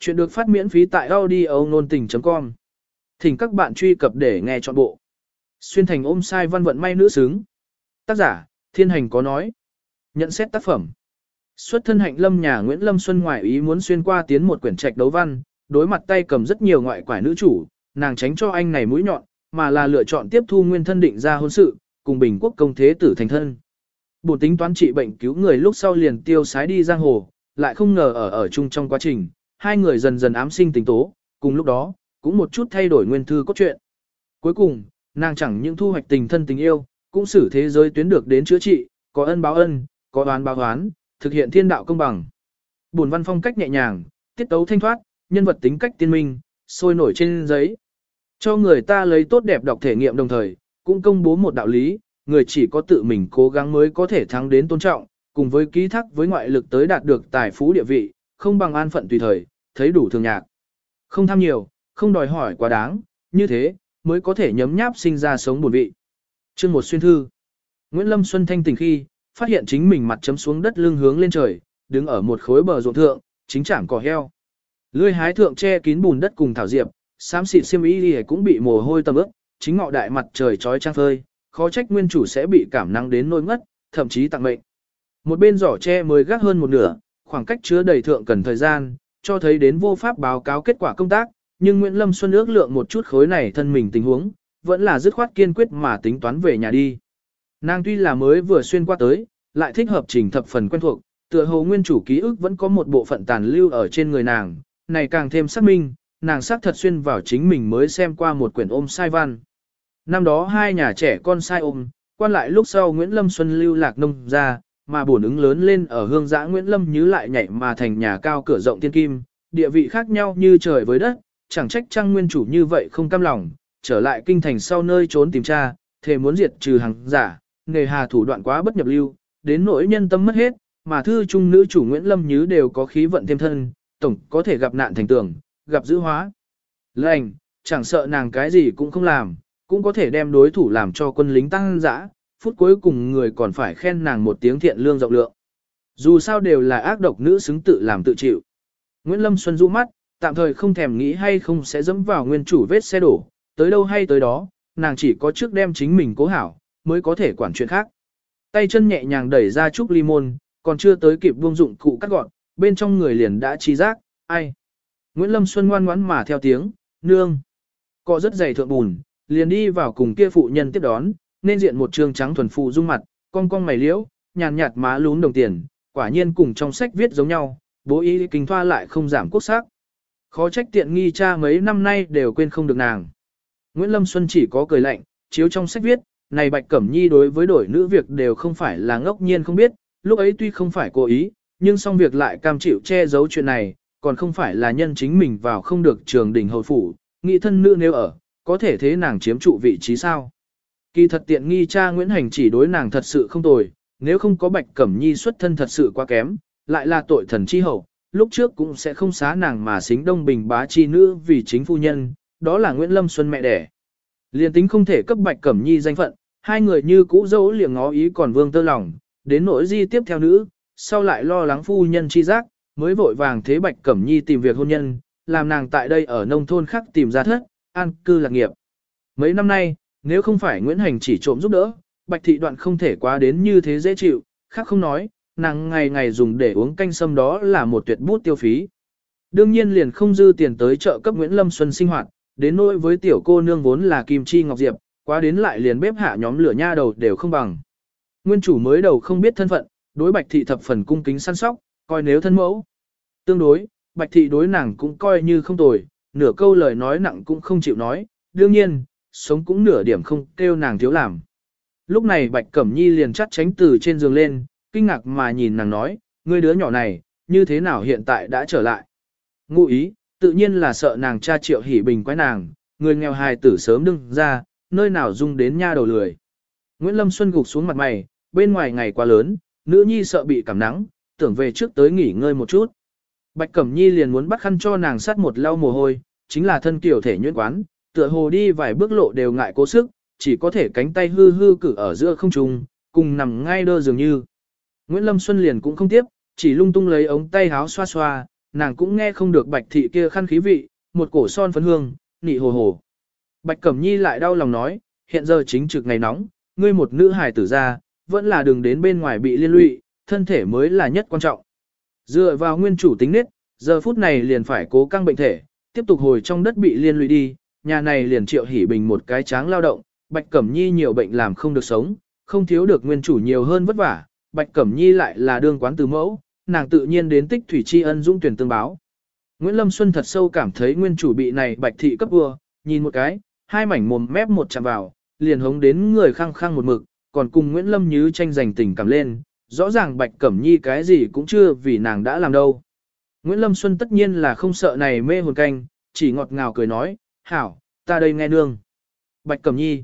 Chuyện được phát miễn phí tại audio nôn tình.com. Thỉnh các bạn truy cập để nghe trọn bộ. Xuyên thành ôm sai văn vận may nữ sướng. Tác giả, thiên hành có nói. Nhận xét tác phẩm. Xuất thân hạnh lâm nhà Nguyễn Lâm Xuân ngoại ý muốn xuyên qua tiến một quyển trạch đấu văn, đối mặt tay cầm rất nhiều ngoại quải nữ chủ, nàng tránh cho anh này mũi nhọn, mà là lựa chọn tiếp thu nguyên thân định ra hôn sự, cùng bình quốc công thế tử thành thân. Bổn tính toán trị bệnh cứu người lúc sau liền tiêu sái đi giang hồ, lại không ngờ ở ở chung trong quá trình, hai người dần dần ám sinh tình tố, cùng lúc đó, cũng một chút thay đổi nguyên thư cốt truyện. Cuối cùng, nàng chẳng những thu hoạch tình thân tình yêu, cũng xử thế giới tuyến được đến chữa trị, có ân báo ân, có oán báo oán, thực hiện thiên đạo công bằng. Buồn văn phong cách nhẹ nhàng, tiết tấu thanh thoát, nhân vật tính cách tiên minh, sôi nổi trên giấy. Cho người ta lấy tốt đẹp đọc thể nghiệm đồng thời, cũng công bố một đạo lý, người chỉ có tự mình cố gắng mới có thể thắng đến tôn trọng, cùng với ký thác với ngoại lực tới đạt được tài phú địa vị, không bằng an phận tùy thời, thấy đủ thường nhạc. Không tham nhiều, không đòi hỏi quá đáng, như thế, mới có thể nhấm nháp sinh ra sống buồn vị. Chương một xuyên thư. Nguyễn Lâm Xuân thanh tỉnh khi, phát hiện chính mình mặt chấm xuống đất lưng hướng lên trời, đứng ở một khối bờ ruộng thượng, chính chẳng cỏ heo. Lươi hái thượng che kín bùn đất cùng thảo diệp, xám xịt xiêm y đi cũng bị mồ hôi tầm ướt, chính ngọ đại mặt trời trói trang phơi, khó trách nguyên chủ sẽ bị cảm năng đến nỗi ngất, thậm chí tặng mệnh. Một bên giỏ tre mới gác hơn một nửa, khoảng cách chứa đầy thượng cần thời gian, cho thấy đến vô pháp báo cáo kết quả công tác, nhưng Nguyễn Lâm Xuân ước lượng một chút khối này thân mình tình huống, vẫn là dứt khoát kiên quyết mà tính toán về nhà đi. Nàng tuy là mới vừa xuyên qua tới, lại thích hợp trình thập phần quen thuộc, tựa hồ nguyên chủ ký ức vẫn có một bộ phận tàn lưu ở trên người nàng, này càng thêm xác minh, nàng xác thật xuyên vào chính mình mới xem qua một quyển ôm sai văn. Năm đó hai nhà trẻ con sai ôm, quan lại lúc sau Nguyễn Lâm Xuân lưu lạc nông ra, mà bổn ứng lớn lên ở hương giã Nguyễn Lâm như lại nhảy mà thành nhà cao cửa rộng tiên kim, địa vị khác nhau như trời với đất, chẳng trách trang nguyên chủ như vậy không cam lòng, trở lại kinh thành sau nơi trốn tìm tra, thề muốn diệt trừ hàng giả, nghề hà thủ đoạn quá bất nhập lưu, đến nỗi nhân tâm mất hết, mà thư trung nữ chủ Nguyễn Lâm Như đều có khí vận thêm thân, tổng có thể gặp nạn thành tưởng gặp dữ hóa. Lệnh, chẳng sợ nàng cái gì cũng không làm, cũng có thể đem đối thủ làm cho quân lính tăng dã, phút cuối cùng người còn phải khen nàng một tiếng thiện lương rộng lượng. Dù sao đều là ác độc nữ xứng tự làm tự chịu. Nguyễn Lâm Xuân du mắt, tạm thời không thèm nghĩ hay không sẽ dẫm vào nguyên chủ vết xe đổ, tới đâu hay tới đó, nàng chỉ có trước đem chính mình cố hảo, mới có thể quản chuyện khác. Tay chân nhẹ nhàng đẩy ra chút ly môn, còn chưa tới kịp buông dụng cụ cắt gọn, bên trong người liền đã trí giác, ai. Nguyễn Lâm Xuân ngoan ngoãn mà theo tiếng, nương. Cọ rất dày thượng bùn, liền đi vào cùng kia phụ nhân tiếp đón, nên diện một trương trắng thuần phụ dung mặt, cong cong mày liễu, nhàn nhạt má lún đồng tiền, quả nhiên cùng trong sách viết giống nhau, bố ý kinh thoa lại không giảm quốc sắc. Khó trách tiện nghi cha mấy năm nay đều quên không được nàng. Nguyễn Lâm Xuân chỉ có cười lạnh, chiếu trong sách viết, này Bạch Cẩm Nhi đối với đổi nữ việc đều không phải là ngốc nhiên không biết, lúc ấy tuy không phải cố ý, nhưng xong việc lại cam chịu che giấu chuyện này, còn không phải là nhân chính mình vào không được trường đỉnh hầu phủ, nghị thân nữ nếu ở, có thể thế nàng chiếm trụ vị trí sao. Kỳ thật tiện nghi cha Nguyễn Hành chỉ đối nàng thật sự không tồi, nếu không có Bạch Cẩm Nhi xuất thân thật sự quá kém, lại là tội thần chi hậu, lúc trước cũng sẽ không xá nàng mà xính đông bình bá chi nữ vì chính phu nhân, đó là Nguyễn Lâm Xuân mẹ đẻ. Liên tính không thể cấp Bạch Cẩm Nhi danh phận, hai người như cũ dấu liền ngó ý còn vương tơ lòng, đến nỗi di tiếp theo nữ, sau lại lo lắng phu nhân chi giác, mới vội vàng thế Bạch Cẩm Nhi tìm việc hôn nhân, làm nàng tại đây ở nông thôn khác tìm ra thất, an cư lạc nghiệp. Mấy năm nay, nếu không phải Nguyễn Hành chỉ trộm giúp đỡ, Bạch Thị Đoạn không thể quá đến như thế dễ chịu, khác không nói, nàng ngày ngày dùng để uống canh sâm đó là một tuyệt bút tiêu phí. Đương nhiên liền không dư tiền tới chợ cấp Nguyễn Lâm Xuân sinh hoạt, đến nỗi với tiểu cô nương vốn là Kim Chi Ngọc Diệp, quá đến lại liền bếp hạ nhóm lửa nha đầu đều không bằng. Nguyên chủ mới đầu không biết thân phận, đối Bạch Thị thập phần cung kính săn sóc, coi nếu thân mẫu. Tương đối, Bạch Thị đối nàng cũng coi như không tồi, nửa câu lời nói nặng cũng không chịu nói, đương nhiên, sống cũng nửa điểm không kêu nàng thiếu làm. Lúc này Bạch Cẩm Nhi liền chắt tránh từ trên giường lên, kinh ngạc mà nhìn nàng nói, ngươi đứa nhỏ này, như thế nào hiện tại đã trở lại. Ngụ ý, tự nhiên là sợ nàng cha triệu hỉ bình quái nàng, người nghèo hài tử sớm đừng ra, nơi nào dung đến nha đầu lười. Nguyễn Lâm Xuân gục xuống mặt mày, bên ngoài ngày quá lớn, nữ nhi sợ bị cảm nắng, tưởng về trước tới nghỉ ngơi một chút. Bạch Cẩm Nhi liền muốn bắt khăn cho nàng sát một lau mồ hôi, chính là thân kiểu thể nhuyễn quán, tựa hồ đi vài bước lộ đều ngại cố sức, chỉ có thể cánh tay hư hư cử ở giữa không trung, cùng nằm ngay đơ dường như. Nguyễn Lâm Xuân liền cũng không tiếp, chỉ lung tung lấy ống tay háo xoa xoa, nàng cũng nghe không được bạch thị kia khăn khí vị, một cổ son phấn hương, nị hồ hồ. Bạch Cẩm Nhi lại đau lòng nói, hiện giờ chính trực ngày nóng, ngươi một nữ hài tử ra, vẫn là đừng đến bên ngoài bị liên lụy, thân thể mới là nhất quan trọng. Dựa vào nguyên chủ tính nết, giờ phút này liền phải cố căng bệnh thể, tiếp tục hồi trong đất bị liên lụy đi, nhà này liền triệu hỉ bình một cái tráng lao động, Bạch Cẩm Nhi nhiều bệnh làm không được sống, không thiếu được nguyên chủ nhiều hơn vất vả, Bạch Cẩm Nhi lại là đương quán từ mẫu, nàng tự nhiên đến tích thủy tri ân dũng tuyển tương báo. Nguyễn Lâm Xuân thật sâu cảm thấy nguyên chủ bị này Bạch thị cấp vua, nhìn một cái, hai mảnh mồm mép một chạm vào, liền hống đến người khăng khăng một mực, còn cùng Nguyễn Lâm Như tranh giành tình cảm lên, rõ ràng Bạch Cẩm Nhi cái gì cũng chưa vì nàng đã làm đâu. Nguyễn Lâm Xuân tất nhiên là không sợ này mê hồn canh, chỉ ngọt ngào cười nói, hảo, ta đây nghe nương. Bạch Cẩm Nhi,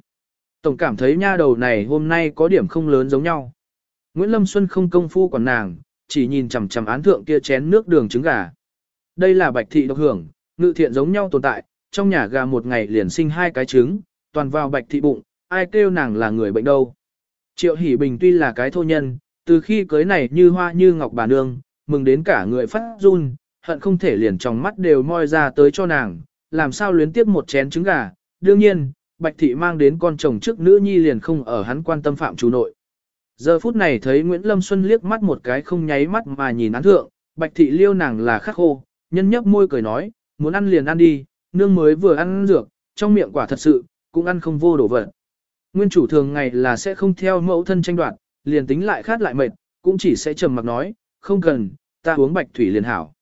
tổng cảm thấy nha đầu này hôm nay có điểm không lớn giống nhau. Nguyễn Lâm Xuân không công phu còn nàng, chỉ nhìn chằm chằm án thượng kia chén nước đường trứng gà. Đây là bạch thị độc hưởng, ngự thiện giống nhau tồn tại, trong nhà gà một ngày liền sinh hai cái trứng, toàn vào bạch thị bụng, ai kêu nàng là người bệnh đâu. Triệu Hỷ Bình tuy là cái thô nhân, từ khi cưới này như hoa như ngọc bà nương, mừng đến cả người phát run, hận không thể liền trong mắt đều moi ra tới cho nàng, làm sao luyến tiếp một chén trứng gà. Đương nhiên, Bạch Thị mang đến con chồng trước nữ nhi liền không ở hắn quan tâm phạm chủ nội. Giờ phút này thấy Nguyễn Lâm Xuân liếc mắt một cái không nháy mắt mà nhìn án thượng, Bạch Thị liêu nàng là khắc khô, nhân nhấp môi cười nói, muốn ăn liền ăn đi, nương mới vừa ăn dược, trong miệng quả thật sự, cũng ăn không vô đổ vật. Nguyên chủ thường ngày là sẽ không theo mẫu thân tranh đoạt, liền tính lại khát lại mệt, cũng chỉ sẽ trầm mặc nói, không cần, ta uống bạch thủy liền hảo.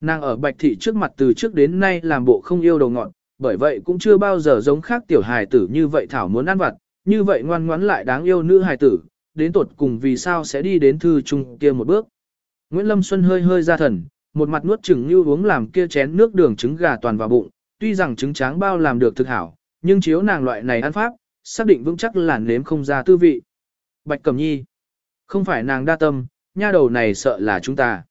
Nàng ở bạch thị trước mặt từ trước đến nay làm bộ không yêu đầu ngọn, bởi vậy cũng chưa bao giờ giống khác tiểu hài tử như vậy thảo muốn ăn vặt, như vậy ngoan ngoãn lại đáng yêu nữ hài tử, đến tột cùng vì sao sẽ đi đến thư trung kia một bước. Nguyễn Lâm Xuân hơi hơi ra thần, một mặt nuốt chừng như uống làm kia chén nước đường trứng gà toàn vào bụng, tuy rằng trứng tráng bao làm được thực hảo, nhưng chiếu nàng loại này ăn pháp, xác định vững chắc là nếm không ra tư vị. Bạch Cẩm Nhi, không phải nàng đa tâm, nha đầu này sợ là chúng ta.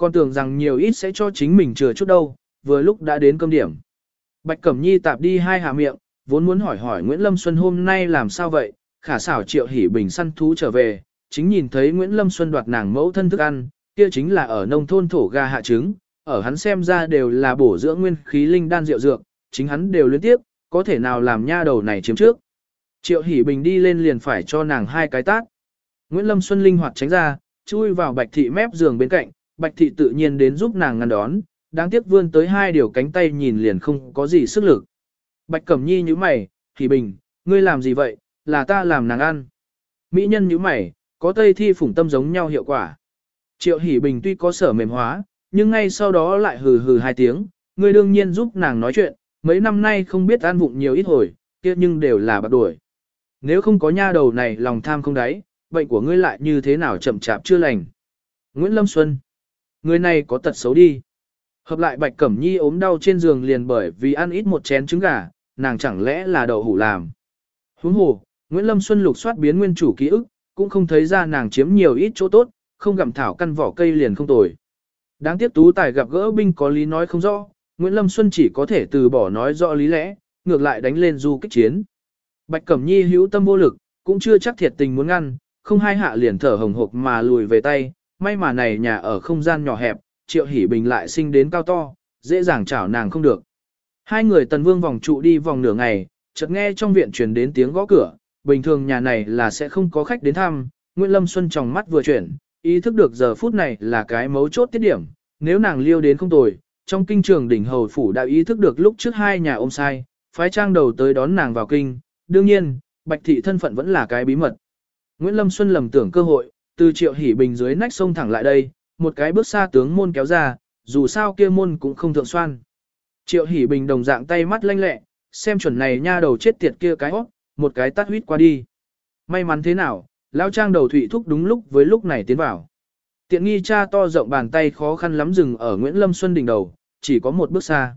Con tưởng rằng nhiều ít sẽ cho chính mình chừa chút đâu, vừa lúc đã đến cơm điểm. Bạch Cẩm Nhi tạp đi hai hạ miệng, vốn muốn hỏi hỏi Nguyễn Lâm Xuân hôm nay làm sao vậy, khả xảo triệu hỉ bình săn thú trở về, chính nhìn thấy Nguyễn Lâm Xuân đoạt nàng mẫu thân thức ăn, kia chính là ở nông thôn thổ gà hạ trứng, ở hắn xem ra đều là bổ dưỡng nguyên khí linh đan rượu dược, chính hắn đều liên tiếp, có thể nào làm nha đầu này chiếm trước. Triệu hỉ bình đi lên liền phải cho nàng hai cái tát. Nguyễn Lâm Xuân linh hoạt tránh ra, chui vào bạch thị mép giường bên cạnh, bạch thị tự nhiên đến giúp nàng ngăn đón, đáng tiếc vươn tới hai điều cánh tay nhìn liền không có gì sức lực. Bạch Cẩm Nhi như mày, Thì bình, ngươi làm gì vậy, là ta làm nàng ăn. Mỹ nhân như mày, có tây thi phủng tâm giống nhau hiệu quả. Triệu Hỷ bình tuy có sở mềm hóa, nhưng ngay sau đó lại hừ hừ hai tiếng, ngươi đương nhiên giúp nàng nói chuyện, mấy năm nay không biết ăn vụng nhiều ít hồi, kia nhưng đều là bạc đuổi. Nếu không có nha đầu này lòng tham không đáy, bệnh của ngươi lại như thế nào chậm chạp chưa lành. Nguyễn Lâm Xuân, người này có tật xấu đi. Hợp lại Bạch Cẩm Nhi ốm đau trên giường liền bởi vì ăn ít một chén trứng gà, nàng chẳng lẽ là đậu hủ làm. Huống hồ, Nguyễn Lâm Xuân lục soát biến nguyên chủ ký ức, cũng không thấy ra nàng chiếm nhiều ít chỗ tốt, không gặm thảo căn vỏ cây liền không tồi. Đáng tiếc tú tài gặp gỡ binh có lý nói không rõ, Nguyễn Lâm Xuân chỉ có thể từ bỏ nói rõ lý lẽ, ngược lại đánh lên du kích chiến. Bạch Cẩm Nhi hữu tâm vô lực, cũng chưa chắc thiệt tình muốn ngăn, không hai hạ liền thở hồng hộc mà lùi về tay, may mà này nhà ở không gian nhỏ hẹp, Triệu Hỷ Bình lại sinh đến cao to, dễ dàng chảo nàng không được. Hai người tần vương vòng trụ đi vòng nửa ngày, chợt nghe trong viện truyền đến tiếng gõ cửa, bình thường nhà này là sẽ không có khách đến thăm, Nguyễn Lâm Xuân trong mắt vừa chuyển, ý thức được giờ phút này là cái mấu chốt tiết điểm, nếu nàng liêu đến không tồi, trong kinh trường đỉnh hầu phủ đã ý thức được lúc trước hai nhà ôm sai, phái trang đầu tới đón nàng vào kinh, đương nhiên, bạch thị thân phận vẫn là cái bí mật. Nguyễn Lâm Xuân lầm tưởng cơ hội, từ triệu hỉ bình dưới nách sông thẳng lại đây, một cái bước xa tướng môn kéo ra, dù sao kia môn cũng không thượng xoan. Triệu hỉ bình đồng dạng tay mắt lanh lẹ, xem chuẩn này nha đầu chết tiệt kia cái hót, một cái tắt huyết qua đi. May mắn thế nào, lão trang đầu thủy thúc đúng lúc với lúc này tiến vào. Tiện nghi cha to rộng bàn tay khó khăn lắm dừng ở Nguyễn Lâm Xuân đỉnh đầu, chỉ có một bước xa.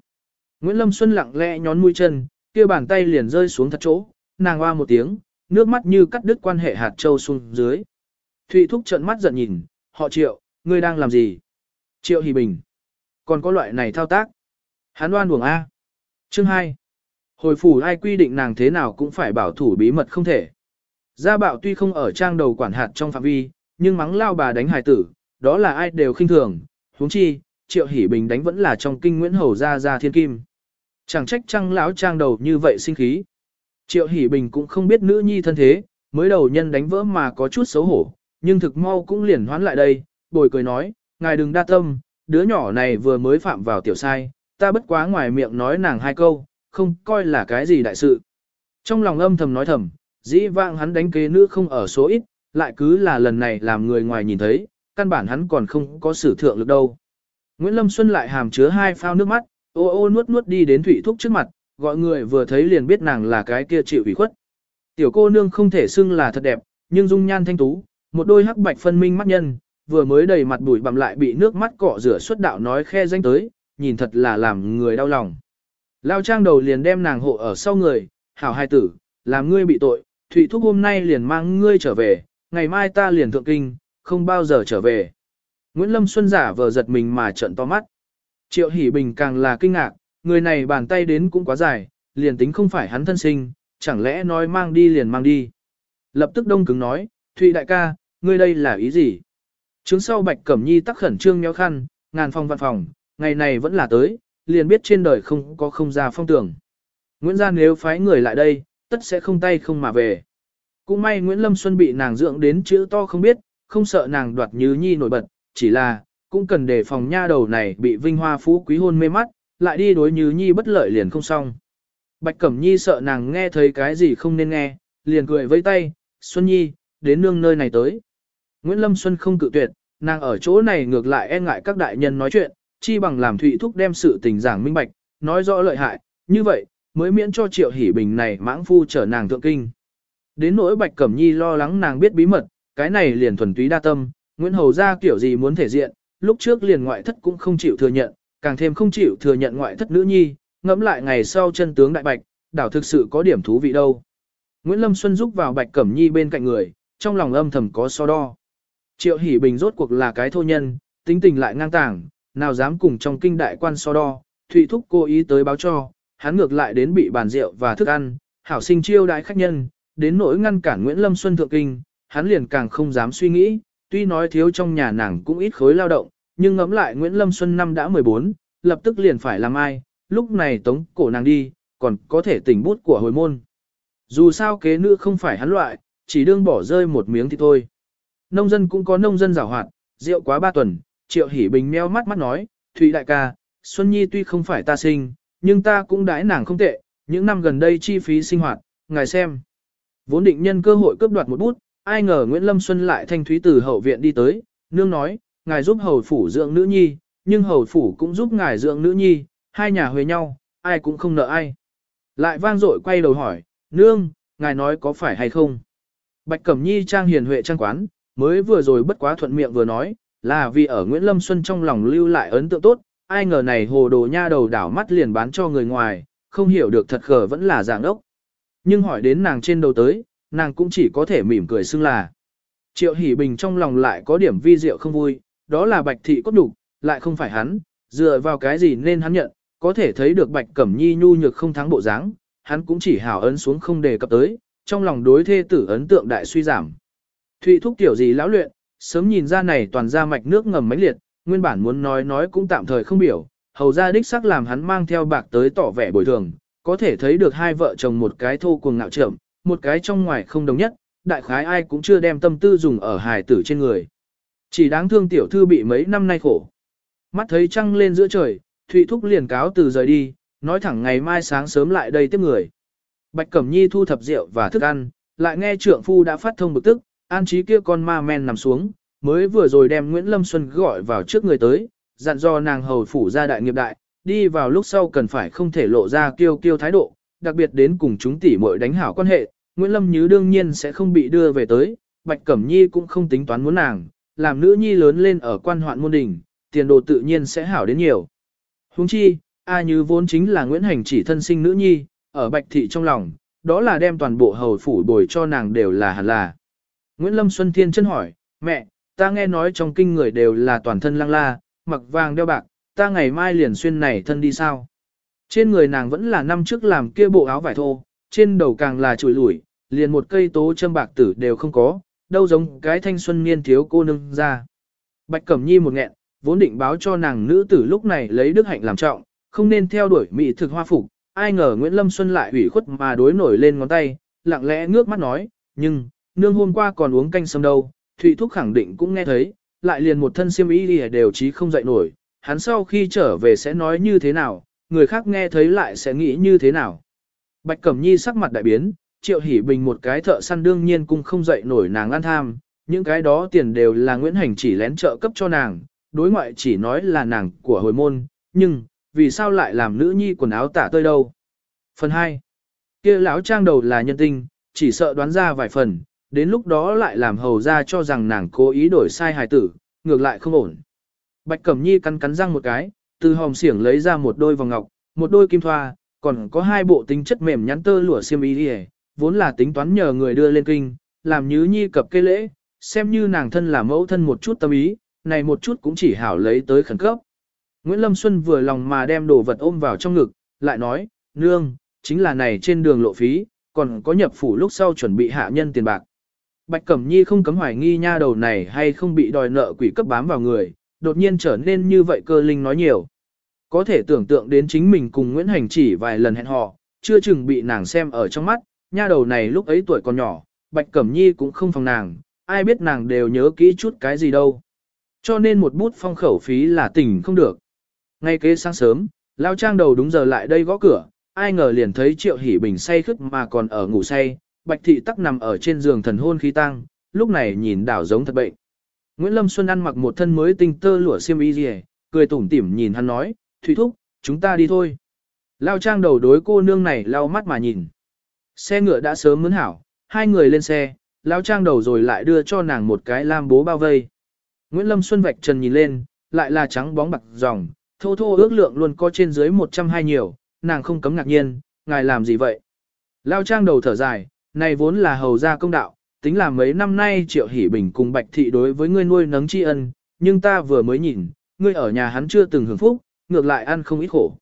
Nguyễn Lâm Xuân lặng lẽ nhón mũi chân, kia bàn tay liền rơi xuống thật chỗ, nàng hoa một tiếng, nước mắt như cắt đứt quan hệ hạt châu xuống dưới. Thụy thúc trợn mắt giận nhìn, họ triệu, ngươi đang làm gì? Triệu Hỷ Bình. Còn có loại này thao tác. Hán đoan buồng A. Chương 2. Hồi phủ ai quy định nàng thế nào cũng phải bảo thủ bí mật không thể. Gia bạo tuy không ở trang đầu quản hạt trong phạm vi, nhưng mắng lao bà đánh hài tử, đó là ai đều khinh thường. huống chi, Triệu Hỷ Bình đánh vẫn là trong kinh Nguyễn Hầu Gia Gia thiên kim. Chẳng trách trăng lão trang đầu như vậy sinh khí. Triệu Hỷ Bình cũng không biết nữ nhi thân thế, mới đầu nhân đánh vỡ mà có chút xấu hổ, nhưng thực mau cũng liền hoán lại đây, bồi cười nói, ngài đừng đa tâm, đứa nhỏ này vừa mới phạm vào tiểu sai, ta bất quá ngoài miệng nói nàng hai câu, không coi là cái gì đại sự. Trong lòng âm thầm nói thầm, dĩ vãng hắn đánh kế nữ không ở số ít, lại cứ là lần này làm người ngoài nhìn thấy, căn bản hắn còn không có sử thượng lực đâu. Nguyễn Lâm Xuân lại hàm chứa hai phao nước mắt, ô ô nuốt nuốt đi đến Thủy Thúc trước mặt, gọi người vừa thấy liền biết nàng là cái kia chịu ủy khuất. Tiểu cô nương không thể xưng là thật đẹp, nhưng dung nhan thanh tú, một đôi hắc bạch phân minh mắt nhân, vừa mới đầy mặt bụi bặm lại bị nước mắt cọ rửa xuất đạo nói khe danh tới, nhìn thật là làm người đau lòng. Lao trang đầu liền đem nàng hộ ở sau người, hảo hai tử, làm ngươi bị tội, Thụy Thúc hôm nay liền mang ngươi trở về, ngày mai ta liền thượng kinh, không bao giờ trở về. Nguyễn Lâm Xuân giả vờ giật mình mà trợn to mắt. Triệu Hỷ Bình càng là kinh ngạc, người này bàn tay đến cũng quá dài, liền tính không phải hắn thân sinh, chẳng lẽ nói mang đi liền mang đi. Lập tức đông cứng nói, Thụy đại ca, ngươi đây là ý gì? Trứng sau Bạch Cẩm Nhi tắc khẩn trương méo khăn, ngàn phòng văn phòng, ngày này vẫn là tới, liền biết trên đời không có không ra phong tưởng. Nguyễn gia nếu phái người lại đây, tất sẽ không tay không mà về. Cũng may Nguyễn Lâm Xuân bị nàng dưỡng đến chữ to không biết, không sợ nàng đoạt như nhi nổi bật, chỉ là, cũng cần đề phòng nha đầu này bị vinh hoa phú quý hôn mê mắt, lại đi đối như nhi bất lợi liền không xong. Bạch Cẩm Nhi sợ nàng nghe thấy cái gì không nên nghe, liền cười với tay, Xuân Nhi, đến nương nơi này tới. Nguyễn Lâm Xuân không cự tuyệt, nàng ở chỗ này ngược lại e ngại các đại nhân nói chuyện, chi bằng làm Thụy Thúc đem sự tình giảng minh bạch, nói rõ lợi hại, như vậy, mới miễn cho Triệu Hỷ Bình này mãng phu trở nàng thượng kinh. Đến nỗi Bạch Cẩm Nhi lo lắng nàng biết bí mật, cái này liền thuần túy đa tâm, Nguyễn Hầu ra kiểu gì muốn thể diện, lúc trước liền ngoại thất cũng không chịu thừa nhận, càng thêm không chịu thừa nhận ngoại thất nữ nhi, ngẫm lại ngày sau chân tướng đại bạch, đảo thực sự có điểm thú vị đâu. Nguyễn Lâm Xuân giúp vào Bạch Cẩm Nhi bên cạnh người, trong lòng âm thầm có so đo. Triệu Hỷ Bình rốt cuộc là cái thô nhân, tính tình lại ngang tàng, nào dám cùng trong kinh đại quan so đo, Thụy Thúc cố ý tới báo cho, hắn ngược lại đến bị bàn rượu và thức ăn, hảo sinh chiêu đãi khách nhân, đến nỗi ngăn cản Nguyễn Lâm Xuân thượng kinh, hắn liền càng không dám suy nghĩ, tuy nói thiếu trong nhà nàng cũng ít khối lao động, nhưng ngẫm lại Nguyễn Lâm Xuân năm đã 14, lập tức liền phải làm ai, lúc này tống cổ nàng đi, còn có thể tỉnh bút của hồi môn. Dù sao kế nữ không phải hắn loại, chỉ đương bỏ rơi một miếng thì thôi. Nông dân cũng có nông dân giảo hoạt, rượu quá ba tuần, Triệu Hỷ Bình meo mắt mắt nói, Thụy đại ca, Xuân Nhi tuy không phải ta sinh, nhưng ta cũng đãi nàng không tệ, những năm gần đây chi phí sinh hoạt, ngài xem. Vốn định nhân cơ hội cướp đoạt một bút, ai ngờ Nguyễn Lâm Xuân lại thanh thúy từ hậu viện đi tới, nương nói, ngài giúp hầu phủ dưỡng nữ nhi, nhưng hầu phủ cũng giúp ngài dưỡng nữ nhi, hai nhà huề nhau, ai cũng không nợ ai. Lại vang dội quay đầu hỏi, nương, ngài nói có phải hay không? Bạch Cẩm Nhi trang hiền huệ trang quán, mới vừa rồi bất quá thuận miệng vừa nói, là vì ở Nguyễn Lâm Xuân trong lòng lưu lại ấn tượng tốt, ai ngờ này hồ đồ nha đầu đảo mắt liền bán cho người ngoài, không hiểu được thật khờ vẫn là dạng ốc. Nhưng hỏi đến nàng trên đầu tới, nàng cũng chỉ có thể mỉm cười xưng là. Triệu Hỷ Bình trong lòng lại có điểm vi diệu không vui, đó là Bạch Thị cốt đục, lại không phải hắn, dựa vào cái gì nên hắn nhận, có thể thấy được Bạch Cẩm Nhi nhu nhược không thắng bộ dáng, hắn cũng chỉ hào ấn xuống không đề cập tới, trong lòng đối thê tử ấn tượng đại suy giảm. Thụy thúc tiểu gì lão luyện, sớm nhìn ra này toàn ra mạch nước ngầm mãnh liệt, nguyên bản muốn nói nói cũng tạm thời không biểu, hầu ra đích xác làm hắn mang theo bạc tới tỏ vẻ bồi thường, có thể thấy được hai vợ chồng một cái thô cuồng ngạo trộm, một cái trong ngoài không đồng nhất, đại khái ai cũng chưa đem tâm tư dùng ở hài tử trên người. Chỉ đáng thương tiểu thư bị mấy năm nay khổ. Mắt thấy trăng lên giữa trời, Thụy Thúc liền cáo từ rời đi, nói thẳng ngày mai sáng sớm lại đây tiếp người. Bạch Cẩm Nhi thu thập rượu và thức ăn, lại nghe trượng phu đã phát thông bực tức, an trí kia con ma men nằm xuống, mới vừa rồi đem Nguyễn Lâm Xuân gọi vào trước người tới, dặn do nàng hầu phủ ra đại nghiệp đại, đi vào lúc sau cần phải không thể lộ ra kiêu kiêu thái độ, đặc biệt đến cùng chúng tỷ muội đánh hảo quan hệ, Nguyễn Lâm Như đương nhiên sẽ không bị đưa về tới, Bạch Cẩm Nhi cũng không tính toán muốn nàng, làm nữ nhi lớn lên ở quan hoạn môn đình, tiền đồ tự nhiên sẽ hảo đến nhiều. Huống chi, A Như vốn chính là Nguyễn Hành chỉ thân sinh nữ nhi, ở Bạch Thị trong lòng, đó là đem toàn bộ hầu phủ bồi cho nàng đều là hẳn là. Nguyễn Lâm Xuân Thiên chân hỏi, mẹ, ta nghe nói trong kinh người đều là toàn thân lăng la, mặc vàng đeo bạc, ta ngày mai liền xuyên này thân đi sao? Trên người nàng vẫn là năm trước làm kia bộ áo vải thô, trên đầu càng là chùi lủi, liền một cây tố châm bạc tử đều không có, đâu giống cái thanh xuân niên thiếu cô nương ra. Bạch Cẩm Nhi một nghẹn, vốn định báo cho nàng nữ tử lúc này lấy đức hạnh làm trọng, không nên theo đuổi mỹ thực hoa phục, ai ngờ Nguyễn Lâm Xuân lại ủy khuất mà đối nổi lên ngón tay, lặng lẽ ngước mắt nói, nhưng, nương hôm qua còn uống canh sâm đâu, Thụy Thúc khẳng định cũng nghe thấy, lại liền một thân siêm ý đi đều trí không dậy nổi, hắn sau khi trở về sẽ nói như thế nào, người khác nghe thấy lại sẽ nghĩ như thế nào. Bạch Cẩm Nhi sắc mặt đại biến, Triệu Hỷ Bình một cái thợ săn đương nhiên cũng không dậy nổi nàng ăn tham, những cái đó tiền đều là Nguyễn Hành chỉ lén trợ cấp cho nàng, đối ngoại chỉ nói là nàng của hồi môn, nhưng, vì sao lại làm nữ nhi quần áo tả tơi đâu. Phần 2. kia lão trang đầu là nhân tinh, chỉ sợ đoán ra vài phần, đến lúc đó lại làm hầu ra cho rằng nàng cố ý đổi sai hài tử, ngược lại không ổn. Bạch Cẩm Nhi cắn cắn răng một cái, từ hòm xiển lấy ra một đôi vòng ngọc, một đôi kim thoa, còn có hai bộ tính chất mềm nhắn tơ lụa xiêm y đi vốn là tính toán nhờ người đưa lên kinh, làm như nhi cập cây lễ, xem như nàng thân là mẫu thân một chút tâm ý, này một chút cũng chỉ hảo lấy tới khẩn cấp. Nguyễn Lâm Xuân vừa lòng mà đem đồ vật ôm vào trong ngực, lại nói, nương, chính là này trên đường lộ phí, còn có nhập phủ lúc sau chuẩn bị hạ nhân tiền bạc. Bạch Cẩm Nhi không cấm hoài nghi nha đầu này hay không bị đòi nợ quỷ cấp bám vào người, đột nhiên trở nên như vậy cơ linh nói nhiều. Có thể tưởng tượng đến chính mình cùng Nguyễn Hành chỉ vài lần hẹn hò, chưa chừng bị nàng xem ở trong mắt, nha đầu này lúc ấy tuổi còn nhỏ, Bạch Cẩm Nhi cũng không phòng nàng, ai biết nàng đều nhớ kỹ chút cái gì đâu. Cho nên một bút phong khẩu phí là tỉnh không được. Ngay kế sáng sớm, Lao Trang đầu đúng giờ lại đây gõ cửa, ai ngờ liền thấy Triệu Hỷ Bình say khức mà còn ở ngủ say, Bạch Thị tắc nằm ở trên giường thần hôn khí tăng, lúc này nhìn đảo giống thật bệnh. Nguyễn Lâm Xuân ăn mặc một thân mới tinh tơ lụa xiêm y rìa, cười tủm tỉm nhìn hắn nói, Thủy Thúc, chúng ta đi thôi. Lao Trang đầu đối cô nương này lau mắt mà nhìn. Xe ngựa đã sớm mướn hảo, hai người lên xe, Lao Trang đầu rồi lại đưa cho nàng một cái lam bố bao vây. Nguyễn Lâm Xuân vạch trần nhìn lên, lại là trắng bóng bạc dòng, thô thô ước lượng luôn có trên dưới 120 nhiều, nàng không cấm ngạc nhiên, ngài làm gì vậy? Lao Trang đầu thở dài, này vốn là hầu gia công đạo, tính là mấy năm nay Triệu Hỷ Bình cùng Bạch Thị đối với ngươi nuôi nấng tri ân, nhưng ta vừa mới nhìn, ngươi ở nhà hắn chưa từng hưởng phúc, ngược lại ăn không ít khổ.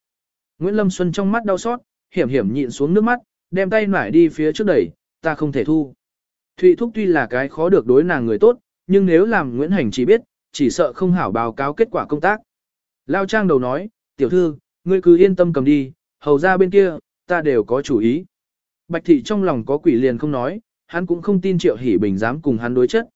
Nguyễn Lâm Xuân trong mắt đau xót, hiểm hiểm nhịn xuống nước mắt, đem tay nải đi phía trước đẩy, ta không thể thu. Thụy Thúc tuy là cái khó được đối nàng người tốt, nhưng nếu làm Nguyễn Hành chỉ biết, chỉ sợ không hảo báo cáo kết quả công tác. Lao Trang đầu nói, tiểu thư, ngươi cứ yên tâm cầm đi, hầu ra bên kia, ta đều có chủ ý. Bạch thị trong lòng có quỷ liền không nói, hắn cũng không tin triệu hỷ bình dám cùng hắn đối chất.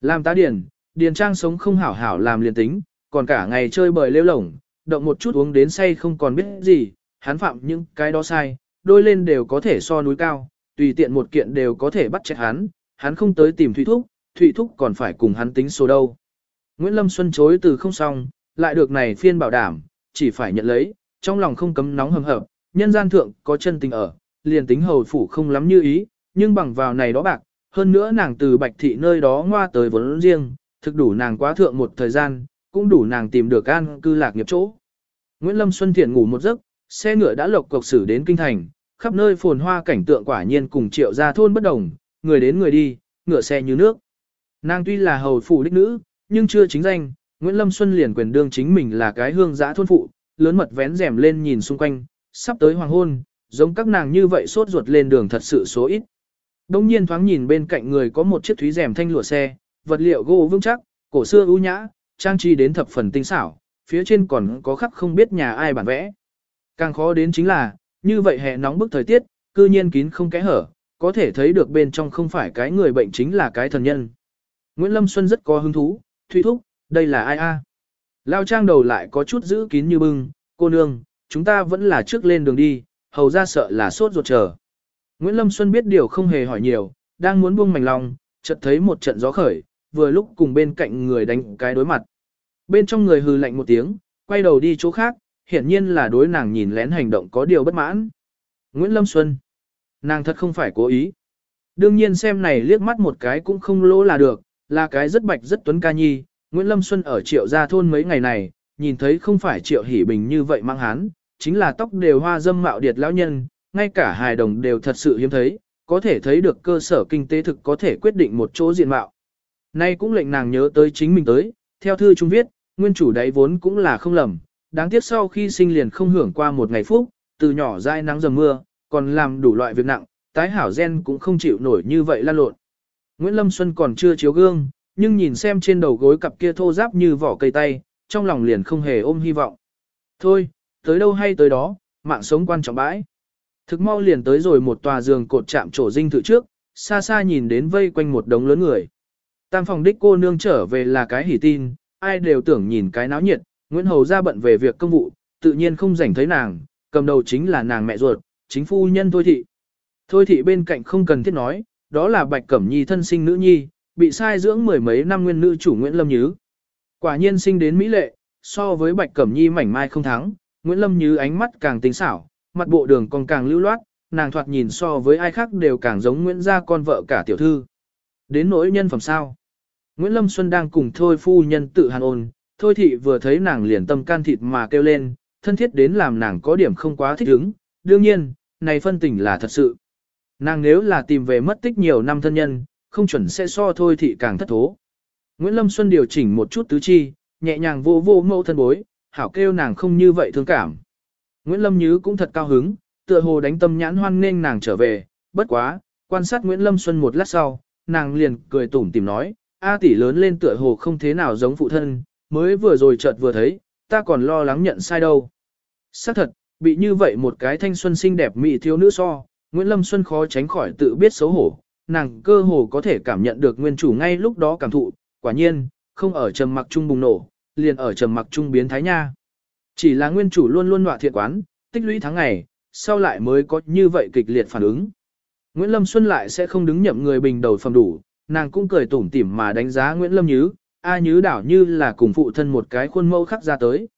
Làm tá điền, điền trang sống không hảo hảo làm liền tính, còn cả ngày chơi bời lêu lổng, động một chút uống đến say không còn biết gì, hắn phạm những cái đó sai, đôi lên đều có thể so núi cao, tùy tiện một kiện đều có thể bắt chết hắn, hắn không tới tìm Thụy Thúc, Thụy Thúc còn phải cùng hắn tính số đâu. Nguyễn Lâm Xuân chối từ không xong, lại được này phiên bảo đảm, chỉ phải nhận lấy, trong lòng không cấm nóng hầm hập, nhân gian thượng có chân tình ở, liền tính hầu phủ không lắm như ý, nhưng bằng vào này đó bạc, hơn nữa nàng từ bạch thị nơi đó ngoa tới vốn riêng, thực đủ nàng quá thượng một thời gian, cũng đủ nàng tìm được an cư lạc nghiệp chỗ. Nguyễn Lâm Xuân Thiện ngủ một giấc, xe ngựa đã lộc cộc xử đến kinh thành, khắp nơi phồn hoa cảnh tượng quả nhiên cùng triệu gia thôn bất đồng, người đến người đi, ngựa xe như nước. Nàng tuy là hầu phủ đích nữ, nhưng chưa chính danh, Nguyễn Lâm Xuân liền quyền đương chính mình là cái hương giã thôn phụ, lớn mật vén rèm lên nhìn xung quanh, sắp tới hoàng hôn, giống các nàng như vậy sốt ruột lên đường thật sự số ít. Đông nhiên thoáng nhìn bên cạnh người có một chiếc thúy rèm thanh lụa xe, vật liệu gỗ vững chắc, cổ xưa ưu nhã, trang trí đến thập phần tinh xảo, phía trên còn có khắc không biết nhà ai bản vẽ. Càng khó đến chính là, như vậy hè nóng bức thời tiết, cư nhiên kín không kẽ hở, có thể thấy được bên trong không phải cái người bệnh chính là cái thần nhân. Nguyễn Lâm Xuân rất có hứng thú, Thụy Thúc, đây là ai a? Lao trang đầu lại có chút giữ kín như bưng, cô nương, chúng ta vẫn là trước lên đường đi, hầu ra sợ là sốt ruột chờ. Nguyễn Lâm Xuân biết điều không hề hỏi nhiều, đang muốn buông mảnh lòng, chợt thấy một trận gió khởi, vừa lúc cùng bên cạnh người đánh cái đối mặt. Bên trong người hừ lạnh một tiếng, quay đầu đi chỗ khác, hiển nhiên là đối nàng nhìn lén hành động có điều bất mãn. Nguyễn Lâm Xuân, nàng thật không phải cố ý. Đương nhiên xem này liếc mắt một cái cũng không lỗ là được, là cái rất bạch rất tuấn ca nhi. Nguyễn Lâm Xuân ở triệu gia thôn mấy ngày này, nhìn thấy không phải triệu hỉ bình như vậy mang hán, chính là tóc đều hoa dâm mạo điệt lão nhân, ngay cả hài đồng đều thật sự hiếm thấy, có thể thấy được cơ sở kinh tế thực có thể quyết định một chỗ diện mạo. Nay cũng lệnh nàng nhớ tới chính mình tới, theo thư trung viết, nguyên chủ đấy vốn cũng là không lầm, đáng tiếc sau khi sinh liền không hưởng qua một ngày phúc, từ nhỏ dai nắng dầm mưa, còn làm đủ loại việc nặng, tái hảo gen cũng không chịu nổi như vậy lan lộn. Nguyễn Lâm Xuân còn chưa chiếu gương, nhưng nhìn xem trên đầu gối cặp kia thô ráp như vỏ cây tay, trong lòng liền không hề ôm hy vọng. Thôi, tới đâu hay tới đó, mạng sống quan trọng bãi. Thực mau liền tới rồi một tòa giường cột chạm trổ dinh thự trước, xa xa nhìn đến vây quanh một đống lớn người. Tam phòng đích cô nương trở về là cái hỉ tin, ai đều tưởng nhìn cái náo nhiệt, Nguyễn Hầu ra bận về việc công vụ, tự nhiên không rảnh thấy nàng, cầm đầu chính là nàng mẹ ruột, chính phu nhân Thôi Thị. Thôi Thị bên cạnh không cần thiết nói, đó là Bạch Cẩm Nhi thân sinh nữ nhi, bị sai dưỡng mười mấy năm nguyên nữ chủ Nguyễn Lâm Nhứ. Quả nhiên sinh đến Mỹ lệ, so với Bạch Cẩm Nhi mảnh mai không thắng, Nguyễn Lâm như ánh mắt càng tinh xảo, mặt bộ đường còn càng lưu loát, nàng thoạt nhìn so với ai khác đều càng giống Nguyễn gia con vợ cả tiểu thư. Đến nỗi nhân phẩm sao? Nguyễn Lâm Xuân đang cùng thôi phu nhân tự hàn ôn, thôi thị vừa thấy nàng liền tâm can thịt mà kêu lên, thân thiết đến làm nàng có điểm không quá thích ứng, đương nhiên, này phân tình là thật sự. Nàng nếu là tìm về mất tích nhiều năm thân nhân, không chuẩn sẽ so thôi thị càng thất thố. Nguyễn Lâm Xuân điều chỉnh một chút tứ chi, nhẹ nhàng vô vô mẫu thân bối, hảo kêu nàng không như vậy thương cảm. Nguyễn Lâm Nhứ cũng thật cao hứng, tựa hồ đánh tâm nhãn hoan nên nàng trở về, bất quá, quan sát Nguyễn Lâm Xuân một lát sau, nàng liền cười tủm tìm nói, A tỷ lớn lên tựa hồ không thế nào giống phụ thân, mới vừa rồi chợt vừa thấy, ta còn lo lắng nhận sai đâu. Xác thật, bị như vậy một cái thanh xuân xinh đẹp mỹ thiếu nữ so, Nguyễn Lâm Xuân khó tránh khỏi tự biết xấu hổ, nàng cơ hồ có thể cảm nhận được nguyên chủ ngay lúc đó cảm thụ, quả nhiên, không ở trầm mặc trung bùng nổ, liền ở trầm mặc trung biến thái nha. Chỉ là nguyên chủ luôn luôn nọa thiện quán, tích lũy tháng ngày, sau lại mới có như vậy kịch liệt phản ứng. Nguyễn Lâm Xuân lại sẽ không đứng nhậm người bình đầu phẩm đủ, nàng cũng cười tủm tỉm mà đánh giá Nguyễn Lâm Nhứ, A Nhứ đảo như là cùng phụ thân một cái khuôn mẫu khắc ra tới.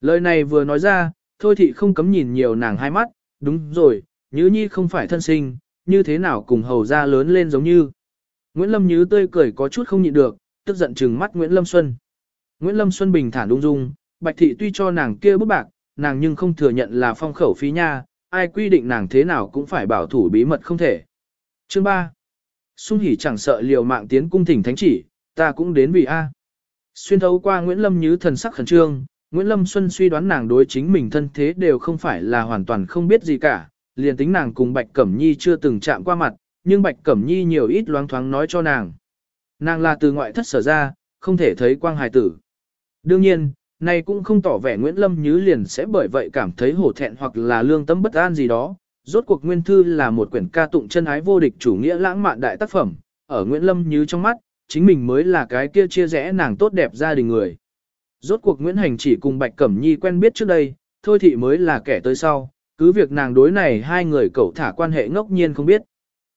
Lời này vừa nói ra, thôi thì không cấm nhìn nhiều nàng hai mắt, đúng rồi, Nhứ Nhi không phải thân sinh, như thế nào cùng hầu ra lớn lên giống như. Nguyễn Lâm Nhứ tươi cười có chút không nhịn được, tức giận trừng mắt Nguyễn Lâm Xuân. Nguyễn Lâm Xuân bình thản ung dung, Bạch Thị tuy cho nàng kia bức bạc, nàng nhưng không thừa nhận là phong khẩu phí nha, ai quy định nàng thế nào cũng phải bảo thủ bí mật không thể. Chương 3. Xung hỉ chẳng sợ liều mạng tiến cung thỉnh thánh chỉ, ta cũng đến vì A. Xuyên thấu qua Nguyễn Lâm như thần sắc khẩn trương, Nguyễn Lâm Xuân suy đoán nàng đối chính mình thân thế đều không phải là hoàn toàn không biết gì cả, liền tính nàng cùng Bạch Cẩm Nhi chưa từng chạm qua mặt, nhưng Bạch Cẩm Nhi nhiều ít loáng thoáng nói cho nàng. Nàng là từ ngoại thất sở ra, không thể thấy quang hài tử. Đương nhiên, này cũng không tỏ vẻ Nguyễn Lâm Như liền sẽ bởi vậy cảm thấy hổ thẹn hoặc là lương tâm bất an gì đó. Rốt cuộc Nguyên Thư là một quyển ca tụng chân ái vô địch chủ nghĩa lãng mạn đại tác phẩm, ở Nguyễn Lâm Như trong mắt, chính mình mới là cái kia chia rẽ nàng tốt đẹp gia đình người. Rốt cuộc Nguyễn Hành chỉ cùng Bạch Cẩm Nhi quen biết trước đây, thôi thì mới là kẻ tới sau, cứ việc nàng đối này hai người cậu thả quan hệ ngốc nhiên không biết.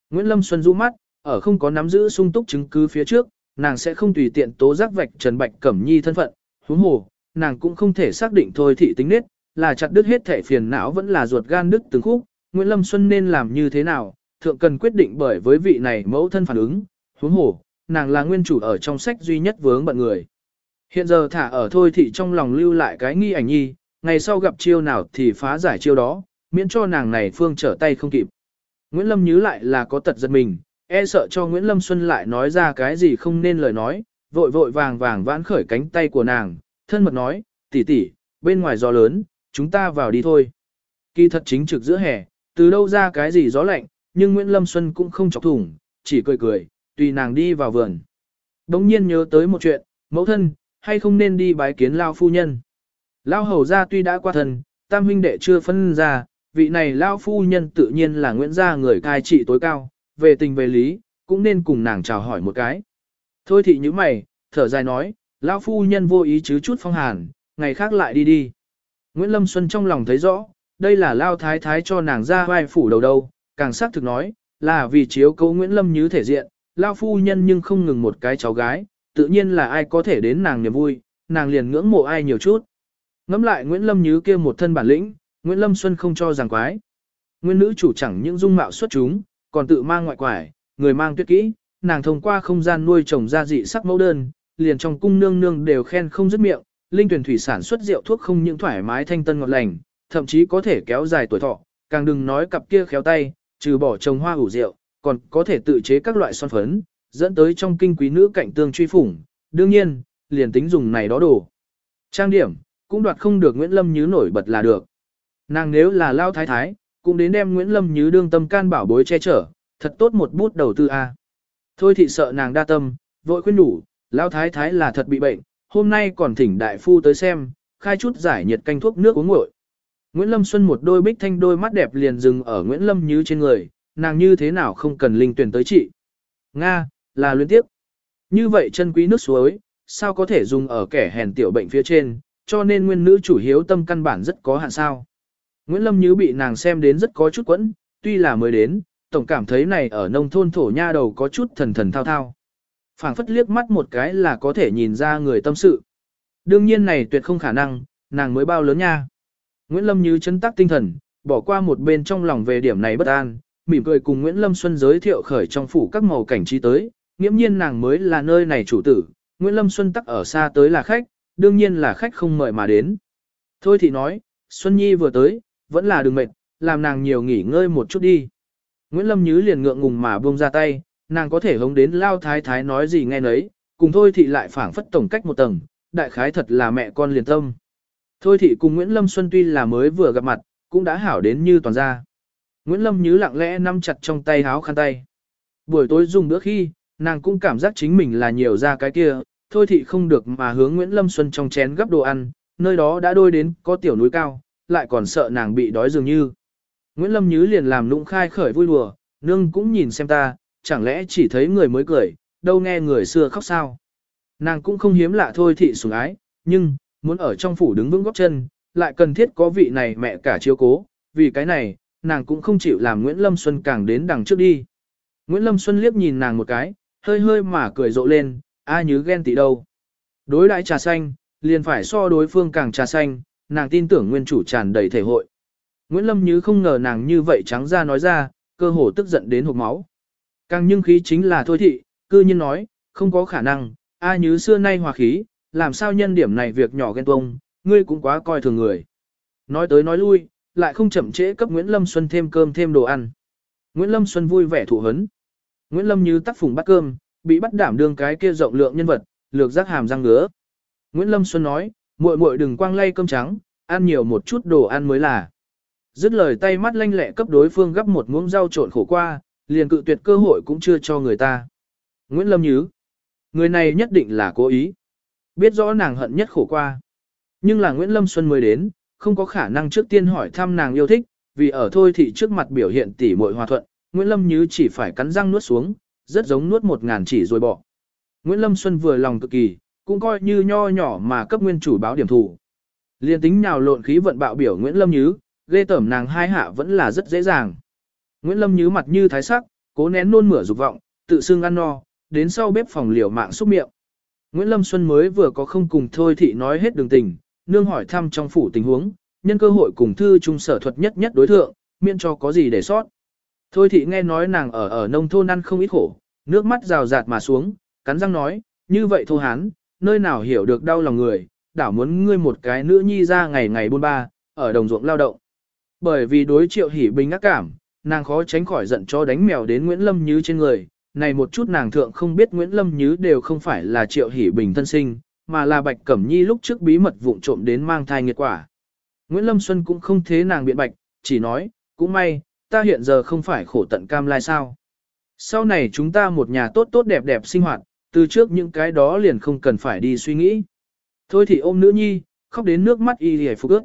Nguyễn Lâm Xuân du mắt, ở không có nắm giữ sung túc chứng cứ phía trước, nàng sẽ không tùy tiện tố giác vạch Trần Bạch Cẩm Nhi thân phận, huống hồ, nàng cũng không thể xác định thôi thị tính nết, là chặt đứt hết thể phiền não vẫn là ruột gan đứt từng khúc, Nguyễn Lâm Xuân nên làm như thế nào, thượng cần quyết định bởi với vị này mẫu thân phản ứng, huống hồ, nàng là nguyên chủ ở trong sách duy nhất vướng bận người. Hiện giờ thả ở thôi thị trong lòng lưu lại cái nghi ảnh nhi, ngày sau gặp chiêu nào thì phá giải chiêu đó, miễn cho nàng này phương trở tay không kịp. Nguyễn Lâm nhớ lại là có tật giật mình, e sợ cho Nguyễn Lâm Xuân lại nói ra cái gì không nên lời nói, vội vội vàng vàng vãn khởi cánh tay của nàng, thân mật nói, tỷ tỷ, bên ngoài gió lớn, chúng ta vào đi thôi. Kỳ thật chính trực giữa hè, từ đâu ra cái gì gió lạnh, nhưng Nguyễn Lâm Xuân cũng không chọc thủng, chỉ cười cười, tùy nàng đi vào vườn. Đống nhiên nhớ tới một chuyện, mẫu thân, hay không nên đi bái kiến Lao phu nhân. Lao hầu ra tuy đã qua thần, tam huynh đệ chưa phân ra, vị này Lao phu nhân tự nhiên là Nguyễn gia người cai trị tối cao, về tình về lý, cũng nên cùng nàng chào hỏi một cái. Thôi thì như mày, thở dài nói, Lão phu nhân vô ý chứ chút phong hàn, ngày khác lại đi đi. Nguyễn Lâm Xuân trong lòng thấy rõ, đây là Lao Thái Thái cho nàng ra vai phủ đầu đâu, càng xác thực nói, là vì chiếu cố Nguyễn Lâm như thể diện, Lao phu nhân nhưng không ngừng một cái cháu gái, tự nhiên là ai có thể đến nàng niềm vui, nàng liền ngưỡng mộ ai nhiều chút. Ngắm lại Nguyễn Lâm như kia một thân bản lĩnh, Nguyễn Lâm Xuân không cho rằng quái. Nguyên nữ chủ chẳng những dung mạo xuất chúng, còn tự mang ngoại quải, người mang tuyết kỹ, nàng thông qua không gian nuôi trồng ra dị sắc mẫu đơn, liền trong cung nương nương đều khen không dứt miệng, linh tuyển thủy sản xuất rượu thuốc không những thoải mái thanh tân ngọt lành, thậm chí có thể kéo dài tuổi thọ, càng đừng nói cặp kia khéo tay, trừ bỏ trồng hoa ủ rượu, còn có thể tự chế các loại son phấn, dẫn tới trong kinh quý nữ cạnh tương truy phủng, đương nhiên, liền tính dùng này đó đồ. Trang điểm, cũng đoạt không được Nguyễn Lâm Như nổi bật là được. Nàng nếu là lao thái thái, cũng đến đem Nguyễn Lâm Như đương tâm can bảo bối che chở, thật tốt một bút đầu tư a. Thôi thị sợ nàng đa tâm, vội khuyên đủ, Lão thái thái là thật bị bệnh, hôm nay còn thỉnh đại phu tới xem, khai chút giải nhiệt canh thuốc nước uống nguội. Nguyễn Lâm Xuân một đôi bích thanh đôi mắt đẹp liền dừng ở Nguyễn Lâm Như trên người, nàng như thế nào không cần linh tuyển tới trị. Nga, là luyến tiếp. Như vậy chân quý nước suối, sao có thể dùng ở kẻ hèn tiểu bệnh phía trên, cho nên nguyên nữ chủ hiếu tâm căn bản rất có hạn sao. Nguyễn Lâm Như bị nàng xem đến rất có chút quẫn, tuy là mới đến, tổng cảm thấy này ở nông thôn thổ nha đầu có chút thần thần thao thao. phảng phất liếc mắt một cái là có thể nhìn ra người tâm sự. Đương nhiên này tuyệt không khả năng, nàng mới bao lớn nha. Nguyễn Lâm Như chấn tác tinh thần, bỏ qua một bên trong lòng về điểm này bất an, mỉm cười cùng Nguyễn Lâm Xuân giới thiệu khởi trong phủ các màu cảnh trí tới, nghiễm nhiên nàng mới là nơi này chủ tử, Nguyễn Lâm Xuân tắc ở xa tới là khách, đương nhiên là khách không mời mà đến. Thôi thì nói, Xuân Nhi vừa tới, vẫn là đừng mệt, làm nàng nhiều nghỉ ngơi một chút đi. Nguyễn Lâm Nhứ liền ngượng ngùng mà buông ra tay, nàng có thể hống đến lao thái thái nói gì nghe nấy, cùng thôi thị lại phảng phất tổng cách một tầng, đại khái thật là mẹ con liền tâm. Thôi thị cùng Nguyễn Lâm Xuân tuy là mới vừa gặp mặt, cũng đã hảo đến như toàn gia. Nguyễn Lâm Nhứ lặng lẽ nắm chặt trong tay háo khăn tay. Buổi tối dùng bữa khi, nàng cũng cảm giác chính mình là nhiều ra cái kia, thôi thị không được mà hướng Nguyễn Lâm Xuân trong chén gấp đồ ăn, nơi đó đã đôi đến có tiểu núi cao, lại còn sợ nàng bị đói dường như. Nguyễn Lâm Nhứ liền làm nũng khai khởi vui đùa, nương cũng nhìn xem ta, chẳng lẽ chỉ thấy người mới cười, đâu nghe người xưa khóc sao. Nàng cũng không hiếm lạ thôi thị sủng ái, nhưng, muốn ở trong phủ đứng vững góc chân, lại cần thiết có vị này mẹ cả chiếu cố, vì cái này, nàng cũng không chịu làm Nguyễn Lâm Xuân càng đến đằng trước đi. Nguyễn Lâm Xuân liếc nhìn nàng một cái, hơi hơi mà cười rộ lên, ai nhớ ghen tị đâu. Đối đãi trà xanh, liền phải so đối phương càng trà xanh, nàng tin tưởng nguyên chủ tràn đầy thể hội. Nguyễn Lâm Như không ngờ nàng như vậy trắng ra nói ra, cơ hồ tức giận đến hộp máu. Càng nhưng khí chính là thôi thị, cư nhiên nói, không có khả năng, A như xưa nay hòa khí, làm sao nhân điểm này việc nhỏ ghen tuông, ngươi cũng quá coi thường người. Nói tới nói lui, lại không chậm trễ cấp Nguyễn Lâm Xuân thêm cơm thêm đồ ăn. Nguyễn Lâm Xuân vui vẻ thụ hấn. Nguyễn Lâm như tắt phùng bắt cơm, bị bắt đảm đương cái kia rộng lượng nhân vật, lược giác hàm răng ngứa. Nguyễn Lâm Xuân nói, muội muội đừng quang lay cơm trắng, ăn nhiều một chút đồ ăn mới là. Dứt lời tay mắt lanh lẹ cấp đối phương gấp một muỗng rau trộn khổ qua, liền cự tuyệt cơ hội cũng chưa cho người ta. Nguyễn Lâm Nhứ, người này nhất định là cố ý. Biết rõ nàng hận nhất khổ qua. Nhưng là Nguyễn Lâm Xuân mới đến, không có khả năng trước tiên hỏi thăm nàng yêu thích, vì ở thôi thì trước mặt biểu hiện tỉ muội hòa thuận, Nguyễn Lâm nhứ chỉ phải cắn răng nuốt xuống, rất giống nuốt một ngàn chỉ rồi bỏ. Nguyễn Lâm Xuân vừa lòng cực kỳ, cũng coi như nho nhỏ mà cấp nguyên chủ báo điểm thủ. Liên tính nhào lộn khí vận bạo biểu Nguyễn Lâm nhứ ghê tởm nàng hai hạ vẫn là rất dễ dàng. Nguyễn Lâm nhíu mặt như thái sắc, cố nén nôn mửa dục vọng, tự xưng ăn no, đến sau bếp phòng liều mạng xúc miệng. Nguyễn Lâm Xuân mới vừa có không cùng thôi thị nói hết đường tình, nương hỏi thăm trong phủ tình huống, nhân cơ hội cùng thư trung sở thuật nhất nhất đối thượng, miễn cho có gì để sót. Thôi thị nghe nói nàng ở ở nông thôn ăn không ít khổ, nước mắt rào rạt mà xuống, cắn răng nói, như vậy thô hán, nơi nào hiểu được đau lòng người, đảo muốn ngươi một cái nữ nhi ra ngày ngày buôn ba, ở đồng ruộng lao động. Bởi vì đối triệu hỉ bình ác cảm, nàng khó tránh khỏi giận cho đánh mèo đến Nguyễn Lâm Như trên người, này một chút nàng thượng không biết Nguyễn Lâm Như đều không phải là triệu hỉ bình thân sinh, mà là Bạch Cẩm Nhi lúc trước bí mật vụng trộm đến mang thai nghiệt quả. Nguyễn Lâm Xuân cũng không thế nàng biện bạch, chỉ nói, cũng may, ta hiện giờ không phải khổ tận cam lai sao. Sau này chúng ta một nhà tốt tốt đẹp đẹp sinh hoạt, từ trước những cái đó liền không cần phải đi suy nghĩ. Thôi thì ôm nữ nhi, khóc đến nước mắt y hề phục ước.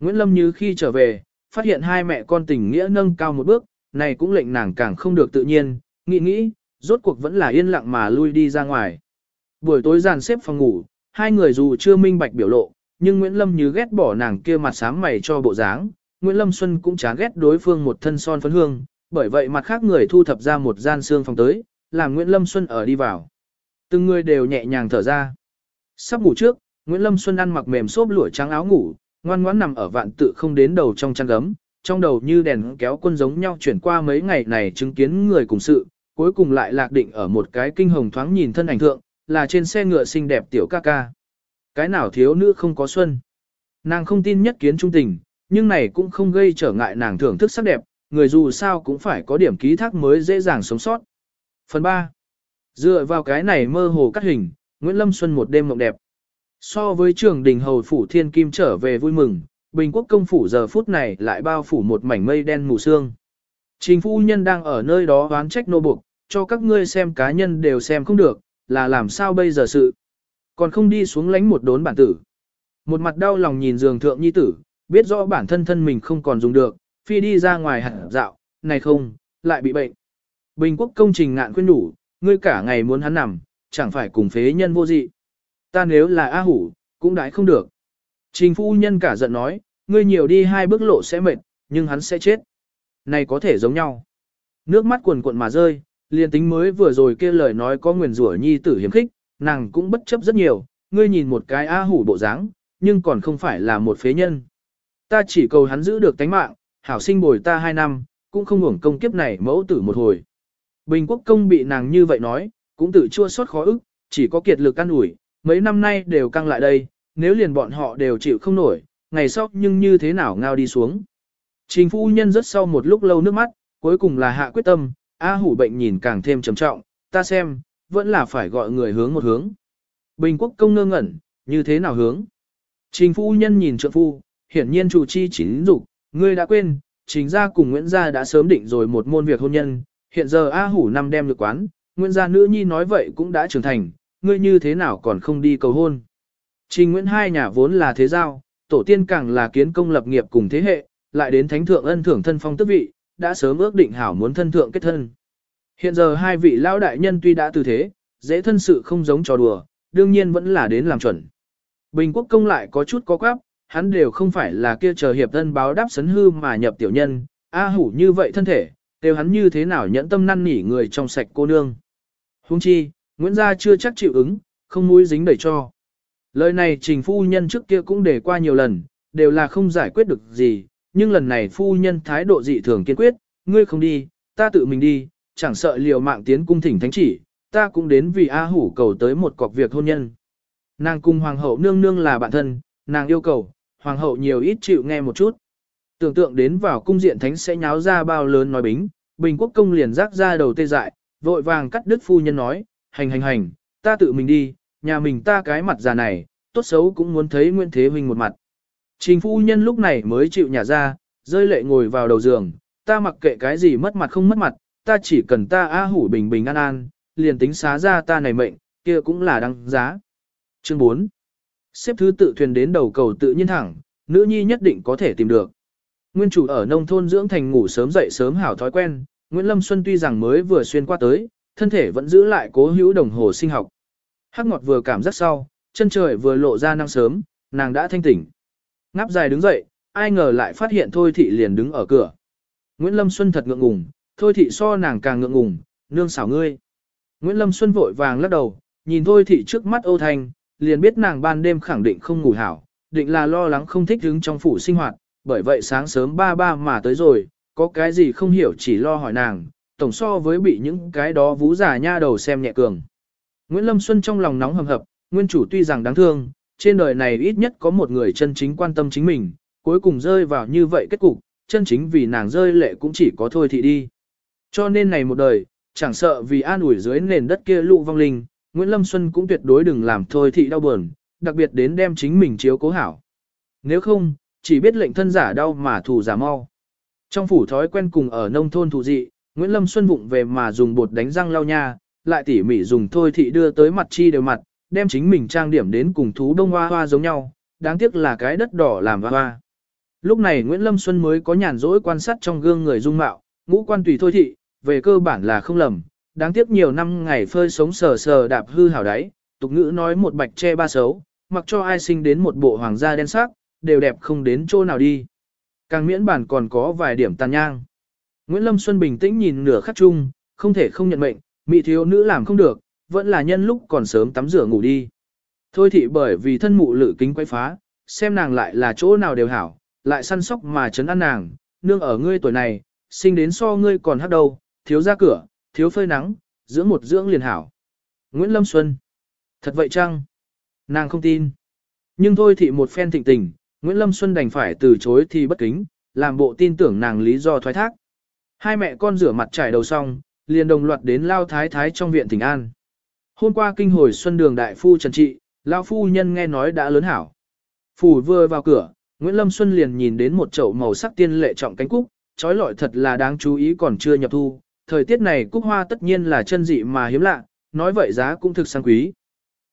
Nguyễn Lâm như khi trở về, phát hiện hai mẹ con tình nghĩa nâng cao một bước, này cũng lệnh nàng càng không được tự nhiên, nghĩ nghĩ, rốt cuộc vẫn là yên lặng mà lui đi ra ngoài. Buổi tối dàn xếp phòng ngủ, hai người dù chưa minh bạch biểu lộ, nhưng Nguyễn Lâm như ghét bỏ nàng kia mặt sáng mày cho bộ dáng, Nguyễn Lâm Xuân cũng chán ghét đối phương một thân son phấn hương, bởi vậy mặt khác người thu thập ra một gian xương phòng tới, làm Nguyễn Lâm Xuân ở đi vào. Từng người đều nhẹ nhàng thở ra. Sắp ngủ trước, Nguyễn Lâm Xuân ăn mặc mềm xốp lụa trắng áo ngủ, ngoan ngoãn nằm ở vạn tự không đến đầu trong chăn gấm, trong đầu như đèn kéo quân giống nhau chuyển qua mấy ngày này chứng kiến người cùng sự, cuối cùng lại lạc định ở một cái kinh hồng thoáng nhìn thân ảnh thượng, là trên xe ngựa xinh đẹp tiểu ca ca. Cái nào thiếu nữ không có xuân. Nàng không tin nhất kiến trung tình, nhưng này cũng không gây trở ngại nàng thưởng thức sắc đẹp, người dù sao cũng phải có điểm ký thác mới dễ dàng sống sót. Phần 3. Dựa vào cái này mơ hồ cắt hình, Nguyễn Lâm Xuân một đêm mộng đẹp. So với trường đình hầu phủ thiên kim trở về vui mừng, Bình quốc công phủ giờ phút này lại bao phủ một mảnh mây đen mù sương. Trình phu nhân đang ở nơi đó oán trách nô buộc, cho các ngươi xem cá nhân đều xem không được, là làm sao bây giờ sự. Còn không đi xuống lánh một đốn bản tử. Một mặt đau lòng nhìn giường thượng nhi tử, biết rõ bản thân thân mình không còn dùng được, phi đi ra ngoài hẳn dạo, này không, lại bị bệnh. Bình quốc công trình ngạn khuyên đủ, ngươi cả ngày muốn hắn nằm, chẳng phải cùng phế nhân vô dị. Ta nếu là A hủ, cũng đãi không được. Trình phu nhân cả giận nói, ngươi nhiều đi hai bước lộ sẽ mệt, nhưng hắn sẽ chết. Này có thể giống nhau. Nước mắt cuồn cuộn mà rơi, liền tính mới vừa rồi kia lời nói có nguyền rủa nhi tử hiếm khích, nàng cũng bất chấp rất nhiều, ngươi nhìn một cái A hủ bộ dáng, nhưng còn không phải là một phế nhân. Ta chỉ cầu hắn giữ được tánh mạng, hảo sinh bồi ta hai năm, cũng không hưởng công kiếp này mẫu tử một hồi. Bình quốc công bị nàng như vậy nói, cũng tự chua xót khó ức, chỉ có kiệt lực căn ủi, mấy năm nay đều căng lại đây, nếu liền bọn họ đều chịu không nổi, ngày sau nhưng như thế nào ngao đi xuống. Trình phu nhân rất sau một lúc lâu nước mắt, cuối cùng là hạ quyết tâm, A hủ bệnh nhìn càng thêm trầm trọng, ta xem, vẫn là phải gọi người hướng một hướng. Bình quốc công ngơ ngẩn, như thế nào hướng? Trình phu nhân nhìn trượng phu, hiển nhiên chủ chi chính dục, ngươi đã quên, trình gia cùng Nguyễn gia đã sớm định rồi một môn việc hôn nhân, hiện giờ A hủ năm đem được quán, Nguyễn gia nữ nhi nói vậy cũng đã trưởng thành, ngươi như thế nào còn không đi cầu hôn. Trình Nguyễn hai nhà vốn là thế giao, tổ tiên càng là kiến công lập nghiệp cùng thế hệ, lại đến thánh thượng ân thưởng thân phong tước vị, đã sớm ước định hảo muốn thân thượng kết thân. Hiện giờ hai vị lão đại nhân tuy đã từ thế, dễ thân sự không giống trò đùa, đương nhiên vẫn là đến làm chuẩn. Bình quốc công lại có chút có quáp, hắn đều không phải là kia chờ hiệp thân báo đáp sấn hư mà nhập tiểu nhân, a hủ như vậy thân thể, đều hắn như thế nào nhẫn tâm năn nỉ người trong sạch cô nương. Hung chi, Nguyễn Gia chưa chắc chịu ứng, không mũi dính đẩy cho. Lời này trình phu nhân trước kia cũng để qua nhiều lần, đều là không giải quyết được gì, nhưng lần này phu nhân thái độ dị thường kiên quyết, ngươi không đi, ta tự mình đi, chẳng sợ liều mạng tiến cung thỉnh thánh chỉ, ta cũng đến vì A Hủ cầu tới một cọc việc hôn nhân. Nàng cùng hoàng hậu nương nương là bạn thân, nàng yêu cầu, hoàng hậu nhiều ít chịu nghe một chút. Tưởng tượng đến vào cung diện thánh sẽ nháo ra bao lớn nói bính, bình quốc công liền rác ra đầu tê dại, vội vàng cắt đứt phu nhân nói, hành hành hành, ta tự mình đi, nhà mình ta cái mặt già này, tốt xấu cũng muốn thấy Nguyễn Thế Huynh một mặt. Trình phu nhân lúc này mới chịu nhà ra, rơi lệ ngồi vào đầu giường, ta mặc kệ cái gì mất mặt không mất mặt, ta chỉ cần ta a hủ bình bình an an, liền tính xá ra ta này mệnh, kia cũng là đăng giá. Chương 4. Xếp thứ tự thuyền đến đầu cầu tự nhiên thẳng, nữ nhi nhất định có thể tìm được. Nguyên chủ ở nông thôn dưỡng thành ngủ sớm dậy sớm hảo thói quen, Nguyễn Lâm Xuân tuy rằng mới vừa xuyên qua tới, thân thể vẫn giữ lại cố hữu đồng hồ sinh học. Hắc ngọt vừa cảm giác sau, chân trời vừa lộ ra năng sớm, nàng đã thanh tỉnh. Ngáp dài đứng dậy, ai ngờ lại phát hiện Thôi Thị liền đứng ở cửa. Nguyễn Lâm Xuân thật ngượng ngùng, Thôi Thị so nàng càng ngượng ngùng, nương xảo ngươi. Nguyễn Lâm Xuân vội vàng lắc đầu, nhìn Thôi Thị trước mắt Âu Thanh, liền biết nàng ban đêm khẳng định không ngủ hảo, định là lo lắng không thích đứng trong phủ sinh hoạt, bởi vậy sáng sớm ba ba mà tới rồi, có cái gì không hiểu chỉ lo hỏi nàng, tổng so với bị những cái đó vũ giả nha đầu xem nhẹ cường. Nguyễn Lâm Xuân trong lòng nóng hầm hập, nguyên chủ tuy rằng đáng thương, trên đời này ít nhất có một người chân chính quan tâm chính mình, cuối cùng rơi vào như vậy kết cục, chân chính vì nàng rơi lệ cũng chỉ có thôi thì đi. Cho nên này một đời, chẳng sợ vì an ủi dưới nền đất kia lụ vong linh, Nguyễn Lâm Xuân cũng tuyệt đối đừng làm thôi thị đau buồn, đặc biệt đến đem chính mình chiếu cố hảo. Nếu không, chỉ biết lệnh thân giả đau mà thù giả mau. Trong phủ thói quen cùng ở nông thôn thù dị, Nguyễn Lâm Xuân vụng về mà dùng bột đánh răng lau nha, lại tỉ mỉ dùng thôi thị đưa tới mặt chi đều mặt, đem chính mình trang điểm đến cùng thú đông hoa hoa giống nhau, đáng tiếc là cái đất đỏ làm hoa hoa. Lúc này Nguyễn Lâm Xuân mới có nhàn rỗi quan sát trong gương người dung mạo, ngũ quan tùy thôi thị, về cơ bản là không lầm, đáng tiếc nhiều năm ngày phơi sống sờ sờ đạp hư hảo đáy, tục ngữ nói một bạch che ba xấu, mặc cho ai sinh đến một bộ hoàng gia đen sắc, đều đẹp không đến chỗ nào đi. Càng miễn bản còn có vài điểm tàn nhang. Nguyễn Lâm Xuân bình tĩnh nhìn nửa khắc chung, không thể không nhận mệnh, mỹ thiếu nữ làm không được, vẫn là nhân lúc còn sớm tắm rửa ngủ đi. Thôi thị bởi vì thân mụ lự kính quay phá, xem nàng lại là chỗ nào đều hảo, lại săn sóc mà chấn an nàng, nương ở ngươi tuổi này, sinh đến so ngươi còn hắc đầu, thiếu ra cửa, thiếu phơi nắng, dưỡng một dưỡng liền hảo. Nguyễn Lâm Xuân. Thật vậy chăng? Nàng không tin. Nhưng thôi thị một phen thịnh tình, Nguyễn Lâm Xuân đành phải từ chối thì bất kính, làm bộ tin tưởng nàng lý do thoái thác. Hai mẹ con rửa mặt trải đầu xong, liền đồng loạt đến lao thái thái trong viện tỉnh an. Hôm qua kinh hồi xuân đường đại phu trần trị, lao phu nhân nghe nói đã lớn hảo. Phủ vừa vào cửa, Nguyễn Lâm Xuân liền nhìn đến một chậu màu sắc tiên lệ trọng cánh cúc, trói lọi thật là đáng chú ý còn chưa nhập thu. Thời tiết này cúc hoa tất nhiên là chân dị mà hiếm lạ, nói vậy giá cũng thực sang quý.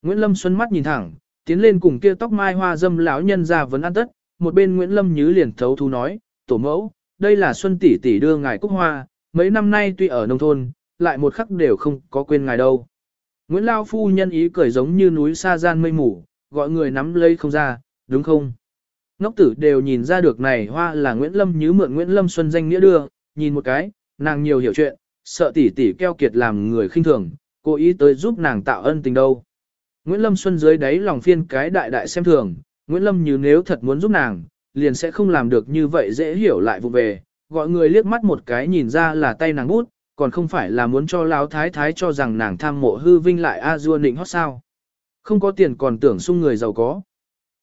Nguyễn Lâm Xuân mắt nhìn thẳng, tiến lên cùng kia tóc mai hoa dâm lão nhân ra vấn ăn tất, một bên Nguyễn Lâm Nhứ liền thấu thú nói, tổ mẫu, đây là Xuân tỷ tỷ đưa ngài cúc hoa, mấy năm nay tuy ở nông thôn, lại một khắc đều không có quên ngài đâu. Nguyễn Lao Phu nhân ý cười giống như núi xa gian mây mù, gọi người nắm lấy không ra, đúng không? Ngốc tử đều nhìn ra được này hoa là Nguyễn Lâm Nhứ mượn Nguyễn Lâm Xuân danh nghĩa đưa, nhìn một cái, nàng nhiều hiểu chuyện, sợ tỷ tỷ keo kiệt làm người khinh thường, cố ý tới giúp nàng tạo ân tình đâu. Nguyễn Lâm Xuân dưới đáy lòng phiên cái đại đại xem thường, Nguyễn Lâm như nếu thật muốn giúp nàng, liền sẽ không làm được như vậy dễ hiểu lại vụ về, gọi người liếc mắt một cái nhìn ra là tay nàng bút, còn không phải là muốn cho Lão Thái Thái cho rằng nàng tham mộ hư vinh lại a dua nịnh hót sao. Không có tiền còn tưởng sung người giàu có.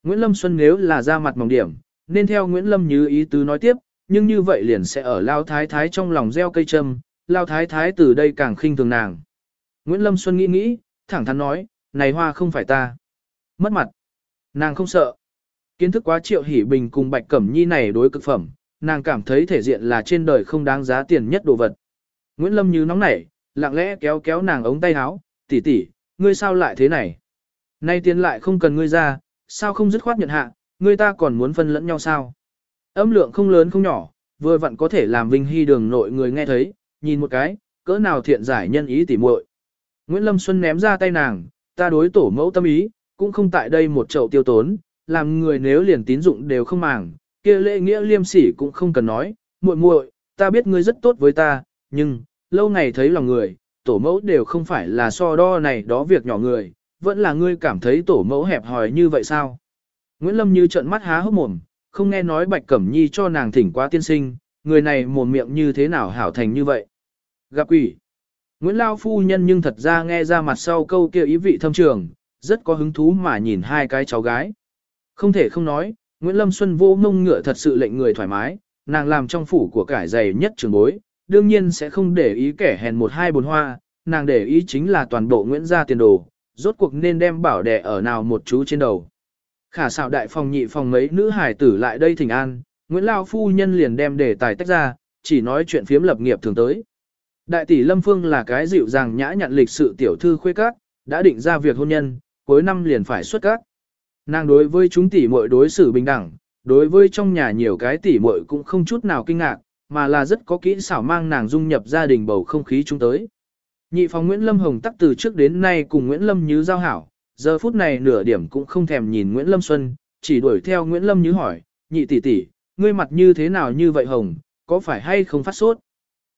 Nguyễn Lâm Xuân nếu là ra mặt mỏng điểm, nên theo Nguyễn Lâm như ý tứ nói tiếp, nhưng như vậy liền sẽ ở Lao Thái Thái trong lòng gieo cây châm, Lao Thái Thái từ đây càng khinh thường nàng. Nguyễn Lâm Xuân nghĩ nghĩ, thẳng thắn nói, này hoa không phải ta. Mất mặt. Nàng không sợ. Kiến thức quá triệu hỉ bình cùng bạch cẩm nhi này đối cực phẩm, nàng cảm thấy thể diện là trên đời không đáng giá tiền nhất đồ vật. Nguyễn Lâm như nóng nảy, lặng lẽ kéo kéo nàng ống tay áo, tỷ tỷ, ngươi sao lại thế này? Nay tiền lại không cần ngươi ra, sao không dứt khoát nhận hạ, ngươi ta còn muốn phân lẫn nhau sao? Âm lượng không lớn không nhỏ, vừa vặn có thể làm Vinh Hy đường nội người nghe thấy, nhìn một cái, cỡ nào thiện giải nhân ý tỉ muội. Nguyễn Lâm Xuân ném ra tay nàng, ta đối tổ mẫu tâm ý, cũng không tại đây một chậu tiêu tốn, làm người nếu liền tín dụng đều không màng, kia lễ nghĩa liêm sỉ cũng không cần nói, muội muội, ta biết ngươi rất tốt với ta, nhưng, lâu ngày thấy lòng người, tổ mẫu đều không phải là so đo này đó việc nhỏ người, vẫn là ngươi cảm thấy tổ mẫu hẹp hòi như vậy sao? Nguyễn Lâm như trợn mắt há hốc mồm, không nghe nói Bạch Cẩm Nhi cho nàng thỉnh quá tiên sinh, người này mồm miệng như thế nào hảo thành như vậy. Gặp quỷ. Nguyễn Lao phu nhân nhưng thật ra nghe ra mặt sau câu kia ý vị thâm trường, rất có hứng thú mà nhìn hai cái cháu gái. Không thể không nói, Nguyễn Lâm Xuân vô mông ngựa thật sự lệnh người thoải mái, nàng làm trong phủ của cải dày nhất trường bối, đương nhiên sẽ không để ý kẻ hèn một hai bồn hoa, nàng để ý chính là toàn bộ Nguyễn gia tiền đồ, rốt cuộc nên đem bảo đẻ ở nào một chú trên đầu. Khả xạo đại phòng nhị phòng mấy nữ hải tử lại đây thỉnh an, Nguyễn Lao phu nhân liền đem đề tài tách ra, chỉ nói chuyện phiếm lập nghiệp thường tới. Đại tỷ Lâm Phương là cái dịu dàng nhã nhặn lịch sự tiểu thư khuê các, đã định ra việc hôn nhân, cuối năm liền phải xuất các. Nàng đối với chúng tỷ muội đối xử bình đẳng, đối với trong nhà nhiều cái tỷ muội cũng không chút nào kinh ngạc, mà là rất có kỹ xảo mang nàng dung nhập gia đình bầu không khí chúng tới. Nhị phòng Nguyễn Lâm Hồng tắc từ trước đến nay cùng Nguyễn Lâm Như giao hảo, giờ phút này nửa điểm cũng không thèm nhìn Nguyễn Lâm Xuân, chỉ đuổi theo Nguyễn Lâm Như hỏi, nhị tỷ tỷ, ngươi mặt như thế nào như vậy Hồng, có phải hay không phát sốt?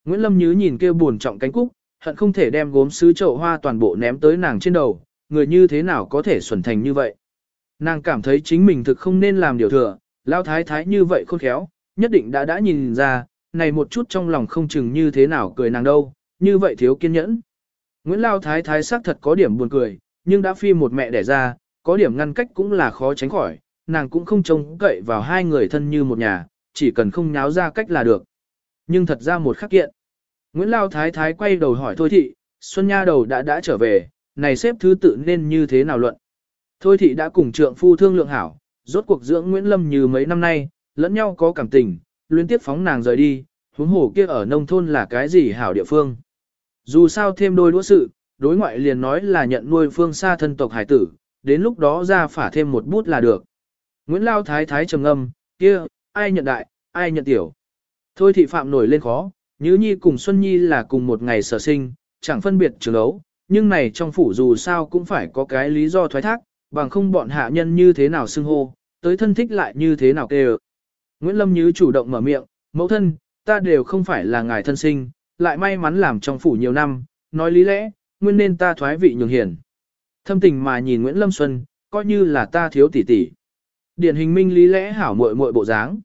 Nguyễn Lâm Như nhìn kia buồn trọng cánh cúc, hận không thể đem gốm sứ chậu hoa toàn bộ ném tới nàng trên đầu, người như thế nào có thể xuẩn thành như vậy? Nàng cảm thấy chính mình thực không nên làm điều thừa, lao thái thái như vậy khôn khéo, nhất định đã đã nhìn ra, này một chút trong lòng không chừng như thế nào cười nàng đâu, như vậy thiếu kiên nhẫn. Nguyễn Lao Thái Thái xác thật có điểm buồn cười, nhưng đã phi một mẹ đẻ ra, có điểm ngăn cách cũng là khó tránh khỏi, nàng cũng không trông cậy vào hai người thân như một nhà, chỉ cần không nháo ra cách là được. Nhưng thật ra một khắc kiện. Nguyễn Lao Thái Thái quay đầu hỏi Thôi Thị, Xuân Nha đầu đã đã trở về, này xếp thứ tự nên như thế nào luận. Thôi Thị đã cùng trượng phu thương lượng hảo, rốt cuộc dưỡng Nguyễn Lâm như mấy năm nay, lẫn nhau có cảm tình, liên tiếp phóng nàng rời đi, huống hồ kia ở nông thôn là cái gì hảo địa phương. Dù sao thêm đôi đũa sự, đối ngoại liền nói là nhận nuôi phương xa thân tộc hải tử, đến lúc đó ra phả thêm một bút là được. Nguyễn Lao Thái Thái trầm ngâm, kia, ai nhận đại, ai nhận tiểu. Thôi thị phạm nổi lên khó, Nhứ Nhi cùng Xuân Nhi là cùng một ngày sở sinh, chẳng phân biệt trường ấu, nhưng này trong phủ dù sao cũng phải có cái lý do thoái thác, bằng không bọn hạ nhân như thế nào xưng hô, tới thân thích lại như thế nào kêu. Nguyễn Lâm Như chủ động mở miệng, mẫu thân, ta đều không phải là ngài thân sinh, lại may mắn làm trong phủ nhiều năm, nói lý lẽ, nguyên nên ta thoái vị nhường hiền. Thâm tình mà nhìn Nguyễn Lâm Xuân, coi như là ta thiếu tỷ tỷ. Điển hình minh lý lẽ hảo muội muội bộ dáng.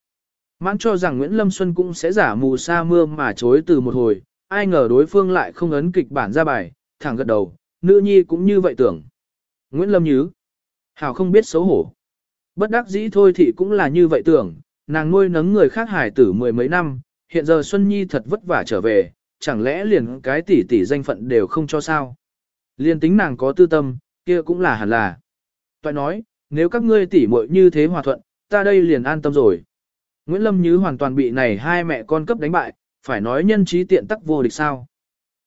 Mãn cho rằng Nguyễn Lâm Xuân cũng sẽ giả mù sa mưa mà chối từ một hồi, ai ngờ đối phương lại không ấn kịch bản ra bài, thẳng gật đầu, nữ nhi cũng như vậy tưởng. Nguyễn Lâm Nhứ, hảo không biết xấu hổ. Bất đắc dĩ thôi thì cũng là như vậy tưởng, nàng nuôi nấng người khác hải tử mười mấy năm, hiện giờ Xuân Nhi thật vất vả trở về, chẳng lẽ liền cái tỷ tỷ danh phận đều không cho sao? Liên tính nàng có tư tâm, kia cũng là hẳn là. Toại nói, nếu các ngươi tỷ muội như thế hòa thuận, ta đây liền an tâm rồi. Nguyễn Lâm Như hoàn toàn bị này hai mẹ con cấp đánh bại, phải nói nhân trí tiện tắc vô địch sao.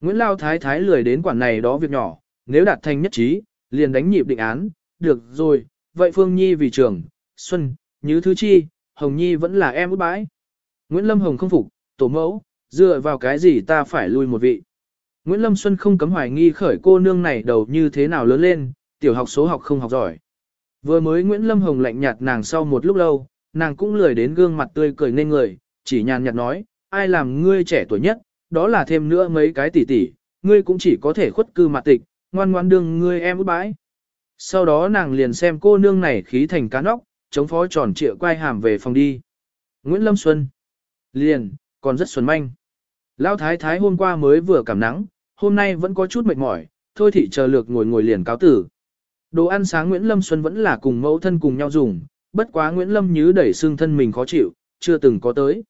Nguyễn Lao Thái Thái lười đến quản này đó việc nhỏ, nếu đạt thành nhất trí, liền đánh nhịp định án, được rồi, vậy Phương Nhi vì trường, Xuân, Nhứ Thứ Chi, Hồng Nhi vẫn là em út bãi. Nguyễn Lâm Hồng không phục, tổ mẫu, dựa vào cái gì ta phải lui một vị. Nguyễn Lâm Xuân không cấm hoài nghi khởi cô nương này đầu như thế nào lớn lên, tiểu học số học không học giỏi. Vừa mới Nguyễn Lâm Hồng lạnh nhạt nàng sau một lúc lâu, nàng cũng lười đến gương mặt tươi cười nên người, chỉ nhàn nhạt nói, ai làm ngươi trẻ tuổi nhất, đó là thêm nữa mấy cái tỷ tỷ, ngươi cũng chỉ có thể khuất cư mặt tịch, ngoan ngoan đương ngươi em út bãi. Sau đó nàng liền xem cô nương này khí thành cá nóc, chống phó tròn trịa quay hàm về phòng đi. Nguyễn Lâm Xuân. Liền, còn rất xuân manh. Lão thái thái hôm qua mới vừa cảm nắng, hôm nay vẫn có chút mệt mỏi, thôi thị chờ lược ngồi ngồi liền cáo tử. Đồ ăn sáng Nguyễn Lâm Xuân vẫn là cùng mẫu thân cùng nhau dùng, bất quá Nguyễn Lâm Nhứ đẩy xương thân mình khó chịu, chưa từng có tới.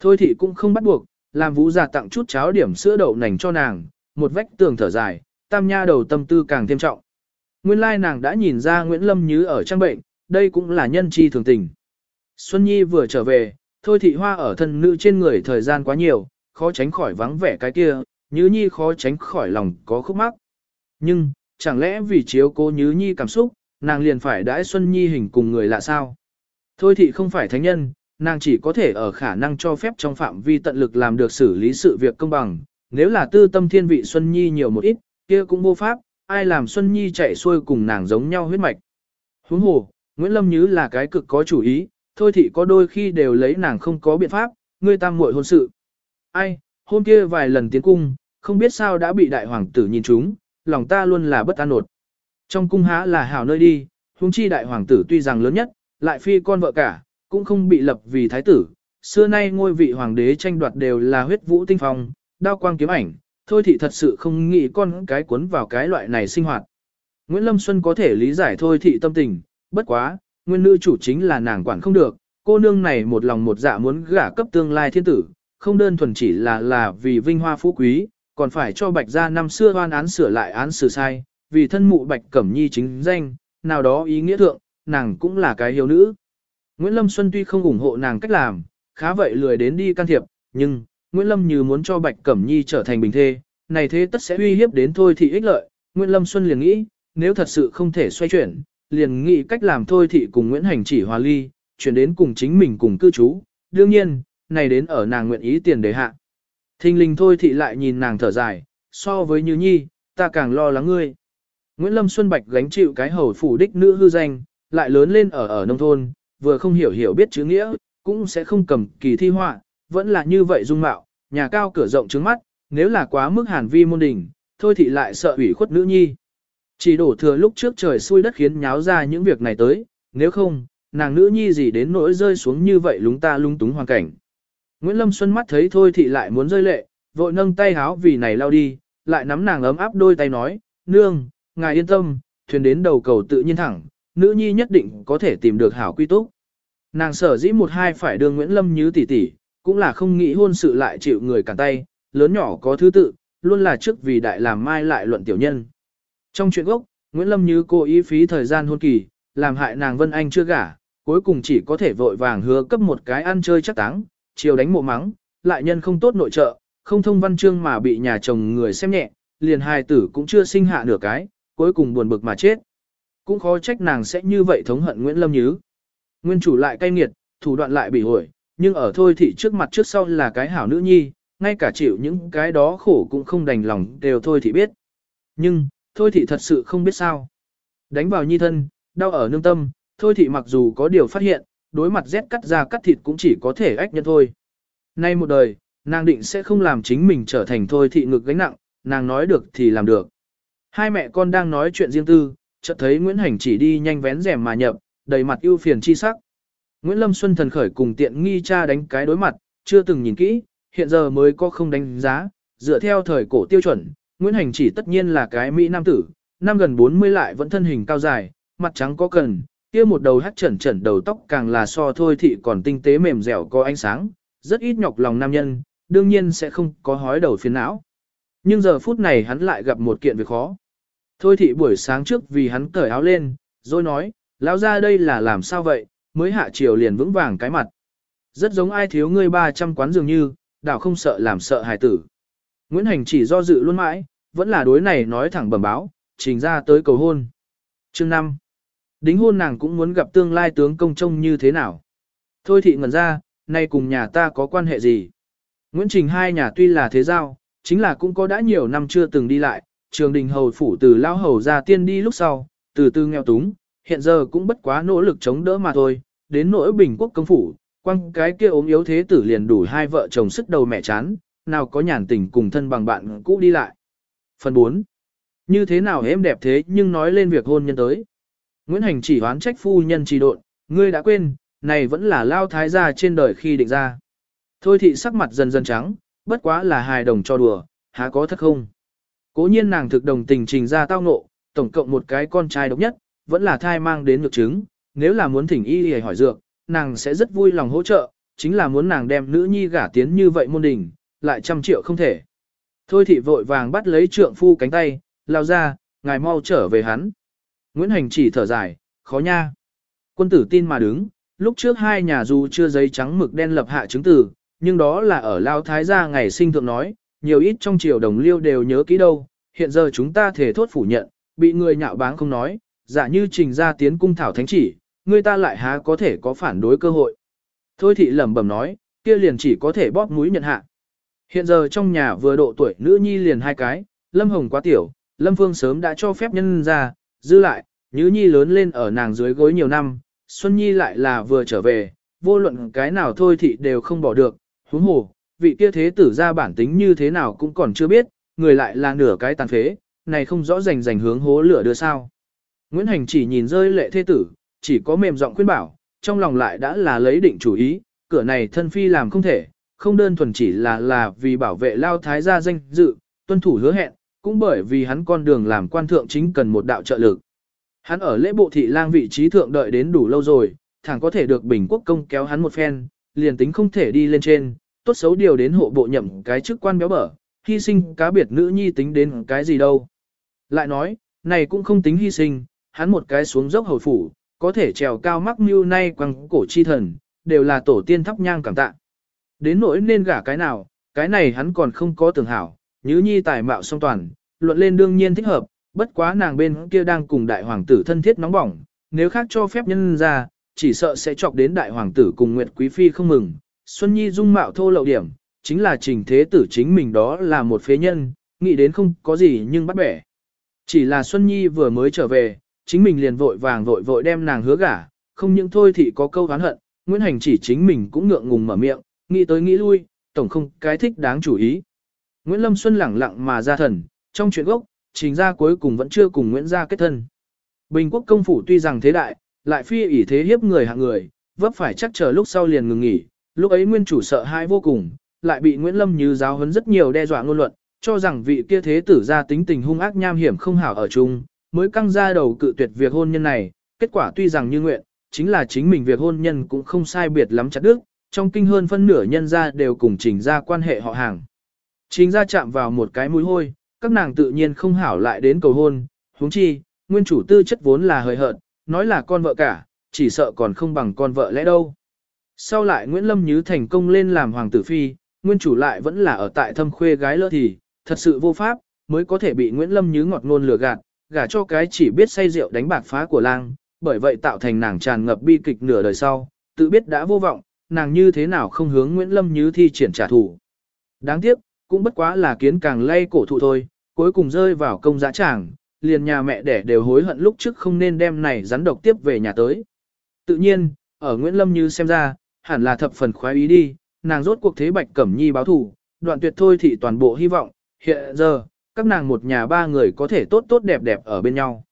Thôi thị cũng không bắt buộc, làm vũ già tặng chút cháo điểm sữa đậu nành cho nàng, một vách tường thở dài, tam nha đầu tâm tư càng thêm trọng. Nguyên lai nàng đã nhìn ra Nguyễn Lâm như ở trang bệnh, đây cũng là nhân chi thường tình. Xuân Nhi vừa trở về, thôi thị hoa ở thân nữ trên người thời gian quá nhiều, khó tránh khỏi vắng vẻ cái kia, Như Nhi khó tránh khỏi lòng có khúc mắc. Nhưng, chẳng lẽ vì chiếu cố Như Nhi cảm xúc, nàng liền phải đãi Xuân Nhi hình cùng người lạ sao? Thôi thị không phải thánh nhân, nàng chỉ có thể ở khả năng cho phép trong phạm vi tận lực làm được xử lý sự việc công bằng. Nếu là tư tâm thiên vị Xuân Nhi nhiều một ít, kia cũng vô pháp, ai làm Xuân Nhi chạy xuôi cùng nàng giống nhau huyết mạch. Huống hồ, Nguyễn Lâm Như là cái cực có chủ ý, thôi thị có đôi khi đều lấy nàng không có biện pháp, ngươi tam muội hôn sự. Ai, hôm kia vài lần tiến cung, không biết sao đã bị đại hoàng tử nhìn chúng, lòng ta luôn là bất an nột. Trong cung há là hảo nơi đi, huống chi đại hoàng tử tuy rằng lớn nhất, lại phi con vợ cả, cũng không bị lập vì thái tử. Xưa nay ngôi vị hoàng đế tranh đoạt đều là huyết vũ tinh phong, đao quang kiếm ảnh, thôi thị thật sự không nghĩ con cái cuốn vào cái loại này sinh hoạt. Nguyễn Lâm Xuân có thể lý giải thôi thị tâm tình, bất quá, nguyên nữ chủ chính là nàng quản không được, cô nương này một lòng một dạ muốn gả cấp tương lai thiên tử, không đơn thuần chỉ là là vì vinh hoa phú quý, còn phải cho bạch gia năm xưa hoan án sửa lại án xử sai, vì thân mụ bạch cẩm nhi chính danh, nào đó ý nghĩa thượng, nàng cũng là cái hiếu nữ. Nguyễn Lâm Xuân tuy không ủng hộ nàng cách làm, khá vậy lười đến đi can thiệp, nhưng, Nguyễn Lâm như muốn cho Bạch Cẩm Nhi trở thành bình thê, này thế tất sẽ uy hiếp đến thôi thị ích lợi. Nguyễn Lâm Xuân liền nghĩ, nếu thật sự không thể xoay chuyển, liền nghĩ cách làm thôi thị cùng Nguyễn Hành chỉ hòa ly, chuyển đến cùng chính mình cùng cư trú. Đương nhiên, này đến ở nàng nguyện ý tiền đề hạ. Thinh linh thôi thị lại nhìn nàng thở dài, so với Như Nhi, ta càng lo lắng ngươi. Nguyễn Lâm Xuân Bạch gánh chịu cái hầu phủ đích nữ hư danh, lại lớn lên ở ở nông thôn, vừa không hiểu hiểu biết chữ nghĩa, cũng sẽ không cầm kỳ thi họa, vẫn là như vậy dung mạo, nhà cao cửa rộng trứng mắt, nếu là quá mức hàn vi môn đỉnh, thôi thì lại sợ ủy khuất nữ nhi. Chỉ đổ thừa lúc trước trời xui đất khiến nháo ra những việc này tới, nếu không, nàng nữ nhi gì đến nỗi rơi xuống như vậy lúng ta lung túng hoàn cảnh. Nguyễn Lâm Xuân mắt thấy thôi thì lại muốn rơi lệ, vội nâng tay háo vì này lao đi, lại nắm nàng ấm áp đôi tay nói, nương, ngài yên tâm, thuyền đến đầu cầu tự nhiên thẳng, nữ nhi nhất định có thể tìm được hảo quy túc. Nàng sở dĩ một hai phải đưa Nguyễn Lâm như tỷ tỷ, cũng là không nghĩ hôn sự lại chịu người cản tay, lớn nhỏ có thứ tự, luôn là trước vì đại làm mai lại luận tiểu nhân. Trong chuyện gốc, Nguyễn Lâm như cố ý phí thời gian hôn kỳ, làm hại nàng Vân Anh chưa gả, cuối cùng chỉ có thể vội vàng hứa cấp một cái ăn chơi chắc táng, chiều đánh mộ mắng, lại nhân không tốt nội trợ, không thông văn chương mà bị nhà chồng người xem nhẹ, liền hài tử cũng chưa sinh hạ nửa cái, cuối cùng buồn bực mà chết. Cũng khó trách nàng sẽ như vậy thống hận Nguyễn Lâm Như. Nguyên chủ lại cay nghiệt, thủ đoạn lại bị hổi, nhưng ở thôi thị trước mặt trước sau là cái hảo nữ nhi, ngay cả chịu những cái đó khổ cũng không đành lòng đều thôi thị biết. Nhưng, thôi thị thật sự không biết sao. Đánh vào nhi thân, đau ở nương tâm, thôi thị mặc dù có điều phát hiện, đối mặt rét cắt ra cắt thịt cũng chỉ có thể ách nhân thôi. Nay một đời, nàng định sẽ không làm chính mình trở thành thôi thị ngực gánh nặng, nàng nói được thì làm được. Hai mẹ con đang nói chuyện riêng tư, chợt thấy Nguyễn Hành chỉ đi nhanh vén rèm mà nhập, đầy mặt ưu phiền chi sắc. Nguyễn Lâm Xuân thần khởi cùng tiện nghi cha đánh cái đối mặt, chưa từng nhìn kỹ, hiện giờ mới có không đánh giá, dựa theo thời cổ tiêu chuẩn, Nguyễn Hành chỉ tất nhiên là cái Mỹ nam tử, năm gần 40 lại vẫn thân hình cao dài, mặt trắng có cần, kia một đầu hắt trần trần đầu tóc càng là so thôi thị còn tinh tế mềm dẻo có ánh sáng, rất ít nhọc lòng nam nhân, đương nhiên sẽ không có hói đầu phiền não. Nhưng giờ phút này hắn lại gặp một kiện việc khó. Thôi thị buổi sáng trước vì hắn cởi áo lên, rồi nói, lão ra đây là làm sao vậy, mới hạ chiều liền vững vàng cái mặt. Rất giống ai thiếu ngươi 300 quán dường như, đảo không sợ làm sợ hài tử. Nguyễn Hành chỉ do dự luôn mãi, vẫn là đối này nói thẳng bẩm báo, trình ra tới cầu hôn. Chương 5. Đính hôn nàng cũng muốn gặp tương lai tướng công trông như thế nào. Thôi thị ngẩn ra, nay cùng nhà ta có quan hệ gì? Nguyễn Trình hai nhà tuy là thế giao, chính là cũng có đã nhiều năm chưa từng đi lại, trường đình hầu phủ từ lao hầu ra tiên đi lúc sau, từ từ nghèo túng, hiện giờ cũng bất quá nỗ lực chống đỡ mà thôi, đến nỗi bình quốc công phủ, quăng cái kia ốm yếu thế tử liền đủ hai vợ chồng sức đầu mẹ chán, nào có nhàn tình cùng thân bằng bạn cũ đi lại. Phần 4. Như thế nào em đẹp thế nhưng nói lên việc hôn nhân tới. Nguyễn Hành chỉ hoán trách phu nhân trì độn, ngươi đã quên, này vẫn là lao thái gia trên đời khi định ra. Thôi thị sắc mặt dần dần trắng, bất quá là hài đồng cho đùa, há có thật không? Cố nhiên nàng thực đồng tình trình ra tao ngộ, tổng cộng một cái con trai độc nhất, vẫn là thai mang đến nhược chứng, nếu là muốn thỉnh y y hỏi dược, nàng sẽ rất vui lòng hỗ trợ, chính là muốn nàng đem nữ nhi gả tiến như vậy môn đình, lại trăm triệu không thể. Thôi thị vội vàng bắt lấy trượng phu cánh tay, lao ra, ngài mau trở về hắn. Nguyễn Hành chỉ thở dài, khó nha. Quân tử tin mà đứng, lúc trước hai nhà dù chưa giấy trắng mực đen lập hạ chứng tử, nhưng đó là ở Lao Thái gia ngày sinh thượng nói, nhiều ít trong triều đồng liêu đều nhớ kỹ đâu, hiện giờ chúng ta thể thốt phủ nhận, bị người nhạo báng không nói, giả như trình ra tiến cung thảo thánh chỉ, người ta lại há có thể có phản đối cơ hội. Thôi thị lẩm bẩm nói, kia liền chỉ có thể bóp mũi nhận hạ. Hiện giờ trong nhà vừa độ tuổi nữ nhi liền hai cái, Lâm Hồng quá tiểu, Lâm Phương sớm đã cho phép nhân ra, dư lại, Nhứ Nhi lớn lên ở nàng dưới gối nhiều năm, Xuân Nhi lại là vừa trở về, vô luận cái nào thôi thị đều không bỏ được, huống hồ, vị kia thế tử ra bản tính như thế nào cũng còn chưa biết, người lại là nửa cái tàn phế, này không rõ rành rành hướng hố lửa đưa sao. Nguyễn Hành chỉ nhìn rơi lệ Thê tử, chỉ có mềm giọng khuyên bảo, trong lòng lại đã là lấy định chủ ý, cửa này thân phi làm không thể, không đơn thuần chỉ là là vì bảo vệ lao thái gia danh dự, tuân thủ hứa hẹn, cũng bởi vì hắn con đường làm quan thượng chính cần một đạo trợ lực. Hắn ở lễ bộ thị lang vị trí thượng đợi đến đủ lâu rồi, thẳng có thể được Bình Quốc công kéo hắn một phen, liền tính không thể đi lên trên, tốt xấu điều đến hộ bộ nhậm cái chức quan béo bở, hy sinh cá biệt nữ nhi tính đến cái gì đâu. Lại nói, này cũng không tính hy sinh, hắn một cái xuống dốc hầu phủ, có thể trèo cao mắc mưu nay quăng cổ chi thần, đều là tổ tiên thắp nhang cảm tạ. Đến nỗi nên gả cái nào, cái này hắn còn không có tưởng hảo, nhứ nhi tài mạo song toàn, luận lên đương nhiên thích hợp, bất quá nàng bên kia đang cùng đại hoàng tử thân thiết nóng bỏng, nếu khác cho phép nhân ra, chỉ sợ sẽ chọc đến đại hoàng tử cùng Nguyệt Quý Phi không mừng. Xuân Nhi dung mạo thô lậu điểm, chính là trình thế tử chính mình đó là một phế nhân, nghĩ đến không có gì nhưng bắt bẻ. Chỉ là Xuân Nhi vừa mới trở về, chính mình liền vội vàng vội vội đem nàng hứa gả, không những thôi thì có câu oán hận, Nguyễn Hành chỉ chính mình cũng ngượng ngùng mở miệng, nghĩ tới nghĩ lui, tổng không cái thích đáng chủ ý. Nguyễn Lâm Xuân lẳng lặng mà ra thần, trong chuyện gốc, trình ra cuối cùng vẫn chưa cùng Nguyễn gia kết thân. Bình quốc công phủ tuy rằng thế đại, lại phi ỷ thế hiếp người hạng người, vấp phải chắc chờ lúc sau liền ngừng nghỉ, lúc ấy nguyên chủ sợ hãi vô cùng, lại bị Nguyễn Lâm như giáo huấn rất nhiều đe dọa ngôn luận, cho rằng vị kia thế tử ra tính tình hung ác nham hiểm không hảo ở chung, mới căng ra đầu cự tuyệt việc hôn nhân này, kết quả tuy rằng như nguyện, chính là chính mình việc hôn nhân cũng không sai biệt lắm chặt đức, trong kinh hơn phân nửa nhân gia đều cùng trình ra quan hệ họ hàng. Trình ra chạm vào một cái mũi hôi, các nàng tự nhiên không hảo lại đến cầu hôn, huống chi, nguyên chủ tư chất vốn là hời hợt, nói là con vợ cả, chỉ sợ còn không bằng con vợ lẽ đâu. Sau lại Nguyễn Lâm Như thành công lên làm hoàng tử phi, nguyên chủ lại vẫn là ở tại thâm khuê gái lỡ thì, thật sự vô pháp, mới có thể bị Nguyễn Lâm Như ngọt ngôn lừa gạt, gả cho cái chỉ biết say rượu đánh bạc phá của lang, bởi vậy tạo thành nàng tràn ngập bi kịch nửa đời sau, tự biết đã vô vọng, nàng như thế nào không hướng Nguyễn Lâm Như thi triển trả thù. Đáng tiếc, cũng bất quá là kiến càng lay cổ thụ thôi, cuối cùng rơi vào công giá tràng, liền nhà mẹ đẻ đều hối hận lúc trước không nên đem này rắn độc tiếp về nhà tới. Tự nhiên, ở Nguyễn Lâm Như xem ra, hẳn là thập phần khoái ý đi, nàng rốt cuộc thế Bạch Cẩm Nhi báo thủ, đoạn tuyệt thôi thì toàn bộ hy vọng, hiện giờ, các nàng một nhà ba người có thể tốt tốt đẹp đẹp ở bên nhau.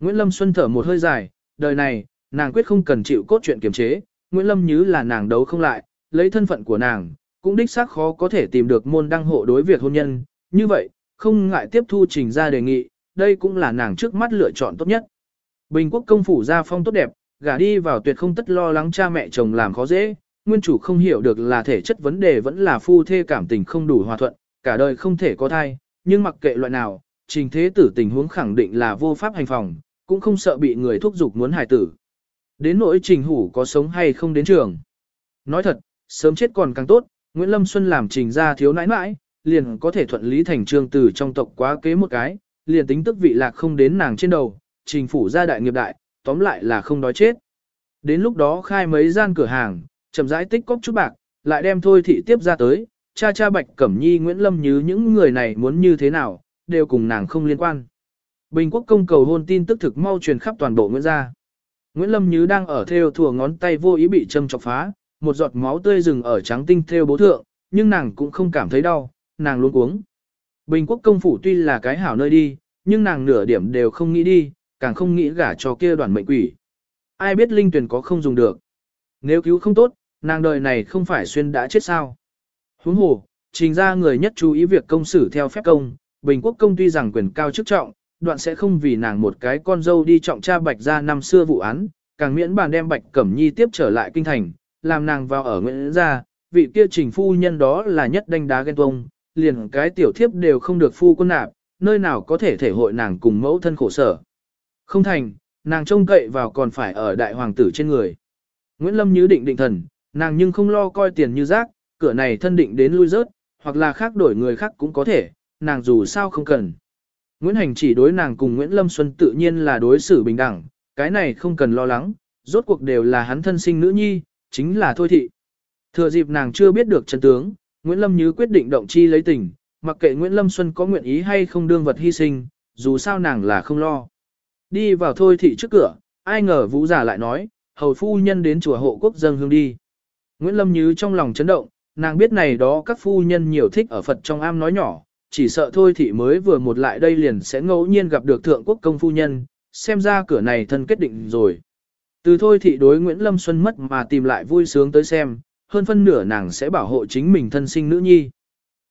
Nguyễn Lâm Xuân thở một hơi dài, đời này, nàng quyết không cần chịu cốt chuyện kiềm chế, Nguyễn Lâm Như là nàng đấu không lại, lấy thân phận của nàng, cũng đích xác khó có thể tìm được môn đăng hộ đối việc hôn nhân, như vậy, không ngại tiếp thu trình ra đề nghị, đây cũng là nàng trước mắt lựa chọn tốt nhất. Bình quốc công phủ gia phong tốt đẹp, gả đi vào tuyệt không tất lo lắng cha mẹ chồng làm khó dễ, nguyên chủ không hiểu được là thể chất vấn đề vẫn là phu thê cảm tình không đủ hòa thuận, cả đời không thể có thai, nhưng mặc kệ loại nào, trình thế tử tình huống khẳng định là vô pháp hành phòng, cũng không sợ bị người thúc giục muốn hài tử. Đến nỗi trình hủ có sống hay không đến trường. Nói thật, sớm chết còn càng tốt, Nguyễn Lâm Xuân làm trình ra thiếu nãi nãi, liền có thể thuận lý thành trương từ trong tộc quá kế một cái, liền tính tức vị lạc không đến nàng trên đầu, trình phủ gia đại nghiệp đại, tóm lại là không đói chết. Đến lúc đó khai mấy gian cửa hàng, chậm rãi tích cóp chút bạc, lại đem thôi thị tiếp ra tới, cha cha Bạch Cẩm Nhi Nguyễn Lâm như những người này muốn như thế nào, đều cùng nàng không liên quan. Bình quốc công cầu hôn tin tức thực mau truyền khắp toàn bộ Nguyễn gia. Nguyễn Lâm Như đang ở theo thùa ngón tay vô ý bị châm chọc phá, một giọt máu tươi rừng ở trắng tinh theo bố thượng, nhưng nàng cũng không cảm thấy đau, nàng luôn uống. Bình quốc công phủ tuy là cái hảo nơi đi, nhưng nàng nửa điểm đều không nghĩ đi, càng không nghĩ gả cho kia đoàn mệnh quỷ. Ai biết linh tuyển có không dùng được. Nếu cứu không tốt, nàng đời này không phải xuyên đã chết sao. Huống hồ, trình ra người nhất chú ý việc công xử theo phép công, Bình quốc công tuy rằng quyền cao chức trọng, đoạn sẽ không vì nàng một cái con dâu đi trọng tra bạch ra năm xưa vụ án, càng miễn bàn đem bạch cẩm nhi tiếp trở lại kinh thành, làm nàng vào ở nguyễn gia, vị kia trình phu nhân đó là nhất đánh đá ghen tuông, liền cái tiểu thiếp đều không được phu quân nạp, nơi nào có thể thể hội nàng cùng mẫu thân khổ sở. Không thành, nàng trông cậy vào còn phải ở đại hoàng tử trên người. Nguyễn Lâm như định định thần, nàng nhưng không lo coi tiền như rác, cửa này thân định đến lui rớt, hoặc là khác đổi người khác cũng có thể, nàng dù sao không cần. Nguyễn Hành chỉ đối nàng cùng Nguyễn Lâm Xuân tự nhiên là đối xử bình đẳng, cái này không cần lo lắng, rốt cuộc đều là hắn thân sinh nữ nhi, chính là thôi thị. Thừa dịp nàng chưa biết được chân tướng, Nguyễn Lâm Như quyết định động chi lấy tình, mặc kệ Nguyễn Lâm Xuân có nguyện ý hay không đương vật hy sinh, dù sao nàng là không lo. Đi vào thôi thị trước cửa, ai ngờ vũ giả lại nói, hầu phu nhân đến chùa hộ quốc dân hương đi. Nguyễn Lâm Như trong lòng chấn động, nàng biết này đó các phu nhân nhiều thích ở Phật trong am nói nhỏ, chỉ sợ thôi thị mới vừa một lại đây liền sẽ ngẫu nhiên gặp được thượng quốc công phu nhân, xem ra cửa này thân kết định rồi. Từ thôi thị đối Nguyễn Lâm Xuân mất mà tìm lại vui sướng tới xem, hơn phân nửa nàng sẽ bảo hộ chính mình thân sinh nữ nhi.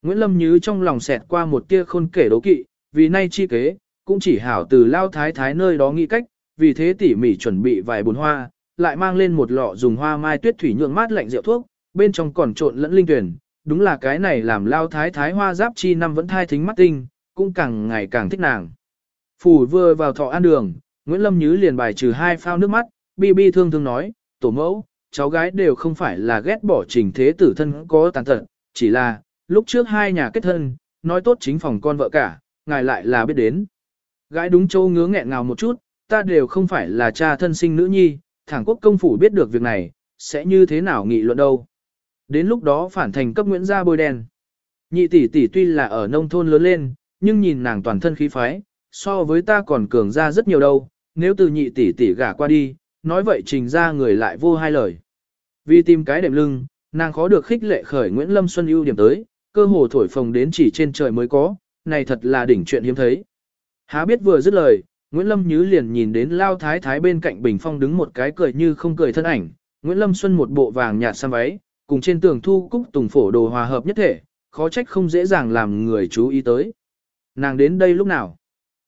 Nguyễn Lâm Nhứ trong lòng xẹt qua một tia khôn kể đố kỵ, vì nay chi kế, cũng chỉ hảo từ lao thái thái nơi đó nghĩ cách, vì thế tỉ mỉ chuẩn bị vài bồn hoa, lại mang lên một lọ dùng hoa mai tuyết thủy nhượng mát lạnh rượu thuốc, bên trong còn trộn lẫn linh tuyển, đúng là cái này làm lao thái thái hoa giáp chi năm vẫn thai thính mắt tinh, cũng càng ngày càng thích nàng. Phủ vừa vào thọ an đường, Nguyễn Lâm Nhứ liền bài trừ hai phao nước mắt, bi bi thương thương nói, tổ mẫu, cháu gái đều không phải là ghét bỏ trình thế tử thân có tàn tật, chỉ là, lúc trước hai nhà kết thân, nói tốt chính phòng con vợ cả, ngài lại là biết đến. Gái đúng châu ngứa nghẹn ngào một chút, ta đều không phải là cha thân sinh nữ nhi, thẳng quốc công phủ biết được việc này, sẽ như thế nào nghị luận đâu. Đến lúc đó phản thành cấp Nguyễn gia bôi đen. Nhị tỷ tỷ tuy là ở nông thôn lớn lên, nhưng nhìn nàng toàn thân khí phái, so với ta còn cường ra rất nhiều đâu, nếu từ nhị tỷ tỷ gả qua đi, nói vậy trình ra người lại vô hai lời. Vì tìm cái đệm lưng, nàng khó được khích lệ khởi Nguyễn Lâm Xuân ưu điểm tới, cơ hồ thổi phồng đến chỉ trên trời mới có, này thật là đỉnh chuyện hiếm thấy. Há biết vừa dứt lời, Nguyễn Lâm Nhứ liền nhìn đến Lao Thái Thái bên cạnh Bình Phong đứng một cái cười như không cười thân ảnh, Nguyễn Lâm Xuân một bộ vàng nhạt xăm váy, cùng trên tường thu cúc tùng phổ đồ hòa hợp nhất thể, khó trách không dễ dàng làm người chú ý tới. Nàng đến đây lúc nào?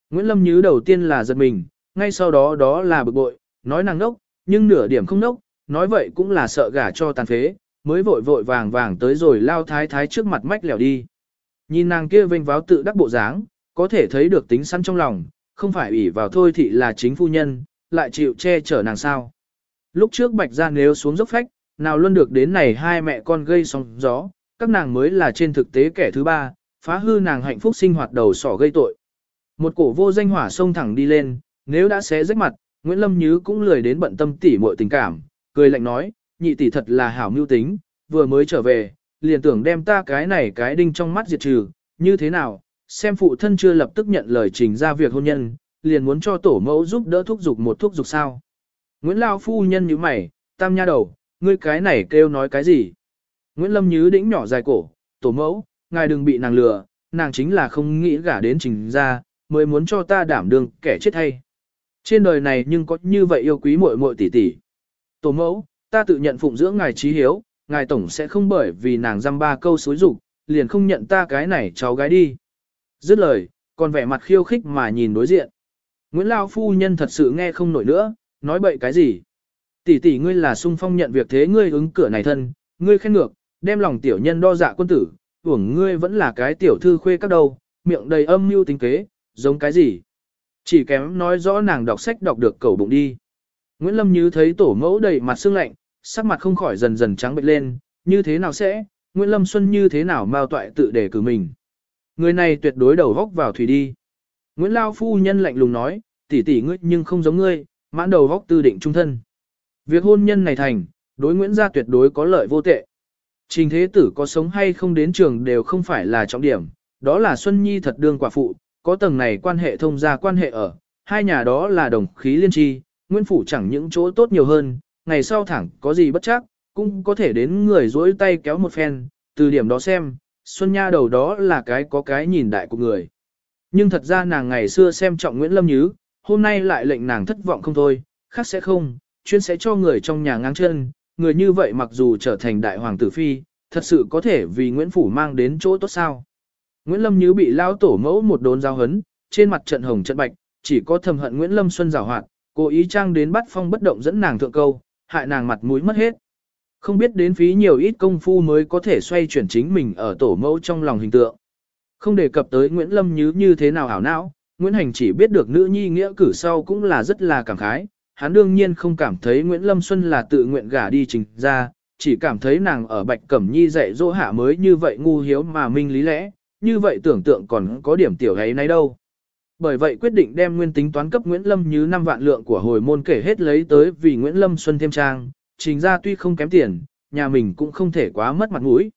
Nguyễn Lâm Nhứ đầu tiên là giật mình, ngay sau đó đó là bực bội, nói nàng nốc, nhưng nửa điểm không nốc, nói vậy cũng là sợ gả cho tàn phế, mới vội vội vàng vàng tới rồi lao thái thái trước mặt mách lẻo đi. Nhìn nàng kia vênh váo tự đắc bộ dáng, có thể thấy được tính săn trong lòng, không phải ủy vào thôi thì là chính phu nhân, lại chịu che chở nàng sao. Lúc trước bạch ra nếu xuống dốc phách, nào luôn được đến này hai mẹ con gây sóng gió, các nàng mới là trên thực tế kẻ thứ ba, phá hư nàng hạnh phúc sinh hoạt đầu sỏ gây tội. Một cổ vô danh hỏa sông thẳng đi lên, nếu đã xé rách mặt, Nguyễn Lâm Nhứ cũng lười đến bận tâm tỉ muội tình cảm, cười lạnh nói, nhị tỷ thật là hảo mưu tính, vừa mới trở về, liền tưởng đem ta cái này cái đinh trong mắt diệt trừ, như thế nào, xem phụ thân chưa lập tức nhận lời trình ra việc hôn nhân, liền muốn cho tổ mẫu giúp đỡ thúc dục một thúc dục sao. Nguyễn Lao phu nhân như mày, tam nha đầu, ngươi cái này kêu nói cái gì? Nguyễn Lâm Nhứ đĩnh nhỏ dài cổ, tổ mẫu, ngài đừng bị nàng lừa, nàng chính là không nghĩ gả đến trình ra, mới muốn cho ta đảm đương kẻ chết hay. Trên đời này nhưng có như vậy yêu quý muội muội tỷ tỷ. Tổ mẫu, ta tự nhận phụng dưỡng ngài trí hiếu, ngài tổng sẽ không bởi vì nàng dăm ba câu xối rủ, liền không nhận ta cái này cháu gái đi. Dứt lời, còn vẻ mặt khiêu khích mà nhìn đối diện. Nguyễn Lao phu nhân thật sự nghe không nổi nữa, nói bậy cái gì. Tỷ tỷ ngươi là sung phong nhận việc thế ngươi ứng cửa này thân, ngươi khen ngược, đem lòng tiểu nhân đo dạ quân tử, tưởng ngươi vẫn là cái tiểu thư khuê các đầu, miệng đầy âm mưu tính kế, giống cái gì. Chỉ kém nói rõ nàng đọc sách đọc được cầu bụng đi. Nguyễn Lâm Như thấy tổ mẫu đầy mặt sương lạnh, sắc mặt không khỏi dần dần trắng bệch lên, như thế nào sẽ, Nguyễn Lâm Xuân như thế nào mau toại tự để cử mình. Người này tuyệt đối đầu góc vào thủy đi. Nguyễn Lao phu nhân lạnh lùng nói, tỷ tỷ ngươi nhưng không giống ngươi, mãn đầu vóc tư định trung thân. Việc hôn nhân này thành, đối Nguyễn gia tuyệt đối có lợi vô tệ. Trình thế tử có sống hay không đến trường đều không phải là trọng điểm, đó là Xuân Nhi thật đương quả phụ, có tầng này quan hệ thông gia quan hệ ở, hai nhà đó là đồng khí liên tri, Nguyễn Phủ chẳng những chỗ tốt nhiều hơn, ngày sau thẳng có gì bất chắc, cũng có thể đến người dối tay kéo một phen, từ điểm đó xem, Xuân Nha đầu đó là cái có cái nhìn đại của người. Nhưng thật ra nàng ngày xưa xem trọng Nguyễn Lâm Nhứ, hôm nay lại lệnh nàng thất vọng không thôi, khác sẽ không, chuyên sẽ cho người trong nhà ngang chân, người như vậy mặc dù trở thành đại hoàng tử phi, thật sự có thể vì Nguyễn Phủ mang đến chỗ tốt sao. Nguyễn Lâm Như bị lao tổ mẫu một đốn giao hấn, trên mặt trận hồng trận bạch, chỉ có thầm hận Nguyễn Lâm Xuân rào hoạt, cố ý trang đến bắt phong bất động dẫn nàng thượng câu, hại nàng mặt mũi mất hết. Không biết đến phí nhiều ít công phu mới có thể xoay chuyển chính mình ở tổ mẫu trong lòng hình tượng. Không đề cập tới Nguyễn Lâm Như như thế nào hảo não, Nguyễn Hành chỉ biết được nữ nhi nghĩa cử sau cũng là rất là cảm khái. Hắn đương nhiên không cảm thấy Nguyễn Lâm Xuân là tự nguyện gả đi trình ra, chỉ cảm thấy nàng ở Bạch Cẩm Nhi dạy dỗ hạ mới như vậy ngu hiếu mà minh lý lẽ, như vậy tưởng tượng còn có điểm tiểu ấy nay đâu. Bởi vậy quyết định đem nguyên tính toán cấp Nguyễn Lâm như 5 vạn lượng của hồi môn kể hết lấy tới vì Nguyễn Lâm Xuân thêm trang, trình ra tuy không kém tiền, nhà mình cũng không thể quá mất mặt mũi.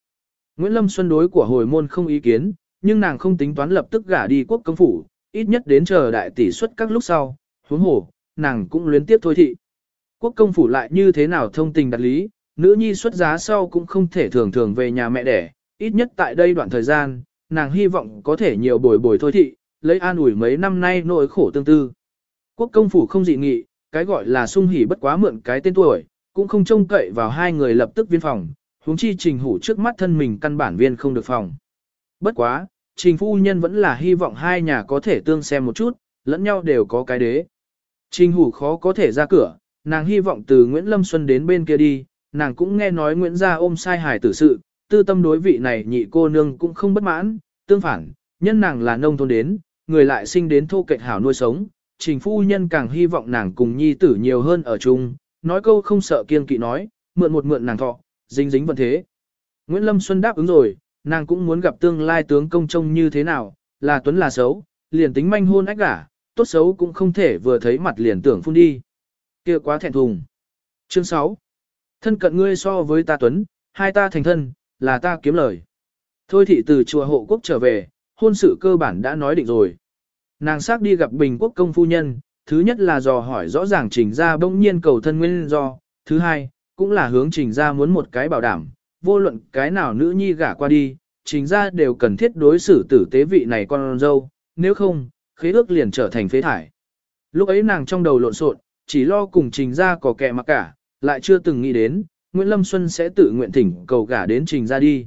Nguyễn Lâm Xuân đối của hồi môn không ý kiến, nhưng nàng không tính toán lập tức gả đi quốc công phủ, ít nhất đến chờ đại tỷ suất các lúc sau, huống hồ, nàng cũng luyến tiếp thôi thị. Quốc công phủ lại như thế nào thông tình đặt lý, nữ nhi xuất giá sau cũng không thể thường thường về nhà mẹ đẻ, ít nhất tại đây đoạn thời gian, nàng hy vọng có thể nhiều bồi bồi thôi thị, lấy an ủi mấy năm nay nỗi khổ tương tư. Quốc công phủ không dị nghị, cái gọi là sung hỉ bất quá mượn cái tên tuổi, cũng không trông cậy vào hai người lập tức viên phòng, huống chi trình hủ trước mắt thân mình căn bản viên không được phòng. Bất quá, trình phu nhân vẫn là hy vọng hai nhà có thể tương xem một chút, lẫn nhau đều có cái đế. Trình hủ khó có thể ra cửa, nàng hy vọng từ Nguyễn Lâm Xuân đến bên kia đi, nàng cũng nghe nói Nguyễn gia ôm sai hài tử sự, tư tâm đối vị này nhị cô nương cũng không bất mãn, tương phản, nhân nàng là nông thôn đến, người lại sinh đến thô kệch hảo nuôi sống, trình phu nhân càng hy vọng nàng cùng nhi tử nhiều hơn ở chung, nói câu không sợ kiên kỵ nói, mượn một mượn nàng thọ, dính dính vận thế. Nguyễn Lâm Xuân đáp ứng rồi, nàng cũng muốn gặp tương lai tướng công trông như thế nào, là tuấn là xấu, liền tính manh hôn ách gả, tốt xấu cũng không thể vừa thấy mặt liền tưởng phun đi. kia quá thẹn thùng. Chương 6. Thân cận ngươi so với ta tuấn, hai ta thành thân, là ta kiếm lời. Thôi thị từ chùa hộ quốc trở về, hôn sự cơ bản đã nói định rồi. Nàng xác đi gặp Bình Quốc công phu nhân, thứ nhất là dò hỏi rõ ràng trình ra bỗng nhiên cầu thân nguyên do, thứ hai, cũng là hướng trình ra muốn một cái bảo đảm, vô luận cái nào nữ nhi gả qua đi, trình ra đều cần thiết đối xử tử tế vị này con dâu, nếu không, khế ước liền trở thành phế thải. Lúc ấy nàng trong đầu lộn xộn, chỉ lo cùng trình ra có kẻ mặc cả, lại chưa từng nghĩ đến, Nguyễn Lâm Xuân sẽ tự nguyện thỉnh cầu gả đến trình ra đi.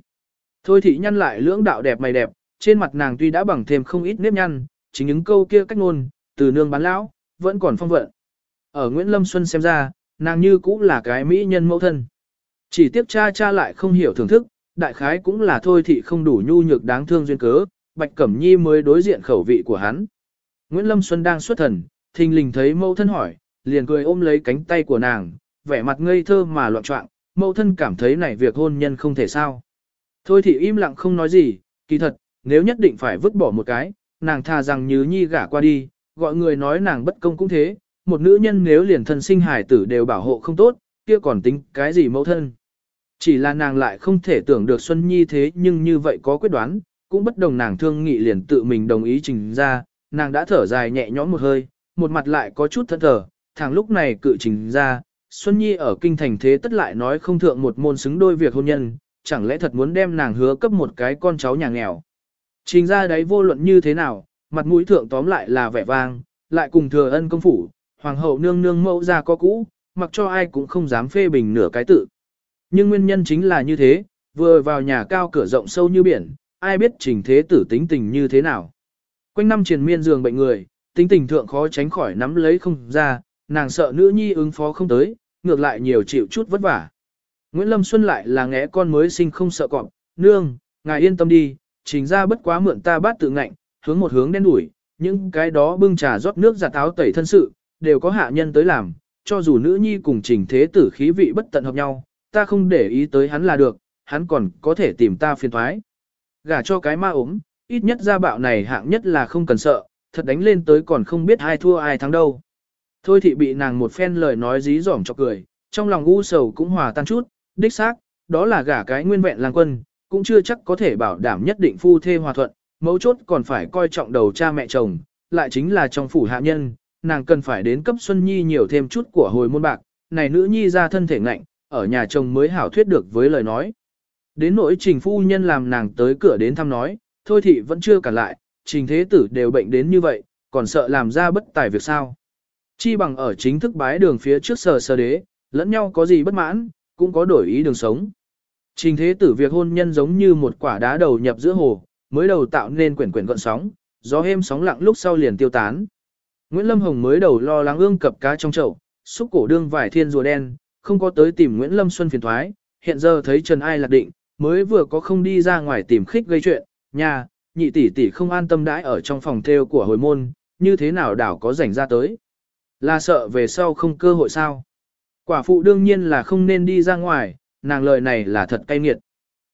Thôi thị nhăn lại lưỡng đạo đẹp mày đẹp, trên mặt nàng tuy đã bằng thêm không ít nếp nhăn, chính những câu kia cách ngôn, từ nương bán lão, vẫn còn phong vận. Ở Nguyễn Lâm Xuân xem ra, nàng như cũng là cái mỹ nhân mẫu thân. Chỉ tiếc cha cha lại không hiểu thưởng thức, đại khái cũng là thôi thị không đủ nhu nhược đáng thương duyên cớ, Bạch Cẩm Nhi mới đối diện khẩu vị của hắn. Nguyễn Lâm Xuân đang xuất thần, thình lình thấy mẫu thân hỏi, liền cười ôm lấy cánh tay của nàng, vẻ mặt ngây thơ mà loạn trọng, mẫu thân cảm thấy này việc hôn nhân không thể sao. Thôi thì im lặng không nói gì, kỳ thật, nếu nhất định phải vứt bỏ một cái, nàng thà rằng như nhi gả qua đi, gọi người nói nàng bất công cũng thế, một nữ nhân nếu liền thân sinh hài tử đều bảo hộ không tốt, kia còn tính cái gì mẫu thân. Chỉ là nàng lại không thể tưởng được Xuân Nhi thế nhưng như vậy có quyết đoán, cũng bất đồng nàng thương nghị liền tự mình đồng ý trình ra, nàng đã thở dài nhẹ nhõm một hơi, một mặt lại có chút thẫn thờ, thằng lúc này cự trình ra, Xuân Nhi ở kinh thành thế tất lại nói không thượng một môn xứng đôi việc hôn nhân, chẳng lẽ thật muốn đem nàng hứa cấp một cái con cháu nhà nghèo. Trình ra đấy vô luận như thế nào, mặt mũi thượng tóm lại là vẻ vang, lại cùng thừa ân công phủ, hoàng hậu nương nương mẫu ra có cũ, mặc cho ai cũng không dám phê bình nửa cái tự. Nhưng nguyên nhân chính là như thế, vừa vào nhà cao cửa rộng sâu như biển, ai biết trình thế tử tính tình như thế nào. Quanh năm triền miên giường bệnh người, tính tình thượng khó tránh khỏi nắm lấy không ra, nàng sợ nữ nhi ứng phó không tới, ngược lại nhiều chịu chút vất vả. Nguyễn Lâm Xuân lại là ngẽ con mới sinh không sợ cọp, nương, ngài yên tâm đi, chính ra bất quá mượn ta bát tự ngạnh, hướng một hướng đen đuổi, những cái đó bưng trà rót nước giặt áo tẩy thân sự, đều có hạ nhân tới làm, cho dù nữ nhi cùng trình thế tử khí vị bất tận hợp nhau, ta không để ý tới hắn là được, hắn còn có thể tìm ta phiền thoái. Gả cho cái ma ốm, ít nhất gia bạo này hạng nhất là không cần sợ, thật đánh lên tới còn không biết ai thua ai thắng đâu. Thôi thị bị nàng một phen lời nói dí dỏm cho cười, trong lòng u sầu cũng hòa tan chút, đích xác, đó là gả cái nguyên vẹn lang quân, cũng chưa chắc có thể bảo đảm nhất định phu thê hòa thuận, mấu chốt còn phải coi trọng đầu cha mẹ chồng, lại chính là trong phủ hạ nhân, nàng cần phải đến cấp Xuân Nhi nhiều thêm chút của hồi môn bạc, này nữ nhi ra thân thể ngạnh, ở nhà chồng mới hảo thuyết được với lời nói. Đến nỗi trình phu nhân làm nàng tới cửa đến thăm nói, thôi thị vẫn chưa cả lại, trình thế tử đều bệnh đến như vậy, còn sợ làm ra bất tài việc sao. Chi bằng ở chính thức bái đường phía trước sờ sờ đế, lẫn nhau có gì bất mãn, cũng có đổi ý đường sống. Trình thế tử việc hôn nhân giống như một quả đá đầu nhập giữa hồ, mới đầu tạo nên quyển quyển gọn sóng, gió êm sóng lặng lúc sau liền tiêu tán. Nguyễn Lâm Hồng mới đầu lo lắng ương cập cá trong chậu, xúc cổ đương vải thiên rùa đen, không có tới tìm Nguyễn Lâm Xuân phiền thoái, hiện giờ thấy Trần Ai lạc định, mới vừa có không đi ra ngoài tìm khích gây chuyện, nhà, nhị tỷ tỷ không an tâm đãi ở trong phòng theo của hồi môn, như thế nào đảo có rảnh ra tới. Là sợ về sau không cơ hội sao. Quả phụ đương nhiên là không nên đi ra ngoài, nàng lời này là thật cay nghiệt.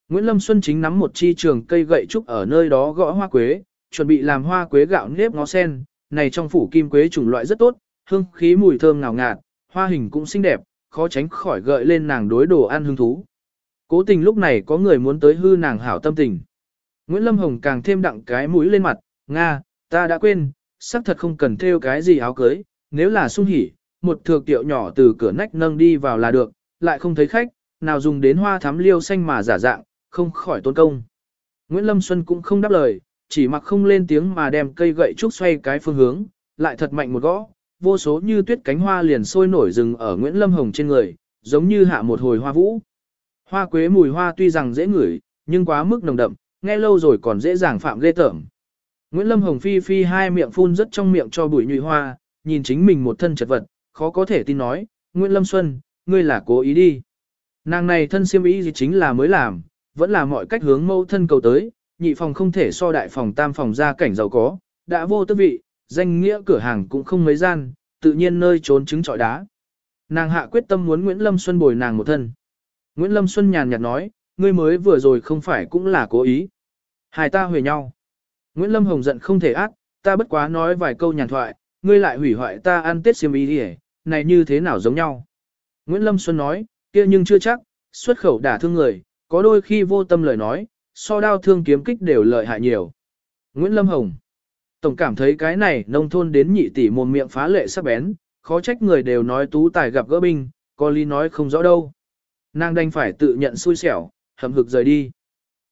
Nguyễn Lâm Xuân chính nắm một chi trường cây gậy trúc ở nơi đó gõ hoa quế, chuẩn bị làm hoa quế gạo nếp ngó sen, này trong phủ kim quế chủng loại rất tốt, hương khí mùi thơm ngào ngạt, hoa hình cũng xinh đẹp, khó tránh khỏi gợi lên nàng đối đồ ăn hứng thú. Cố tình lúc này có người muốn tới hư nàng hảo tâm tình. Nguyễn Lâm Hồng càng thêm đặng cái mũi lên mặt, Nga, ta đã quên, xác thật không cần thêu cái gì áo cưới, nếu là sung hỉ, một thược tiệu nhỏ từ cửa nách nâng đi vào là được, lại không thấy khách, nào dùng đến hoa thắm liêu xanh mà giả dạng, không khỏi tốn công. Nguyễn Lâm Xuân cũng không đáp lời, chỉ mặc không lên tiếng mà đem cây gậy trúc xoay cái phương hướng, lại thật mạnh một gõ, vô số như tuyết cánh hoa liền sôi nổi rừng ở Nguyễn Lâm Hồng trên người, giống như hạ một hồi hoa vũ. Hoa quế mùi hoa tuy rằng dễ ngửi, nhưng quá mức nồng đậm, nghe lâu rồi còn dễ dàng phạm ghê tởm. Nguyễn Lâm Hồng phi phi hai miệng phun rất trong miệng cho bụi nhụy hoa, nhìn chính mình một thân chật vật, khó có thể tin nói, Nguyễn Lâm Xuân, ngươi là cố ý đi. Nàng này thân siêm ý gì chính là mới làm, vẫn là mọi cách hướng mâu thân cầu tới, nhị phòng không thể so đại phòng tam phòng ra cảnh giàu có, đã vô tư vị, danh nghĩa cửa hàng cũng không mấy gian, tự nhiên nơi trốn trứng trọi đá. Nàng hạ quyết tâm muốn Nguyễn Lâm Xuân bồi nàng một thân. Nguyễn Lâm Xuân nhàn nhạt nói, ngươi mới vừa rồi không phải cũng là cố ý. Hai ta huề nhau. Nguyễn Lâm Hồng giận không thể ác, ta bất quá nói vài câu nhàn thoại, ngươi lại hủy hoại ta ăn tết xiêm ý đi này như thế nào giống nhau. Nguyễn Lâm Xuân nói, kia nhưng chưa chắc, xuất khẩu đả thương người, có đôi khi vô tâm lời nói, so đao thương kiếm kích đều lợi hại nhiều. Nguyễn Lâm Hồng Tổng cảm thấy cái này nông thôn đến nhị tỷ mồm miệng phá lệ sắc bén, khó trách người đều nói tú tài gặp gỡ binh, có lý nói không rõ đâu. Nàng đành phải tự nhận xui xẻo, hầm hực rời đi.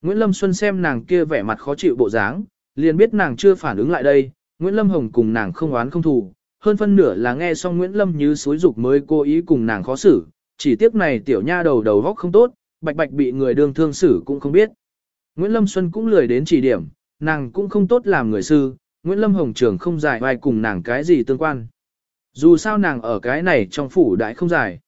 Nguyễn Lâm Xuân xem nàng kia vẻ mặt khó chịu bộ dáng, liền biết nàng chưa phản ứng lại đây, Nguyễn Lâm Hồng cùng nàng không oán không thù, hơn phân nửa là nghe xong Nguyễn Lâm như suối dục mới cố ý cùng nàng khó xử, chỉ tiếc này tiểu nha đầu đầu góc không tốt, bạch bạch bị người đương thương xử cũng không biết. Nguyễn Lâm Xuân cũng lười đến chỉ điểm, nàng cũng không tốt làm người sư, Nguyễn Lâm Hồng trưởng không giải ai cùng nàng cái gì tương quan. Dù sao nàng ở cái này trong phủ đại không dài.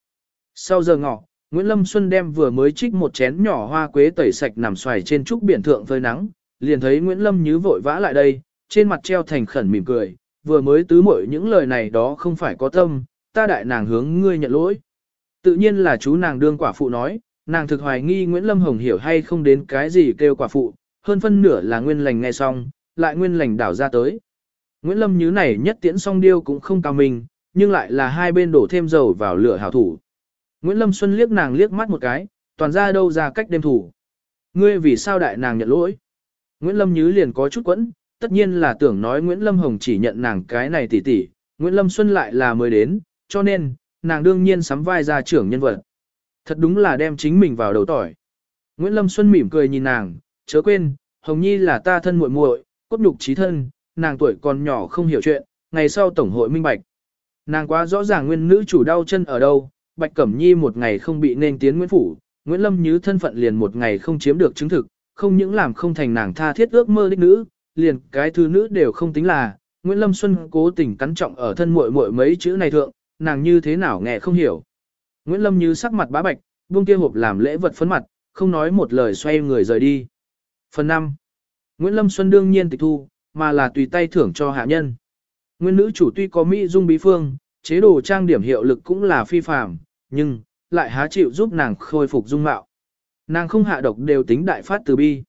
Sau giờ ngọ, Nguyễn Lâm Xuân đem vừa mới trích một chén nhỏ hoa quế tẩy sạch nằm xoài trên trúc biển thượng phơi nắng, liền thấy Nguyễn Lâm Như vội vã lại đây, trên mặt treo thành khẩn mỉm cười, vừa mới tứ mội những lời này đó không phải có tâm, ta đại nàng hướng ngươi nhận lỗi. Tự nhiên là chú nàng đương quả phụ nói, nàng thực hoài nghi Nguyễn Lâm Hồng hiểu hay không đến cái gì kêu quả phụ, hơn phân nửa là nguyên lành nghe xong, lại nguyên lành đảo ra tới. Nguyễn Lâm như này nhất tiễn song điêu cũng không cao mình, nhưng lại là hai bên đổ thêm dầu vào lửa hảo thủ. Nguyễn Lâm Xuân liếc nàng liếc mắt một cái, toàn ra đâu ra cách đêm thủ. Ngươi vì sao đại nàng nhận lỗi? Nguyễn Lâm Như liền có chút quẫn, tất nhiên là tưởng nói Nguyễn Lâm Hồng chỉ nhận nàng cái này tỉ tỉ, Nguyễn Lâm Xuân lại là mới đến, cho nên, nàng đương nhiên sắm vai ra trưởng nhân vật. Thật đúng là đem chính mình vào đầu tỏi. Nguyễn Lâm Xuân mỉm cười nhìn nàng, chớ quên, Hồng Nhi là ta thân muội muội, cốt nhục trí thân, nàng tuổi còn nhỏ không hiểu chuyện, ngày sau tổng hội minh bạch. Nàng quá rõ ràng nguyên nữ chủ đau chân ở đâu, Bạch Cẩm Nhi một ngày không bị nên tiến Nguyễn Phủ, Nguyễn Lâm Như thân phận liền một ngày không chiếm được chứng thực, không những làm không thành nàng tha thiết ước mơ đích nữ, liền cái thứ nữ đều không tính là, Nguyễn Lâm Xuân cố tình cắn trọng ở thân muội muội mấy chữ này thượng, nàng như thế nào nghe không hiểu. Nguyễn Lâm như sắc mặt bá bạch, buông kia hộp làm lễ vật phấn mặt, không nói một lời xoay người rời đi. Phần 5. Nguyễn Lâm Xuân đương nhiên tịch thu, mà là tùy tay thưởng cho hạ nhân. Nguyên nữ chủ tuy có mỹ dung bí phương, chế độ trang điểm hiệu lực cũng là phi phàm, nhưng lại há chịu giúp nàng khôi phục dung mạo. Nàng không hạ độc đều tính đại phát từ bi.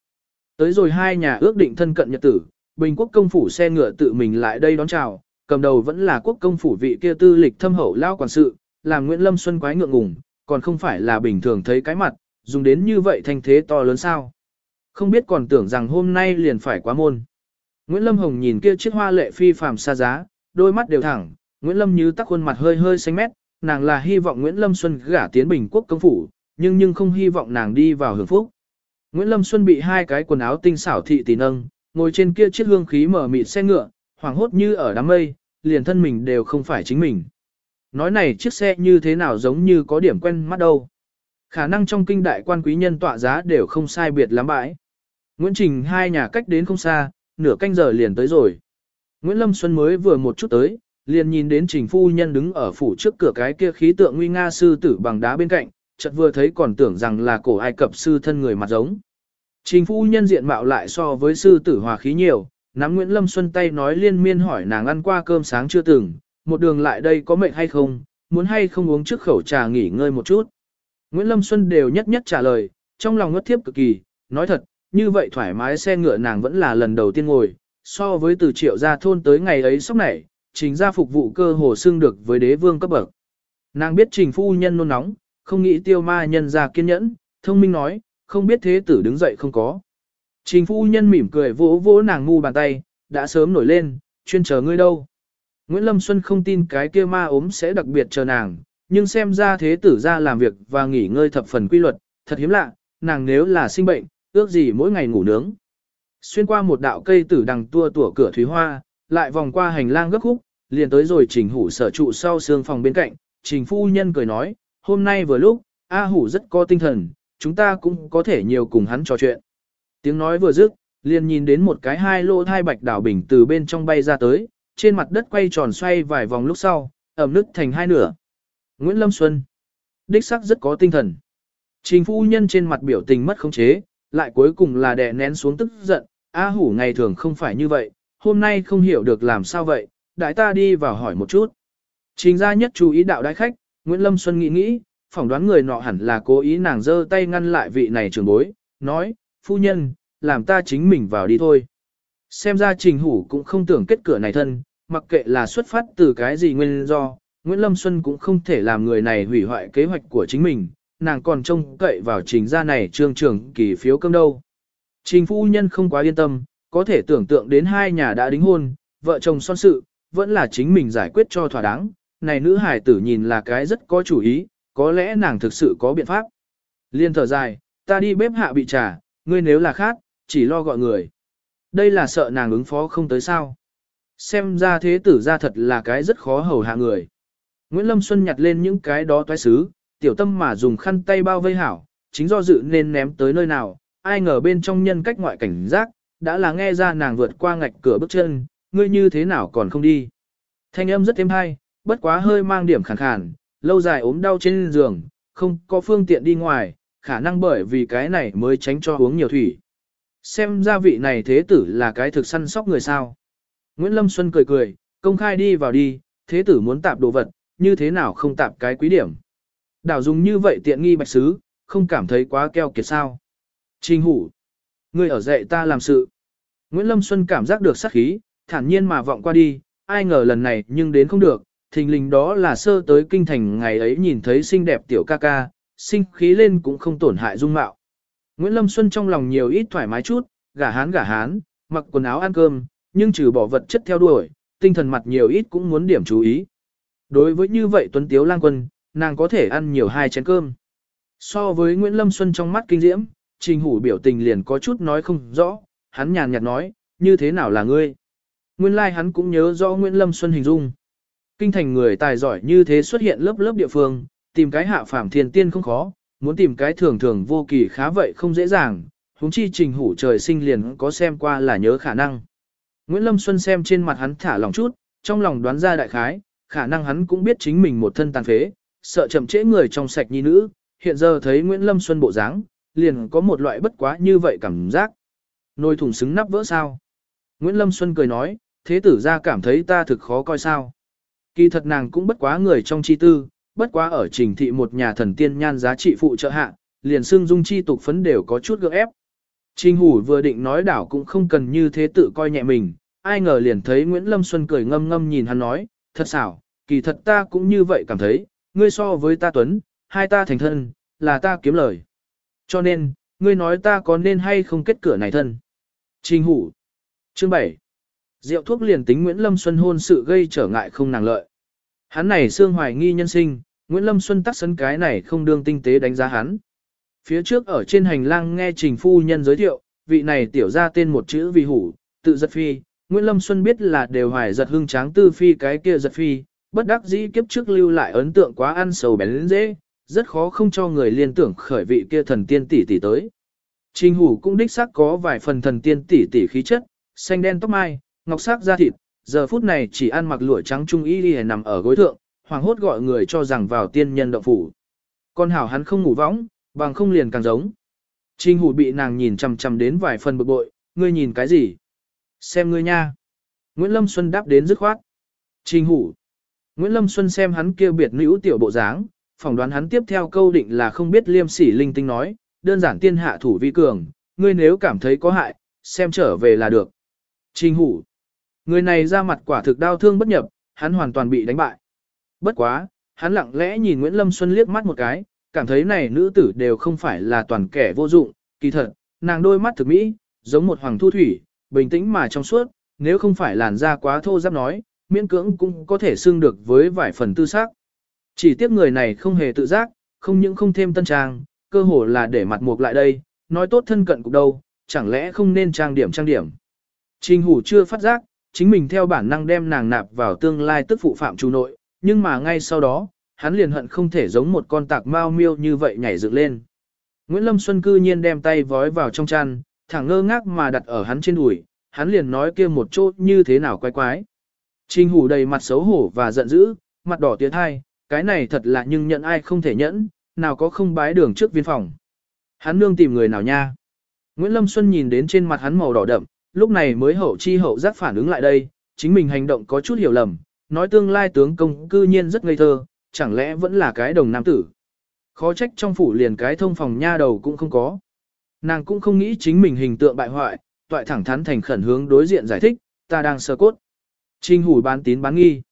Tới rồi hai nhà ước định thân cận nhật tử, Bình quốc công phủ xe ngựa tự mình lại đây đón chào, cầm đầu vẫn là quốc công phủ vị kia tư lịch thâm hậu lao quản sự, làm Nguyễn Lâm Xuân quái ngượng ngùng, còn không phải là bình thường thấy cái mặt, dùng đến như vậy thanh thế to lớn sao. Không biết còn tưởng rằng hôm nay liền phải quá môn. Nguyễn Lâm Hồng nhìn kia chiếc hoa lệ phi phàm xa giá, đôi mắt đều thẳng, Nguyễn Lâm như tắc khuôn mặt hơi hơi xanh mét, nàng là hy vọng Nguyễn Lâm Xuân gả tiến Bình Quốc công phủ, nhưng nhưng không hy vọng nàng đi vào hưởng phúc. Nguyễn Lâm Xuân bị hai cái quần áo tinh xảo thị tỷ nâng, ngồi trên kia chiếc hương khí mở mịt xe ngựa, hoảng hốt như ở đám mây, liền thân mình đều không phải chính mình. Nói này chiếc xe như thế nào giống như có điểm quen mắt đâu. Khả năng trong kinh đại quan quý nhân tọa giá đều không sai biệt lắm bãi. Nguyễn Trình hai nhà cách đến không xa, nửa canh giờ liền tới rồi. Nguyễn Lâm Xuân mới vừa một chút tới, liền nhìn đến Trình Phu Nhân đứng ở phủ trước cửa cái kia khí tượng nguy nga sư tử bằng đá bên cạnh, chợt vừa thấy còn tưởng rằng là cổ Ai Cập sư thân người mặt giống. Trình Phu Nhân diện mạo lại so với sư tử hòa khí nhiều, nắm Nguyễn Lâm Xuân tay nói liên miên hỏi nàng ăn qua cơm sáng chưa từng, một đường lại đây có mệt hay không, muốn hay không uống trước khẩu trà nghỉ ngơi một chút. Nguyễn Lâm Xuân đều nhất nhất trả lời, trong lòng ngất thiếp cực kỳ, nói thật, như vậy thoải mái xe ngựa nàng vẫn là lần đầu tiên ngồi, so với từ triệu ra thôn tới ngày ấy sốc này, trình ra phục vụ cơ hồ xưng được với đế vương cấp bậc. Nàng biết trình phu nhân nôn nóng, không nghĩ tiêu ma nhân ra kiên nhẫn, thông minh nói, không biết thế tử đứng dậy không có. Trình phu nhân mỉm cười vỗ vỗ nàng ngu bàn tay, đã sớm nổi lên, chuyên chờ ngươi đâu. Nguyễn Lâm Xuân không tin cái kia ma ốm sẽ đặc biệt chờ nàng, nhưng xem ra thế tử ra làm việc và nghỉ ngơi thập phần quy luật, thật hiếm lạ, nàng nếu là sinh bệnh, ước gì mỗi ngày ngủ nướng. Xuyên qua một đạo cây tử đằng tua tủa cửa thúy hoa, lại vòng qua hành lang gấp khúc, liền tới rồi trình hủ sở trụ sau xương phòng bên cạnh, trình phu nhân cười nói, hôm nay vừa lúc, A hủ rất có tinh thần, chúng ta cũng có thể nhiều cùng hắn trò chuyện. Tiếng nói vừa dứt, liền nhìn đến một cái hai lô thai bạch đảo bình từ bên trong bay ra tới, trên mặt đất quay tròn xoay vài vòng lúc sau, ẩm nứt thành hai nửa. Nguyễn Lâm Xuân, đích sắc rất có tinh thần. Trình phu nhân trên mặt biểu tình mất khống chế, lại cuối cùng là đè nén xuống tức giận, A hủ ngày thường không phải như vậy, hôm nay không hiểu được làm sao vậy, đại ta đi vào hỏi một chút. Trình gia nhất chú ý đạo đại khách, Nguyễn Lâm Xuân nghĩ nghĩ, phỏng đoán người nọ hẳn là cố ý nàng giơ tay ngăn lại vị này trưởng bối, nói, phu nhân, làm ta chính mình vào đi thôi. Xem ra trình hủ cũng không tưởng kết cửa này thân, mặc kệ là xuất phát từ cái gì nguyên do, Nguyễn Lâm Xuân cũng không thể làm người này hủy hoại kế hoạch của chính mình, nàng còn trông cậy vào trình gia này trương trưởng kỳ phiếu cơm đâu. Trình phu nhân không quá yên tâm, có thể tưởng tượng đến hai nhà đã đính hôn, vợ chồng son sự, vẫn là chính mình giải quyết cho thỏa đáng. Này nữ hải tử nhìn là cái rất có chủ ý, có lẽ nàng thực sự có biện pháp. Liên thở dài, ta đi bếp hạ bị trà, ngươi nếu là khác, chỉ lo gọi người. Đây là sợ nàng ứng phó không tới sao. Xem ra thế tử ra thật là cái rất khó hầu hạ người. Nguyễn Lâm Xuân nhặt lên những cái đó toái xứ, tiểu tâm mà dùng khăn tay bao vây hảo, chính do dự nên ném tới nơi nào, ai ngờ bên trong nhân cách ngoại cảnh giác, đã là nghe ra nàng vượt qua ngạch cửa bước chân, ngươi như thế nào còn không đi. Thanh âm rất êm hay, bất quá hơi mang điểm khàn khàn, lâu dài ốm đau trên giường, không có phương tiện đi ngoài, khả năng bởi vì cái này mới tránh cho uống nhiều thủy. Xem ra vị này thế tử là cái thực săn sóc người sao. Nguyễn Lâm Xuân cười cười, công khai đi vào đi, thế tử muốn tạp đồ vật, như thế nào không tạp cái quý điểm. Đảo dùng như vậy tiện nghi bạch sứ, không cảm thấy quá keo kiệt sao. Trình hủ, ngươi ở dạy ta làm sự. Nguyễn Lâm Xuân cảm giác được sát khí, thản nhiên mà vọng qua đi, ai ngờ lần này nhưng đến không được, thình lình đó là sơ tới kinh thành ngày ấy nhìn thấy xinh đẹp tiểu ca ca, sinh khí lên cũng không tổn hại dung mạo. Nguyễn Lâm Xuân trong lòng nhiều ít thoải mái chút, gả hán gả hán, mặc quần áo ăn cơm, nhưng trừ bỏ vật chất theo đuổi, tinh thần mặt nhiều ít cũng muốn điểm chú ý. Đối với như vậy Tuấn Tiếu lang quân, nàng có thể ăn nhiều hai chén cơm. So với Nguyễn Lâm Xuân trong mắt kinh diễm, Trình Hủ biểu tình liền có chút nói không rõ, hắn nhàn nhạt nói, như thế nào là ngươi? Nguyên lai like hắn cũng nhớ rõ Nguyễn Lâm Xuân hình dung. Kinh thành người tài giỏi như thế xuất hiện lớp lớp địa phương, tìm cái hạ phàm thiên tiên không khó, muốn tìm cái thường thường vô kỳ khá vậy không dễ dàng, huống chi Trình Hủ trời sinh liền có xem qua là nhớ khả năng. Nguyễn Lâm Xuân xem trên mặt hắn thả lòng chút, trong lòng đoán ra đại khái, khả năng hắn cũng biết chính mình một thân tàn phế, sợ chậm trễ người trong sạch nhi nữ, hiện giờ thấy Nguyễn Lâm Xuân bộ dáng, liền có một loại bất quá như vậy cảm giác. Nồi thùng xứng nắp vỡ sao? Nguyễn Lâm Xuân cười nói, thế tử ra cảm thấy ta thực khó coi sao. Kỳ thật nàng cũng bất quá người trong chi tư, bất quá ở trình thị một nhà thần tiên nhan giá trị phụ trợ hạ, liền xương dung chi tục phấn đều có chút gượng ép. Trình Hủ vừa định nói đảo cũng không cần như thế tự coi nhẹ mình, ai ngờ liền thấy Nguyễn Lâm Xuân cười ngâm ngâm nhìn hắn nói, thật xảo, kỳ thật ta cũng như vậy cảm thấy, ngươi so với ta Tuấn, hai ta thành thân, là ta kiếm lời. Cho nên, ngươi nói ta có nên hay không kết cửa này thân. Trình Hủ Chương 7 Rượu thuốc liền tính Nguyễn Lâm Xuân hôn sự gây trở ngại không nàng lợi. Hắn này xương hoài nghi nhân sinh, Nguyễn Lâm Xuân tắc sân cái này không đương tinh tế đánh giá hắn. Phía trước ở trên hành lang nghe Trình Phu Nhân giới thiệu, vị này tiểu ra tên một chữ vì hủ, tự giật phi. Nguyễn Lâm Xuân biết là đều hoài giật hưng tráng tư phi cái kia giật phi, bất đắc dĩ kiếp trước lưu lại ấn tượng quá ăn sầu bén dễ, rất khó không cho người liên tưởng khởi vị kia thần tiên tỷ tỷ tới. Trình hủ cũng đích xác có vài phần thần tiên tỷ tỷ khí chất, xanh đen tóc mai, ngọc sắc da thịt, giờ phút này chỉ ăn mặc lụa trắng trung y đi nằm ở gối thượng, hoàng hốt gọi người cho rằng vào tiên nhân động phủ. Con hảo hắn không ngủ võng, bằng không liền càng giống. Trình hủ bị nàng nhìn chằm chằm đến vài phần bực bội, ngươi nhìn cái gì? Xem ngươi nha. Nguyễn Lâm Xuân đáp đến dứt khoát. Trình hủ. Nguyễn Lâm Xuân xem hắn kia biệt nữ tiểu bộ dáng, phỏng đoán hắn tiếp theo câu định là không biết liêm sỉ linh tinh nói, đơn giản tiên hạ thủ vi cường, ngươi nếu cảm thấy có hại, xem trở về là được. Trình hủ. Người này ra mặt quả thực đau thương bất nhập, hắn hoàn toàn bị đánh bại. Bất quá, hắn lặng lẽ nhìn Nguyễn Lâm Xuân liếc mắt một cái, cảm thấy này nữ tử đều không phải là toàn kẻ vô dụng, kỳ thật, nàng đôi mắt thực mỹ, giống một hoàng thu thủy, bình tĩnh mà trong suốt, nếu không phải làn da quá thô giáp nói, miễn cưỡng cũng có thể xưng được với vài phần tư xác. Chỉ tiếc người này không hề tự giác, không những không thêm tân trang, cơ hồ là để mặt mục lại đây, nói tốt thân cận cục đâu, chẳng lẽ không nên trang điểm trang điểm. Trình hủ chưa phát giác, chính mình theo bản năng đem nàng nạp vào tương lai tức phụ phạm chủ nội, nhưng mà ngay sau đó, hắn liền hận không thể giống một con tạc mao miêu như vậy nhảy dựng lên. Nguyễn Lâm Xuân cư nhiên đem tay vói vào trong chăn, thẳng ngơ ngác mà đặt ở hắn trên đùi, hắn liền nói kia một chỗ như thế nào quái quái. Trình hủ đầy mặt xấu hổ và giận dữ, mặt đỏ tiến hai, cái này thật là nhưng nhận ai không thể nhẫn, nào có không bái đường trước viên phòng. Hắn nương tìm người nào nha. Nguyễn Lâm Xuân nhìn đến trên mặt hắn màu đỏ đậm, lúc này mới hậu chi hậu giác phản ứng lại đây, chính mình hành động có chút hiểu lầm, nói tương lai tướng công cư nhiên rất ngây thơ, chẳng lẽ vẫn là cái đồng nam tử. Khó trách trong phủ liền cái thông phòng nha đầu cũng không có. Nàng cũng không nghĩ chính mình hình tượng bại hoại, toại thẳng thắn thành khẩn hướng đối diện giải thích, ta đang sơ cốt. Trinh hủ bán tín bán nghi.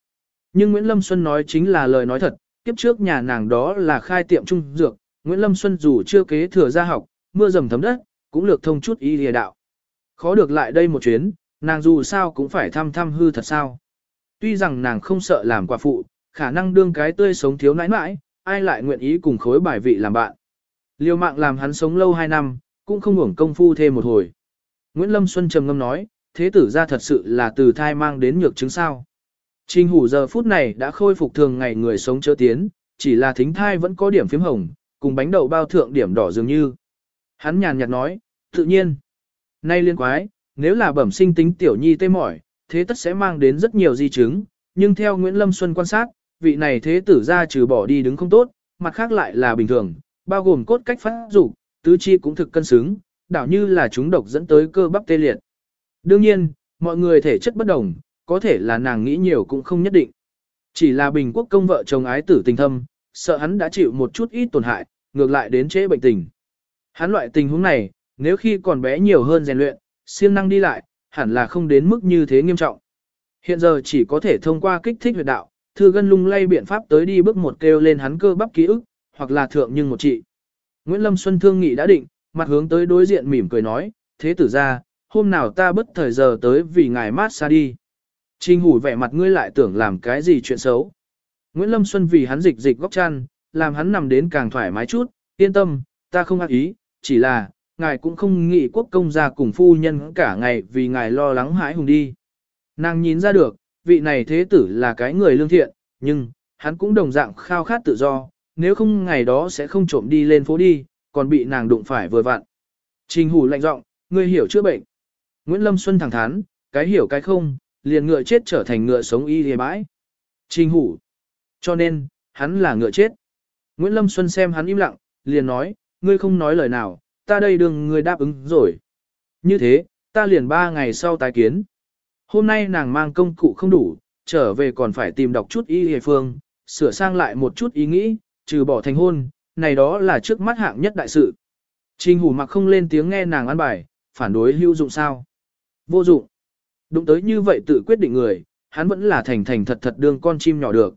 Nhưng Nguyễn Lâm Xuân nói chính là lời nói thật, kiếp trước nhà nàng đó là khai tiệm trung dược, Nguyễn Lâm Xuân dù chưa kế thừa gia học, mưa dầm thấm đất, cũng lược thông chút y lìa đạo. Khó được lại đây một chuyến, nàng dù sao cũng phải thăm thăm hư thật sao. Tuy rằng nàng không sợ làm quả phụ, khả năng đương cái tươi sống thiếu nãi nãi, ai lại nguyện ý cùng khối bài vị làm bạn. Liều mạng làm hắn sống lâu hai năm, cũng không hưởng công phu thêm một hồi. Nguyễn Lâm Xuân trầm ngâm nói, thế tử ra thật sự là từ thai mang đến nhược chứng sao. Trình hủ giờ phút này đã khôi phục thường ngày người sống chớ tiến, chỉ là thính thai vẫn có điểm phím hồng, cùng bánh đậu bao thượng điểm đỏ dường như. Hắn nhàn nhạt nói, tự nhiên. Nay liên quái, nếu là bẩm sinh tính tiểu nhi tê mỏi, thế tất sẽ mang đến rất nhiều di chứng, nhưng theo Nguyễn Lâm Xuân quan sát, vị này thế tử ra trừ bỏ đi đứng không tốt, mặt khác lại là bình thường, bao gồm cốt cách phát dục, tứ chi cũng thực cân xứng, đảo như là chúng độc dẫn tới cơ bắp tê liệt. Đương nhiên, mọi người thể chất bất đồng, có thể là nàng nghĩ nhiều cũng không nhất định. Chỉ là bình quốc công vợ chồng ái tử tình thâm, sợ hắn đã chịu một chút ít tổn hại, ngược lại đến chế bệnh tình. Hắn loại tình huống này, nếu khi còn bé nhiều hơn rèn luyện, siêng năng đi lại, hẳn là không đến mức như thế nghiêm trọng. Hiện giờ chỉ có thể thông qua kích thích huyệt đạo, thư gân lung lay biện pháp tới đi bước một kêu lên hắn cơ bắp ký ức, hoặc là thượng nhưng một trị. Nguyễn Lâm Xuân thương nghị đã định, mặt hướng tới đối diện mỉm cười nói, thế tử ra, hôm nào ta bất thời giờ tới vì ngài mát xa đi. Trình hủ vẻ mặt ngươi lại tưởng làm cái gì chuyện xấu. Nguyễn Lâm Xuân vì hắn dịch dịch góc chăn, làm hắn nằm đến càng thoải mái chút, yên tâm, ta không ác ý, chỉ là, ngài cũng không nghĩ quốc công gia cùng phu nhân cả ngày vì ngài lo lắng hãi hùng đi. Nàng nhìn ra được, vị này thế tử là cái người lương thiện, nhưng, hắn cũng đồng dạng khao khát tự do, nếu không ngày đó sẽ không trộm đi lên phố đi, còn bị nàng đụng phải vừa vặn. Trình hủ lạnh giọng, ngươi hiểu chưa bệnh. Nguyễn Lâm Xuân thẳng thắn, cái hiểu cái không, liền ngựa chết trở thành ngựa sống y hề bãi. Trình hủ. Cho nên, hắn là ngựa chết. Nguyễn Lâm Xuân xem hắn im lặng, liền nói, ngươi không nói lời nào, ta đây đừng ngươi đáp ứng rồi. Như thế, ta liền ba ngày sau tái kiến. Hôm nay nàng mang công cụ không đủ, trở về còn phải tìm đọc chút y hề phương, sửa sang lại một chút ý nghĩ, trừ bỏ thành hôn, này đó là trước mắt hạng nhất đại sự. Trình hủ mặc không lên tiếng nghe nàng ăn bài, phản đối hữu dụng sao? Vô dụng. Đụng tới như vậy tự quyết định người, hắn vẫn là thành thành thật thật đương con chim nhỏ được.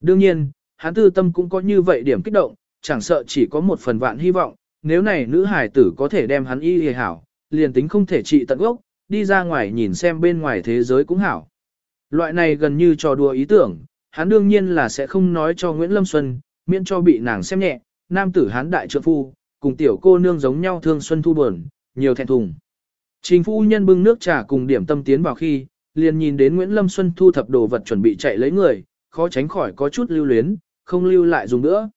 Đương nhiên, hắn tư tâm cũng có như vậy điểm kích động, chẳng sợ chỉ có một phần vạn hy vọng, nếu này nữ hải tử có thể đem hắn y hề hảo, liền tính không thể trị tận gốc, đi ra ngoài nhìn xem bên ngoài thế giới cũng hảo. Loại này gần như trò đùa ý tưởng, hắn đương nhiên là sẽ không nói cho Nguyễn Lâm Xuân, miễn cho bị nàng xem nhẹ, nam tử hắn đại trượng phu, cùng tiểu cô nương giống nhau thương xuân thu buồn, nhiều thẹn thùng. Trình phu nhân bưng nước trà cùng điểm tâm tiến vào khi, liền nhìn đến Nguyễn Lâm Xuân thu thập đồ vật chuẩn bị chạy lấy người, khó tránh khỏi có chút lưu luyến, không lưu lại dùng nữa.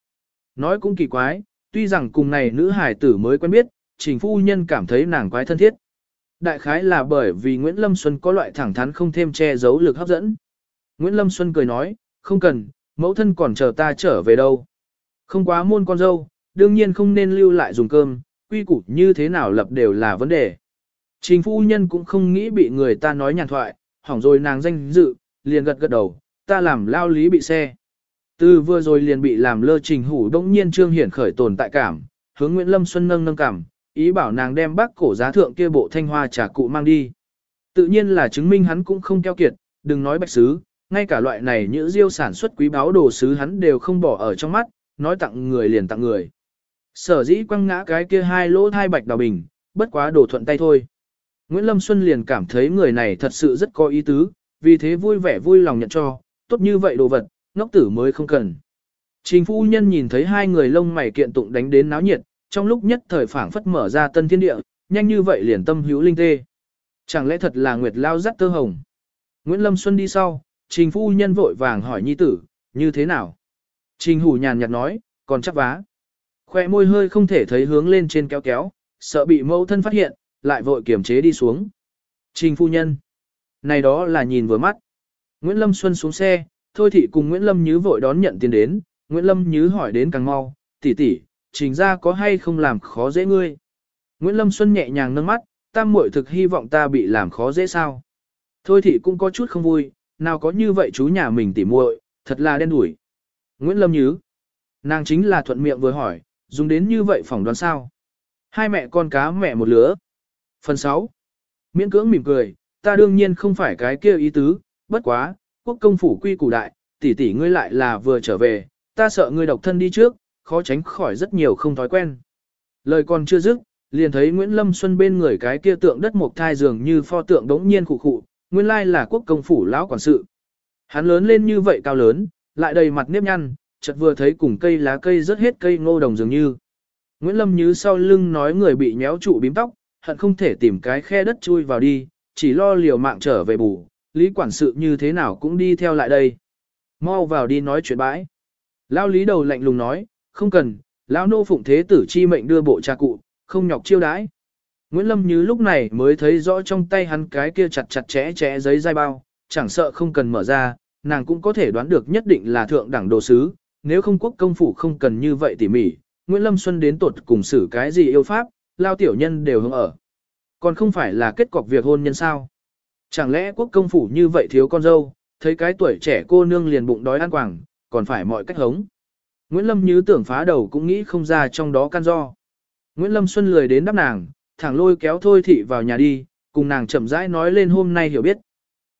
Nói cũng kỳ quái, tuy rằng cùng này nữ hải tử mới quen biết, trình phu nhân cảm thấy nàng quái thân thiết. Đại khái là bởi vì Nguyễn Lâm Xuân có loại thẳng thắn không thêm che giấu lực hấp dẫn. Nguyễn Lâm Xuân cười nói, không cần, mẫu thân còn chờ ta trở về đâu. Không quá môn con dâu, đương nhiên không nên lưu lại dùng cơm, quy củ như thế nào lập đều là vấn đề. Trình phu nhân cũng không nghĩ bị người ta nói nhàn thoại, hỏng rồi nàng danh dự, liền gật gật đầu, ta làm lao lý bị xe. Từ vừa rồi liền bị làm lơ trình hủ đông nhiên trương hiển khởi tồn tại cảm, hướng Nguyễn Lâm Xuân nâng nâng cảm, ý bảo nàng đem bác cổ giá thượng kia bộ thanh hoa trà cụ mang đi. Tự nhiên là chứng minh hắn cũng không keo kiệt, đừng nói bạch sứ, ngay cả loại này những diêu sản xuất quý báo đồ sứ hắn đều không bỏ ở trong mắt, nói tặng người liền tặng người. Sở dĩ quăng ngã cái kia hai lỗ thai bạch đào bình, bất quá đồ thuận tay thôi. Nguyễn Lâm Xuân liền cảm thấy người này thật sự rất có ý tứ, vì thế vui vẻ vui lòng nhận cho, tốt như vậy đồ vật, ngốc tử mới không cần. Trình phu nhân nhìn thấy hai người lông mày kiện tụng đánh đến náo nhiệt, trong lúc nhất thời phảng phất mở ra tân thiên địa, nhanh như vậy liền tâm hữu linh tê. Chẳng lẽ thật là Nguyệt Lao dắt tơ hồng? Nguyễn Lâm Xuân đi sau, trình phu nhân vội vàng hỏi nhi tử, như thế nào? Trình hủ nhàn nhạt nói, còn chắc vá. Khoe môi hơi không thể thấy hướng lên trên kéo kéo, sợ bị mẫu thân phát hiện, lại vội kiềm chế đi xuống. Trình phu nhân. Này đó là nhìn vừa mắt. Nguyễn Lâm Xuân xuống xe, Thôi thị cùng Nguyễn Lâm Nhứ vội đón nhận tiền đến, Nguyễn Lâm Nhứ hỏi đến càng mau, tỷ tỷ, trình ra có hay không làm khó dễ ngươi. Nguyễn Lâm Xuân nhẹ nhàng nâng mắt, tam muội thực hy vọng ta bị làm khó dễ sao. Thôi thị cũng có chút không vui, nào có như vậy chú nhà mình tỉ muội, thật là đen đủi. Nguyễn Lâm Nhứ, nàng chính là thuận miệng vừa hỏi, dùng đến như vậy phỏng đoán sao. Hai mẹ con cá mẹ một lứa. Phần 6. Miễn cưỡng mỉm cười, ta đương nhiên không phải cái kia ý tứ, bất quá, quốc công phủ quy củ đại, tỷ tỷ ngươi lại là vừa trở về, ta sợ ngươi độc thân đi trước, khó tránh khỏi rất nhiều không thói quen. Lời còn chưa dứt, liền thấy Nguyễn Lâm Xuân bên người cái kia tượng đất mộc thai dường như pho tượng đống nhiên khụ khụ, nguyên lai là quốc công phủ lão quản sự. Hắn lớn lên như vậy cao lớn, lại đầy mặt nếp nhăn, chợt vừa thấy cùng cây lá cây rất hết cây ngô đồng dường như. Nguyễn Lâm như sau lưng nói người bị nhéo trụ bím tóc, hận không thể tìm cái khe đất chui vào đi, chỉ lo liều mạng trở về bù, lý quản sự như thế nào cũng đi theo lại đây. Mau vào đi nói chuyện bãi. Lao lý đầu lạnh lùng nói, không cần, lão nô phụng thế tử chi mệnh đưa bộ cha cụ, không nhọc chiêu đãi. Nguyễn Lâm Như lúc này mới thấy rõ trong tay hắn cái kia chặt chặt chẽ chẽ giấy dai bao, chẳng sợ không cần mở ra, nàng cũng có thể đoán được nhất định là thượng đẳng đồ sứ, nếu không quốc công phủ không cần như vậy tỉ mỉ, Nguyễn Lâm Xuân đến tột cùng xử cái gì yêu pháp, lao tiểu nhân đều hướng ở. Còn không phải là kết cọc việc hôn nhân sao. Chẳng lẽ quốc công phủ như vậy thiếu con dâu, thấy cái tuổi trẻ cô nương liền bụng đói ăn quảng, còn phải mọi cách hống. Nguyễn Lâm như tưởng phá đầu cũng nghĩ không ra trong đó căn do. Nguyễn Lâm Xuân lười đến đáp nàng, thẳng lôi kéo Thôi Thị vào nhà đi, cùng nàng chậm rãi nói lên hôm nay hiểu biết.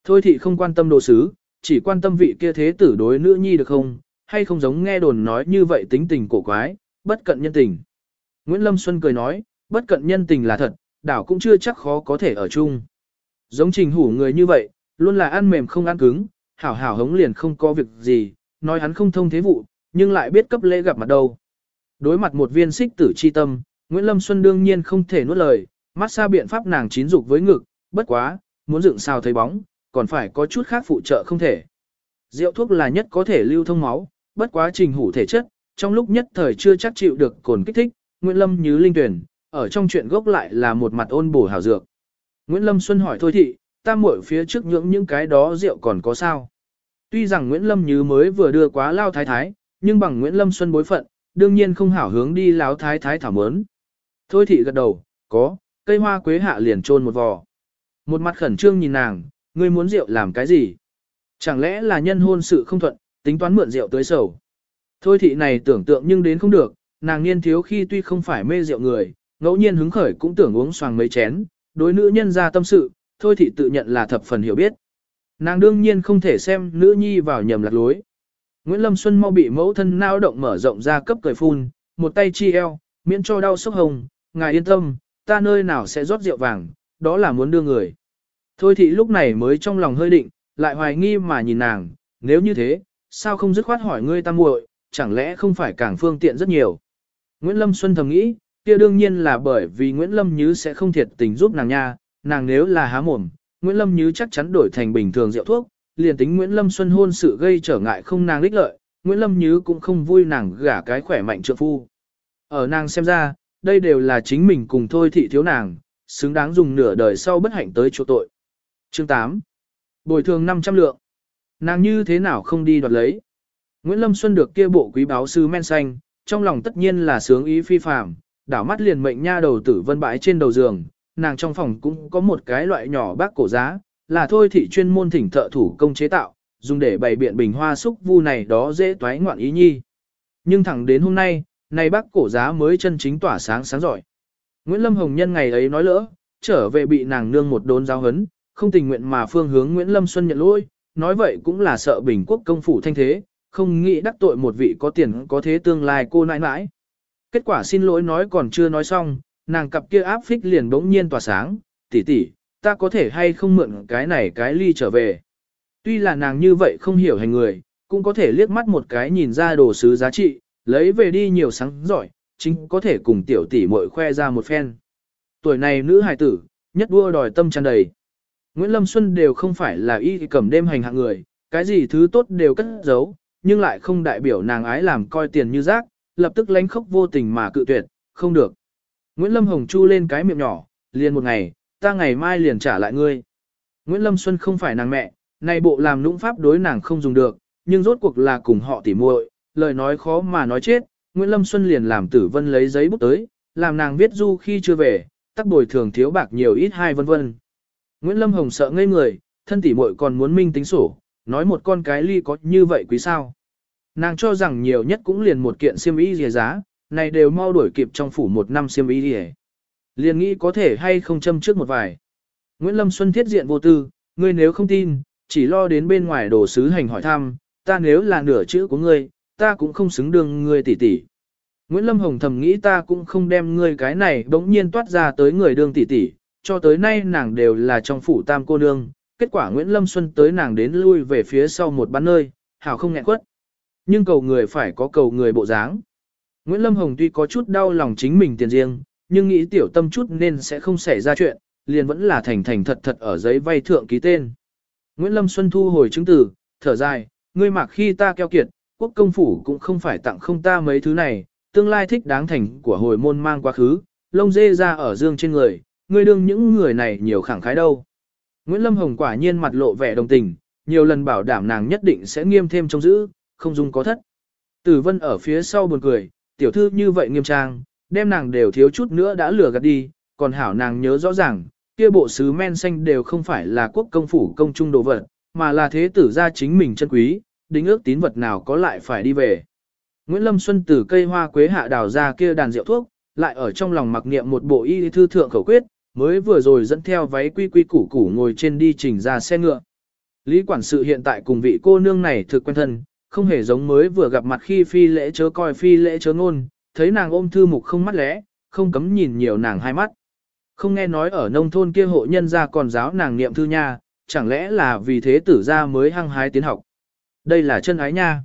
Thôi Thị không quan tâm đồ sứ, chỉ quan tâm vị kia thế tử đối nữ nhi được không, hay không giống nghe đồn nói như vậy tính tình cổ quái, bất cận nhân tình. Nguyễn Lâm Xuân cười nói, bất cận nhân tình là thật, đảo cũng chưa chắc khó có thể ở chung. Giống trình hủ người như vậy, luôn là ăn mềm không ăn cứng, hảo hảo hống liền không có việc gì, nói hắn không thông thế vụ, nhưng lại biết cấp lễ gặp mặt đâu. Đối mặt một viên xích tử chi tâm, Nguyễn Lâm Xuân đương nhiên không thể nuốt lời, mắt xa biện pháp nàng chín dục với ngực, bất quá, muốn dựng sao thấy bóng, còn phải có chút khác phụ trợ không thể. Rượu thuốc là nhất có thể lưu thông máu, bất quá trình hủ thể chất, trong lúc nhất thời chưa chắc chịu được cồn kích thích, Nguyễn Lâm như linh tuyển, ở trong chuyện gốc lại là một mặt ôn bổ hảo dược. Nguyễn Lâm Xuân hỏi thôi thị, ta muội phía trước những những cái đó rượu còn có sao? Tuy rằng Nguyễn Lâm Như mới vừa đưa quá lao thái thái, nhưng bằng Nguyễn Lâm Xuân bối phận, đương nhiên không hảo hướng đi láo thái thái thảo mớn. Thôi thị gật đầu, có, cây hoa quế hạ liền trôn một vò. Một mặt khẩn trương nhìn nàng, ngươi muốn rượu làm cái gì? Chẳng lẽ là nhân hôn sự không thuận, tính toán mượn rượu tới sầu? Thôi thị này tưởng tượng nhưng đến không được, nàng niên thiếu khi tuy không phải mê rượu người, ngẫu nhiên hứng khởi cũng tưởng uống xoàng mấy chén, đối nữ nhân ra tâm sự, thôi thị tự nhận là thập phần hiểu biết. Nàng đương nhiên không thể xem nữ nhi vào nhầm lạc lối. Nguyễn Lâm Xuân mau bị mẫu thân nao động mở rộng ra cấp cười phun, một tay chi eo, miễn cho đau sốc hồng, ngài yên tâm, ta nơi nào sẽ rót rượu vàng, đó là muốn đưa người. Thôi thị lúc này mới trong lòng hơi định, lại hoài nghi mà nhìn nàng, nếu như thế, sao không dứt khoát hỏi ngươi ta muội, chẳng lẽ không phải càng phương tiện rất nhiều. Nguyễn Lâm Xuân thầm nghĩ, kia đương nhiên là bởi vì Nguyễn Lâm Như sẽ không thiệt tình giúp nàng nha, nàng nếu là há mồm, Nguyễn Lâm Như chắc chắn đổi thành bình thường rượu thuốc, liền tính Nguyễn Lâm Xuân hôn sự gây trở ngại không nàng lích lợi, Nguyễn Lâm Như cũng không vui nàng gả cái khỏe mạnh trượng phu. Ở nàng xem ra, đây đều là chính mình cùng thôi thị thiếu nàng, xứng đáng dùng nửa đời sau bất hạnh tới chỗ tội. Chương 8. Bồi thường 500 lượng. Nàng như thế nào không đi đoạt lấy. Nguyễn Lâm Xuân được kia bộ quý báo sư men xanh, trong lòng tất nhiên là sướng ý phi phàm, đảo mắt liền mệnh nha đầu tử vân bãi trên đầu giường, nàng trong phòng cũng có một cái loại nhỏ bác cổ giá, là thôi thị chuyên môn thỉnh thợ thủ công chế tạo, dùng để bày biện bình hoa xúc vu này đó dễ toái ngoạn ý nhi. Nhưng thẳng đến hôm nay, này bác cổ giá mới chân chính tỏa sáng sáng giỏi. Nguyễn Lâm Hồng Nhân ngày ấy nói lỡ, trở về bị nàng nương một đốn giáo hấn, không tình nguyện mà phương hướng Nguyễn Lâm Xuân nhận lỗi, nói vậy cũng là sợ bình quốc công phủ thanh thế, không nghĩ đắc tội một vị có tiền có thế tương lai cô nãi nãi. Kết quả xin lỗi nói còn chưa nói xong, nàng cặp kia áp phích liền bỗng nhiên tỏa sáng, tỷ tỷ, ta có thể hay không mượn cái này cái ly trở về. Tuy là nàng như vậy không hiểu hành người, cũng có thể liếc mắt một cái nhìn ra đồ sứ giá trị, lấy về đi nhiều sáng giỏi, chính có thể cùng tiểu tỷ muội khoe ra một phen. Tuổi này nữ hài tử, nhất đua đòi tâm tràn đầy. Nguyễn Lâm Xuân đều không phải là y cầm đêm hành hạng người, cái gì thứ tốt đều cất giấu, nhưng lại không đại biểu nàng ái làm coi tiền như rác, lập tức lánh khóc vô tình mà cự tuyệt, không được. Nguyễn Lâm Hồng chu lên cái miệng nhỏ, liền một ngày, ta ngày mai liền trả lại ngươi. Nguyễn Lâm Xuân không phải nàng mẹ, này bộ làm nũng pháp đối nàng không dùng được, nhưng rốt cuộc là cùng họ tỉ muội, lời nói khó mà nói chết, Nguyễn Lâm Xuân liền làm tử vân lấy giấy bút tới, làm nàng viết du khi chưa về, tắc bồi thường thiếu bạc nhiều ít hai vân vân. Nguyễn Lâm Hồng sợ ngây người, thân tỉ muội còn muốn minh tính sổ, nói một con cái ly có như vậy quý sao. Nàng cho rằng nhiều nhất cũng liền một kiện xiêm y rìa giá, này đều mau đuổi kịp trong phủ một năm xiêm y rìa. Liền nghĩ có thể hay không châm trước một vài. Nguyễn Lâm Xuân thiết diện vô tư, ngươi nếu không tin, chỉ lo đến bên ngoài đồ sứ hành hỏi thăm, ta nếu là nửa chữ của ngươi, ta cũng không xứng đương ngươi tỷ tỷ. Nguyễn Lâm Hồng thầm nghĩ ta cũng không đem ngươi cái này bỗng nhiên toát ra tới người đương tỷ tỷ, cho tới nay nàng đều là trong phủ tam cô nương, kết quả Nguyễn Lâm Xuân tới nàng đến lui về phía sau một bán nơi, hảo không nghẹn quất. Nhưng cầu người phải có cầu người bộ dáng. Nguyễn Lâm Hồng tuy có chút đau lòng chính mình tiền riêng, nhưng nghĩ tiểu tâm chút nên sẽ không xảy ra chuyện, liền vẫn là thành thành thật thật ở giấy vay thượng ký tên. Nguyễn Lâm Xuân thu hồi chứng từ, thở dài, ngươi mặc khi ta keo kiệt, quốc công phủ cũng không phải tặng không ta mấy thứ này, tương lai thích đáng thành của hồi môn mang quá khứ, lông dê ra ở dương trên người, ngươi đương những người này nhiều khẳng khái đâu. Nguyễn Lâm Hồng quả nhiên mặt lộ vẻ đồng tình, nhiều lần bảo đảm nàng nhất định sẽ nghiêm thêm trong giữ, không dung có thất. Tử Vân ở phía sau buồn cười, tiểu thư như vậy nghiêm trang, đem nàng đều thiếu chút nữa đã lừa gạt đi, còn hảo nàng nhớ rõ ràng, kia bộ sứ men xanh đều không phải là quốc công phủ công trung đồ vật, mà là thế tử gia chính mình chân quý, đính ước tín vật nào có lại phải đi về. Nguyễn Lâm Xuân từ cây hoa quế hạ đào ra kia đàn rượu thuốc, lại ở trong lòng mặc niệm một bộ y thư thượng khẩu quyết, mới vừa rồi dẫn theo váy quy quy củ củ ngồi trên đi trình ra xe ngựa. Lý quản sự hiện tại cùng vị cô nương này thực quen thân, không hề giống mới vừa gặp mặt khi phi lễ chớ coi phi lễ chớ ngôn, thấy nàng ôm thư mục không mắt lẽ, không cấm nhìn nhiều nàng hai mắt. Không nghe nói ở nông thôn kia hộ nhân ra còn giáo nàng niệm thư nha, chẳng lẽ là vì thế tử ra mới hăng hái tiến học. Đây là chân ái nha.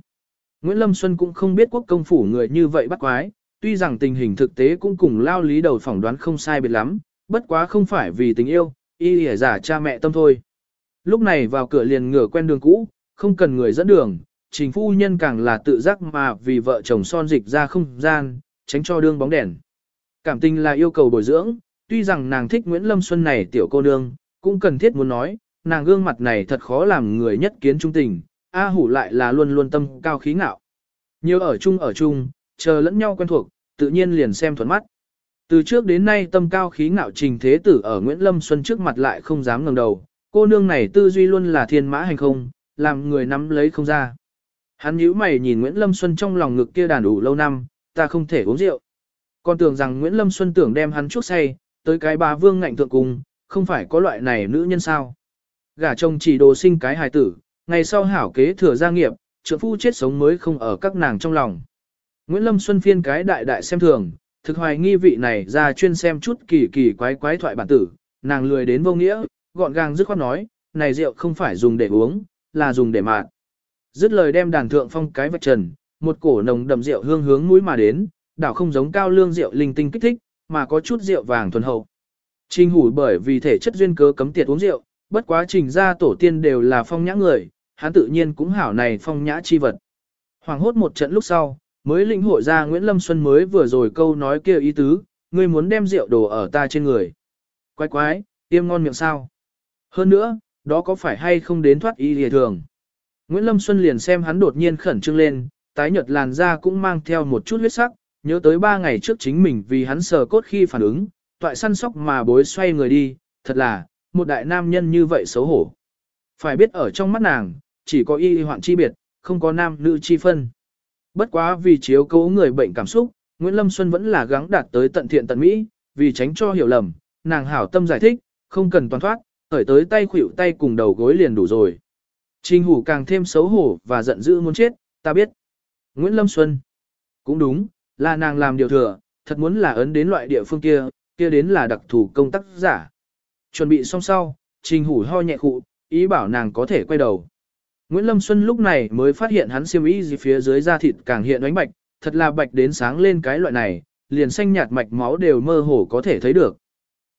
Nguyễn Lâm Xuân cũng không biết quốc công phủ người như vậy bắt quái, tuy rằng tình hình thực tế cũng cùng lao lý đầu phỏng đoán không sai biệt lắm, bất quá không phải vì tình yêu, y lìa giả cha mẹ tâm thôi. Lúc này vào cửa liền ngửa quen đường cũ, không cần người dẫn đường, trình phu nhân càng là tự giác mà vì vợ chồng son dịch ra không gian, tránh cho đương bóng đèn. Cảm tình là yêu cầu bồi dưỡng, tuy rằng nàng thích Nguyễn Lâm Xuân này tiểu cô nương, cũng cần thiết muốn nói, nàng gương mặt này thật khó làm người nhất kiến trung tình, A hủ lại là luôn luôn tâm cao khí ngạo. Nhiều ở chung ở chung, chờ lẫn nhau quen thuộc, tự nhiên liền xem thuận mắt. Từ trước đến nay tâm cao khí ngạo trình thế tử ở Nguyễn Lâm Xuân trước mặt lại không dám ngẩng đầu, cô nương này tư duy luôn là thiên mã hành không, làm người nắm lấy không ra. Hắn nhíu mày nhìn Nguyễn Lâm Xuân trong lòng ngực kia đàn đủ lâu năm, ta không thể uống rượu. Còn tưởng rằng Nguyễn Lâm Xuân tưởng đem hắn chuốc say, tới cái bà vương ngạnh thượng cùng, không phải có loại này nữ nhân sao. Gả chồng chỉ đồ sinh cái hài tử, ngày sau hảo kế thừa gia nghiệp, trưởng phu chết sống mới không ở các nàng trong lòng. Nguyễn Lâm Xuân phiên cái đại đại xem thường, thực hoài nghi vị này ra chuyên xem chút kỳ kỳ quái quái thoại bản tử, nàng lười đến vô nghĩa, gọn gàng dứt khoát nói, này rượu không phải dùng để uống, là dùng để mạn. Dứt lời đem đàn thượng phong cái vạch trần, một cổ nồng đậm rượu hương hướng mũi mà đến, đảo không giống cao lương rượu linh tinh kích thích, mà có chút rượu vàng thuần hậu. Trình hủ bởi vì thể chất duyên cớ cấm tiệt uống rượu, bất quá trình ra tổ tiên đều là phong nhã người, hắn tự nhiên cũng hảo này phong nhã chi vật. Hoàng hốt một trận lúc sau, mới lĩnh hội ra Nguyễn Lâm Xuân mới vừa rồi câu nói kia ý tứ, ngươi muốn đem rượu đồ ở ta trên người. Quái quái, tiêm ngon miệng sao. Hơn nữa, đó có phải hay không đến thoát y lìa thường. Nguyễn Lâm Xuân liền xem hắn đột nhiên khẩn trương lên, tái nhợt làn da cũng mang theo một chút huyết sắc, nhớ tới ba ngày trước chính mình vì hắn sờ cốt khi phản ứng, toại săn sóc mà bối xoay người đi, thật là, một đại nam nhân như vậy xấu hổ. Phải biết ở trong mắt nàng, chỉ có y hoạn chi biệt, không có nam nữ chi phân. Bất quá vì chiếu cố người bệnh cảm xúc, Nguyễn Lâm Xuân vẫn là gắng đạt tới tận thiện tận mỹ, vì tránh cho hiểu lầm, nàng hảo tâm giải thích, không cần toàn thoát, khởi tới tay khuỷu tay cùng đầu gối liền đủ rồi. Trình hủ càng thêm xấu hổ và giận dữ muốn chết, ta biết. Nguyễn Lâm Xuân. Cũng đúng, là nàng làm điều thừa, thật muốn là ấn đến loại địa phương kia, kia đến là đặc thù công tác giả. Chuẩn bị xong sau, trình hủ ho nhẹ khụ, ý bảo nàng có thể quay đầu. Nguyễn Lâm Xuân lúc này mới phát hiện hắn xiêm ý gì phía dưới da thịt càng hiện ánh bạch, thật là bạch đến sáng lên cái loại này, liền xanh nhạt mạch máu đều mơ hồ có thể thấy được.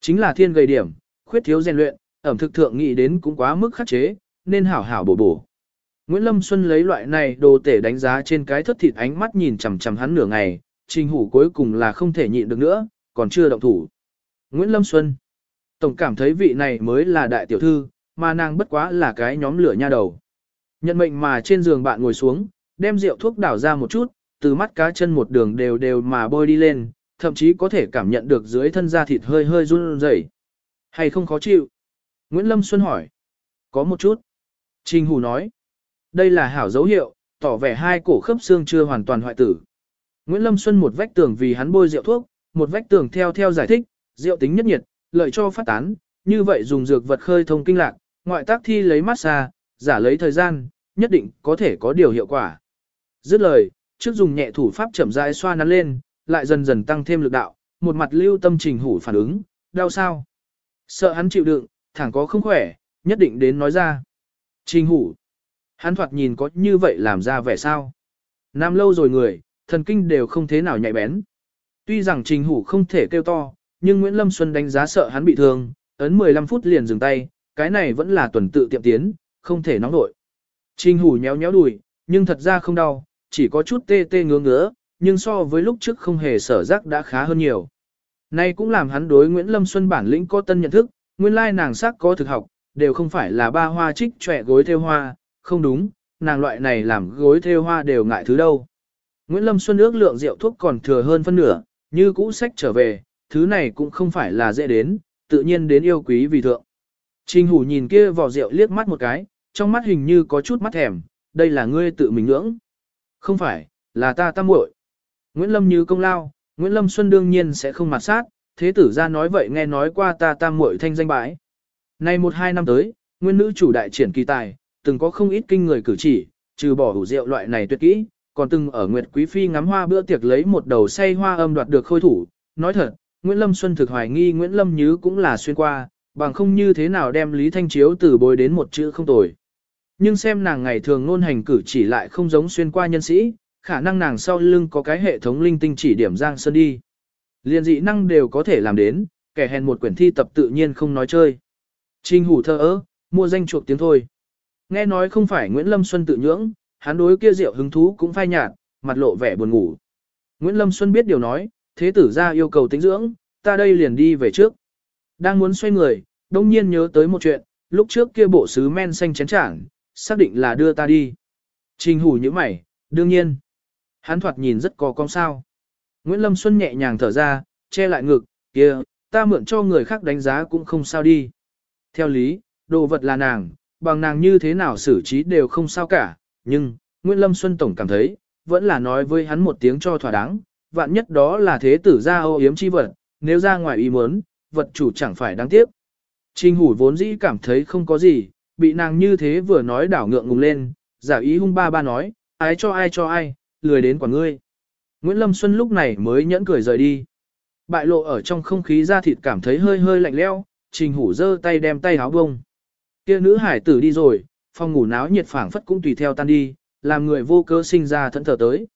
Chính là thiên gầy điểm, khuyết thiếu rèn luyện, ẩm thực thượng nghĩ đến cũng quá mức khắc chế, nên hảo hảo bổ bổ. Nguyễn Lâm Xuân lấy loại này đồ tể đánh giá trên cái thất thịt ánh mắt nhìn chằm chằm hắn nửa ngày, trình hủ cuối cùng là không thể nhịn được nữa, còn chưa động thủ. Nguyễn Lâm Xuân Tổng cảm thấy vị này mới là đại tiểu thư, mà nàng bất quá là cái nhóm lửa nha đầu. Nhận mệnh mà trên giường bạn ngồi xuống, đem rượu thuốc đảo ra một chút, từ mắt cá chân một đường đều đều mà bôi đi lên, thậm chí có thể cảm nhận được dưới thân da thịt hơi hơi run rẩy. Hay không khó chịu? Nguyễn Lâm Xuân hỏi. Có một chút. Trình Hù nói. Đây là hảo dấu hiệu, tỏ vẻ hai cổ khớp xương chưa hoàn toàn hoại tử. Nguyễn Lâm Xuân một vách tường vì hắn bôi rượu thuốc, một vách tường theo theo giải thích, rượu tính nhất nhiệt, lợi cho phát tán, như vậy dùng dược vật khơi thông kinh lạc, ngoại tác thi lấy massage, giả lấy thời gian, nhất định có thể có điều hiệu quả. Dứt lời, trước dùng nhẹ thủ pháp chậm rãi xoa nắn lên, lại dần dần tăng thêm lực đạo, một mặt lưu tâm trình hủ phản ứng, đau sao? Sợ hắn chịu đựng, thẳng có không khỏe, nhất định đến nói ra. Trình hủ, hắn thoạt nhìn có như vậy làm ra vẻ sao? Nam lâu rồi người, thần kinh đều không thế nào nhạy bén. Tuy rằng trình hủ không thể kêu to, nhưng Nguyễn Lâm Xuân đánh giá sợ hắn bị thương, ấn 15 phút liền dừng tay, cái này vẫn là tuần tự tiệm tiến, không thể nóng nổi. Trình hủ nhéo nhéo đùi, nhưng thật ra không đau, chỉ có chút tê tê ngứa ngứa, nhưng so với lúc trước không hề sở giác đã khá hơn nhiều. Nay cũng làm hắn đối Nguyễn Lâm Xuân bản lĩnh có tân nhận thức, nguyên lai nàng sắc có thực học, đều không phải là ba hoa trích trẻ gối theo hoa, không đúng, nàng loại này làm gối theo hoa đều ngại thứ đâu. Nguyễn Lâm Xuân ước lượng rượu thuốc còn thừa hơn phân nửa, như cũ sách trở về, thứ này cũng không phải là dễ đến, tự nhiên đến yêu quý vì thượng. Trình hủ nhìn kia vỏ rượu liếc mắt một cái, trong mắt hình như có chút mắt thèm, đây là ngươi tự mình ngưỡng. Không phải, là ta tam muội. Nguyễn Lâm như công lao, Nguyễn Lâm Xuân đương nhiên sẽ không mặt sát, thế tử ra nói vậy nghe nói qua ta tam muội thanh danh bãi. Nay một hai năm tới, nguyên nữ chủ đại triển kỳ tài, từng có không ít kinh người cử chỉ, trừ bỏ hủ rượu loại này tuyệt kỹ, còn từng ở Nguyệt Quý Phi ngắm hoa bữa tiệc lấy một đầu say hoa âm đoạt được khôi thủ. Nói thật, Nguyễn Lâm Xuân thực hoài nghi Nguyễn Lâm Nhứ cũng là xuyên qua, bằng không như thế nào đem Lý Thanh Chiếu từ bồi đến một chữ không tồi. Nhưng xem nàng ngày thường ngôn hành cử chỉ lại không giống xuyên qua nhân sĩ, khả năng nàng sau lưng có cái hệ thống linh tinh chỉ điểm Giang Sơn đi. Liên dị năng đều có thể làm đến, kẻ hèn một quyển thi tập tự nhiên không nói chơi. Trình hủ thơ ớ, mua danh chuộc tiếng thôi. Nghe nói không phải Nguyễn Lâm Xuân tự nhưỡng, hắn đối kia rượu hứng thú cũng phai nhạt, mặt lộ vẻ buồn ngủ. Nguyễn Lâm Xuân biết điều nói, thế tử ra yêu cầu tính dưỡng, ta đây liền đi về trước. Đang muốn xoay người, đông nhiên nhớ tới một chuyện, lúc trước kia bộ sứ men xanh chén chản, xác định là đưa ta đi. Trình hủ như mày, đương nhiên. Hắn thoạt nhìn rất có con sao. Nguyễn Lâm Xuân nhẹ nhàng thở ra, che lại ngực, kia, ta mượn cho người khác đánh giá cũng không sao đi. Theo lý, đồ vật là nàng, bằng nàng như thế nào xử trí đều không sao cả, nhưng, Nguyễn Lâm Xuân Tổng cảm thấy, vẫn là nói với hắn một tiếng cho thỏa đáng, vạn nhất đó là thế tử ra ô yếm chi vật, nếu ra ngoài ý muốn, vật chủ chẳng phải đáng tiếc. Trình hủ vốn dĩ cảm thấy không có gì, bị nàng như thế vừa nói đảo ngượng ngùng lên, giả ý hung ba ba nói, ai cho ai cho ai, lười đến quả ngươi. Nguyễn Lâm Xuân lúc này mới nhẫn cười rời đi. Bại lộ ở trong không khí ra thịt cảm thấy hơi hơi lạnh leo, trình hủ giơ tay đem tay háo bông. Kia nữ hải tử đi rồi, phòng ngủ náo nhiệt phảng phất cũng tùy theo tan đi, làm người vô cơ sinh ra thẫn thờ tới.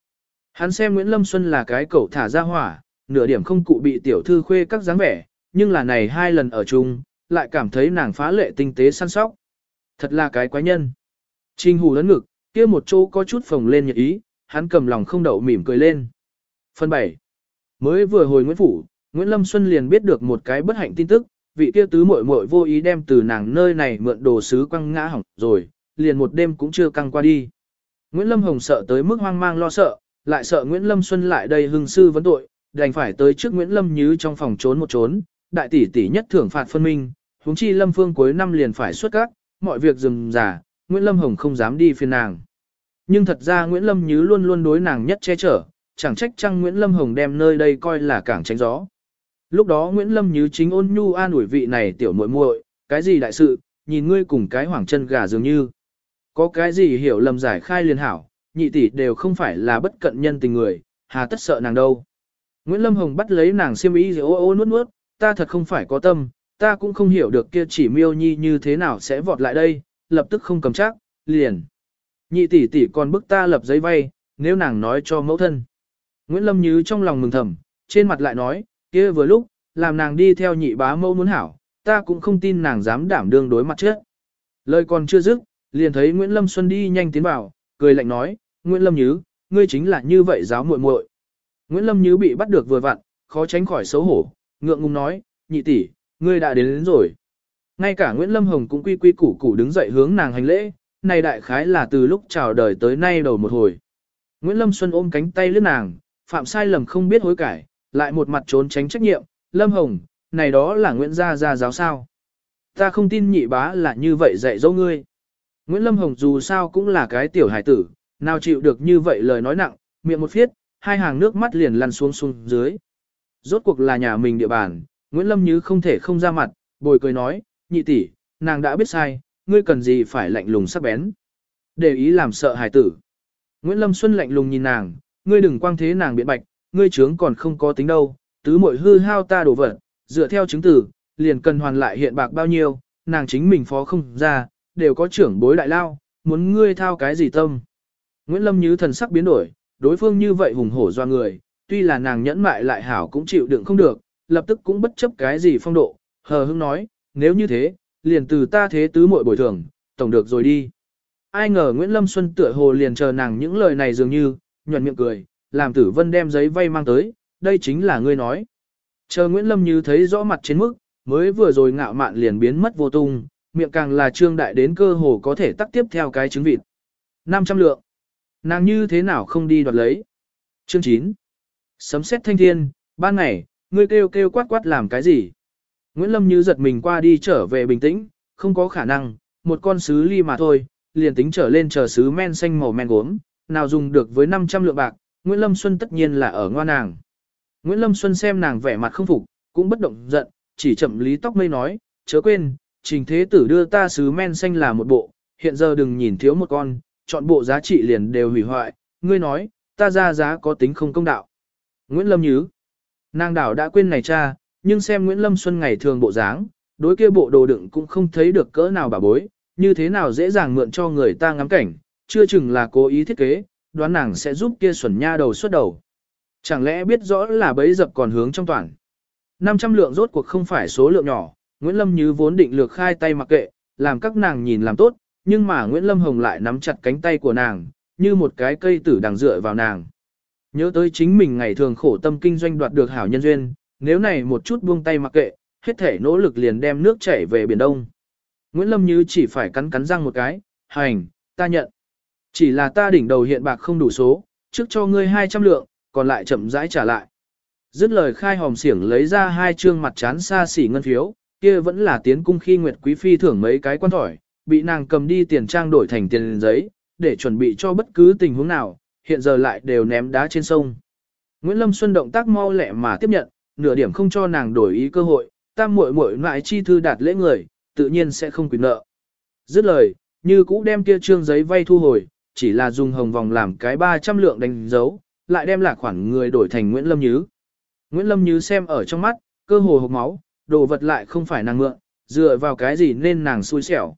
Hắn xem Nguyễn Lâm Xuân là cái cậu thả ra hỏa, nửa điểm không cụ bị tiểu thư khuê các dáng vẻ, nhưng là này hai lần ở chung, lại cảm thấy nàng phá lệ tinh tế săn sóc. Thật là cái quái nhân. Trình hủ lớn ngực, kia một chỗ có chút phồng lên nhiệt ý, hắn cầm lòng không đậu mỉm cười lên. Phần 7. Mới vừa hồi Nguyễn Phủ, Nguyễn Lâm Xuân liền biết được một cái bất hạnh tin tức, vị kia tứ muội muội vô ý đem từ nàng nơi này mượn đồ sứ quăng ngã hỏng rồi, liền một đêm cũng chưa căng qua đi. Nguyễn Lâm Hồng sợ tới mức hoang mang lo sợ, lại sợ Nguyễn Lâm Xuân lại đây hưng sư vấn tội, đành phải tới trước Nguyễn Lâm Như trong phòng trốn một trốn, đại tỷ tỷ nhất thưởng phạt phân minh, huống chi Lâm Phương cuối năm liền phải xuất các, mọi việc dừng giả, Nguyễn Lâm Hồng không dám đi phiền nàng. Nhưng thật ra Nguyễn Lâm Như luôn luôn đối nàng nhất che chở, chẳng trách chăng Nguyễn Lâm Hồng đem nơi đây coi là cảng tránh gió. Lúc đó Nguyễn Lâm Như chính ôn nhu an ủi vị này tiểu muội muội, cái gì đại sự, nhìn ngươi cùng cái hoảng chân gà dường như. Có cái gì hiểu lầm giải khai liền hảo, nhị tỷ đều không phải là bất cận nhân tình người, hà tất sợ nàng đâu. Nguyễn Lâm Hồng bắt lấy nàng xiêm ý ô ô nuốt nuốt, ta thật không phải có tâm, ta cũng không hiểu được kia chỉ miêu nhi như thế nào sẽ vọt lại đây, lập tức không cầm chắc, liền. Nhị tỷ tỷ còn bức ta lập giấy vay, nếu nàng nói cho mẫu thân. Nguyễn Lâm Như trong lòng mừng thầm, trên mặt lại nói, kia vừa lúc, làm nàng đi theo nhị bá mẫu muốn hảo, ta cũng không tin nàng dám đảm đương đối mặt trước. Lời còn chưa dứt, liền thấy Nguyễn Lâm Xuân đi nhanh tiến vào, cười lạnh nói, Nguyễn Lâm Như, ngươi chính là như vậy giáo muội muội. Nguyễn Lâm Như bị bắt được vừa vặn, khó tránh khỏi xấu hổ, ngượng ngùng nói, nhị tỷ, ngươi đã đến, đến rồi. Ngay cả Nguyễn Lâm Hồng cũng quy quy củ củ đứng dậy hướng nàng hành lễ, này đại khái là từ lúc chào đời tới nay đầu một hồi. Nguyễn Lâm Xuân ôm cánh tay lướt nàng, phạm sai lầm không biết hối cải, lại một mặt trốn tránh trách nhiệm, Lâm Hồng, này đó là Nguyễn Gia Gia giáo sao. Ta không tin nhị bá là như vậy dạy dỗ ngươi. Nguyễn Lâm Hồng dù sao cũng là cái tiểu hải tử, nào chịu được như vậy lời nói nặng, miệng một phiết, hai hàng nước mắt liền lăn xuống xuống dưới. Rốt cuộc là nhà mình địa bàn, Nguyễn Lâm Như không thể không ra mặt, bồi cười nói, nhị tỷ, nàng đã biết sai, ngươi cần gì phải lạnh lùng sắc bén. Để ý làm sợ hải tử. Nguyễn Lâm Xuân lạnh lùng nhìn nàng, ngươi đừng quang thế nàng biện bạch, ngươi trướng còn không có tính đâu, tứ muội hư hao ta đổ vật, dựa theo chứng tử, liền cần hoàn lại hiện bạc bao nhiêu, nàng chính mình phó không ra, đều có trưởng bối đại lao, muốn ngươi thao cái gì tâm. Nguyễn Lâm Như thần sắc biến đổi, đối phương như vậy hùng hổ do người, tuy là nàng nhẫn mại lại hảo cũng chịu đựng không được, lập tức cũng bất chấp cái gì phong độ, hờ hững nói, nếu như thế, liền từ ta thế tứ muội bồi thường, tổng được rồi đi. Ai ngờ Nguyễn Lâm Xuân tựa hồ liền chờ nàng những lời này dường như, nhuận miệng cười, làm tử vân đem giấy vay mang tới, đây chính là ngươi nói. Chờ Nguyễn Lâm như thấy rõ mặt trên mức, mới vừa rồi ngạo mạn liền biến mất vô tung, miệng càng là trương đại đến cơ hồ có thể tắt tiếp theo cái trứng vịt. 500 lượng. Nàng như thế nào không đi đoạt lấy. Chương 9. Sấm xét thanh thiên, ban ngày, ngươi kêu kêu quát quát làm cái gì? Nguyễn Lâm như giật mình qua đi trở về bình tĩnh, không có khả năng, một con sứ ly mà thôi, liền tính trở lên chờ sứ men xanh màu men gốm, nào dùng được với 500 lượng bạc, Nguyễn Lâm Xuân tất nhiên là ở ngoan nàng. Nguyễn Lâm Xuân xem nàng vẻ mặt không phục, cũng bất động giận, chỉ chậm lý tóc mây nói, chớ quên, trình thế tử đưa ta sứ men xanh là một bộ, hiện giờ đừng nhìn thiếu một con, chọn bộ giá trị liền đều hủy hoại, ngươi nói, ta ra giá có tính không công đạo. Nguyễn Lâm Nhứ, nàng đảo đã quên này cha, nhưng xem Nguyễn Lâm Xuân ngày thường bộ dáng, đối kia bộ đồ đựng cũng không thấy được cỡ nào bà bối, như thế nào dễ dàng mượn cho người ta ngắm cảnh, chưa chừng là cố ý thiết kế, đoán nàng sẽ giúp kia xuẩn nha đầu xuất đầu. Chẳng lẽ biết rõ là bấy dập còn hướng trong toàn. 500 lượng rốt cuộc không phải số lượng nhỏ, Nguyễn Lâm Như vốn định lược khai tay mặc kệ, làm các nàng nhìn làm tốt, nhưng mà Nguyễn Lâm Hồng lại nắm chặt cánh tay của nàng, như một cái cây tử đằng dựa vào nàng. Nhớ tới chính mình ngày thường khổ tâm kinh doanh đoạt được hảo nhân duyên, nếu này một chút buông tay mặc kệ, hết thể nỗ lực liền đem nước chảy về Biển Đông. Nguyễn Lâm Như chỉ phải cắn cắn răng một cái, hành, ta nhận. Chỉ là ta đỉnh đầu hiện bạc không đủ số, trước cho ngươi 200 lượng, còn lại chậm rãi trả lại. Dứt lời khai hòm xiển lấy ra hai trương mặt chán xa xỉ ngân phiếu, kia vẫn là tiến cung khi Nguyệt Quý Phi thưởng mấy cái quan thỏi, bị nàng cầm đi tiền trang đổi thành tiền giấy, để chuẩn bị cho bất cứ tình huống nào, hiện giờ lại đều ném đá trên sông. Nguyễn Lâm Xuân động tác mau lẹ mà tiếp nhận, nửa điểm không cho nàng đổi ý cơ hội, tam muội muội lại chi thư đạt lễ người, tự nhiên sẽ không quyền nợ. Dứt lời, như cũ đem kia trương giấy vay thu hồi, chỉ là dùng hồng vòng làm cái 300 lượng đánh dấu, lại đem lạc khoản người đổi thành Nguyễn Lâm Nhứ. Nguyễn Lâm Nhứ xem ở trong mắt, cơ hồ hộc máu, đồ vật lại không phải nàng mượn, dựa vào cái gì nên nàng xui xẻo.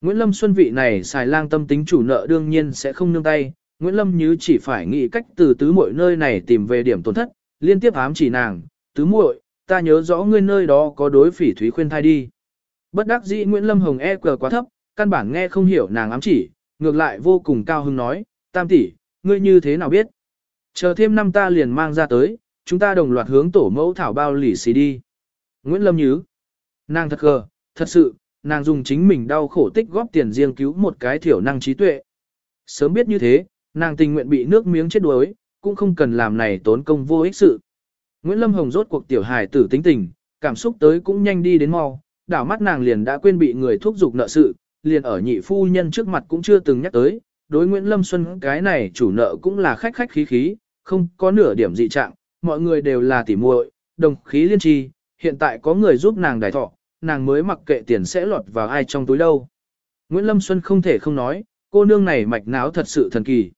Nguyễn Lâm Xuân vị này xài lang tâm tính chủ nợ đương nhiên sẽ không nương tay, Nguyễn Lâm Như chỉ phải nghĩ cách từ tứ muội nơi này tìm về điểm tổn thất, liên tiếp ám chỉ nàng, tứ muội, ta nhớ rõ ngươi nơi đó có đối phỉ thúy khuyên thai đi. Bất đắc dĩ Nguyễn Lâm Hồng e cờ quá thấp, căn bản nghe không hiểu nàng ám chỉ, ngược lại vô cùng cao hứng nói, tam tỷ, ngươi như thế nào biết? Chờ thêm năm ta liền mang ra tới, chúng ta đồng loạt hướng tổ mẫu thảo bao lì xì đi. Nguyễn Lâm Nhứ, nàng thật gờ, thật sự, nàng dùng chính mình đau khổ tích góp tiền riêng cứu một cái thiểu năng trí tuệ. Sớm biết như thế, nàng tình nguyện bị nước miếng chết đuối, cũng không cần làm này tốn công vô ích sự. Nguyễn Lâm Hồng rốt cuộc tiểu hài tử tính tình, cảm xúc tới cũng nhanh đi đến mau, đảo mắt nàng liền đã quên bị người thúc giục nợ sự, liền ở nhị phu nhân trước mặt cũng chưa từng nhắc tới, đối Nguyễn Lâm Xuân cái này chủ nợ cũng là khách khách khí khí, không có nửa điểm dị trạng, mọi người đều là tỉ muội, đồng khí liên tri, hiện tại có người giúp nàng đài thọ, nàng mới mặc kệ tiền sẽ lọt vào ai trong túi đâu. Nguyễn Lâm Xuân không thể không nói, cô nương này mạch não thật sự thần kỳ.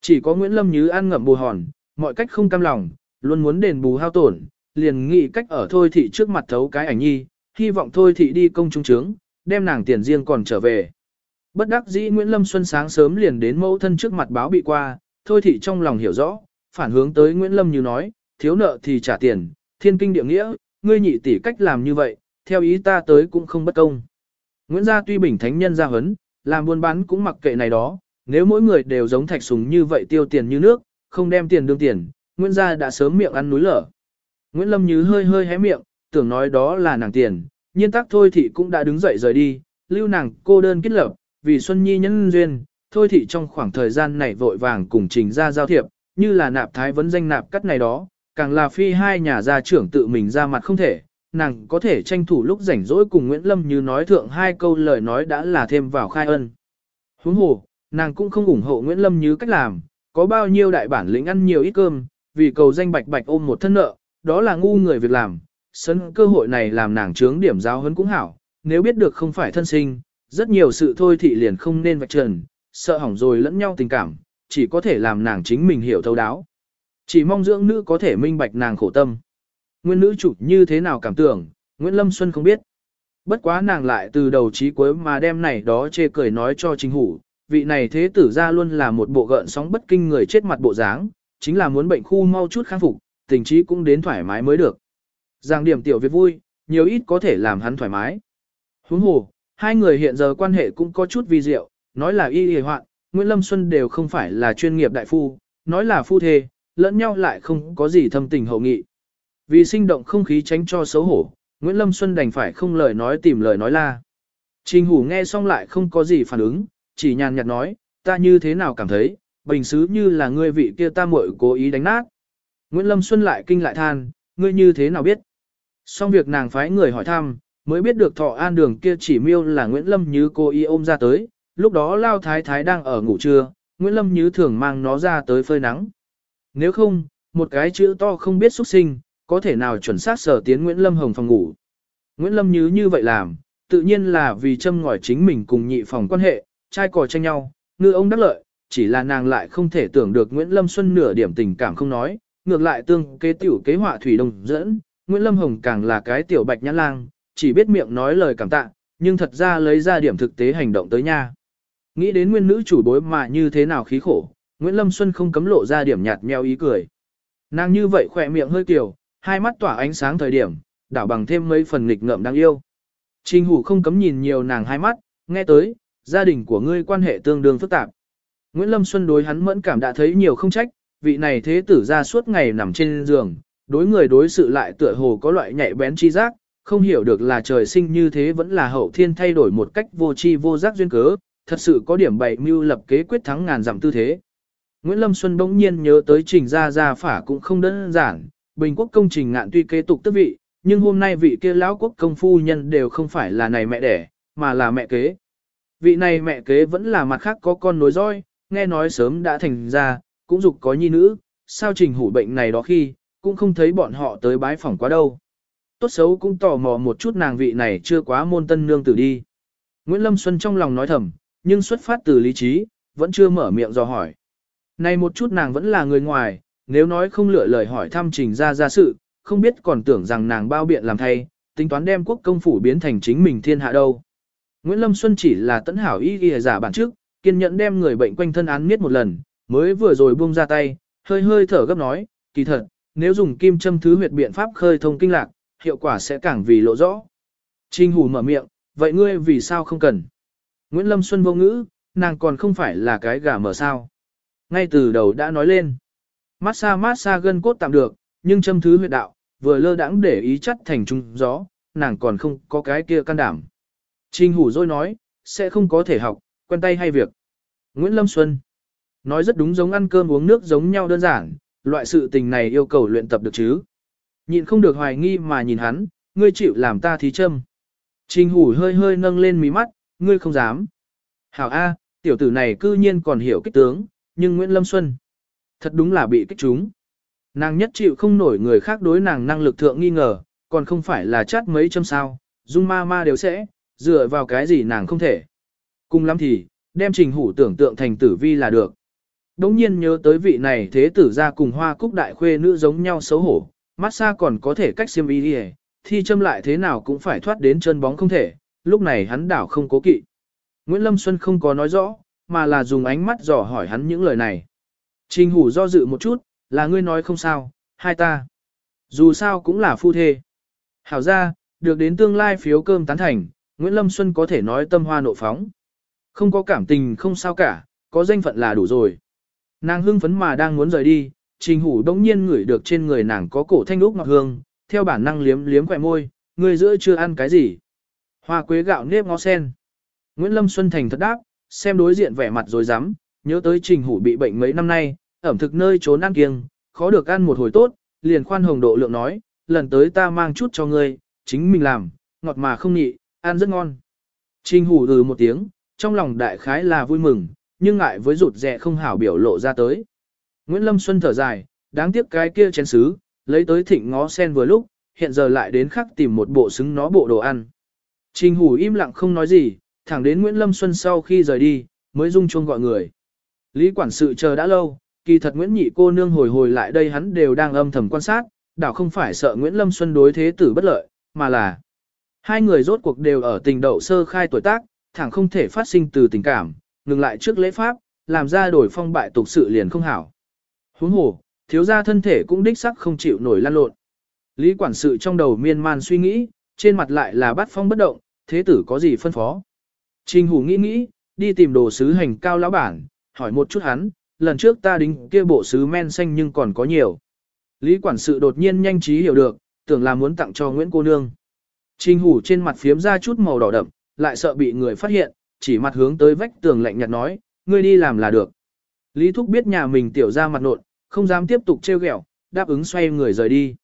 Chỉ có Nguyễn Lâm Như ăn ngậm bù hòn, mọi cách không cam lòng, luôn muốn đền bù hao tổn, liền nghĩ cách ở thôi thị trước mặt thấu cái ảnh nhi, hy vọng thôi thị đi công trung trướng, đem nàng tiền riêng còn trở về. Bất đắc dĩ Nguyễn Lâm Xuân sáng sớm liền đến mẫu thân trước mặt báo bị qua, thôi thị trong lòng hiểu rõ, phản hướng tới Nguyễn Lâm như nói, thiếu nợ thì trả tiền, thiên kinh địa nghĩa, ngươi nhị tỷ cách làm như vậy, theo ý ta tới cũng không bất công. Nguyễn gia tuy bình thánh nhân gia hấn, làm buôn bán cũng mặc kệ này đó, nếu mỗi người đều giống thạch súng như vậy tiêu tiền như nước, không đem tiền đương tiền, Nguyễn gia đã sớm miệng ăn núi lở. Nguyễn Lâm Như hơi hơi hé miệng, tưởng nói đó là nàng tiền, nhiên tác thôi thị cũng đã đứng dậy rời đi, lưu nàng cô đơn kết lập, vì Xuân Nhi nhân duyên, thôi thị trong khoảng thời gian này vội vàng cùng trình ra giao thiệp, như là nạp thái vấn danh nạp cắt này đó, càng là phi hai nhà gia trưởng tự mình ra mặt không thể, nàng có thể tranh thủ lúc rảnh rỗi cùng Nguyễn Lâm như nói thượng hai câu lời nói đã là thêm vào khai ân. Huống hồ, nàng cũng không ủng hộ Nguyễn Lâm như cách làm, có bao nhiêu đại bản lĩnh ăn nhiều ít cơm, vì cầu danh bạch bạch ôm một thân nợ, đó là ngu người việc làm, sân cơ hội này làm nàng trướng điểm giáo hơn cũng hảo, nếu biết được không phải thân sinh, rất nhiều sự thôi thị liền không nên vạch trần, sợ hỏng rồi lẫn nhau tình cảm, chỉ có thể làm nàng chính mình hiểu thấu đáo. Chỉ mong dưỡng nữ có thể minh bạch nàng khổ tâm. Nguyên nữ chủ như thế nào cảm tưởng, Nguyễn Lâm Xuân không biết. Bất quá nàng lại từ đầu chí cuối mà đem này đó chê cười nói cho chính hủ, vị này thế tử ra luôn là một bộ gợn sóng bất kinh người chết mặt bộ dáng, chính là muốn bệnh khu mau chút khắc phục, tình trí cũng đến thoải mái mới được. Giang điểm tiểu việc vui, nhiều ít có thể làm hắn thoải mái. Huống hồ, hai người hiện giờ quan hệ cũng có chút vi diệu, nói là y y hoạn, Nguyễn Lâm Xuân đều không phải là chuyên nghiệp đại phu, nói là phu thê, lẫn nhau lại không có gì thâm tình hậu nghị. Vì sinh động không khí tránh cho xấu hổ, Nguyễn Lâm Xuân đành phải không lời nói tìm lời nói la. Trình Hủ nghe xong lại không có gì phản ứng, chỉ nhàn nhạt nói, ta như thế nào cảm thấy, bình xứ như là ngươi vị kia ta muội cố ý đánh nát. Nguyễn Lâm Xuân lại kinh lại than, ngươi như thế nào biết? Xong việc nàng phái người hỏi thăm, mới biết được thọ an đường kia chỉ miêu là Nguyễn Lâm như cô y ôm ra tới, lúc đó Lao Thái Thái đang ở ngủ trưa, Nguyễn Lâm như thường mang nó ra tới phơi nắng. Nếu không, một cái chữ to không biết xuất sinh, có thể nào chuẩn xác sở tiến Nguyễn Lâm Hồng phòng ngủ. Nguyễn Lâm như như vậy làm, tự nhiên là vì châm ngòi chính mình cùng nhị phòng quan hệ, trai cò tranh nhau, ngư ông đắc lợi, chỉ là nàng lại không thể tưởng được Nguyễn Lâm Xuân nửa điểm tình cảm không nói, ngược lại tương kế tiểu kế họa thủy đồng dẫn, Nguyễn Lâm Hồng càng là cái tiểu bạch nhãn lang, chỉ biết miệng nói lời cảm tạ, nhưng thật ra lấy ra điểm thực tế hành động tới nha. Nghĩ đến nguyên nữ chủ bối mà như thế nào khí khổ, Nguyễn Lâm Xuân không cấm lộ ra điểm nhạt nheo ý cười. Nàng như vậy khỏe miệng hơi kiều, hai mắt tỏa ánh sáng thời điểm, đảo bằng thêm mấy phần nghịch ngợm đáng yêu. Trình hủ không cấm nhìn nhiều nàng hai mắt, nghe tới, gia đình của ngươi quan hệ tương đương phức tạp. Nguyễn Lâm Xuân đối hắn mẫn cảm đã thấy nhiều không trách, vị này thế tử ra suốt ngày nằm trên giường, đối người đối sự lại tựa hồ có loại nhạy bén chi giác, không hiểu được là trời sinh như thế vẫn là hậu thiên thay đổi một cách vô tri vô giác duyên cớ, thật sự có điểm bày mưu lập kế quyết thắng ngàn dặm tư thế. Nguyễn Lâm Xuân bỗng nhiên nhớ tới trình gia gia phả cũng không đơn giản, Bình quốc công trình ngạn tuy kế tục tước vị, nhưng hôm nay vị kia lão quốc công phu nhân đều không phải là này mẹ đẻ, mà là mẹ kế. Vị này mẹ kế vẫn là mặt khác có con nối roi, nghe nói sớm đã thành ra, cũng dục có nhi nữ, sao trình hủ bệnh này đó khi, cũng không thấy bọn họ tới bái phỏng quá đâu. Tốt xấu cũng tò mò một chút nàng vị này chưa quá môn tân nương tử đi. Nguyễn Lâm Xuân trong lòng nói thầm, nhưng xuất phát từ lý trí, vẫn chưa mở miệng dò hỏi. Này một chút nàng vẫn là người ngoài, nếu nói không lựa lời hỏi thăm trình ra ra sự, không biết còn tưởng rằng nàng bao biện làm thay, tính toán đem quốc công phủ biến thành chính mình thiên hạ đâu. Nguyễn Lâm Xuân chỉ là tấn hảo ý ghi giả bản trước, kiên nhẫn đem người bệnh quanh thân án miết một lần, mới vừa rồi buông ra tay, hơi hơi thở gấp nói, kỳ thật, nếu dùng kim châm thứ huyệt biện pháp khơi thông kinh lạc, hiệu quả sẽ càng vì lộ rõ. Trình Hủ mở miệng, vậy ngươi vì sao không cần? Nguyễn Lâm Xuân vô ngữ, nàng còn không phải là cái gà mở sao. Ngay từ đầu đã nói lên. Mát xa mát xa gân cốt tạm được, nhưng châm thứ huyệt đạo, vừa lơ đãng để ý chắt thành trung gió, nàng còn không có cái kia can đảm. Trình hủ rồi nói, sẽ không có thể học, quen tay hay việc. Nguyễn Lâm Xuân nói rất đúng giống ăn cơm uống nước giống nhau đơn giản, loại sự tình này yêu cầu luyện tập được chứ. nhìn không được hoài nghi mà nhìn hắn, ngươi chịu làm ta thí châm. Trình hủ hơi hơi nâng lên mí mắt, ngươi không dám. Hảo A, tiểu tử này cư nhiên còn hiểu kích tướng, nhưng Nguyễn Lâm Xuân thật đúng là bị kích chúng. Nàng nhất chịu không nổi người khác đối nàng năng lực thượng nghi ngờ, còn không phải là chát mấy châm sao, dung ma ma đều sẽ, dựa vào cái gì nàng không thể. Cùng lắm thì, đem trình hủ tưởng tượng thành tử vi là được. Đống nhiên nhớ tới vị này thế tử ra cùng hoa cúc đại khuê nữ giống nhau xấu hổ, mắt xa còn có thể cách xiêm y đi thi châm lại thế nào cũng phải thoát đến chân bóng không thể, lúc này hắn đảo không cố kỵ. Nguyễn Lâm Xuân không có nói rõ, mà là dùng ánh mắt dò hỏi hắn những lời này. Trình hủ do dự một chút, là ngươi nói không sao, hai ta. Dù sao cũng là phu thê. Hảo ra, được đến tương lai phiếu cơm tán thành, Nguyễn Lâm Xuân có thể nói tâm hoa nộ phóng. Không có cảm tình không sao cả, có danh phận là đủ rồi. Nàng hưng phấn mà đang muốn rời đi, trình hủ đông nhiên ngửi được trên người nàng có cổ thanh úc ngọt hương, theo bản năng liếm liếm khỏe môi, người giữa chưa ăn cái gì. Hoa quế gạo nếp ngó sen. Nguyễn Lâm Xuân Thành thật đáp, xem đối diện vẻ mặt rồi dám, nhớ tới trình hủ bị bệnh mấy năm nay, ẩm thực nơi trốn ăn kiêng, khó được ăn một hồi tốt, liền khoan hồng độ lượng nói, lần tới ta mang chút cho ngươi, chính mình làm, ngọt mà không nhị, ăn rất ngon. Trình hủ ừ một tiếng, trong lòng đại khái là vui mừng, nhưng ngại với rụt rè không hảo biểu lộ ra tới. Nguyễn Lâm Xuân thở dài, đáng tiếc cái kia chén sứ, lấy tới thịnh ngó sen vừa lúc, hiện giờ lại đến khắc tìm một bộ xứng nó bộ đồ ăn. Trình hủ im lặng không nói gì, thẳng đến Nguyễn Lâm Xuân sau khi rời đi, mới rung chuông gọi người. Lý quản sự chờ đã lâu, kỳ thật Nguyễn Nhị cô nương hồi hồi lại đây hắn đều đang âm thầm quan sát, đảo không phải sợ Nguyễn Lâm Xuân đối thế tử bất lợi, mà là hai người rốt cuộc đều ở tình đậu sơ khai tuổi tác, thẳng không thể phát sinh từ tình cảm, ngừng lại trước lễ pháp, làm ra đổi phong bại tục sự liền không hảo. Huống hồ, thiếu gia thân thể cũng đích sắc không chịu nổi lan lộn. Lý quản sự trong đầu miên man suy nghĩ, trên mặt lại là bắt phong bất động, thế tử có gì phân phó. Trình hủ nghĩ nghĩ, đi tìm đồ sứ hành cao lão bản, hỏi một chút hắn, lần trước ta đính kia bộ sứ men xanh nhưng còn có nhiều. Lý quản sự đột nhiên nhanh trí hiểu được, tưởng là muốn tặng cho Nguyễn cô nương. Trình hủ trên mặt phiếm ra chút màu đỏ đậm, lại sợ bị người phát hiện, chỉ mặt hướng tới vách tường lạnh nhạt nói, ngươi đi làm là được. Lý Thúc biết nhà mình tiểu ra mặt nộn, không dám tiếp tục trêu ghẹo, đáp ứng xoay người rời đi.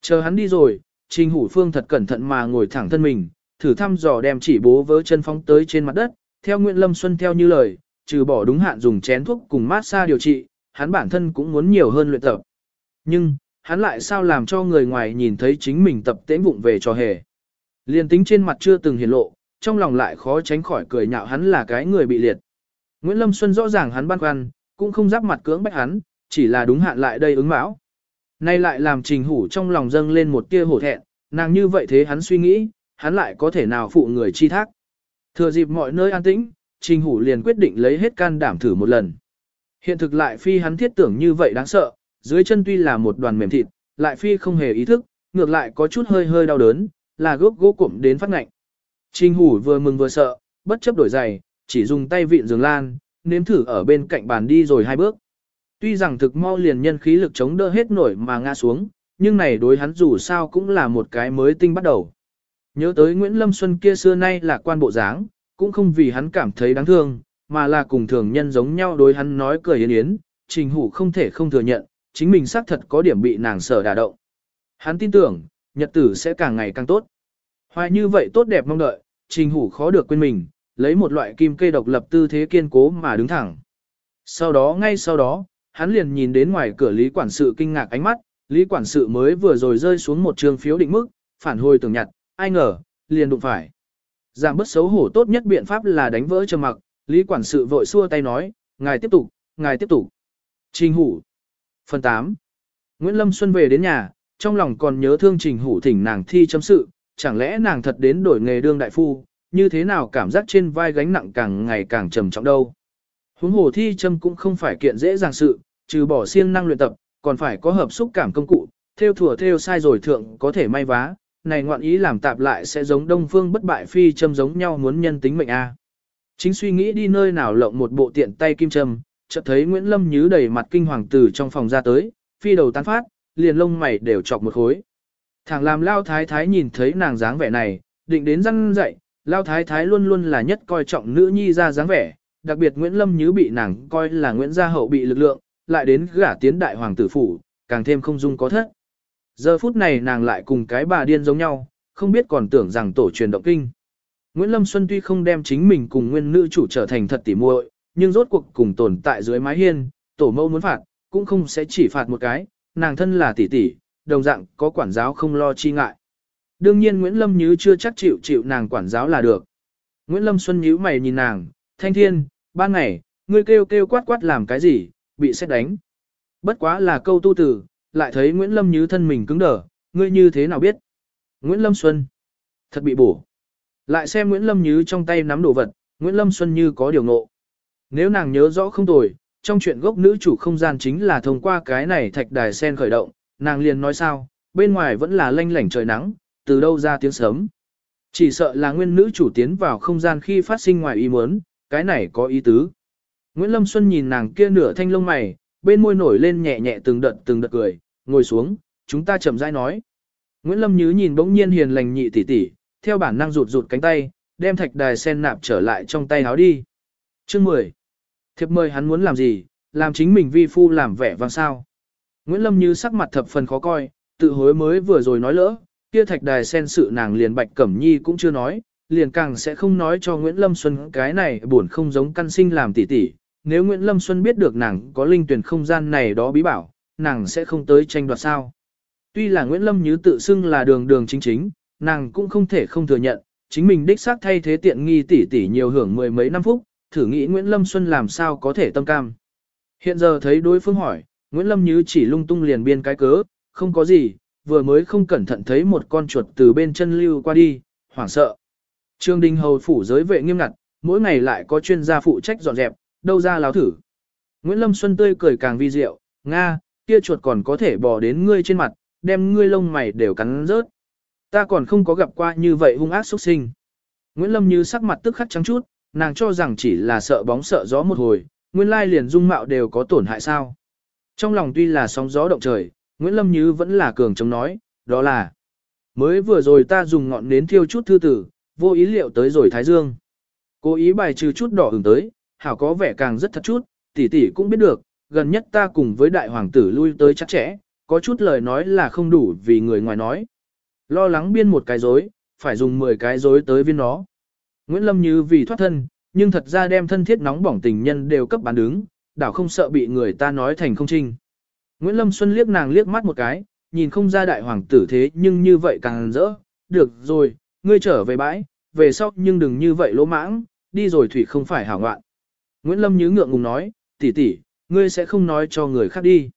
Chờ hắn đi rồi, Trình Hủ Phương thật cẩn thận mà ngồi thẳng thân mình, thử thăm dò đem chỉ bố vớ chân phóng tới trên mặt đất, theo Nguyễn Lâm Xuân theo như lời, trừ bỏ đúng hạn dùng chén thuốc cùng mát xa điều trị, hắn bản thân cũng muốn nhiều hơn luyện tập. Nhưng, hắn lại sao làm cho người ngoài nhìn thấy chính mình tập tễnh vụng về trò hề. Liên tính trên mặt chưa từng hiển lộ, trong lòng lại khó tránh khỏi cười nhạo hắn là cái người bị liệt. Nguyễn Lâm Xuân rõ ràng hắn băn khoăn, cũng không giáp mặt cưỡng bách hắn, chỉ là đúng hạn lại đây ứng mão. Nay lại làm trình hủ trong lòng dâng lên một tia hổ thẹn, nàng như vậy thế hắn suy nghĩ, hắn lại có thể nào phụ người chi thác. Thừa dịp mọi nơi an tĩnh, trình hủ liền quyết định lấy hết can đảm thử một lần. Hiện thực lại phi hắn thiết tưởng như vậy đáng sợ, dưới chân tuy là một đoàn mềm thịt, lại phi không hề ý thức, ngược lại có chút hơi hơi đau đớn, là gốc gỗ cụm đến phát ngạnh. Trình hủ vừa mừng vừa sợ, bất chấp đổi giày, chỉ dùng tay vịn giường lan, nếm thử ở bên cạnh bàn đi rồi hai bước. Tuy rằng thực mau liền nhân khí lực chống đỡ hết nổi mà ngã xuống, nhưng này đối hắn dù sao cũng là một cái mới tinh bắt đầu. Nhớ tới Nguyễn Lâm Xuân kia xưa nay là quan bộ dáng, cũng không vì hắn cảm thấy đáng thương, mà là cùng thường nhân giống nhau đối hắn nói cười yến yến, trình hủ không thể không thừa nhận, chính mình xác thật có điểm bị nàng sở đả động. Hắn tin tưởng, nhật tử sẽ càng ngày càng tốt. Hoài như vậy tốt đẹp mong đợi, trình hủ khó được quên mình, lấy một loại kim cây độc lập tư thế kiên cố mà đứng thẳng. Sau đó ngay sau đó, hắn liền nhìn đến ngoài cửa Lý Quản sự kinh ngạc ánh mắt, Lý Quản sự mới vừa rồi rơi xuống một trường phiếu định mức, phản hồi tưởng nhặt, ai ngờ, liền đụng phải. Giảm bất xấu hổ tốt nhất biện pháp là đánh vỡ trầm mặc, Lý Quản sự vội xua tay nói, ngài tiếp tục, ngài tiếp tục. Trình Hủ Phần 8 Nguyễn Lâm Xuân về đến nhà, trong lòng còn nhớ thương Trình Hủ thỉnh nàng thi chấm sự, chẳng lẽ nàng thật đến đổi nghề đương đại phu, như thế nào cảm giác trên vai gánh nặng càng ngày càng trầm trọng đâu. Huống hồ thi châm cũng không phải kiện dễ dàng sự, trừ bỏ siêng năng luyện tập, còn phải có hợp xúc cảm công cụ, theo thủa theo sai rồi thượng có thể may vá, này ngoạn ý làm tạp lại sẽ giống đông phương bất bại phi châm giống nhau muốn nhân tính mệnh a. Chính suy nghĩ đi nơi nào lộng một bộ tiện tay kim châm, chợt thấy Nguyễn Lâm Nhứ đầy mặt kinh hoàng từ trong phòng ra tới, phi đầu tán phát, liền lông mày đều chọc một khối. Thằng làm lao thái thái nhìn thấy nàng dáng vẻ này, định đến răng dậy, lao thái thái luôn luôn là nhất coi trọng nữ nhi ra dáng vẻ, đặc biệt Nguyễn Lâm Nhứ bị nàng coi là Nguyễn gia hậu bị lực lượng, lại đến gả tiến đại hoàng tử phủ, càng thêm không dung có thất. Giờ phút này nàng lại cùng cái bà điên giống nhau, không biết còn tưởng rằng tổ truyền động kinh. Nguyễn Lâm Xuân tuy không đem chính mình cùng nguyên nữ chủ trở thành thật tỉ muội, nhưng rốt cuộc cùng tồn tại dưới mái hiên, tổ mẫu muốn phạt, cũng không sẽ chỉ phạt một cái, nàng thân là tỷ tỷ, đồng dạng có quản giáo không lo chi ngại. Đương nhiên Nguyễn Lâm Như chưa chắc chịu chịu nàng quản giáo là được. Nguyễn Lâm Xuân nhíu mày nhìn nàng, thanh thiên, ba ngày, ngươi kêu kêu quát quát làm cái gì, bị xét đánh. Bất quá là câu tu tử, lại thấy Nguyễn Lâm Như thân mình cứng đờ, ngươi như thế nào biết? Nguyễn Lâm Xuân, thật bị bổ. Lại xem Nguyễn Lâm Như trong tay nắm đồ vật, Nguyễn Lâm Xuân như có điều ngộ. Nếu nàng nhớ rõ không tồi, trong chuyện gốc nữ chủ không gian chính là thông qua cái này thạch đài sen khởi động, nàng liền nói sao, bên ngoài vẫn là lanh lảnh trời nắng, từ đâu ra tiếng sớm. Chỉ sợ là nguyên nữ chủ tiến vào không gian khi phát sinh ngoài ý muốn, cái này có ý tứ. Nguyễn Lâm Xuân nhìn nàng kia nửa thanh lông mày, bên môi nổi lên nhẹ nhẹ từng đợt từng đợt cười, ngồi xuống, chúng ta chậm rãi nói. Nguyễn Lâm Nhứ nhìn bỗng nhiên hiền lành nhị tỷ tỷ, theo bản năng rụt rụt cánh tay, đem thạch đài sen nạp trở lại trong tay áo đi. Chương 10. Thiệp mời hắn muốn làm gì, làm chính mình vi phu làm vẻ vang sao. Nguyễn Lâm Như sắc mặt thập phần khó coi, tự hối mới vừa rồi nói lỡ, kia thạch đài sen sự nàng liền Bạch Cẩm Nhi cũng chưa nói, liền càng sẽ không nói cho Nguyễn Lâm Xuân cái này buồn không giống căn sinh làm tỷ tỷ. Nếu Nguyễn Lâm Xuân biết được nàng có linh tuyển không gian này đó bí bảo, nàng sẽ không tới tranh đoạt sao. Tuy là Nguyễn Lâm Như tự xưng là đường đường chính chính, nàng cũng không thể không thừa nhận, chính mình đích xác thay thế tiện nghi tỷ tỷ nhiều hưởng mười mấy năm phút, thử nghĩ Nguyễn Lâm Xuân làm sao có thể tâm cam. Hiện giờ thấy đối phương hỏi, Nguyễn Lâm Như chỉ lung tung liền biên cái cớ, không có gì, vừa mới không cẩn thận thấy một con chuột từ bên chân lưu qua đi, hoảng sợ. Trương Đình Hầu phủ giới vệ nghiêm ngặt, mỗi ngày lại có chuyên gia phụ trách dọn dẹp, đâu ra láo thử. Nguyễn Lâm Xuân tươi cười càng vi diệu, Nga, kia chuột còn có thể bò đến ngươi trên mặt, đem ngươi lông mày đều cắn rớt. Ta còn không có gặp qua như vậy hung ác xuất sinh. Nguyễn Lâm như sắc mặt tức khắc trắng chút, nàng cho rằng chỉ là sợ bóng sợ gió một hồi, nguyên lai liền dung mạo đều có tổn hại sao. Trong lòng tuy là sóng gió động trời, Nguyễn Lâm Như vẫn là cường chống nói, đó là mới vừa rồi ta dùng ngọn nến thiêu chút thư tử, vô ý liệu tới rồi Thái Dương. Cố ý bài trừ chút đỏ ửng tới, hảo có vẻ càng rất thật chút, tỷ tỷ cũng biết được, gần nhất ta cùng với đại hoàng tử lui tới chắc chẽ, có chút lời nói là không đủ vì người ngoài nói. Lo lắng biên một cái dối, phải dùng 10 cái dối tới viên nó. Nguyễn Lâm Như vì thoát thân, nhưng thật ra đem thân thiết nóng bỏng tình nhân đều cấp bán đứng, đảo không sợ bị người ta nói thành không trinh. Nguyễn Lâm Xuân liếc nàng liếc mắt một cái, nhìn không ra đại hoàng tử thế nhưng như vậy càng rỡ. Được rồi, ngươi trở về bãi, về sau nhưng đừng như vậy lỗ mãng, đi rồi thủy không phải hảo ngoạn. Nguyễn Lâm nhứ ngượng ngùng nói, tỷ tỷ, ngươi sẽ không nói cho người khác đi.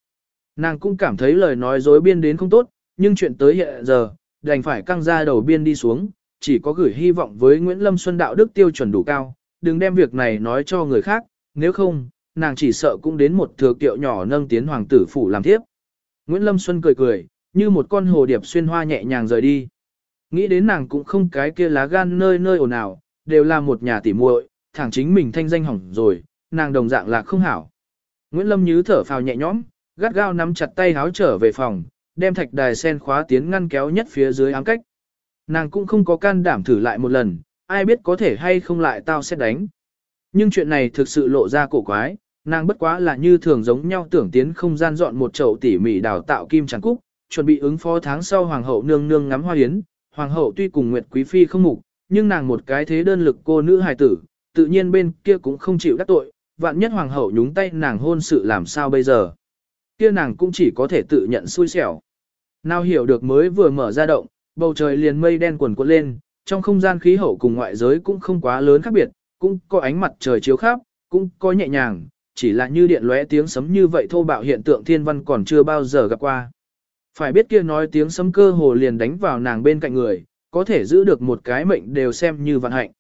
Nàng cũng cảm thấy lời nói dối biên đến không tốt, nhưng chuyện tới hiện giờ, đành phải căng ra đầu biên đi xuống, chỉ có gửi hy vọng với Nguyễn Lâm Xuân đạo đức tiêu chuẩn đủ cao, đừng đem việc này nói cho người khác, nếu không, nàng chỉ sợ cũng đến một thừa kiệu nhỏ nâng tiến hoàng tử phủ làm tiếp. Nguyễn Lâm Xuân cười cười, như một con hồ điệp xuyên hoa nhẹ nhàng rời đi. Nghĩ đến nàng cũng không cái kia lá gan nơi nơi ồn ào, đều là một nhà tỉ muội, thẳng chính mình thanh danh hỏng rồi, nàng đồng dạng là không hảo. Nguyễn Lâm Nhứ thở phào nhẹ nhõm, gắt gao nắm chặt tay háo trở về phòng, đem thạch đài sen khóa tiến ngăn kéo nhất phía dưới ám cách. Nàng cũng không có can đảm thử lại một lần, ai biết có thể hay không lại tao sẽ đánh. Nhưng chuyện này thực sự lộ ra cổ quái, nàng bất quá là như thường giống nhau tưởng tiến không gian dọn một chậu tỉ mỉ đào tạo kim tràng cúc, chuẩn bị ứng phó tháng sau hoàng hậu nương nương ngắm hoa yến. Hoàng hậu tuy cùng Nguyệt Quý Phi không mục, nhưng nàng một cái thế đơn lực cô nữ hài tử, tự nhiên bên kia cũng không chịu đắc tội, vạn nhất hoàng hậu nhúng tay nàng hôn sự làm sao bây giờ. Kia nàng cũng chỉ có thể tự nhận xui xẻo. Nào hiểu được mới vừa mở ra động, bầu trời liền mây đen quần cuộn lên, trong không gian khí hậu cùng ngoại giới cũng không quá lớn khác biệt, cũng có ánh mặt trời chiếu khắp, cũng có nhẹ nhàng, chỉ là như điện lóe tiếng sấm như vậy thô bạo hiện tượng thiên văn còn chưa bao giờ gặp qua. Phải biết kia nói tiếng sấm cơ hồ liền đánh vào nàng bên cạnh người, có thể giữ được một cái mệnh đều xem như vận hạnh.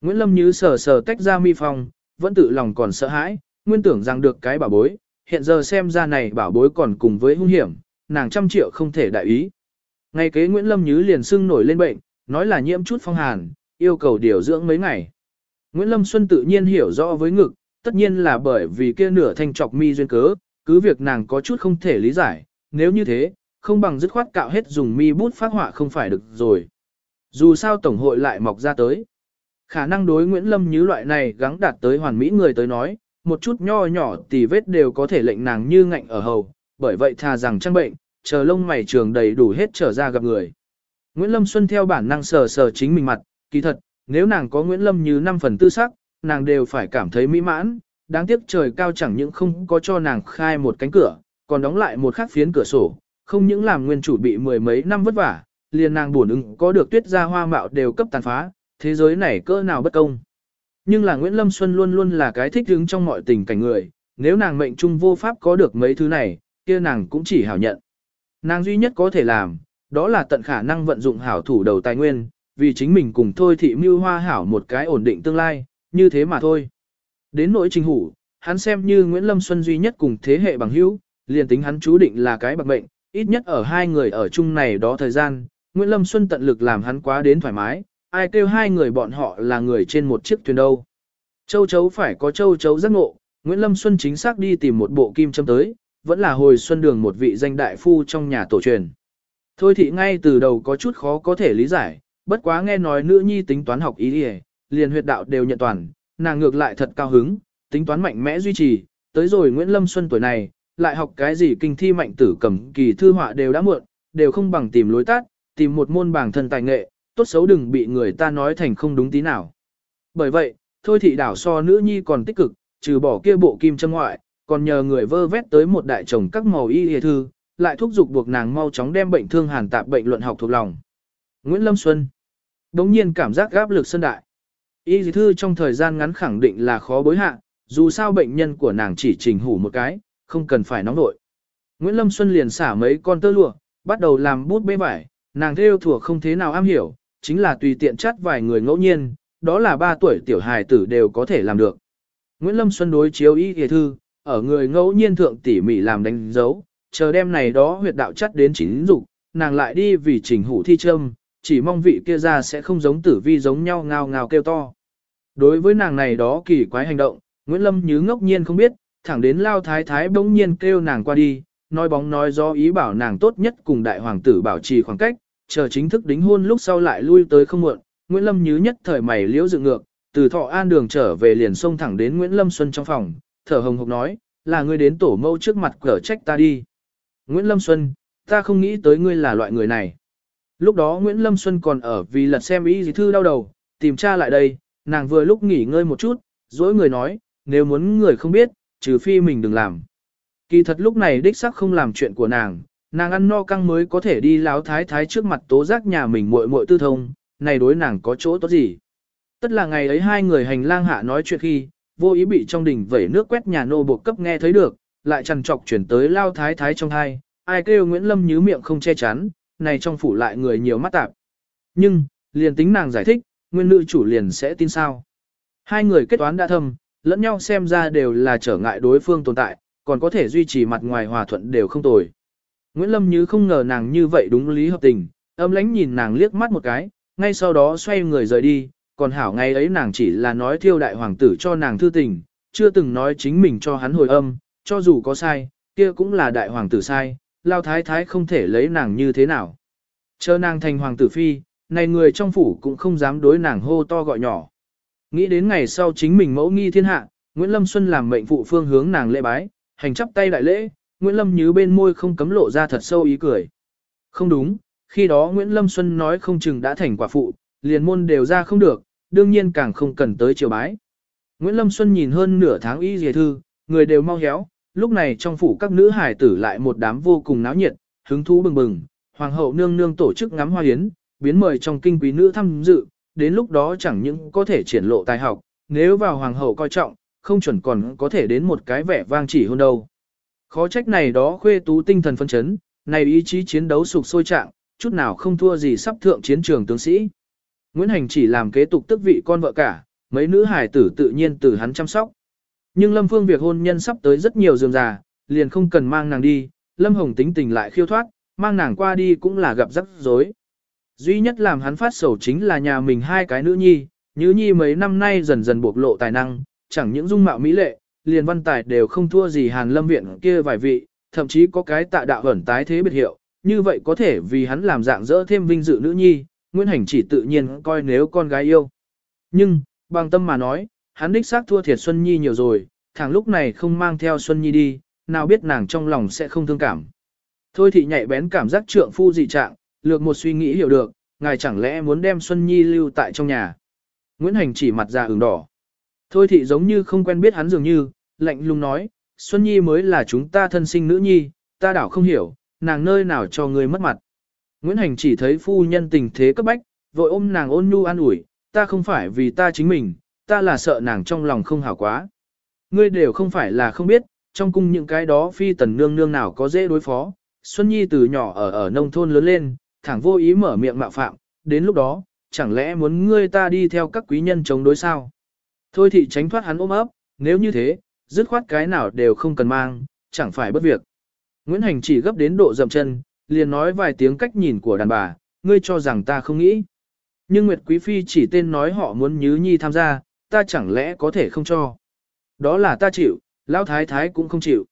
Nguyễn Lâm Như sờ sờ tách ra mi phong, vẫn tự lòng còn sợ hãi, nguyên tưởng rằng được cái bảo bối, hiện giờ xem ra này bảo bối còn cùng với hung hiểm, nàng trăm triệu không thể đại ý. ngay kế Nguyễn Lâm Như liền sưng nổi lên bệnh, nói là nhiễm chút phong hàn, yêu cầu điều dưỡng mấy ngày. Nguyễn Lâm Xuân tự nhiên hiểu rõ với ngực, tất nhiên là bởi vì kia nửa thanh trọc mi duyên cớ, cứ việc nàng có chút không thể lý giải, nếu như thế, không bằng dứt khoát cạo hết dùng mi bút phát họa không phải được rồi. Dù sao Tổng hội lại mọc ra tới. Khả năng đối Nguyễn Lâm như loại này gắng đạt tới hoàn mỹ người tới nói, một chút nho nhỏ tì vết đều có thể lệnh nàng như ngạnh ở hầu, bởi vậy thà rằng trang bệnh, chờ lông mày trường đầy đủ hết trở ra gặp người. Nguyễn Lâm Xuân theo bản năng sờ sờ chính mình mặt, kỳ thật, nếu nàng có Nguyễn Lâm như 5 phần tư sắc, nàng đều phải cảm thấy mỹ mãn, đáng tiếc trời cao chẳng những không có cho nàng khai một cánh cửa, còn đóng lại một khắc phiến cửa sổ, không những làm nguyên chủ bị mười mấy năm vất vả, liền nàng buồn ứng có được tuyết ra hoa mạo đều cấp tàn phá, thế giới này cỡ nào bất công. Nhưng là Nguyễn Lâm Xuân luôn luôn là cái thích hứng trong mọi tình cảnh người, nếu nàng mệnh trung vô pháp có được mấy thứ này, kia nàng cũng chỉ hảo nhận. Nàng duy nhất có thể làm, đó là tận khả năng vận dụng hảo thủ đầu tài nguyên, vì chính mình cùng thôi thị mưu hoa hảo một cái ổn định tương lai, như thế mà thôi. Đến nỗi trình hủ, hắn xem như Nguyễn Lâm Xuân duy nhất cùng thế hệ bằng hữu, liền tính hắn chú định là cái bạc mệnh, ít nhất ở hai người ở chung này đó thời gian, Nguyễn Lâm Xuân tận lực làm hắn quá đến thoải mái, ai kêu hai người bọn họ là người trên một chiếc thuyền đâu. Châu chấu phải có châu chấu giác ngộ, Nguyễn Lâm Xuân chính xác đi tìm một bộ kim châm tới, vẫn là hồi xuân đường một vị danh đại phu trong nhà tổ truyền. Thôi thì ngay từ đầu có chút khó có thể lý giải, bất quá nghe nói nữ nhi tính toán học ý đi liền huyệt đạo đều nhận toàn, nàng ngược lại thật cao hứng, tính toán mạnh mẽ duy trì, tới rồi Nguyễn Lâm Xuân tuổi này, lại học cái gì kinh thi mạnh tử cầm kỳ thư họa đều đã muộn, đều không bằng tìm lối tắt, tìm một môn bảng thân tài nghệ, tốt xấu đừng bị người ta nói thành không đúng tí nào. Bởi vậy, thôi thị đảo so nữ nhi còn tích cực, trừ bỏ kia bộ kim châm ngoại, còn nhờ người vơ vét tới một đại chồng các màu y y thư, lại thúc giục buộc nàng mau chóng đem bệnh thương hàn tạp bệnh luận học thuộc lòng. Nguyễn Lâm Xuân đống nhiên cảm giác gáp lực sân đại. Y dì thư trong thời gian ngắn khẳng định là khó bối hạ, dù sao bệnh nhân của nàng chỉ trình hủ một cái, không cần phải nóng nội. Nguyễn Lâm Xuân liền xả mấy con tơ lụa, bắt đầu làm bút bê vải, nàng theo thủa không thế nào am hiểu, chính là tùy tiện chắt vài người ngẫu nhiên, đó là ba tuổi tiểu hài tử đều có thể làm được. Nguyễn Lâm Xuân đối chiếu y dì thư, ở người ngẫu nhiên thượng tỉ mỉ làm đánh dấu, chờ đêm này đó huyệt đạo chắt đến chính dục, nàng lại đi vì trình hủ thi châm, chỉ mong vị kia ra sẽ không giống tử vi giống nhau ngao ngao kêu to. Đối với nàng này đó kỳ quái hành động, Nguyễn Lâm như ngốc nhiên không biết, thẳng đến lao thái thái bỗng nhiên kêu nàng qua đi, nói bóng nói do ý bảo nàng tốt nhất cùng đại hoàng tử bảo trì khoảng cách, chờ chính thức đính hôn lúc sau lại lui tới không muộn, Nguyễn Lâm Như nhất thời mày liễu dựng ngược, từ thọ an đường trở về liền xông thẳng đến Nguyễn Lâm Xuân trong phòng, thở hồng hộc nói, là ngươi đến tổ mâu trước mặt cở trách ta đi. Nguyễn Lâm Xuân, ta không nghĩ tới ngươi là loại người này. Lúc đó Nguyễn Lâm Xuân còn ở vì lật xem ý gì thư đau đầu, tìm tra lại đây, nàng vừa lúc nghỉ ngơi một chút, dỗi người nói, nếu muốn người không biết, trừ phi mình đừng làm. Kỳ thật lúc này đích sắc không làm chuyện của nàng, nàng ăn no căng mới có thể đi láo thái thái trước mặt tố giác nhà mình muội muội tư thông, này đối nàng có chỗ tốt gì. Tất là ngày ấy hai người hành lang hạ nói chuyện khi, vô ý bị trong đỉnh vẩy nước quét nhà nô buộc cấp nghe thấy được, lại chằn trọc chuyển tới lao thái thái trong hai, ai kêu Nguyễn Lâm nhứ miệng không che chắn, này trong phủ lại người nhiều mắt tạp. Nhưng, liền tính nàng giải thích, nguyên nữ chủ liền sẽ tin sao. Hai người kết toán đã thâm, lẫn nhau xem ra đều là trở ngại đối phương tồn tại, còn có thể duy trì mặt ngoài hòa thuận đều không tồi. Nguyễn Lâm Như không ngờ nàng như vậy đúng lý hợp tình, âm lãnh nhìn nàng liếc mắt một cái, ngay sau đó xoay người rời đi, còn hảo ngày ấy nàng chỉ là nói thiêu đại hoàng tử cho nàng thư tình, chưa từng nói chính mình cho hắn hồi âm, cho dù có sai, kia cũng là đại hoàng tử sai, lao thái thái không thể lấy nàng như thế nào. Chờ nàng thành hoàng tử phi, này người trong phủ cũng không dám đối nàng hô to gọi nhỏ. Nghĩ đến ngày sau chính mình mẫu nghi thiên hạ, Nguyễn Lâm Xuân làm mệnh phụ phương hướng nàng lễ bái, hành chắp tay đại lễ, Nguyễn Lâm nhứ bên môi không cấm lộ ra thật sâu ý cười. Không đúng, khi đó Nguyễn Lâm Xuân nói không chừng đã thành quả phụ, liền môn đều ra không được, đương nhiên càng không cần tới triều bái. Nguyễn Lâm Xuân nhìn hơn nửa tháng y dề thư, người đều mau héo, lúc này trong phủ các nữ hải tử lại một đám vô cùng náo nhiệt, hứng thú bừng bừng, hoàng hậu nương nương tổ chức ngắm hoa yến, biến mời trong kinh quý nữ tham dự, đến lúc đó chẳng những có thể triển lộ tài học, nếu vào hoàng hậu coi trọng, không chuẩn còn có thể đến một cái vẻ vang chỉ hơn đâu. Khó trách này đó khuê tú tinh thần phân chấn, này ý chí chiến đấu sục sôi trạng, chút nào không thua gì sắp thượng chiến trường tướng sĩ. Nguyễn Hành chỉ làm kế tục tức vị con vợ cả, mấy nữ hài tử tự nhiên từ hắn chăm sóc. Nhưng Lâm Phương việc hôn nhân sắp tới rất nhiều dường già, liền không cần mang nàng đi, Lâm Hồng tính tình lại khiêu thoát, mang nàng qua đi cũng là gặp rắc rối. Duy nhất làm hắn phát sầu chính là nhà mình hai cái nữ nhi, nữ nhi mấy năm nay dần dần bộc lộ tài năng, chẳng những dung mạo mỹ lệ, liền văn tài đều không thua gì Hàn Lâm viện kia vài vị, thậm chí có cái tạ đạo ẩn tái thế biệt hiệu, như vậy có thể vì hắn làm dạng dỡ thêm vinh dự nữ nhi, Nguyễn Hành chỉ tự nhiên coi nếu con gái yêu. Nhưng, bằng tâm mà nói, hắn đích xác thua thiệt Xuân Nhi nhiều rồi, thằng lúc này không mang theo Xuân Nhi đi, nào biết nàng trong lòng sẽ không thương cảm. Thôi thì nhạy bén cảm giác trượng phu dị trạng, lược một suy nghĩ hiểu được, ngài chẳng lẽ muốn đem Xuân Nhi lưu tại trong nhà. Nguyễn Hành chỉ mặt ra ửng đỏ. Thôi thì giống như không quen biết hắn dường như, lạnh lùng nói, Xuân Nhi mới là chúng ta thân sinh nữ nhi, ta đảo không hiểu, nàng nơi nào cho người mất mặt. Nguyễn Hành chỉ thấy phu nhân tình thế cấp bách, vội ôm nàng ôn nhu an ủi, ta không phải vì ta chính mình, ta là sợ nàng trong lòng không hảo quá. Ngươi đều không phải là không biết, trong cung những cái đó phi tần nương nương nào có dễ đối phó. Xuân Nhi từ nhỏ ở ở nông thôn lớn lên, thẳng vô ý mở miệng mạo phạm, đến lúc đó, chẳng lẽ muốn ngươi ta đi theo các quý nhân chống đối sao? Thôi thì tránh thoát hắn ôm ấp, nếu như thế, dứt khoát cái nào đều không cần mang, chẳng phải bất việc. Nguyễn Hành chỉ gấp đến độ dậm chân, liền nói vài tiếng cách nhìn của đàn bà, ngươi cho rằng ta không nghĩ. Nhưng Nguyệt Quý Phi chỉ tên nói họ muốn Nhứ Nhi tham gia, ta chẳng lẽ có thể không cho. Đó là ta chịu, Lão Thái Thái cũng không chịu.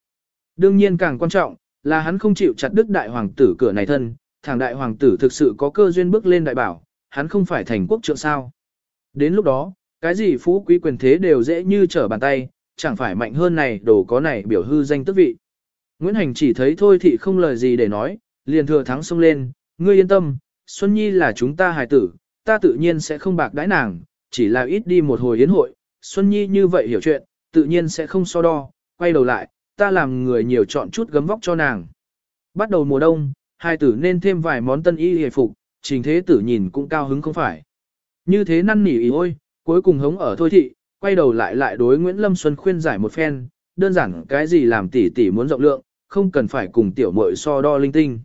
Đương nhiên càng quan trọng, là hắn không chịu chặt đứt đại hoàng tử cửa này thân, thằng đại hoàng tử thực sự có cơ duyên bước lên đại bảo, hắn không phải thành quốc trượng sao. Đến lúc đó, cái gì phú quý quyền thế đều dễ như trở bàn tay, chẳng phải mạnh hơn này đồ có này biểu hư danh tức vị. Nguyễn Hành chỉ thấy thôi thì không lời gì để nói, liền thừa thắng xông lên, ngươi yên tâm, Xuân Nhi là chúng ta hài tử, ta tự nhiên sẽ không bạc đãi nàng, chỉ là ít đi một hồi yến hội, Xuân Nhi như vậy hiểu chuyện, tự nhiên sẽ không so đo, quay đầu lại, ta làm người nhiều chọn chút gấm vóc cho nàng. Bắt đầu mùa đông, hai tử nên thêm vài món tân y hề phục, trình thế tử nhìn cũng cao hứng không phải. Như thế năn nỉ ý ôi, cuối cùng hống ở thôi thị, quay đầu lại lại đối Nguyễn Lâm Xuân khuyên giải một phen, đơn giản cái gì làm tỷ tỷ muốn rộng lượng, không cần phải cùng tiểu muội so đo linh tinh.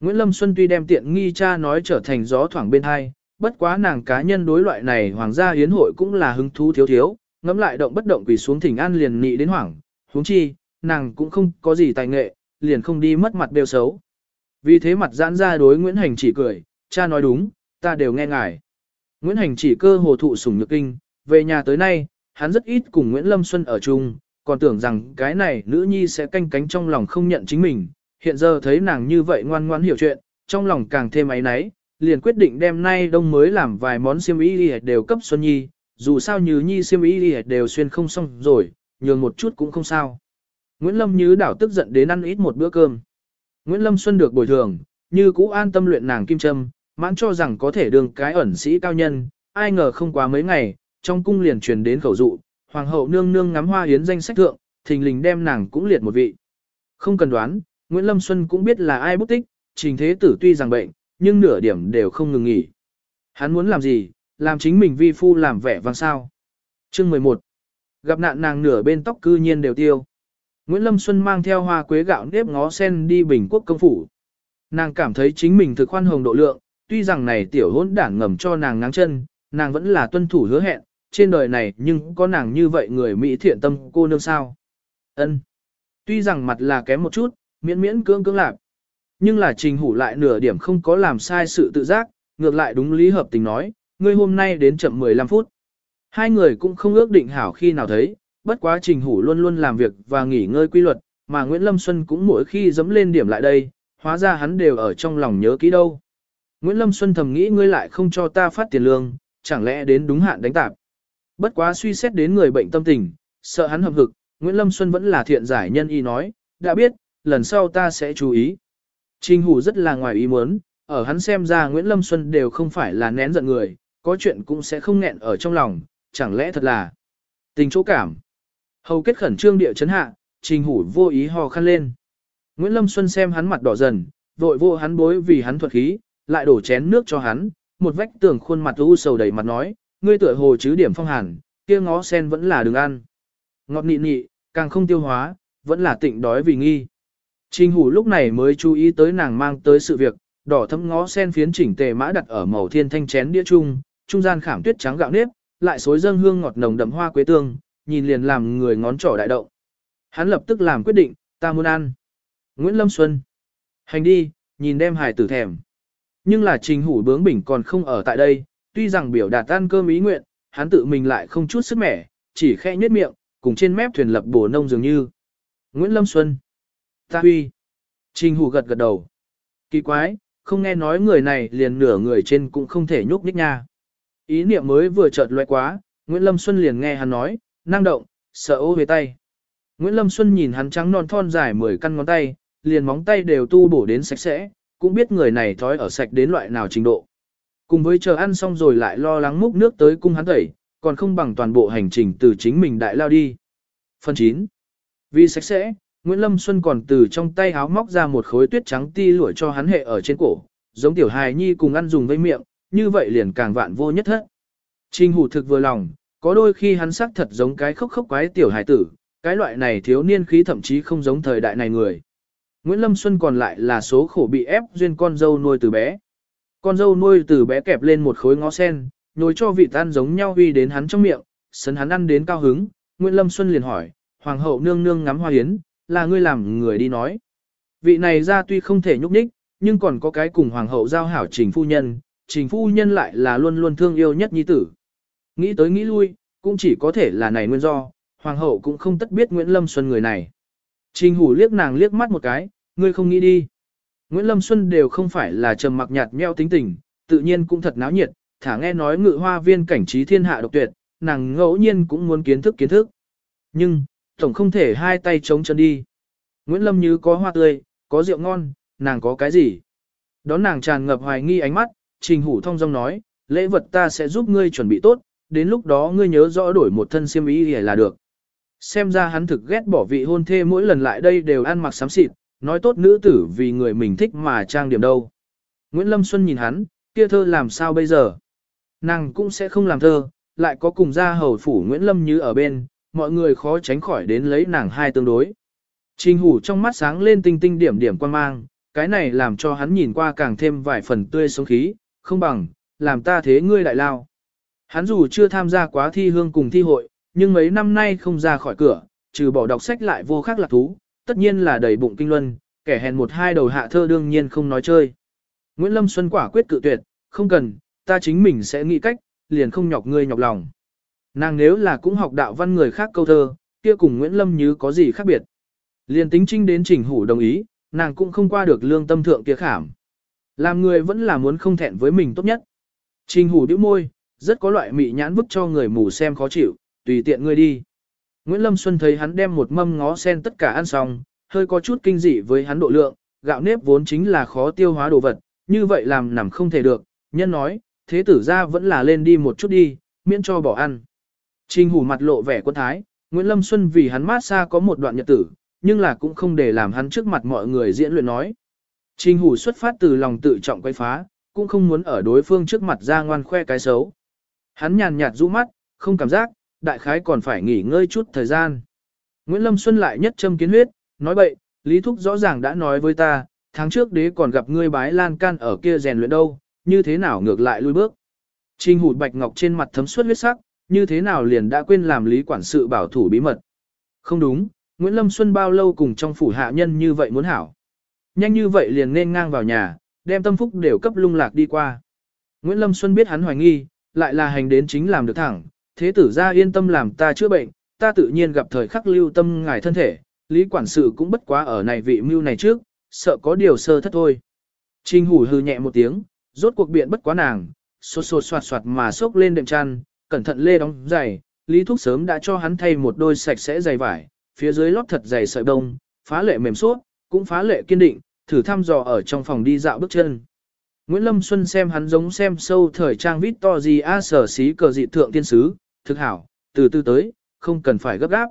Nguyễn Lâm Xuân tuy đem tiện nghi cha nói trở thành gió thoảng bên hai, bất quá nàng cá nhân đối loại này hoàng gia hiến hội cũng là hứng thú thiếu thiếu, ngẫm lại động bất động quỳ xuống thỉnh an liền nị đến hoảng, huống chi, nàng cũng không có gì tài nghệ, liền không đi mất mặt đều xấu. Vì thế mặt giãn ra đối Nguyễn Hành chỉ cười, cha nói đúng, ta đều nghe ngài. Nguyễn Hành chỉ cơ hồ thụ sủng nhược kinh, về nhà tới nay, hắn rất ít cùng Nguyễn Lâm Xuân ở chung, còn tưởng rằng cái này nữ nhi sẽ canh cánh trong lòng không nhận chính mình, hiện giờ thấy nàng như vậy ngoan ngoan hiểu chuyện, trong lòng càng thêm ấy náy, liền quyết định đem nay đông mới làm vài món xiêm y đều cấp Xuân Nhi, dù sao như Nhi xiêm y đều xuyên không xong rồi, nhường một chút cũng không sao. Nguyễn Lâm Như đảo tức giận đến ăn ít một bữa cơm. Nguyễn Lâm Xuân được bồi thường, như cũ an tâm luyện nàng kim châm, mãn cho rằng có thể đường cái ẩn sĩ cao nhân, ai ngờ không quá mấy ngày, trong cung liền truyền đến khẩu dụ, hoàng hậu nương nương ngắm hoa yến danh sách thượng, thình lình đem nàng cũng liệt một vị. Không cần đoán, Nguyễn Lâm Xuân cũng biết là ai bút tích, trình thế tử tuy rằng bệnh, nhưng nửa điểm đều không ngừng nghỉ. Hắn muốn làm gì, làm chính mình vi phu làm vẻ vang sao. Chương 11. Gặp nạn nàng nửa bên tóc cư nhiên đều tiêu. Nguyễn Lâm Xuân mang theo hoa quế gạo nếp ngó sen đi Bình Quốc công phủ. Nàng cảm thấy chính mình thực khoan hồng độ lượng, tuy rằng này tiểu hỗn đảng ngầm cho nàng ngáng chân, nàng vẫn là tuân thủ hứa hẹn, trên đời này nhưng có nàng như vậy người Mỹ thiện tâm cô nương sao. ân Tuy rằng mặt là kém một chút, miễn miễn cưỡng cưỡng lạc. Nhưng là trình hủ lại nửa điểm không có làm sai sự tự giác, ngược lại đúng lý hợp tình nói, ngươi hôm nay đến chậm 15 phút. Hai người cũng không ước định hảo khi nào thấy, bất quá trình hủ luôn luôn làm việc và nghỉ ngơi quy luật, mà Nguyễn Lâm Xuân cũng mỗi khi dấm lên điểm lại đây, hóa ra hắn đều ở trong lòng nhớ kỹ đâu. Nguyễn Lâm Xuân thầm nghĩ ngươi lại không cho ta phát tiền lương, chẳng lẽ đến đúng hạn đánh tạp. Bất quá suy xét đến người bệnh tâm tình, sợ hắn hợp hực, Nguyễn Lâm Xuân vẫn là thiện giải nhân y nói, đã biết, lần sau ta sẽ chú ý. Trình Hủ rất là ngoài ý muốn, ở hắn xem ra Nguyễn Lâm Xuân đều không phải là nén giận người, có chuyện cũng sẽ không nghẹn ở trong lòng, chẳng lẽ thật là. Tình chỗ cảm. Hầu kết khẩn trương địa chấn hạ, trình hủ vô ý ho khăn lên. Nguyễn Lâm Xuân xem hắn mặt đỏ dần, vội vô hắn bối vì hắn thuật khí, lại đổ chén nước cho hắn, một vách tường khuôn mặt u sầu đầy mặt nói, ngươi tựa hồ chứ điểm phong hàn, kia ngó sen vẫn là đường ăn. Ngọt nị nị, càng không tiêu hóa, vẫn là tịnh đói vì nghi. Trình hủ lúc này mới chú ý tới nàng mang tới sự việc, đỏ thấm ngó sen phiến chỉnh tề mã đặt ở màu thiên thanh chén đĩa chung, trung gian khảm tuyết trắng gạo nếp, lại xối dâng hương ngọt nồng đậm hoa quế tương, nhìn liền làm người ngón trỏ đại động. Hắn lập tức làm quyết định, ta muốn ăn. Nguyễn Lâm Xuân. Hành đi, nhìn đem hải tử thèm. Nhưng là trình hủ bướng bỉnh còn không ở tại đây, tuy rằng biểu đạt ăn cơm ý nguyện, hắn tự mình lại không chút sức mẻ, chỉ khẽ nhếch miệng, cùng trên mép thuyền lập bổ nông dường như. Nguyễn Lâm Xuân. Ta huy. Trình hủ gật gật đầu. Kỳ quái, không nghe nói người này liền nửa người trên cũng không thể nhúc nhích nha. Ý niệm mới vừa chợt lóe quá, Nguyễn Lâm Xuân liền nghe hắn nói, năng động, sợ ô về tay. Nguyễn Lâm Xuân nhìn hắn trắng non thon dài mười căn ngón tay, liền móng tay đều tu bổ đến sạch sẽ, cũng biết người này thói ở sạch đến loại nào trình độ. Cùng với chờ ăn xong rồi lại lo lắng múc nước tới cung hắn tẩy, còn không bằng toàn bộ hành trình từ chính mình đại lao đi. Phần 9. Vì sạch sẽ, Nguyễn Lâm Xuân còn từ trong tay háo móc ra một khối tuyết trắng ti lụa cho hắn hệ ở trên cổ, giống tiểu hài nhi cùng ăn dùng với miệng, như vậy liền càng vạn vô nhất hết. Trình hủ thực vừa lòng, có đôi khi hắn sắc thật giống cái khốc khốc quái tiểu hải tử, cái loại này thiếu niên khí thậm chí không giống thời đại này người. Nguyễn Lâm Xuân còn lại là số khổ bị ép duyên con dâu nuôi từ bé. Con dâu nuôi từ bé kẹp lên một khối ngó sen, nhồi cho vị tan giống nhau uy đến hắn trong miệng, sấn hắn ăn đến cao hứng. Nguyễn Lâm Xuân liền hỏi, Hoàng hậu nương nương ngắm hoa hiến, là ngươi làm người đi nói. Vị này ra tuy không thể nhúc nhích, nhưng còn có cái cùng Hoàng hậu giao hảo trình phu nhân, trình phu nhân lại là luôn luôn thương yêu nhất nhi tử. Nghĩ tới nghĩ lui, cũng chỉ có thể là này nguyên do, Hoàng hậu cũng không tất biết Nguyễn Lâm Xuân người này. Trình hủ liếc nàng liếc mắt một cái, ngươi không nghĩ đi. Nguyễn Lâm Xuân đều không phải là trầm mặc nhạt meo tính tình, tự nhiên cũng thật náo nhiệt, thả nghe nói ngự hoa viên cảnh trí thiên hạ độc tuyệt, nàng ngẫu nhiên cũng muốn kiến thức kiến thức. Nhưng, tổng không thể hai tay chống chân đi. Nguyễn Lâm như có hoa tươi, có rượu ngon, nàng có cái gì? Đón nàng tràn ngập hoài nghi ánh mắt, trình hủ thông dong nói, lễ vật ta sẽ giúp ngươi chuẩn bị tốt, đến lúc đó ngươi nhớ rõ đổi một thân xiêm y là được. Xem ra hắn thực ghét bỏ vị hôn thê mỗi lần lại đây đều ăn mặc sám xịt, nói tốt nữ tử vì người mình thích mà trang điểm đâu. Nguyễn Lâm Xuân nhìn hắn, kia thơ làm sao bây giờ? Nàng cũng sẽ không làm thơ, lại có cùng gia hầu phủ Nguyễn Lâm như ở bên, mọi người khó tránh khỏi đến lấy nàng hai tương đối. Trình hủ trong mắt sáng lên tinh tinh điểm điểm quan mang, cái này làm cho hắn nhìn qua càng thêm vài phần tươi sống khí, không bằng, làm ta thế ngươi đại lao. Hắn dù chưa tham gia quá thi hương cùng thi hội, nhưng mấy năm nay không ra khỏi cửa, trừ bỏ đọc sách lại vô khác lạc thú, tất nhiên là đầy bụng kinh luân, kẻ hèn một hai đầu hạ thơ đương nhiên không nói chơi. Nguyễn Lâm Xuân quả quyết cự tuyệt, không cần, ta chính mình sẽ nghĩ cách, liền không nhọc ngươi nhọc lòng. Nàng nếu là cũng học đạo văn người khác câu thơ, kia cùng Nguyễn Lâm như có gì khác biệt. Liền tính trinh đến trình hủ đồng ý, nàng cũng không qua được lương tâm thượng kia khảm. Làm người vẫn là muốn không thẹn với mình tốt nhất. Trình hủ điếu môi, rất có loại mị nhãn vứt cho người mù xem khó chịu, tùy tiện ngươi đi. Nguyễn Lâm Xuân thấy hắn đem một mâm ngó sen tất cả ăn xong, hơi có chút kinh dị với hắn độ lượng, gạo nếp vốn chính là khó tiêu hóa đồ vật, như vậy làm nằm không thể được, nhân nói, thế tử ra vẫn là lên đi một chút đi, miễn cho bỏ ăn. Trình hủ mặt lộ vẻ quân thái, Nguyễn Lâm Xuân vì hắn mát xa có một đoạn nhật tử, nhưng là cũng không để làm hắn trước mặt mọi người diễn luyện nói. Trình hủ xuất phát từ lòng tự trọng quay phá, cũng không muốn ở đối phương trước mặt ra ngoan khoe cái xấu. Hắn nhàn nhạt rũ mắt, không cảm giác, đại khái còn phải nghỉ ngơi chút thời gian. Nguyễn Lâm Xuân lại nhất châm kiến huyết, nói bậy, Lý Thúc rõ ràng đã nói với ta, tháng trước đế còn gặp ngươi bái lan can ở kia rèn luyện đâu, như thế nào ngược lại lui bước. Trình hụt bạch ngọc trên mặt thấm suốt huyết sắc, như thế nào liền đã quên làm lý quản sự bảo thủ bí mật. Không đúng, Nguyễn Lâm Xuân bao lâu cùng trong phủ hạ nhân như vậy muốn hảo. Nhanh như vậy liền nên ngang vào nhà, đem tâm phúc đều cấp lung lạc đi qua. Nguyễn Lâm Xuân biết hắn hoài nghi, lại là hành đến chính làm được thẳng, thế tử ra yên tâm làm ta chữa bệnh, ta tự nhiên gặp thời khắc lưu tâm ngài thân thể, lý quản sự cũng bất quá ở này vị mưu này trước, sợ có điều sơ thất thôi. Trình hủ hư nhẹ một tiếng, rốt cuộc biện bất quá nàng, xô xô soạt soạt mà xốc lên đệm chăn, cẩn thận lê đóng giày, lý thúc sớm đã cho hắn thay một đôi sạch sẽ giày vải, phía dưới lót thật dày sợi đông, phá lệ mềm suốt, cũng phá lệ kiên định, thử thăm dò ở trong phòng đi dạo bước chân. Nguyễn Lâm Xuân xem hắn giống xem sâu thời trang vít to gì a sở xí cờ dị thượng tiên sứ, thực hảo, từ từ tới, không cần phải gấp gáp.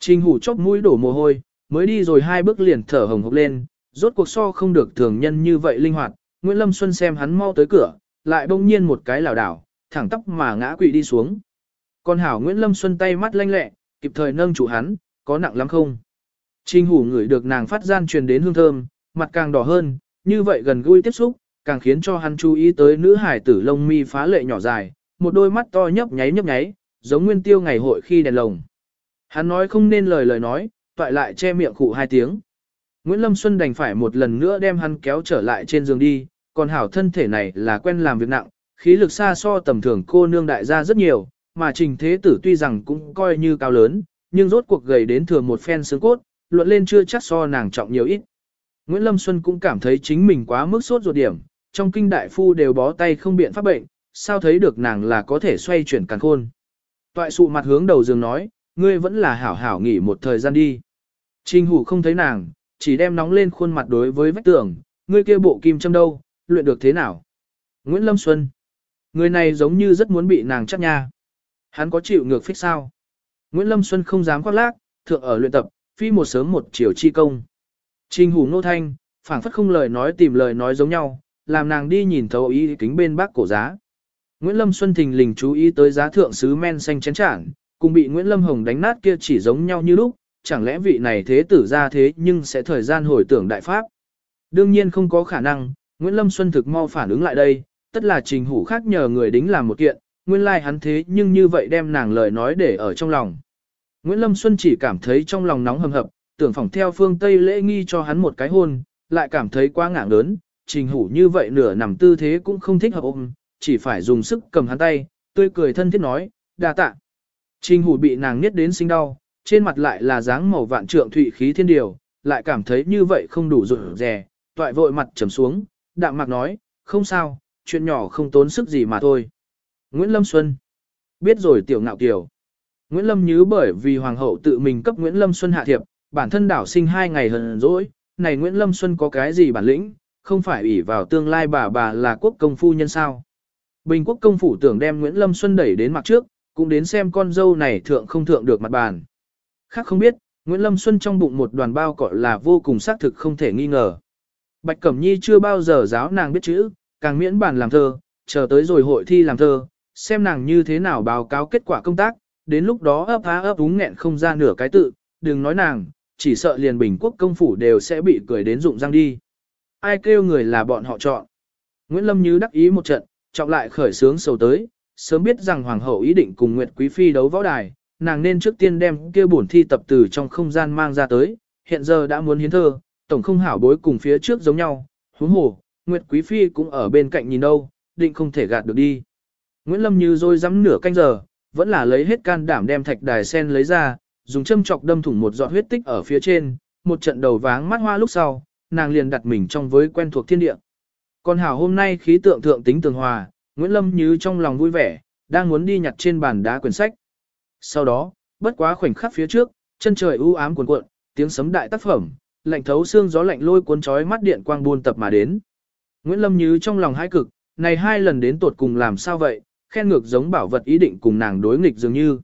Trình hủ chốc mũi đổ mồ hôi, mới đi rồi hai bước liền thở hồng hộc lên, rốt cuộc so không được thường nhân như vậy linh hoạt. Nguyễn Lâm Xuân xem hắn mau tới cửa, lại bỗng nhiên một cái lảo đảo, thẳng tóc mà ngã quỵ đi xuống. Con hảo Nguyễn Lâm Xuân tay mắt lanh lẹ, kịp thời nâng chủ hắn, có nặng lắm không? Trình hủ ngửi được nàng phát gian truyền đến hương thơm, mặt càng đỏ hơn, như vậy gần gũi tiếp xúc, càng khiến cho hắn chú ý tới nữ hải tử lông mi phá lệ nhỏ dài, một đôi mắt to nhấp nháy nhấp nháy, giống nguyên tiêu ngày hội khi đèn lồng. Hắn nói không nên lời lời nói, toại lại che miệng khụ hai tiếng. Nguyễn Lâm Xuân đành phải một lần nữa đem hắn kéo trở lại trên giường đi, còn hảo thân thể này là quen làm việc nặng, khí lực xa so tầm thường cô nương đại gia rất nhiều, mà trình thế tử tuy rằng cũng coi như cao lớn, nhưng rốt cuộc gầy đến thừa một phen xương cốt, luận lên chưa chắc so nàng trọng nhiều ít. Nguyễn Lâm Xuân cũng cảm thấy chính mình quá mức sốt ruột điểm, trong kinh đại phu đều bó tay không biện pháp bệnh, sao thấy được nàng là có thể xoay chuyển càng khôn. Toại sụ mặt hướng đầu giường nói, ngươi vẫn là hảo hảo nghỉ một thời gian đi. Trình hủ không thấy nàng, chỉ đem nóng lên khuôn mặt đối với vách tường, ngươi kia bộ kim châm đâu, luyện được thế nào? Nguyễn Lâm Xuân. Người này giống như rất muốn bị nàng chắc nha. Hắn có chịu ngược phích sao? Nguyễn Lâm Xuân không dám khoác lác, thượng ở luyện tập, phi một sớm một chiều chi công. Trình hủ nô thanh, phảng phất không lời nói tìm lời nói giống nhau, làm nàng đi nhìn thấu ý kính bên bác cổ giá. Nguyễn Lâm Xuân thình lình chú ý tới giá thượng sứ men xanh chén chản, cùng bị Nguyễn Lâm Hồng đánh nát kia chỉ giống nhau như lúc, chẳng lẽ vị này thế tử ra thế nhưng sẽ thời gian hồi tưởng đại pháp. Đương nhiên không có khả năng, Nguyễn Lâm Xuân thực mau phản ứng lại đây, tất là trình hủ khác nhờ người đính làm một kiện, nguyên lai like hắn thế nhưng như vậy đem nàng lời nói để ở trong lòng. Nguyễn Lâm Xuân chỉ cảm thấy trong lòng nóng hầm hập, tưởng phỏng theo phương Tây lễ nghi cho hắn một cái hôn, lại cảm thấy quá ngạng lớn, trình hủ như vậy nửa nằm tư thế cũng không thích hợp ôm, chỉ phải dùng sức cầm hắn tay, tươi cười thân thiết nói, đa tạ. Trình hủ bị nàng niết đến sinh đau, trên mặt lại là dáng màu vạn trượng thụy khí thiên điều, lại cảm thấy như vậy không đủ rụi rè, toại vội mặt trầm xuống, đạm mạc nói, không sao, chuyện nhỏ không tốn sức gì mà thôi. Nguyễn Lâm Xuân Biết rồi tiểu ngạo tiểu. Nguyễn Lâm nhớ bởi vì hoàng hậu tự mình cấp Nguyễn Lâm Xuân hạ thiệp, bản thân đảo sinh hai ngày hờn dỗi, này Nguyễn Lâm Xuân có cái gì bản lĩnh, không phải ủy vào tương lai bà bà là quốc công phu nhân sao. Bình quốc công phủ tưởng đem Nguyễn Lâm Xuân đẩy đến mặt trước, cũng đến xem con dâu này thượng không thượng được mặt bàn. Khác không biết, Nguyễn Lâm Xuân trong bụng một đoàn bao cọ là vô cùng xác thực không thể nghi ngờ. Bạch Cẩm Nhi chưa bao giờ giáo nàng biết chữ, càng miễn bàn làm thơ, chờ tới rồi hội thi làm thơ, xem nàng như thế nào báo cáo kết quả công tác, đến lúc đó ấp há ấp úng nghẹn không ra nửa cái tự, đừng nói nàng, chỉ sợ liền bình quốc công phủ đều sẽ bị cười đến rụng răng đi. Ai kêu người là bọn họ chọn. Nguyễn Lâm Như đắc ý một trận, trọng lại khởi sướng sầu tới, sớm biết rằng Hoàng hậu ý định cùng Nguyệt Quý Phi đấu võ đài, nàng nên trước tiên đem kia bổn thi tập từ trong không gian mang ra tới, hiện giờ đã muốn hiến thơ, tổng không hảo bối cùng phía trước giống nhau, huống hồ, Nguyệt Quý Phi cũng ở bên cạnh nhìn đâu, định không thể gạt được đi. Nguyễn Lâm Như rồi dám nửa canh giờ, vẫn là lấy hết can đảm đem thạch đài sen lấy ra, dùng châm chọc đâm thủng một giọt huyết tích ở phía trên, một trận đầu váng mắt hoa lúc sau, nàng liền đặt mình trong với quen thuộc thiên địa. Còn hảo hôm nay khí tượng thượng tính tường hòa, Nguyễn Lâm Như trong lòng vui vẻ, đang muốn đi nhặt trên bàn đá quyển sách. Sau đó, bất quá khoảnh khắc phía trước, chân trời u ám cuồn cuộn, tiếng sấm đại tác phẩm, lạnh thấu xương gió lạnh lôi cuốn chói mắt điện quang buôn tập mà đến. Nguyễn Lâm Như trong lòng hai cực, này hai lần đến tột cùng làm sao vậy, khen ngược giống bảo vật ý định cùng nàng đối nghịch dường như.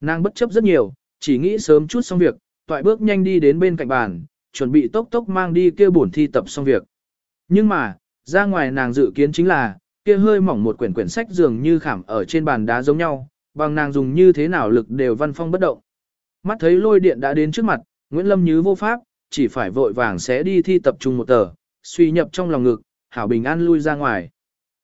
Nàng bất chấp rất nhiều, chỉ nghĩ sớm chút xong việc, toại bước nhanh đi đến bên cạnh bàn, chuẩn bị tốc tốc mang đi kia bổn thi tập xong việc. Nhưng mà, ra ngoài nàng dự kiến chính là, kia hơi mỏng một quyển quyển sách dường như khảm ở trên bàn đá giống nhau, bằng nàng dùng như thế nào lực đều văn phong bất động. Mắt thấy lôi điện đã đến trước mặt, Nguyễn Lâm Như vô pháp, chỉ phải vội vàng sẽ đi thi tập trung một tờ, suy nhập trong lòng ngực, hảo bình an lui ra ngoài.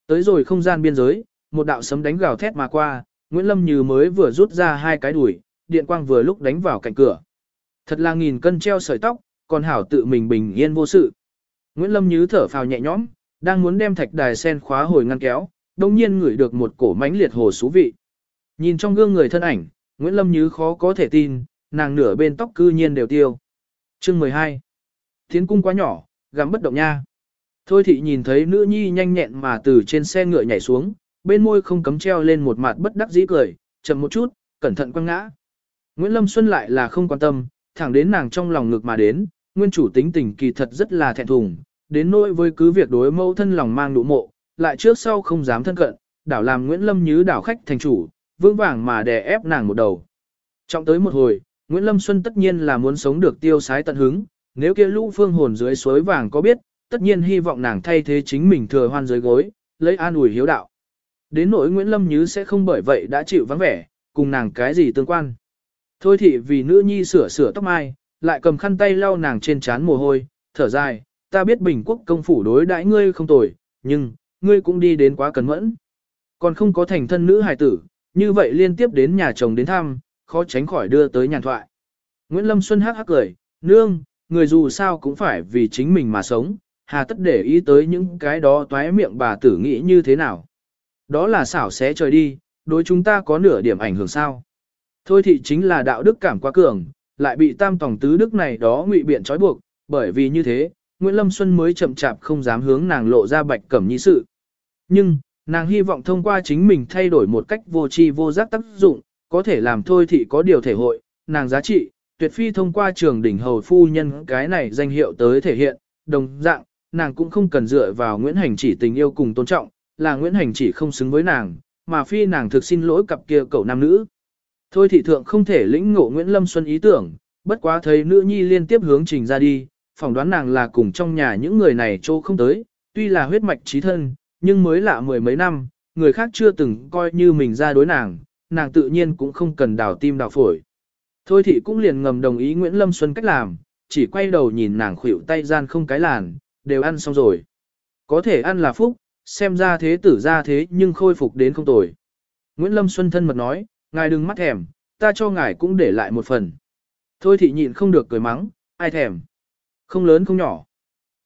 Tới rồi không gian biên giới, một đạo sấm đánh gào thét mà qua, Nguyễn Lâm Như mới vừa rút ra hai cái đuổi, điện quang vừa lúc đánh vào cạnh cửa. Thật là nghìn cân treo sợi tóc, còn hảo tự mình bình yên vô sự. Nguyễn Lâm nhứ thở phào nhẹ nhõm, đang muốn đem thạch đài sen khóa hồi ngăn kéo, đồng nhiên ngửi được một cổ mánh liệt hồ xú vị. Nhìn trong gương người thân ảnh, Nguyễn Lâm nhứ khó có thể tin, nàng nửa bên tóc cư nhiên đều tiêu. Chương 12. Thiến cung quá nhỏ, gắm bất động nha. Thôi thị nhìn thấy nữ nhi nhanh nhẹn mà từ trên xe ngựa nhảy xuống, bên môi không cấm treo lên một mặt bất đắc dĩ cười, chậm một chút, cẩn thận quăng ngã. Nguyễn Lâm Xuân lại là không quan tâm, thẳng đến nàng trong lòng ngực mà đến, nguyên chủ tính tình kỳ thật rất là thẹn thùng, đến nỗi với cứ việc đối mẫu thân lòng mang nụ mộ, lại trước sau không dám thân cận, đảo làm Nguyễn Lâm Như đảo khách thành chủ, vững vàng mà đè ép nàng một đầu. Trong tới một hồi, Nguyễn Lâm Xuân tất nhiên là muốn sống được tiêu sái tận hứng, nếu kia lũ phương hồn dưới suối vàng có biết, tất nhiên hy vọng nàng thay thế chính mình thừa hoan dưới gối, lấy an ủi hiếu đạo. Đến nỗi Nguyễn Lâm Như sẽ không bởi vậy đã chịu vắng vẻ, cùng nàng cái gì tương quan. Thôi thì vì nữ nhi sửa sửa tóc mai, lại cầm khăn tay lau nàng trên trán mồ hôi, thở dài, ta biết bình quốc công phủ đối đãi ngươi không tồi, nhưng, ngươi cũng đi đến quá cẩn mẫn. Còn không có thành thân nữ hài tử, như vậy liên tiếp đến nhà chồng đến thăm, khó tránh khỏi đưa tới nhàn thoại. Nguyễn Lâm Xuân hắc hắc cười, nương, người dù sao cũng phải vì chính mình mà sống, hà tất để ý tới những cái đó toái miệng bà tử nghĩ như thế nào. Đó là xảo xé trời đi, đối chúng ta có nửa điểm ảnh hưởng sao. Thôi thì chính là đạo đức cảm quá cường, lại bị tam tổng tứ đức này đó ngụy biện trói buộc, bởi vì như thế, Nguyễn Lâm Xuân mới chậm chạp không dám hướng nàng lộ ra bạch cẩm nhi sự. Nhưng, nàng hy vọng thông qua chính mình thay đổi một cách vô tri vô giác tác dụng, có thể làm thôi thì có điều thể hội, nàng giá trị, tuyệt phi thông qua trường đỉnh hầu phu nhân cái này danh hiệu tới thể hiện, đồng dạng, nàng cũng không cần dựa vào Nguyễn Hành chỉ tình yêu cùng tôn trọng, là Nguyễn Hành chỉ không xứng với nàng, mà phi nàng thực xin lỗi cặp kia cậu nam nữ. Thôi thị thượng không thể lĩnh ngộ Nguyễn Lâm Xuân ý tưởng, bất quá thấy nữ nhi liên tiếp hướng trình ra đi, phỏng đoán nàng là cùng trong nhà những người này trô không tới, tuy là huyết mạch trí thân, nhưng mới lạ mười mấy năm, người khác chưa từng coi như mình ra đối nàng, nàng tự nhiên cũng không cần đào tim đào phổi. Thôi thị cũng liền ngầm đồng ý Nguyễn Lâm Xuân cách làm, chỉ quay đầu nhìn nàng khuỵu tay gian không cái làn, đều ăn xong rồi. Có thể ăn là phúc, xem ra thế tử ra thế nhưng khôi phục đến không tồi. Nguyễn Lâm Xuân thân mật nói, ngài đừng mắt thèm, ta cho ngài cũng để lại một phần. Thôi thị nhịn không được cười mắng, ai thèm. Không lớn không nhỏ.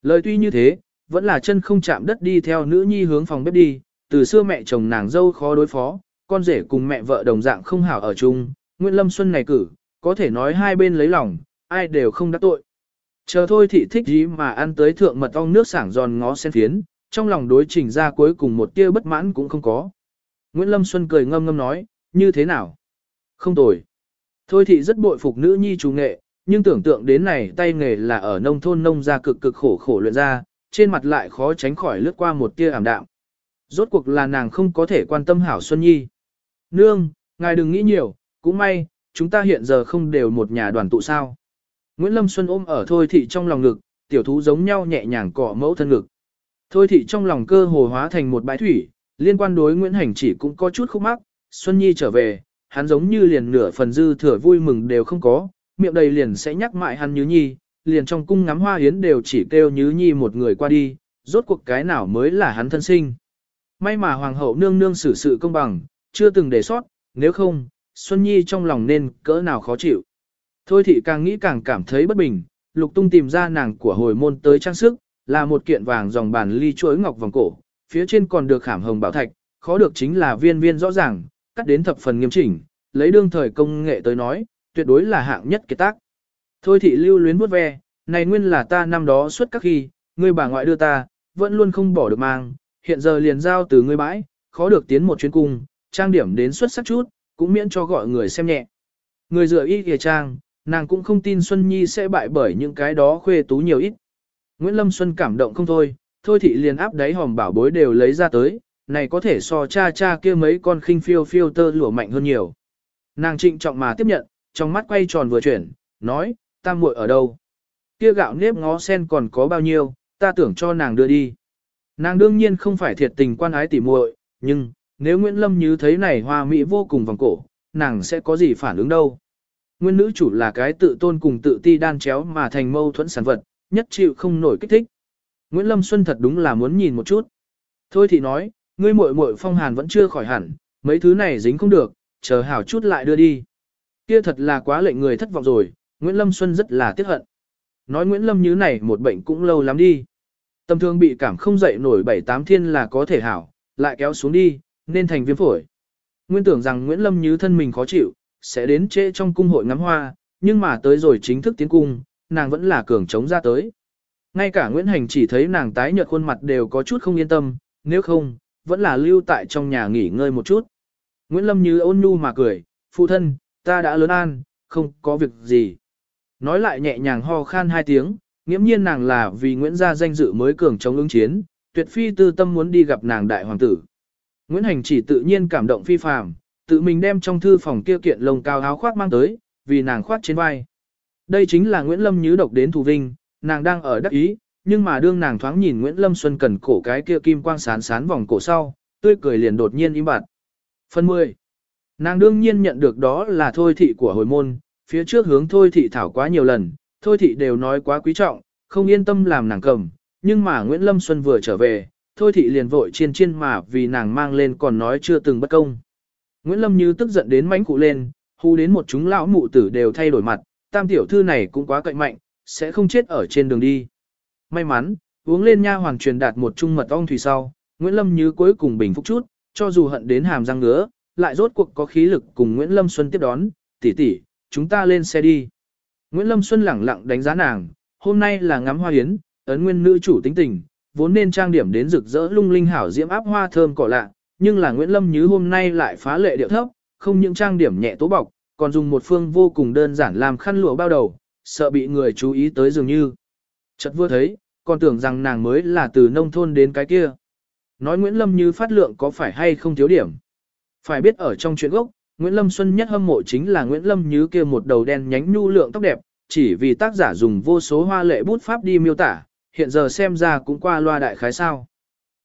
Lời tuy như thế, vẫn là chân không chạm đất đi theo nữ nhi hướng phòng bếp đi, từ xưa mẹ chồng nàng dâu khó đối phó, con rể cùng mẹ vợ đồng dạng không hảo ở chung, Nguyễn Lâm Xuân này cử, có thể nói hai bên lấy lòng, ai đều không đắc tội. Chờ thôi thị thích gì mà ăn tới thượng mật ong nước sảng giòn ngó sen phiến, trong lòng đối trình ra cuối cùng một tia bất mãn cũng không có. Nguyễn Lâm Xuân cười ngâm ngâm nói, như thế nào? Không tồi. Thôi thị rất bội phục nữ nhi chủ nghệ, nhưng tưởng tượng đến này tay nghề là ở nông thôn nông gia cực cực khổ khổ luyện ra, trên mặt lại khó tránh khỏi lướt qua một tia ảm đạm. Rốt cuộc là nàng không có thể quan tâm hảo Xuân Nhi. Nương, ngài đừng nghĩ nhiều, cũng may, chúng ta hiện giờ không đều một nhà đoàn tụ sao. Nguyễn Lâm Xuân ôm ở Thôi Thị trong lòng ngực, tiểu thú giống nhau nhẹ nhàng cọ mẫu thân ngực. Thôi Thị trong lòng cơ hồ hóa thành một bãi thủy, liên quan đối Nguyễn Hành chỉ cũng có chút khúc mắc, Xuân Nhi trở về, hắn giống như liền nửa phần dư thừa vui mừng đều không có, miệng đầy liền sẽ nhắc mại hắn Như Nhi, liền trong cung ngắm hoa hiến đều chỉ kêu Như Nhi một người qua đi, rốt cuộc cái nào mới là hắn thân sinh. May mà Hoàng hậu nương nương xử sự công bằng, chưa từng để sót, nếu không, Xuân Nhi trong lòng nên cỡ nào khó chịu. Thôi thị càng nghĩ càng cảm thấy bất bình, lục tung tìm ra nàng của hồi môn tới trang sức, là một kiện vàng dòng bàn ly chuỗi ngọc vòng cổ, phía trên còn được khảm hồng bảo thạch, khó được chính là viên viên rõ ràng, cắt đến thập phần nghiêm chỉnh, lấy đương thời công nghệ tới nói, tuyệt đối là hạng nhất kế tác. Thôi thị lưu luyến vuốt ve, này nguyên là ta năm đó suốt các khi, ngươi bà ngoại đưa ta, vẫn luôn không bỏ được mang, hiện giờ liền giao từ ngươi bãi, khó được tiến một chuyến cung, trang điểm đến xuất sắc chút, cũng miễn cho gọi người xem nhẹ. Người dựa y kìa trang, nàng cũng không tin Xuân Nhi sẽ bại bởi những cái đó khuê tú nhiều ít. Nguyễn Lâm Xuân cảm động không thôi, thôi thị liền áp đáy hòm bảo bối đều lấy ra tới, này có thể so cha cha kia mấy con khinh phiêu phiêu tơ lụa mạnh hơn nhiều. Nàng trịnh trọng mà tiếp nhận, trong mắt quay tròn vừa chuyển, nói, tam muội ở đâu? Kia gạo nếp ngó sen còn có bao nhiêu, ta tưởng cho nàng đưa đi. Nàng đương nhiên không phải thiệt tình quan ái tỉ muội, nhưng, nếu Nguyễn Lâm Như thấy này hoa mỹ vô cùng vòng cổ, nàng sẽ có gì phản ứng đâu. Nguyên nữ chủ là cái tự tôn cùng tự ti đan chéo mà thành mâu thuẫn sản vật, nhất chịu không nổi kích thích. Nguyễn Lâm Xuân thật đúng là muốn nhìn một chút. Thôi thì nói, ngươi muội muội phong hàn vẫn chưa khỏi hẳn, mấy thứ này dính không được, chờ hảo chút lại đưa đi. Kia thật là quá lệnh người thất vọng rồi, Nguyễn Lâm Xuân rất là tiếc hận. Nói Nguyễn Lâm như này một bệnh cũng lâu lắm đi. Tâm thương bị cảm không dậy nổi bảy tám thiên là có thể hảo, lại kéo xuống đi, nên thành viêm phổi. Nguyên tưởng rằng Nguyễn Lâm như thân mình khó chịu, sẽ đến trễ trong cung hội ngắm hoa, nhưng mà tới rồi chính thức tiến cung, nàng vẫn là cường chống ra tới. Ngay cả Nguyễn Hành chỉ thấy nàng tái nhợt khuôn mặt đều có chút không yên tâm, nếu không, vẫn là lưu tại trong nhà nghỉ ngơi một chút. Nguyễn Lâm như ôn nhu mà cười, phụ thân, ta đã lớn an, không có việc gì. Nói lại nhẹ nhàng ho khan hai tiếng, nghiễm nhiên nàng là vì Nguyễn gia danh dự mới cường chống ứng chiến, tuyệt phi tư tâm muốn đi gặp nàng đại hoàng tử. Nguyễn Hành chỉ tự nhiên cảm động phi phàm, tự mình đem trong thư phòng kia kiện lồng cao áo khoác mang tới, vì nàng khoác trên vai. Đây chính là Nguyễn Lâm Nhứ độc đến thủ vinh, nàng đang ở đắc ý, nhưng mà đương nàng thoáng nhìn Nguyễn Lâm Xuân cần cổ cái kia kim quang sán sán vòng cổ sau, tươi cười liền đột nhiên im bặt. Phần 10. Nàng đương nhiên nhận được đó là thôi thị của hồi môn, phía trước hướng thôi thị thảo quá nhiều lần, thôi thị đều nói quá quý trọng, không yên tâm làm nàng cầm, nhưng mà Nguyễn Lâm Xuân vừa trở về, thôi thị liền vội chiên chiên mà vì nàng mang lên còn nói chưa từng bất công. Nguyễn Lâm như tức giận đến mánh cụ lên, hù đến một chúng lão mụ tử đều thay đổi mặt, tam tiểu thư này cũng quá cậy mạnh, sẽ không chết ở trên đường đi. May mắn, uống lên nha hoàng truyền đạt một chung mật ong thủy sau, Nguyễn Lâm như cuối cùng bình phục chút, cho dù hận đến hàm răng ngứa, lại rốt cuộc có khí lực cùng Nguyễn Lâm Xuân tiếp đón, tỷ tỷ, chúng ta lên xe đi. Nguyễn Lâm Xuân lẳng lặng đánh giá nàng, hôm nay là ngắm hoa yến, ấn nguyên nữ chủ tính tình, vốn nên trang điểm đến rực rỡ lung linh hảo diễm áp hoa thơm cỏ lạ, nhưng là Nguyễn Lâm Như hôm nay lại phá lệ điệu thấp, không những trang điểm nhẹ tố bọc, còn dùng một phương vô cùng đơn giản làm khăn lụa bao đầu, sợ bị người chú ý tới dường như. Chợt vừa thấy, còn tưởng rằng nàng mới là từ nông thôn đến cái kia. Nói Nguyễn Lâm Như phát lượng có phải hay không thiếu điểm. Phải biết ở trong chuyện gốc, Nguyễn Lâm Xuân nhất hâm mộ chính là Nguyễn Lâm Như kia một đầu đen nhánh nhu lượng tóc đẹp, chỉ vì tác giả dùng vô số hoa lệ bút pháp đi miêu tả, hiện giờ xem ra cũng qua loa đại khái sao.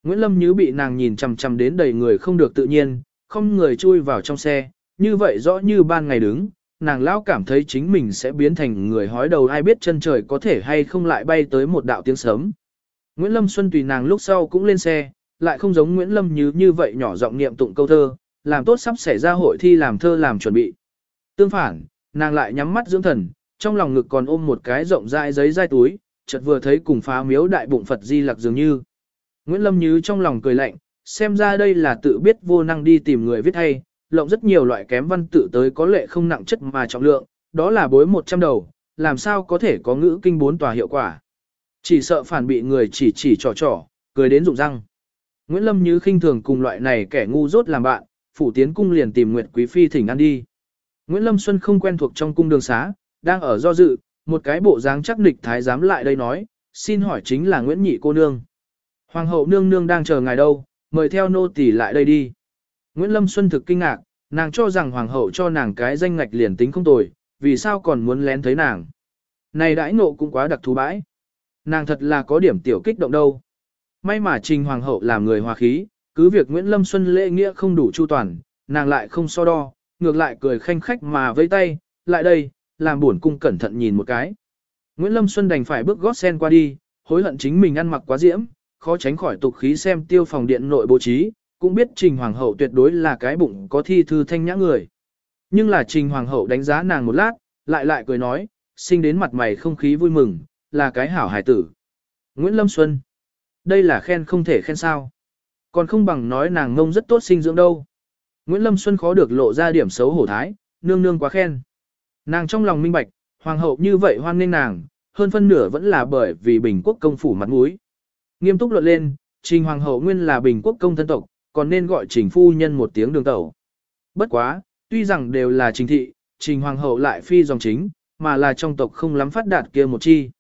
Nguyễn Lâm Như bị nàng nhìn chằm chằm đến đầy người không được tự nhiên, không người chui vào trong xe, như vậy rõ như ban ngày đứng, nàng lão cảm thấy chính mình sẽ biến thành người hói đầu ai biết chân trời có thể hay không lại bay tới một đạo tiếng sớm. Nguyễn Lâm Xuân tùy nàng lúc sau cũng lên xe, lại không giống Nguyễn Lâm như như vậy nhỏ giọng niệm tụng câu thơ, làm tốt sắp xảy ra hội thi làm thơ làm chuẩn bị. Tương phản, nàng lại nhắm mắt dưỡng thần, trong lòng ngực còn ôm một cái rộng rãi giấy dai túi, chợt vừa thấy cùng phá miếu đại bụng Phật Di Lặc dường như. Nguyễn Lâm Như trong lòng cười lạnh, xem ra đây là tự biết vô năng đi tìm người viết hay, lộng rất nhiều loại kém văn tự tới có lệ không nặng chất mà trọng lượng, đó là bối 100 đầu, làm sao có thể có ngữ kinh bốn tòa hiệu quả. Chỉ sợ phản bị người chỉ chỉ trò trò, cười đến rụng răng. Nguyễn Lâm Như khinh thường cùng loại này kẻ ngu dốt làm bạn, phủ tiến cung liền tìm Nguyệt Quý Phi thỉnh ăn đi. Nguyễn Lâm Xuân không quen thuộc trong cung đường xá, đang ở do dự, một cái bộ dáng chắc nịch thái giám lại đây nói, xin hỏi chính là Nguyễn Nhị cô nương. Hoàng hậu nương nương đang chờ ngài đâu, mời theo nô tỳ lại đây đi. Nguyễn Lâm Xuân thực kinh ngạc, nàng cho rằng hoàng hậu cho nàng cái danh ngạch liền tính không tồi, vì sao còn muốn lén thấy nàng. Này đãi ngộ cũng quá đặc thú bãi. Nàng thật là có điểm tiểu kích động đâu. May mà trình hoàng hậu làm người hòa khí, cứ việc Nguyễn Lâm Xuân lễ nghĩa không đủ chu toàn, nàng lại không so đo, ngược lại cười khanh khách mà vây tay, lại đây, làm buồn cung cẩn thận nhìn một cái. Nguyễn Lâm Xuân đành phải bước gót sen qua đi, hối hận chính mình ăn mặc quá diễm, khó tránh khỏi tục khí xem tiêu phòng điện nội bố trí, cũng biết Trình Hoàng hậu tuyệt đối là cái bụng có thi thư thanh nhã người. Nhưng là Trình Hoàng hậu đánh giá nàng một lát, lại lại cười nói, sinh đến mặt mày không khí vui mừng, là cái hảo hải tử. Nguyễn Lâm Xuân, đây là khen không thể khen sao. Còn không bằng nói nàng ngông rất tốt sinh dưỡng đâu. Nguyễn Lâm Xuân khó được lộ ra điểm xấu hổ thái, nương nương quá khen. Nàng trong lòng minh bạch, hoàng hậu như vậy hoan nghênh nàng, hơn phân nửa vẫn là bởi vì bình quốc công phủ mặt mũi. Nghiêm túc luận lên, trình hoàng hậu nguyên là bình quốc công thân tộc, còn nên gọi trình phu nhân một tiếng đường tẩu. Bất quá, tuy rằng đều là trình thị, trình hoàng hậu lại phi dòng chính, mà là trong tộc không lắm phát đạt kia một chi.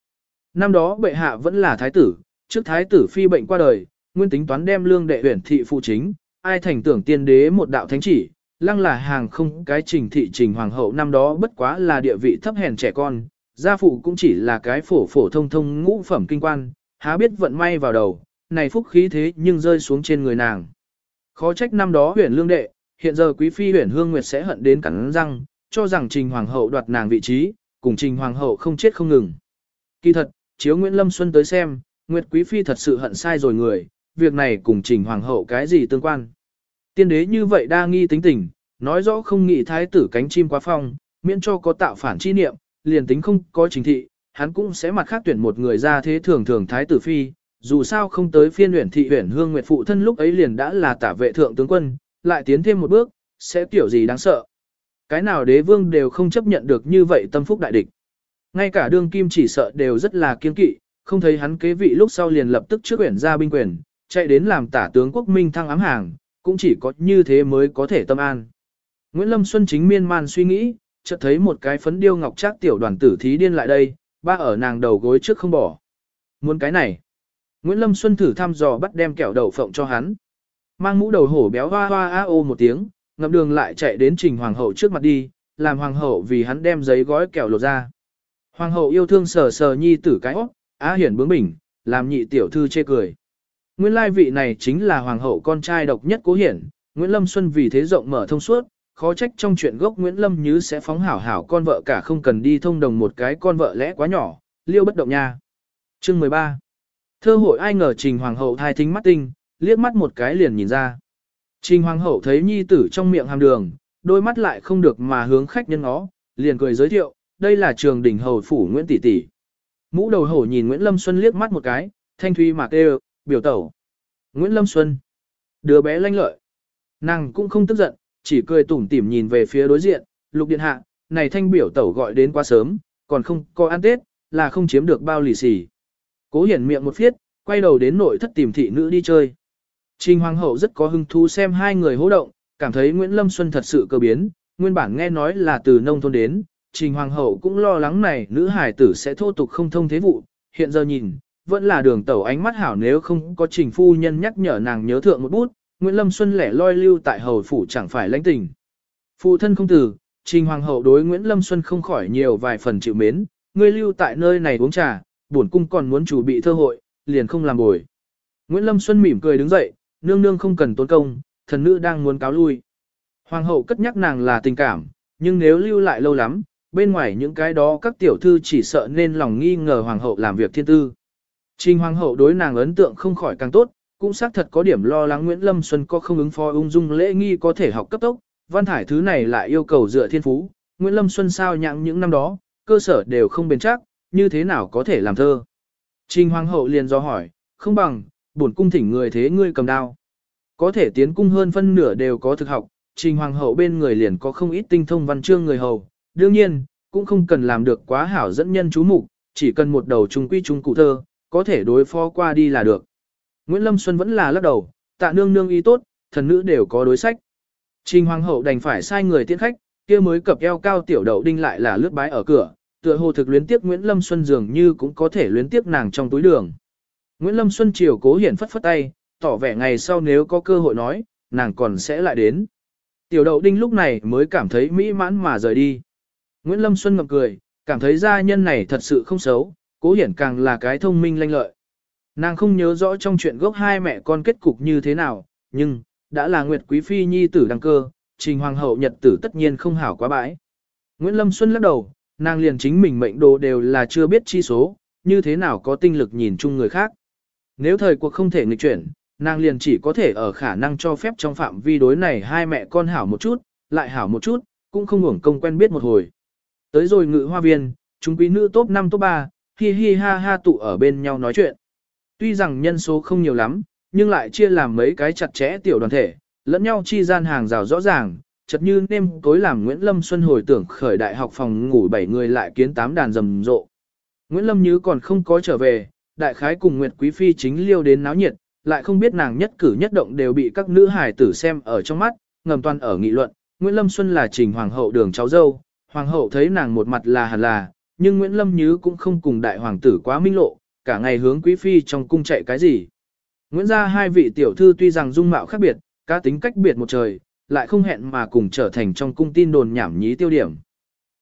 Năm đó bệ hạ vẫn là thái tử, trước thái tử phi bệnh qua đời, nguyên tính toán đem lương đệ huyển thị phụ chính, ai thành tưởng tiên đế một đạo thánh chỉ, lăng là hàng không cái trình thị trình hoàng hậu năm đó bất quá là địa vị thấp hèn trẻ con, gia phụ cũng chỉ là cái phổ phổ thông thông ngũ phẩm kinh quan, há biết vận may vào đầu, này phúc khí thế nhưng rơi xuống trên người nàng. Khó trách năm đó huyền lương đệ, hiện giờ quý phi huyền hương nguyệt sẽ hận đến cắn răng, cho rằng trình hoàng hậu đoạt nàng vị trí, cùng trình hoàng hậu không chết không ngừng. Kỳ thật, chiếu Nguyễn Lâm Xuân tới xem, Nguyệt quý phi thật sự hận sai rồi người, việc này cùng trình hoàng hậu cái gì tương quan. Tiên đế như vậy đa nghi tính tình, nói rõ không nghĩ thái tử cánh chim quá phong, miễn cho có tạo phản chi niệm, liền tính không có chính thị, hắn cũng sẽ mặt khác tuyển một người ra thế thường thường thái tử phi, dù sao không tới phiên huyện thị huyện hương nguyệt phụ thân lúc ấy liền đã là tả vệ thượng tướng quân, lại tiến thêm một bước, sẽ kiểu gì đáng sợ. Cái nào đế vương đều không chấp nhận được như vậy tâm phúc đại địch. Ngay cả đương kim chỉ sợ đều rất là kiên kỵ, không thấy hắn kế vị lúc sau liền lập tức trước huyện ra binh quyền, chạy đến làm tả tướng quốc minh thăng ám hàng, cũng chỉ có như thế mới có thể tâm an. Nguyễn Lâm Xuân chính miên man suy nghĩ, chợt thấy một cái phấn điêu ngọc trác tiểu đoàn tử thí điên lại đây, ba ở nàng đầu gối trước không bỏ. Muốn cái này. Nguyễn Lâm Xuân thử thăm dò bắt đem kẹo đậu phộng cho hắn. Mang mũ đầu hổ béo hoa hoa a ô một tiếng, ngậm đường lại chạy đến trình hoàng hậu trước mặt đi, làm hoàng hậu vì hắn đem giấy gói kẹo lột ra. Hoàng hậu yêu thương sờ sờ nhi tử cái óc, á hiển bướng bỉnh, làm nhị tiểu thư chê cười. Nguyên lai vị này chính là hoàng hậu con trai độc nhất cố hiển, Nguyễn Lâm Xuân vì thế rộng mở thông suốt, khó trách trong chuyện gốc Nguyễn Lâm Như sẽ phóng hảo hảo con vợ cả không cần đi thông đồng một cái con vợ lẽ quá nhỏ, liêu bất động nha. Chương 13 Thơ hội ai ngờ Trình Hoàng hậu thai thính mắt tinh, liếc mắt một cái liền nhìn ra. Trình Hoàng hậu thấy nhi tử trong miệng hàm đường, đôi mắt lại không được mà hướng khách nhân nó, liền cười giới thiệu, đây là trường đỉnh hầu phủ Nguyễn Tỷ Tỷ. Mũ đầu hổ nhìn Nguyễn Lâm Xuân liếc mắt một cái, thanh thuy mà kêu, biểu tẩu. Nguyễn Lâm Xuân. Đứa bé lanh lợi. Nàng cũng không tức giận, chỉ cười tủm tỉm nhìn về phía đối diện, lục điện hạ, này thanh biểu tẩu gọi đến quá sớm, còn không có ăn tết, là không chiếm được bao lì xì. Cố hiển miệng một phiết, quay đầu đến nội thất tìm thị nữ đi chơi. Trình Hoàng hậu rất có hứng thú xem hai người hỗ động, cảm thấy Nguyễn Lâm Xuân thật sự cơ biến, nguyên bản nghe nói là từ nông thôn đến, Trình Hoàng hậu cũng lo lắng này nữ hải tử sẽ thô tục không thông thế vụ, hiện giờ nhìn, vẫn là đường tẩu ánh mắt hảo nếu không có trình phu nhân nhắc nhở nàng nhớ thượng một bút, Nguyễn Lâm Xuân lẻ loi lưu tại hầu phủ chẳng phải lãnh tình. Phụ thân không tử, trình hoàng hậu đối Nguyễn Lâm Xuân không khỏi nhiều vài phần chịu mến, ngươi lưu tại nơi này uống trà, bổn cung còn muốn chủ bị thơ hội, liền không làm bồi. Nguyễn Lâm Xuân mỉm cười đứng dậy, nương nương không cần tốn công, thần nữ đang muốn cáo lui. Hoàng hậu cất nhắc nàng là tình cảm, nhưng nếu lưu lại lâu lắm, bên ngoài những cái đó các tiểu thư chỉ sợ nên lòng nghi ngờ hoàng hậu làm việc thiên tư. Trình hoàng hậu đối nàng ấn tượng không khỏi càng tốt, cũng xác thật có điểm lo lắng Nguyễn Lâm Xuân có không ứng phó ung dung lễ nghi có thể học cấp tốc, văn thải thứ này lại yêu cầu dựa thiên phú, Nguyễn Lâm Xuân sao nhãng những năm đó, cơ sở đều không bền chắc, như thế nào có thể làm thơ. Trình hoàng hậu liền do hỏi, không bằng, bổn cung thỉnh người thế ngươi cầm đao. Có thể tiến cung hơn phân nửa đều có thực học, trình hoàng hậu bên người liền có không ít tinh thông văn chương người hầu, đương nhiên, cũng không cần làm được quá hảo dẫn nhân chú mục, chỉ cần một đầu trung quy trung cụ thơ, có thể đối phó qua đi là được. Nguyễn Lâm Xuân vẫn là lắc đầu, tạ nương nương ý tốt, thần nữ đều có đối sách. Trình Hoàng hậu đành phải sai người tiễn khách, kia mới cập eo cao tiểu đậu đinh lại là lướt bái ở cửa, tựa hồ thực luyến tiếc Nguyễn Lâm Xuân dường như cũng có thể luyến tiếc nàng trong túi đường. Nguyễn Lâm Xuân chiều cố hiển phất phất tay, tỏ vẻ ngày sau nếu có cơ hội nói, nàng còn sẽ lại đến. Tiểu đậu đinh lúc này mới cảm thấy mỹ mãn mà rời đi. Nguyễn Lâm Xuân ngậm cười, cảm thấy gia nhân này thật sự không xấu, cố hiển càng là cái thông minh lanh lợi. Nàng không nhớ rõ trong chuyện gốc hai mẹ con kết cục như thế nào, nhưng, đã là Nguyệt Quý Phi nhi tử đăng cơ, trình hoàng hậu nhật tử tất nhiên không hảo quá bãi. Nguyễn Lâm Xuân lắc đầu, nàng liền chính mình mệnh đồ đều là chưa biết chi số, như thế nào có tinh lực nhìn chung người khác. Nếu thời cuộc không thể nghịch chuyển, nàng liền chỉ có thể ở khả năng cho phép trong phạm vi đối này hai mẹ con hảo một chút, lại hảo một chút, cũng không hưởng công quen biết một hồi. Tới rồi ngự hoa viên, chúng quý nữ top 5 top 3, hi hi ha ha tụ ở bên nhau nói chuyện. Tuy rằng nhân số không nhiều lắm, nhưng lại chia làm mấy cái chặt chẽ tiểu đoàn thể, lẫn nhau chi gian hàng rào rõ ràng, chật như nêm tối làm Nguyễn Lâm Xuân hồi tưởng khởi đại học phòng ngủ bảy người lại kiến tám đàn rầm rộ. Nguyễn Lâm Như còn không có trở về, đại khái cùng Nguyệt Quý Phi chính liêu đến náo nhiệt, lại không biết nàng nhất cử nhất động đều bị các nữ hài tử xem ở trong mắt, ngầm toàn ở nghị luận, Nguyễn Lâm Xuân là trình hoàng hậu đường cháu dâu, hoàng hậu thấy nàng một mặt là hẳn là, nhưng Nguyễn Lâm Như cũng không cùng đại hoàng tử quá minh lộ, cả ngày hướng quý phi trong cung chạy cái gì. Nguyễn gia hai vị tiểu thư tuy rằng dung mạo khác biệt, cá tính cách biệt một trời, lại không hẹn mà cùng trở thành trong cung tin đồn nhảm nhí tiêu điểm.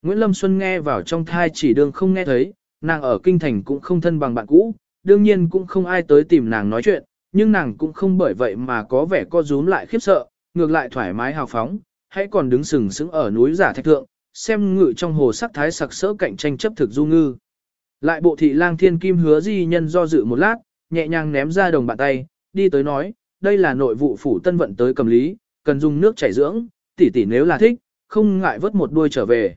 Nguyễn Lâm Xuân nghe vào trong thai chỉ đương không nghe thấy, nàng ở kinh thành cũng không thân bằng bạn cũ, đương nhiên cũng không ai tới tìm nàng nói chuyện, nhưng nàng cũng không bởi vậy mà có vẻ co rúm lại khiếp sợ, ngược lại thoải mái hào phóng, hãy còn đứng sừng sững ở núi giả thạch thượng, xem ngự trong hồ sắc thái sặc sỡ cạnh tranh chấp thực du ngư. Lại bộ thị lang thiên kim hứa di nhân do dự một lát, nhẹ nhàng ném ra đồng bàn tay, đi tới nói, đây là nội vụ phủ tân vận tới cầm lý, cần dùng nước chảy dưỡng, tỷ tỷ nếu là thích, không ngại vớt một đuôi trở về.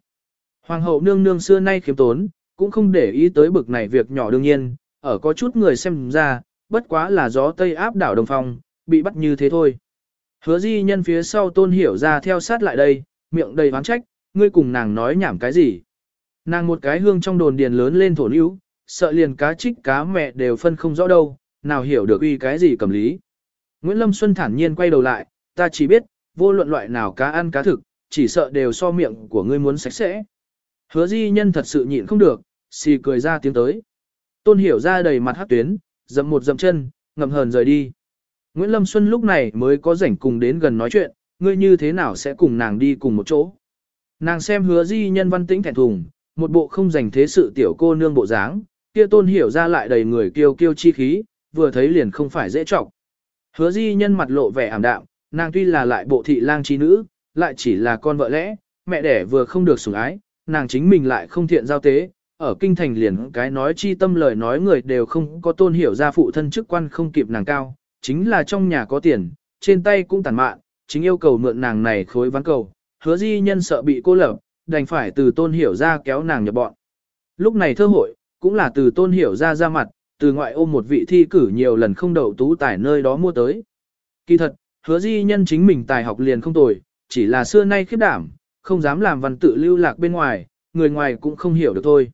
Hoàng hậu nương nương xưa nay khiếm tốn, cũng không để ý tới bực này việc nhỏ đương nhiên, ở có chút người xem ra, bất quá là gió tây áp đảo đồng phong, bị bắt như thế thôi. Hứa di nhân phía sau tôn hiểu ra theo sát lại đây, miệng đầy ván trách, ngươi cùng nàng nói nhảm cái gì. Nàng một cái hương trong đồn điền lớn lên thổ níu, sợ liền cá trích cá mẹ đều phân không rõ đâu, nào hiểu được uy cái gì cầm lý. Nguyễn Lâm Xuân thản nhiên quay đầu lại, ta chỉ biết, vô luận loại nào cá ăn cá thực, chỉ sợ đều so miệng của ngươi muốn sạch sẽ. Hứa di nhân thật sự nhịn không được, xì cười ra tiếng tới. Tôn hiểu ra đầy mặt hát tuyến, dậm một dậm chân, ngậm hờn rời đi. Nguyễn Lâm Xuân lúc này mới có rảnh cùng đến gần nói chuyện, ngươi như thế nào sẽ cùng nàng đi cùng một chỗ. Nàng xem hứa di nhân văn tĩnh thẹn thùng, một bộ không dành thế sự tiểu cô nương bộ dáng, kia tôn hiểu ra lại đầy người kiêu kiêu chi khí, vừa thấy liền không phải dễ trọng. Hứa di nhân mặt lộ vẻ ảm đạm, nàng tuy là lại bộ thị lang trí nữ, lại chỉ là con vợ lẽ, mẹ đẻ vừa không được sủng ái, nàng chính mình lại không thiện giao tế, ở kinh thành liền cái nói chi tâm lời nói người đều không có tôn hiểu ra phụ thân chức quan không kịp nàng cao, chính là trong nhà có tiền, trên tay cũng tàn mạn, chính yêu cầu mượn nàng này khối ván cầu, hứa di nhân sợ bị cô lập, đành phải từ tôn hiểu ra kéo nàng nhập bọn. Lúc này thơ hội, cũng là từ tôn hiểu ra ra mặt, từ ngoại ôm một vị thi cử nhiều lần không đậu tú tải nơi đó mua tới. Kỳ thật, hứa di nhân chính mình tài học liền không tồi, chỉ là xưa nay khiếp đảm, không dám làm văn tự lưu lạc bên ngoài, người ngoài cũng không hiểu được thôi.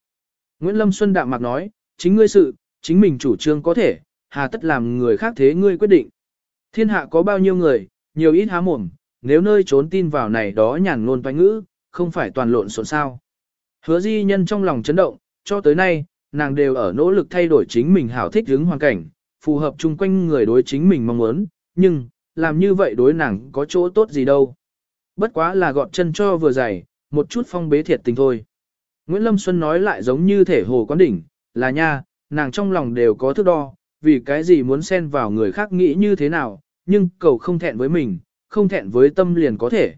Nguyễn Lâm Xuân đạm mạc nói, chính ngươi sự, chính mình chủ trương có thể, hà tất làm người khác thế ngươi quyết định. Thiên hạ có bao nhiêu người, nhiều ít há mồm, nếu nơi trốn tin vào này đó nhàn ngôn toanh ngữ, không phải toàn lộn xộn sao. Hứa di nhân trong lòng chấn động, cho tới nay, nàng đều ở nỗ lực thay đổi chính mình hảo thích hướng hoàn cảnh, phù hợp chung quanh người đối chính mình mong muốn, nhưng, làm như vậy đối nàng có chỗ tốt gì đâu. Bất quá là gọt chân cho vừa dày, một chút phong bế thiệt tình thôi. Nguyễn Lâm Xuân nói lại giống như thể hồ quán đỉnh, là nha, nàng trong lòng đều có thước đo, vì cái gì muốn xen vào người khác nghĩ như thế nào, nhưng cầu không thẹn với mình, không thẹn với tâm liền có thể.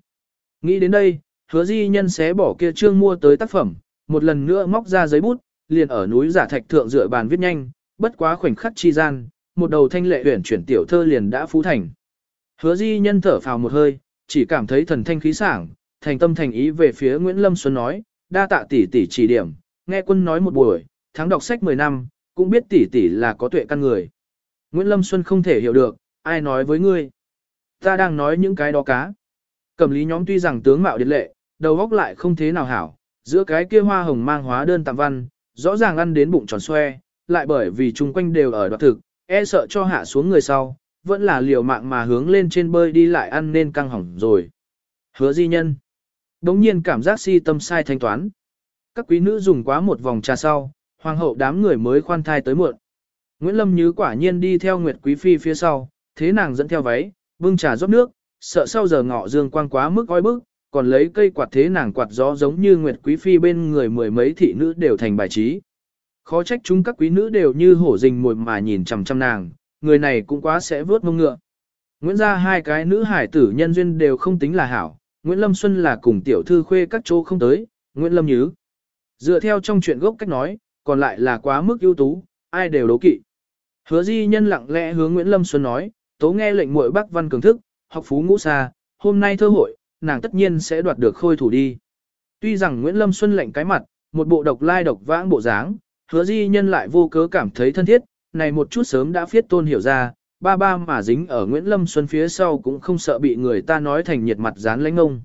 Nghĩ đến đây, hứa di nhân xé bỏ kia trương mua tới tác phẩm, một lần nữa móc ra giấy bút, liền ở núi giả thạch thượng dựa bàn viết nhanh, bất quá khoảnh khắc chi gian, một đầu thanh lệ huyển chuyển tiểu thơ liền đã phú thành. Hứa di nhân thở phào một hơi, chỉ cảm thấy thần thanh khí sảng, thành tâm thành ý về phía Nguyễn Lâm Xuân nói, đa tạ tỷ tỷ chỉ điểm, nghe quân nói một buổi, tháng đọc sách 10 năm, cũng biết tỷ tỷ là có tuệ căn người. Nguyễn Lâm Xuân không thể hiểu được, ai nói với ngươi. Ta đang nói những cái đó cá. Cẩm lý nhóm tuy rằng tướng mạo điệt lệ, đầu góc lại không thế nào hảo, giữa cái kia hoa hồng mang hóa đơn tạm văn, rõ ràng ăn đến bụng tròn xoe, lại bởi vì chung quanh đều ở đoạt thực, e sợ cho hạ xuống người sau, vẫn là liều mạng mà hướng lên trên bơi đi lại ăn nên căng hỏng rồi. Hứa di nhân. Đống nhiên cảm giác si tâm sai thanh toán. Các quý nữ dùng quá một vòng trà sau, hoàng hậu đám người mới khoan thai tới muộn. Nguyễn Lâm Như quả nhiên đi theo Nguyệt Quý Phi phía sau, thế nàng dẫn theo váy, bưng trà rót nước, sợ sau giờ ngọ dương quang quá mức oi bức, còn lấy cây quạt thế nàng quạt gió giống như Nguyệt Quý Phi bên người mười mấy thị nữ đều thành bài trí. Khó trách chúng các quý nữ đều như hổ rình mồi mà nhìn chằm chằm nàng, người này cũng quá sẽ vớt mông ngựa. Nguyễn gia hai cái nữ hải tử nhân duyên đều không tính là hảo, Nguyễn Lâm Xuân là cùng tiểu thư khuê các chỗ không tới, Nguyễn Lâm Nhứ. Dựa theo trong chuyện gốc cách nói, còn lại là quá mức ưu tú, ai đều đấu kỵ. Hứa di nhân lặng lẽ hướng Nguyễn Lâm Xuân nói, tố nghe lệnh muội Bắc Văn cường thức, học phú ngũ xa, hôm nay thơ hội, nàng tất nhiên sẽ đoạt được khôi thủ đi. Tuy rằng Nguyễn Lâm Xuân lệnh cái mặt, một bộ độc lai độc vãng bộ dáng, hứa di nhân lại vô cớ cảm thấy thân thiết, này một chút sớm đã phiết tôn hiểu ra, ba ba mà dính ở Nguyễn Lâm Xuân phía sau cũng không sợ bị người ta nói thành nhiệt mặt dán lãnh ông.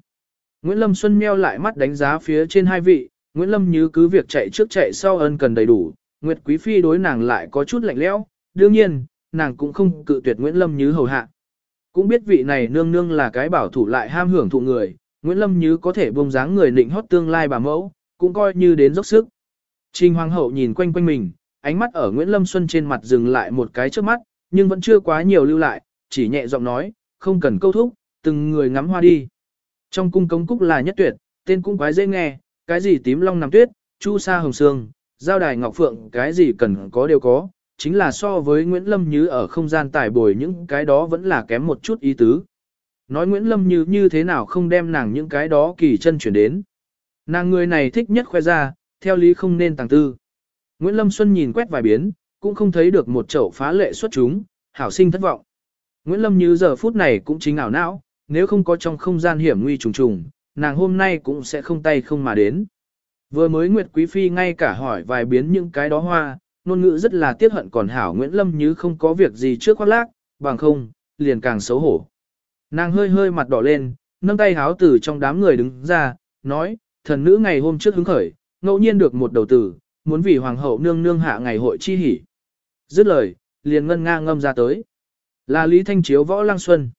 Nguyễn Lâm Xuân meo lại mắt đánh giá phía trên hai vị, Nguyễn Lâm như cứ việc chạy trước chạy sau ân cần đầy đủ, Nguyệt Quý Phi đối nàng lại có chút lạnh lẽo, đương nhiên, nàng cũng không cự tuyệt Nguyễn Lâm như hầu hạ. Cũng biết vị này nương nương là cái bảo thủ lại ham hưởng thụ người, Nguyễn Lâm như có thể bông dáng người định hót tương lai bà mẫu, cũng coi như đến dốc sức. Trình Hoàng hậu nhìn quanh quanh mình, ánh mắt ở Nguyễn Lâm Xuân trên mặt dừng lại một cái trước mắt, nhưng vẫn chưa quá nhiều lưu lại, chỉ nhẹ giọng nói, không cần câu thúc, từng người ngắm hoa đi. Trong cung cống cúc là nhất tuyệt, tên cũng quái dễ nghe, cái gì tím long nằm tuyết, chu sa hồng sương, giao đài ngọc phượng, cái gì cần có đều có, chính là so với Nguyễn Lâm Như ở không gian tải bồi những cái đó vẫn là kém một chút ý tứ. Nói Nguyễn Lâm Như như thế nào không đem nàng những cái đó kỳ chân chuyển đến. Nàng người này thích nhất khoe ra, theo lý không nên tàng tư. Nguyễn Lâm Xuân nhìn quét vài biến, cũng không thấy được một chậu phá lệ xuất chúng, hảo sinh thất vọng. Nguyễn Lâm như giờ phút này cũng chính ảo não, nếu không có trong không gian hiểm nguy trùng trùng, nàng hôm nay cũng sẽ không tay không mà đến. Vừa mới Nguyệt Quý Phi ngay cả hỏi vài biến những cái đó hoa, ngôn ngữ rất là tiếc hận còn hảo Nguyễn Lâm như không có việc gì trước khoác lác, bằng không, liền càng xấu hổ. Nàng hơi hơi mặt đỏ lên, nâng tay háo từ trong đám người đứng ra, nói, thần nữ ngày hôm trước hứng khởi, ngẫu nhiên được một đầu tử, muốn vì hoàng hậu nương nương hạ ngày hội chi hỉ. Dứt lời, liền ngân nga ngâm ra tới. Là Lý Thanh Chiếu võ lang Xuân.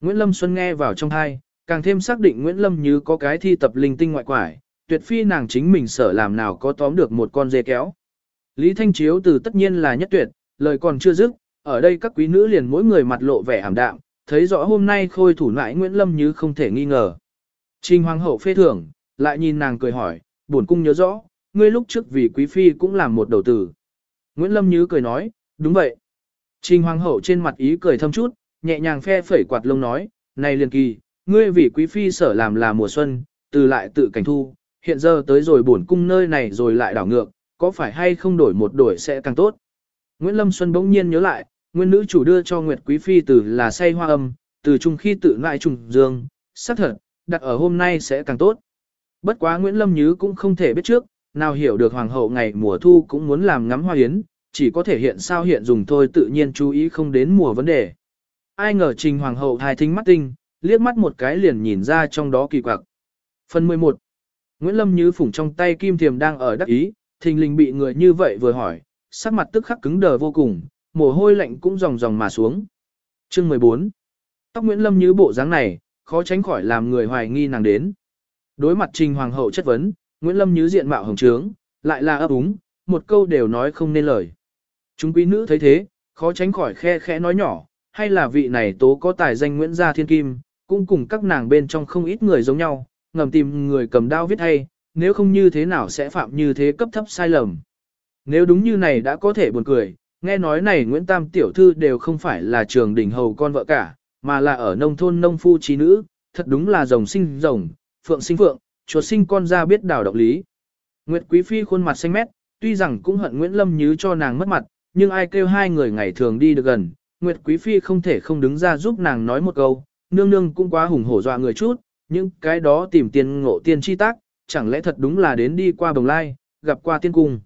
Nguyễn Lâm Xuân nghe vào trong thai, càng thêm xác định Nguyễn Lâm như có cái thi tập linh tinh ngoại quải, tuyệt phi nàng chính mình sở làm nào có tóm được một con dê kéo. Lý Thanh Chiếu từ tất nhiên là nhất tuyệt, lời còn chưa dứt, ở đây các quý nữ liền mỗi người mặt lộ vẻ ảm đạm, thấy rõ hôm nay khôi thủ lại Nguyễn Lâm như không thể nghi ngờ. Trình Hoàng hậu phê thưởng, lại nhìn nàng cười hỏi, buồn cung nhớ rõ, ngươi lúc trước vì quý phi cũng làm một đầu tử. Nguyễn Lâm Như cười nói, đúng vậy. Trình Hoàng hậu trên mặt ý cười thâm chút, nhẹ nhàng phe phẩy quạt lông nói, này liền kỳ, ngươi vì quý phi sở làm là mùa xuân, từ lại tự cảnh thu, hiện giờ tới rồi bổn cung nơi này rồi lại đảo ngược, có phải hay không đổi một đổi sẽ càng tốt. Nguyễn Lâm Xuân bỗng nhiên nhớ lại, nguyên nữ chủ đưa cho Nguyệt Quý Phi từ là say hoa âm, từ trung khi tự lại trùng dương, xác thật, đặt ở hôm nay sẽ càng tốt. Bất quá Nguyễn Lâm Nhứ cũng không thể biết trước, nào hiểu được hoàng hậu ngày mùa thu cũng muốn làm ngắm hoa yến, chỉ có thể hiện sao hiện dùng thôi tự nhiên chú ý không đến mùa vấn đề. Ai ngờ trình hoàng hậu hài thính mắt tinh, liếc mắt một cái liền nhìn ra trong đó kỳ quặc. Phần 11 Nguyễn Lâm Như phủng trong tay kim thiềm đang ở đắc ý, thình lình bị người như vậy vừa hỏi, sắc mặt tức khắc cứng đờ vô cùng, mồ hôi lạnh cũng ròng ròng mà xuống. Chương 14 Tóc Nguyễn Lâm Như bộ dáng này, khó tránh khỏi làm người hoài nghi nàng đến. Đối mặt trình hoàng hậu chất vấn, Nguyễn Lâm Như diện mạo hồng trướng, lại là ấp úng, một câu đều nói không nên lời. Chúng quý nữ thấy thế, khó tránh khỏi khe khẽ nói nhỏ, hay là vị này tố có tài danh Nguyễn Gia Thiên Kim, cũng cùng các nàng bên trong không ít người giống nhau, ngầm tìm người cầm đao viết hay, nếu không như thế nào sẽ phạm như thế cấp thấp sai lầm. Nếu đúng như này đã có thể buồn cười, nghe nói này Nguyễn Tam Tiểu Thư đều không phải là trường đỉnh hầu con vợ cả, mà là ở nông thôn nông phu trí nữ, thật đúng là rồng sinh rồng, phượng sinh phượng, chuột sinh con ra biết đảo độc lý. Nguyệt Quý Phi khuôn mặt xanh mét, tuy rằng cũng hận Nguyễn Lâm Như cho nàng mất mặt, nhưng ai kêu hai người ngày thường đi được gần, Nguyệt Quý Phi không thể không đứng ra giúp nàng nói một câu, nương nương cũng quá hùng hổ dọa người chút, nhưng cái đó tìm tiền ngộ tiên chi tác, chẳng lẽ thật đúng là đến đi qua bồng lai, gặp qua tiên cung.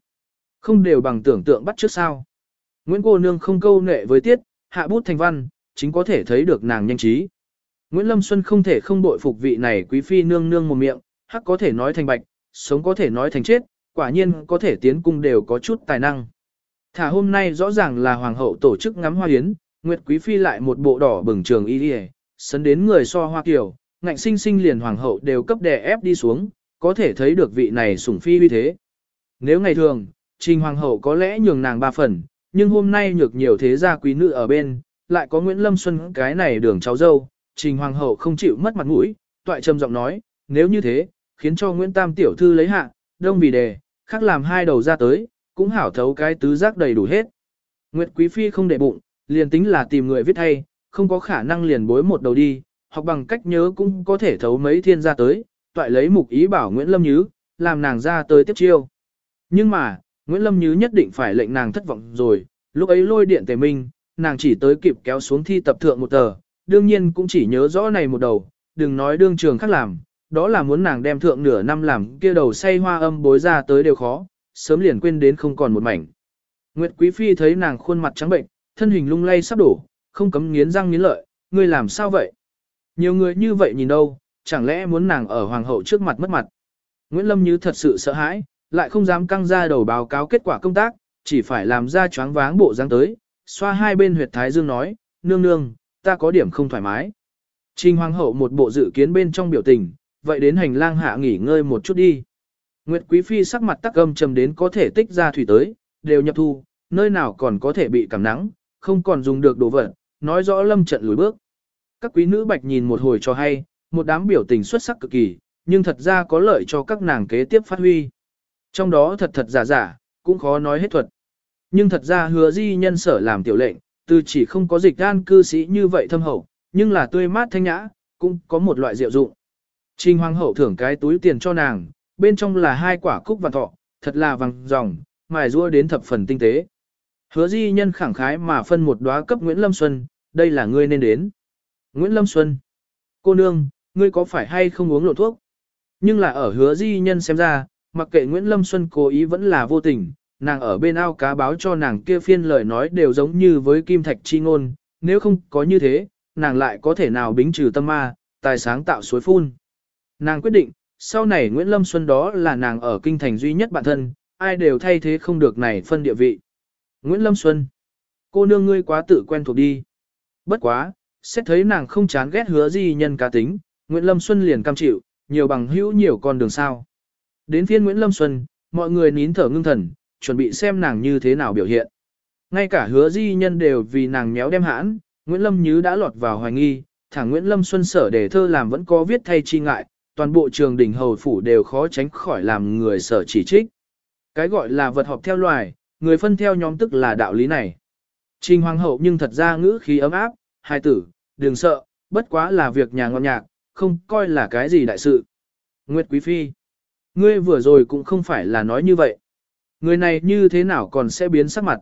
Không đều bằng tưởng tượng bắt trước sao. Nguyễn cô nương không câu nệ với tiết, hạ bút thành văn, chính có thể thấy được nàng nhanh trí. Nguyễn Lâm Xuân không thể không bội phục vị này quý phi nương nương một miệng, hắc có thể nói thành bạch, sống có thể nói thành chết, quả nhiên có thể tiến cung đều có chút tài năng. Thả hôm nay rõ ràng là hoàng hậu tổ chức ngắm hoa yến, Nguyệt Quý Phi lại một bộ đỏ bừng trường y đi sấn đến người so hoa kiều, ngạnh sinh sinh liền hoàng hậu đều cấp đè ép đi xuống, có thể thấy được vị này sủng phi uy thế. Nếu ngày thường, trình hoàng hậu có lẽ nhường nàng ba phần, nhưng hôm nay nhược nhiều thế gia quý nữ ở bên, lại có Nguyễn Lâm Xuân cái này đường cháu dâu, trình hoàng hậu không chịu mất mặt mũi, toại trầm giọng nói, nếu như thế, khiến cho Nguyễn Tam tiểu thư lấy hạ, đông vì đề, khác làm hai đầu ra tới, cũng hảo thấu cái tứ giác đầy đủ hết. Nguyệt Quý Phi không để bụng, liền tính là tìm người viết thay, không có khả năng liền bối một đầu đi, hoặc bằng cách nhớ cũng có thể thấu mấy thiên ra tới, toại lấy mục ý bảo Nguyễn Lâm Nhứ, làm nàng ra tới tiếp chiêu. Nhưng mà, Nguyễn Lâm Nhứ nhất định phải lệnh nàng thất vọng rồi, lúc ấy lôi điện tề minh, nàng chỉ tới kịp kéo xuống thi tập thượng một tờ, đương nhiên cũng chỉ nhớ rõ này một đầu, đừng nói đương trường khác làm, đó là muốn nàng đem thượng nửa năm làm kia đầu say hoa âm bối ra tới đều khó, sớm liền quên đến không còn một mảnh. Nguyệt Quý Phi thấy nàng khuôn mặt trắng bệnh, thân hình lung lay sắp đổ, không cấm nghiến răng nghiến lợi, ngươi làm sao vậy? Nhiều người như vậy nhìn đâu, chẳng lẽ muốn nàng ở hoàng hậu trước mặt mất mặt? Nguyễn Lâm Như thật sự sợ hãi, lại không dám căng ra đầu báo cáo kết quả công tác, chỉ phải làm ra choáng váng bộ dáng tới, xoa hai bên huyệt thái dương nói, nương nương, ta có điểm không thoải mái. Trình hoàng hậu một bộ dự kiến bên trong biểu tình, vậy đến hành lang hạ nghỉ ngơi một chút đi. Nguyệt Quý Phi sắc mặt tắc âm trầm đến có thể tích ra thủy tới, đều nhập thu, nơi nào còn có thể bị cảm nắng, không còn dùng được đồ vật, nói rõ lâm trận lùi bước. Các quý nữ bạch nhìn một hồi cho hay, một đám biểu tình xuất sắc cực kỳ, nhưng thật ra có lợi cho các nàng kế tiếp phát huy. Trong đó thật thật giả giả, cũng khó nói hết thuật. Nhưng thật ra hứa di nhân sở làm tiểu lệnh, từ chỉ không có dịch gan cư sĩ như vậy thâm hậu, nhưng là tươi mát thanh nhã, cũng có một loại diệu dụng. Trình hoàng hậu thưởng cái túi tiền cho nàng, bên trong là hai quả cúc vàng thọ, thật là vàng ròng, mài rua đến thập phần tinh tế. Hứa di nhân khẳng khái mà phân một đóa cấp Nguyễn Lâm Xuân, đây là ngươi nên đến. Nguyễn Lâm Xuân, cô nương, ngươi có phải hay không uống lộ thuốc? Nhưng là ở hứa di nhân xem ra, mặc kệ Nguyễn Lâm Xuân cố ý vẫn là vô tình, nàng ở bên ao cá báo cho nàng kia phiên lời nói đều giống như với kim thạch chi ngôn, nếu không có như thế, nàng lại có thể nào bính trừ tâm ma, tài sáng tạo suối phun. Nàng quyết định, sau này Nguyễn Lâm Xuân đó là nàng ở kinh thành duy nhất bản thân, ai đều thay thế không được này phân địa vị. Nguyễn Lâm Xuân, cô nương ngươi quá tự quen thuộc đi. Bất quá, xét thấy nàng không chán ghét hứa gì nhân cá tính, Nguyễn Lâm Xuân liền cam chịu, nhiều bằng hữu nhiều con đường sao. Đến phiên Nguyễn Lâm Xuân, mọi người nín thở ngưng thần, chuẩn bị xem nàng như thế nào biểu hiện. Ngay cả hứa di nhân đều vì nàng méo đem hãn, Nguyễn Lâm nhứ đã lọt vào hoài nghi, thẳng Nguyễn Lâm Xuân sở để thơ làm vẫn có viết thay chi ngại, toàn bộ trường đỉnh hầu phủ đều khó tránh khỏi làm người sở chỉ trích. Cái gọi là vật họp theo loài, người phân theo nhóm tức là đạo lý này. Trình hoàng hậu nhưng thật ra ngữ khí ấm áp, hai tử, đừng sợ, bất quá là việc nhà ngon nhạc, không coi là cái gì đại sự. Nguyệt Quý Phi, ngươi vừa rồi cũng không phải là nói như vậy. Người này như thế nào còn sẽ biến sắc mặt.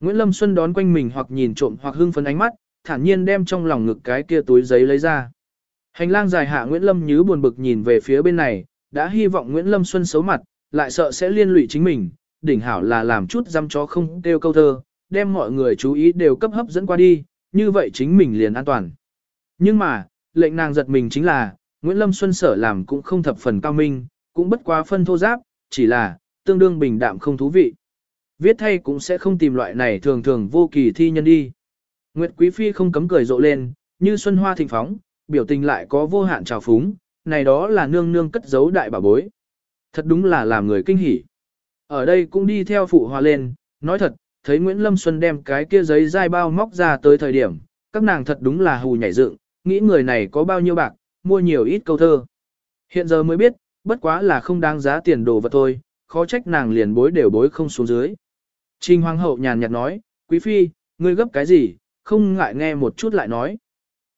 Nguyễn Lâm Xuân đón quanh mình hoặc nhìn trộm hoặc hưng phấn ánh mắt, thản nhiên đem trong lòng ngực cái kia túi giấy lấy ra. Hành lang dài hạ Nguyễn Lâm Nhứ buồn bực nhìn về phía bên này, đã hy vọng Nguyễn Lâm Xuân xấu mặt, lại sợ sẽ liên lụy chính mình, đỉnh hảo là làm chút dăm chó không kêu câu thơ, đem mọi người chú ý đều cấp hấp dẫn qua đi, như vậy chính mình liền an toàn. Nhưng mà, lệnh nàng giật mình chính là, Nguyễn Lâm Xuân sở làm cũng không thập phần cao minh, cũng bất quá phân thô giáp, chỉ là, tương đương bình đạm không thú vị. Viết thay cũng sẽ không tìm loại này thường thường vô kỳ thi nhân đi. Nguyệt Quý Phi không cấm cười rộ lên, như xuân hoa thịnh phóng, biểu tình lại có vô hạn trào phúng, này đó là nương nương cất giấu đại bảo bối. Thật đúng là làm người kinh hỉ. Ở đây cũng đi theo phụ hoa lên, nói thật, thấy Nguyễn Lâm Xuân đem cái kia giấy dai bao móc ra tới thời điểm, các nàng thật đúng là hù nhảy dựng, nghĩ người này có bao nhiêu bạc, mua nhiều ít câu thơ. Hiện giờ mới biết, bất quá là không đáng giá tiền đồ vật thôi, khó trách nàng liền bối đều bối không xuống dưới. Trình Hoàng hậu nhàn nhạt nói, Quý Phi, ngươi gấp cái gì, không ngại nghe một chút lại nói.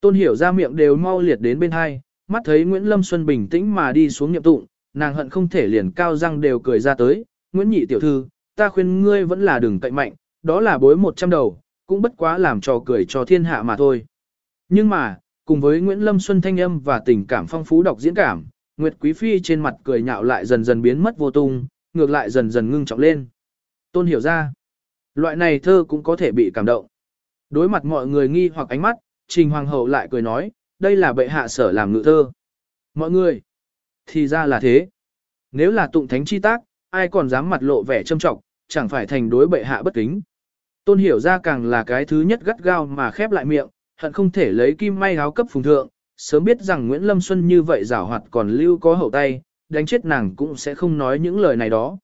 Tôn hiểu ra miệng đều mau liệt đến bên hai, mắt thấy Nguyễn Lâm Xuân bình tĩnh mà đi xuống nhậm tụng, nàng hận không thể liền cao răng đều cười ra tới, Nguyễn Nhị tiểu thư, ta khuyên ngươi vẫn là đừng cậy mạnh, đó là bối một trăm đầu, cũng bất quá làm trò cười cho thiên hạ mà thôi. Nhưng mà, cùng với Nguyễn Lâm Xuân thanh âm và tình cảm phong phú đọc diễn cảm, Nguyệt Quý Phi trên mặt cười nhạo lại dần dần biến mất vô tung, ngược lại dần dần ngưng trọng lên. Tôn hiểu ra, loại này thơ cũng có thể bị cảm động. Đối mặt mọi người nghi hoặc ánh mắt, Trình Hoàng hậu lại cười nói, đây là bệ hạ sở làm ngự thơ. Mọi người, thì ra là thế. Nếu là tụng thánh chi tác, ai còn dám mặt lộ vẻ trâm trọng, chẳng phải thành đối bệ hạ bất kính. Tôn hiểu ra càng là cái thứ nhất gắt gao mà khép lại miệng, hận không thể lấy kim may áo cấp phùng thượng, sớm biết rằng Nguyễn Lâm Xuân như vậy giảo hoạt còn lưu có hậu tay, đánh chết nàng cũng sẽ không nói những lời này đó.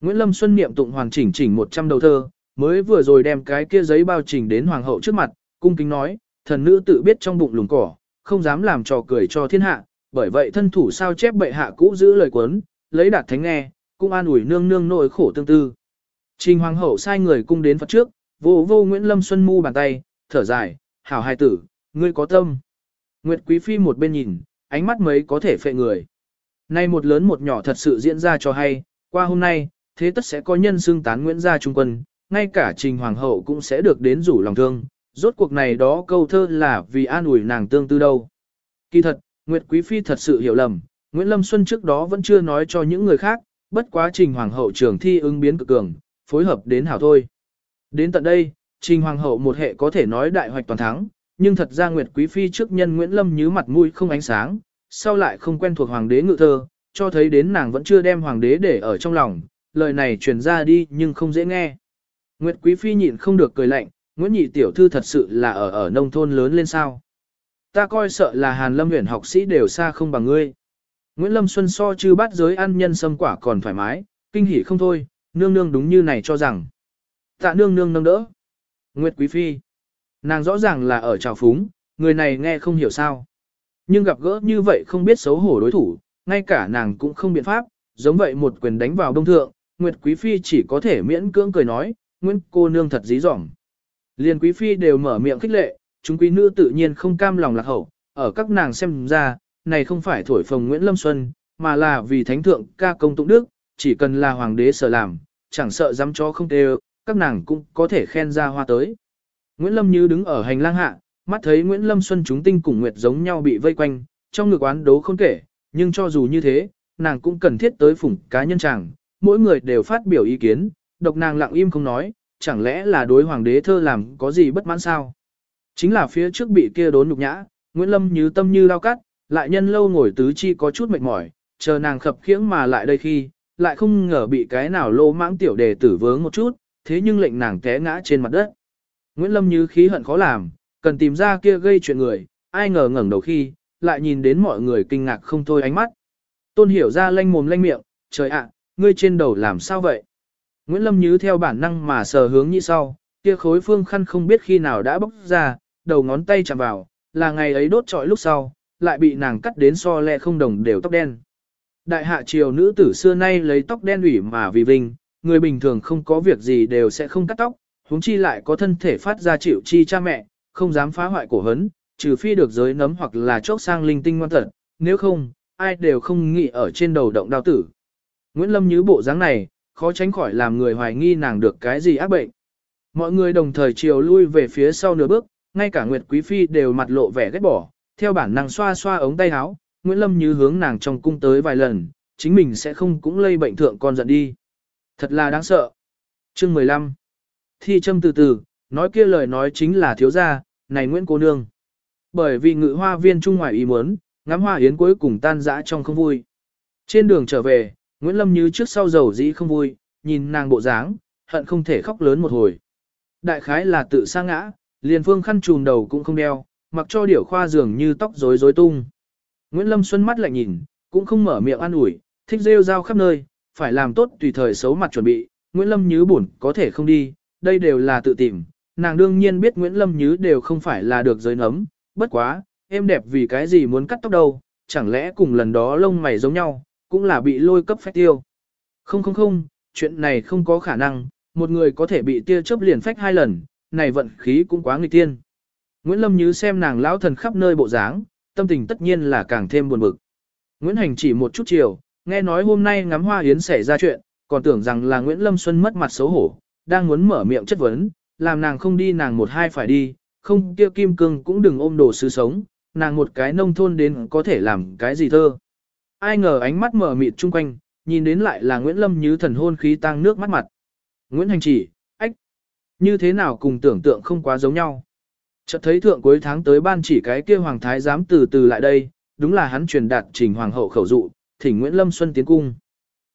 Nguyễn Lâm Xuân niệm tụng hoàn chỉnh chỉnh 100 đầu thơ, mới vừa rồi đem cái kia giấy bao trình đến hoàng hậu trước mặt, cung kính nói, thần nữ tự biết trong bụng lùng cỏ, không dám làm trò cười cho thiên hạ, bởi vậy thân thủ sao chép bệ hạ cũ giữ lời quấn, lấy đạt thánh nghe, cũng an ủi nương nương nỗi khổ tương tư. Trình hoàng hậu sai người cung đến Phật trước, vô vô Nguyễn Lâm Xuân mu bàn tay, thở dài, hảo hài tử, ngươi có tâm. Nguyệt Quý Phi một bên nhìn, ánh mắt mấy có thể phệ người. Nay một lớn một nhỏ thật sự diễn ra cho hay, qua hôm nay, thế tất sẽ có nhân xương tán Nguyễn gia trung quân, ngay cả Trình Hoàng hậu cũng sẽ được đến rủ lòng thương, rốt cuộc này đó câu thơ là vì an ủi nàng tương tư đâu. Kỳ thật, Nguyệt Quý Phi thật sự hiểu lầm, Nguyễn Lâm Xuân trước đó vẫn chưa nói cho những người khác, bất quá Trình Hoàng hậu trường thi ứng biến cực cường, phối hợp đến hảo thôi. Đến tận đây, Trình Hoàng hậu một hệ có thể nói đại hoạch toàn thắng, nhưng thật ra Nguyệt Quý Phi trước nhân Nguyễn Lâm như mặt mũi không ánh sáng, sau lại không quen thuộc Hoàng đế ngự thơ, cho thấy đến nàng vẫn chưa đem Hoàng đế để ở trong lòng, lời này truyền ra đi nhưng không dễ nghe. Nguyệt Quý Phi nhịn không được cười lạnh, Nguyễn Nhị Tiểu Thư thật sự là ở ở nông thôn lớn lên sao. Ta coi sợ là Hàn Lâm huyện học sĩ đều xa không bằng ngươi. Nguyễn Lâm Xuân so chư bát giới ăn nhân sâm quả còn thoải mái, kinh hỉ không thôi, nương nương đúng như này cho rằng. Tạ nương nương nâng đỡ. Nguyệt Quý Phi. Nàng rõ ràng là ở trào phúng, người này nghe không hiểu sao. Nhưng gặp gỡ như vậy không biết xấu hổ đối thủ, ngay cả nàng cũng không biện pháp, giống vậy một quyền đánh vào đông thượng, Nguyệt Quý Phi chỉ có thể miễn cưỡng cười nói, Nguyễn cô nương thật dí dỏm. Liên Quý Phi đều mở miệng khích lệ, chúng quý nữ tự nhiên không cam lòng lạc hậu, ở các nàng xem ra, này không phải thổi phồng Nguyễn Lâm Xuân, mà là vì thánh thượng ca công tụng đức, chỉ cần là hoàng đế sở làm, chẳng sợ dám cho không tê các nàng cũng có thể khen ra hoa tới. Nguyễn Lâm Như đứng ở hành lang hạ, mắt thấy Nguyễn Lâm Xuân chúng tinh cùng Nguyệt giống nhau bị vây quanh, trong ngực oán đấu không kể, nhưng cho dù như thế, nàng cũng cần thiết tới phủng cá nhân chàng, mỗi người đều phát biểu ý kiến, độc nàng lặng im không nói, chẳng lẽ là đối hoàng đế thơ làm có gì bất mãn sao? Chính là phía trước bị kia đốn nhục nhã, Nguyễn Lâm như tâm như lao cắt, lại nhân lâu ngồi tứ chi có chút mệt mỏi, chờ nàng khập khiễng mà lại đây khi, lại không ngờ bị cái nào lô mãng tiểu đề tử vướng một chút, thế nhưng lệnh nàng té ngã trên mặt đất. Nguyễn Lâm như khí hận khó làm, cần tìm ra kia gây chuyện người, ai ngờ ngẩng đầu khi, lại nhìn đến mọi người kinh ngạc không thôi ánh mắt. Tôn hiểu ra lanh mồm lanh miệng, trời ạ, ngươi trên đầu làm sao vậy? Nguyễn Lâm Như theo bản năng mà sờ hướng như sau, kia khối phương khăn không biết khi nào đã bốc ra, đầu ngón tay chạm vào, là ngày ấy đốt trọi lúc sau, lại bị nàng cắt đến so lẹ không đồng đều tóc đen. Đại hạ triều nữ tử xưa nay lấy tóc đen ủy mà vì vinh, người bình thường không có việc gì đều sẽ không cắt tóc, huống chi lại có thân thể phát ra chịu chi cha mẹ, không dám phá hoại cổ hấn, trừ phi được giới nấm hoặc là chốc sang linh tinh ngoan thật, nếu không, ai đều không nghĩ ở trên đầu động đao tử. Nguyễn Lâm như bộ dáng này, khó tránh khỏi làm người hoài nghi nàng được cái gì ác bệnh. Mọi người đồng thời chiều lui về phía sau nửa bước, ngay cả Nguyệt Quý Phi đều mặt lộ vẻ ghét bỏ, theo bản năng xoa xoa ống tay áo, Nguyễn Lâm như hướng nàng trong cung tới vài lần, chính mình sẽ không cũng lây bệnh thượng con giận đi. Thật là đáng sợ. Chương 15 Thi châm từ từ, nói kia lời nói chính là thiếu gia, này Nguyễn cô nương. Bởi vì ngự hoa viên trung ngoài ý muốn, ngắm hoa yến cuối cùng tan dã trong không vui. Trên đường trở về, Nguyễn Lâm như trước sau dầu dĩ không vui, nhìn nàng bộ dáng, hận không thể khóc lớn một hồi. Đại khái là tự sa ngã, liền phương khăn trùm đầu cũng không đeo, mặc cho điểu khoa dường như tóc rối rối tung. Nguyễn Lâm Xuân mắt lại nhìn, cũng không mở miệng an ủi, thích rêu rao khắp nơi, phải làm tốt tùy thời xấu mặt chuẩn bị, Nguyễn Lâm Nhứ buồn có thể không đi, đây đều là tự tìm, nàng đương nhiên biết Nguyễn Lâm Nhứ đều không phải là được giới nấm, bất quá, em đẹp vì cái gì muốn cắt tóc đâu, chẳng lẽ cùng lần đó lông mày giống nhau, cũng là bị lôi cấp phách tiêu. Không không không, chuyện này không có khả năng, một người có thể bị tia chớp liền phách hai lần, này vận khí cũng quá nghịch tiên. Nguyễn Lâm Như xem nàng lão thần khắp nơi bộ dáng, tâm tình tất nhiên là càng thêm buồn bực. Nguyễn Hành chỉ một chút chiều, nghe nói hôm nay ngắm hoa yến xảy ra chuyện, còn tưởng rằng là Nguyễn Lâm Xuân mất mặt xấu hổ, đang muốn mở miệng chất vấn, làm nàng không đi nàng một hai phải đi, không kia kim cương cũng đừng ôm đồ sứ sống, nàng một cái nông thôn đến có thể làm cái gì thơ. Ai ngờ ánh mắt mở mịt chung quanh, nhìn đến lại là Nguyễn Lâm như thần hôn khí tăng nước mắt mặt. Nguyễn Hành chỉ, ách, như thế nào cùng tưởng tượng không quá giống nhau. Chợt thấy thượng cuối tháng tới ban chỉ cái kia hoàng thái giám từ từ lại đây, đúng là hắn truyền đạt trình hoàng hậu khẩu dụ, thỉnh Nguyễn Lâm Xuân tiến cung.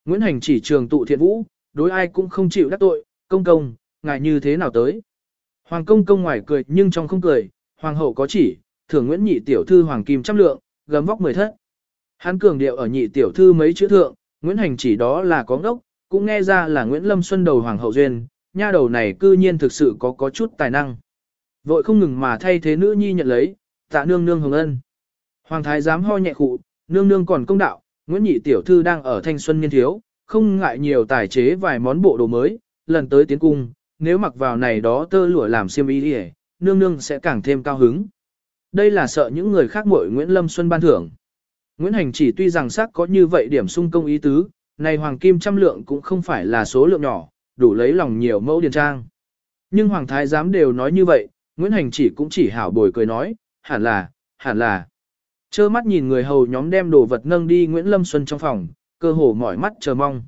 Nguyễn Hành chỉ trường tụ thiện vũ, đối ai cũng không chịu đắc tội, công công, ngài như thế nào tới. Hoàng công công ngoài cười nhưng trong không cười, hoàng hậu có chỉ, thưởng Nguyễn nhị tiểu thư hoàng kim trăm lượng, gấm vóc mười thất. Hắn cường điệu ở nhị tiểu thư mấy chữ thượng, Nguyễn Hành chỉ đó là có ngốc, cũng nghe ra là Nguyễn Lâm Xuân đầu hoàng hậu duyên, nha đầu này cư nhiên thực sự có có chút tài năng. Vội không ngừng mà thay thế nữ nhi nhận lấy, tạ nương nương hồng ân. Hoàng thái dám ho nhẹ khụ, nương nương còn công đạo, Nguyễn nhị tiểu thư đang ở thanh xuân niên thiếu, không ngại nhiều tài chế vài món bộ đồ mới, lần tới tiến cung, nếu mặc vào này đó tơ lụa làm xiêm y đi nương nương sẽ càng thêm cao hứng. Đây là sợ những người khác muội Nguyễn Lâm Xuân ban thưởng. Nguyễn Hành chỉ tuy rằng sắc có như vậy điểm sung công ý tứ, này hoàng kim trăm lượng cũng không phải là số lượng nhỏ, đủ lấy lòng nhiều mẫu điền trang. Nhưng hoàng thái giám đều nói như vậy, Nguyễn Hành chỉ cũng chỉ hảo bồi cười nói, hẳn là, hẳn là. Chơ mắt nhìn người hầu nhóm đem đồ vật nâng đi Nguyễn Lâm Xuân trong phòng, cơ hồ mỏi mắt chờ mong.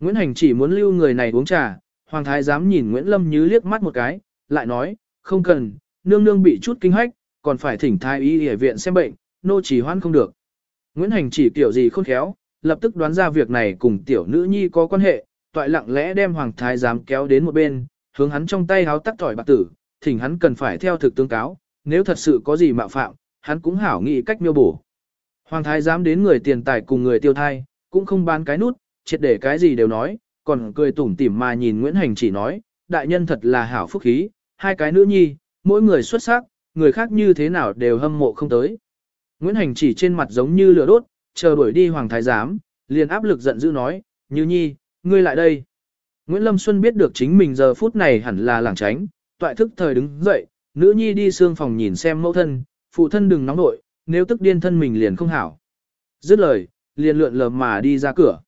Nguyễn Hành chỉ muốn lưu người này uống trà, Hoàng Thái Giám nhìn Nguyễn Lâm Như liếc mắt một cái, lại nói, không cần, nương nương bị chút kinh hách, còn phải thỉnh thái y y viện xem bệnh, nô chỉ hoan không được. Nguyễn Hành chỉ tiểu gì khôn khéo, lập tức đoán ra việc này cùng tiểu nữ nhi có quan hệ, toại lặng lẽ đem Hoàng Thái Giám kéo đến một bên, hướng hắn trong tay háo tắt tỏi bạc tử, thỉnh hắn cần phải theo thực tương cáo, nếu thật sự có gì mạo phạm, hắn cũng hảo nghĩ cách miêu bổ. Hoàng thái Giám đến người tiền tài cùng người tiêu thai, cũng không bán cái nút, triệt để cái gì đều nói, còn cười tủm tỉm mà nhìn Nguyễn Hành chỉ nói, đại nhân thật là hảo phúc khí, hai cái nữ nhi, mỗi người xuất sắc, người khác như thế nào đều hâm mộ không tới. Nguyễn Hành chỉ trên mặt giống như lửa đốt, chờ đuổi đi Hoàng thái giám, liền áp lực giận dữ nói, như nhi, ngươi lại đây. Nguyễn Lâm Xuân biết được chính mình giờ phút này hẳn là lảng tránh, toại thức thời đứng dậy, nữ nhi đi xương phòng nhìn xem mẫu thân, phụ thân đừng nóng nội, nếu tức điên thân mình liền không hảo. Dứt lời, liền lượn lờ mà đi ra cửa.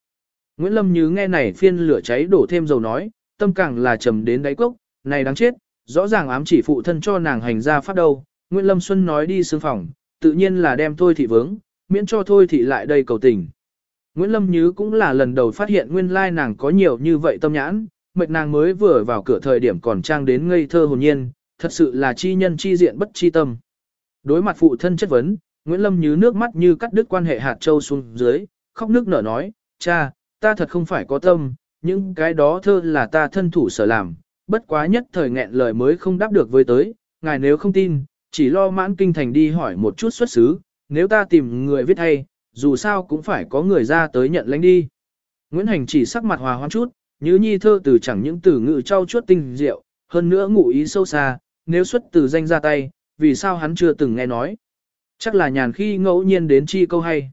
Nguyễn Lâm Như nghe này phiên lửa cháy đổ thêm dầu nói, tâm càng là trầm đến đáy cốc, này đáng chết, rõ ràng ám chỉ phụ thân cho nàng hành ra phát đâu. Nguyễn Lâm Xuân nói đi xương phòng, tự nhiên là đem thôi thị vướng, miễn cho thôi thị lại đây cầu tình. Nguyễn Lâm Nhứ cũng là lần đầu phát hiện nguyên lai nàng có nhiều như vậy tâm nhãn, mệnh nàng mới vừa vào cửa thời điểm còn trang đến ngây thơ hồn nhiên, thật sự là chi nhân chi diện bất chi tâm. Đối mặt phụ thân chất vấn, Nguyễn Lâm Nhứ nước mắt như cắt đứt quan hệ hạt châu xuống dưới, khóc nước nở nói, cha, ta thật không phải có tâm, những cái đó thơ là ta thân thủ sở làm, bất quá nhất thời nghẹn lời mới không đáp được với tới, ngài nếu không tin, chỉ lo mãn kinh thành đi hỏi một chút xuất xứ, nếu ta tìm người viết hay, dù sao cũng phải có người ra tới nhận lãnh đi. Nguyễn Hành chỉ sắc mặt hòa hoãn chút, như nhi thơ từ chẳng những từ ngữ trau chuốt tinh diệu, hơn nữa ngụ ý sâu xa, nếu xuất từ danh ra tay, vì sao hắn chưa từng nghe nói. Chắc là nhàn khi ngẫu nhiên đến chi câu hay.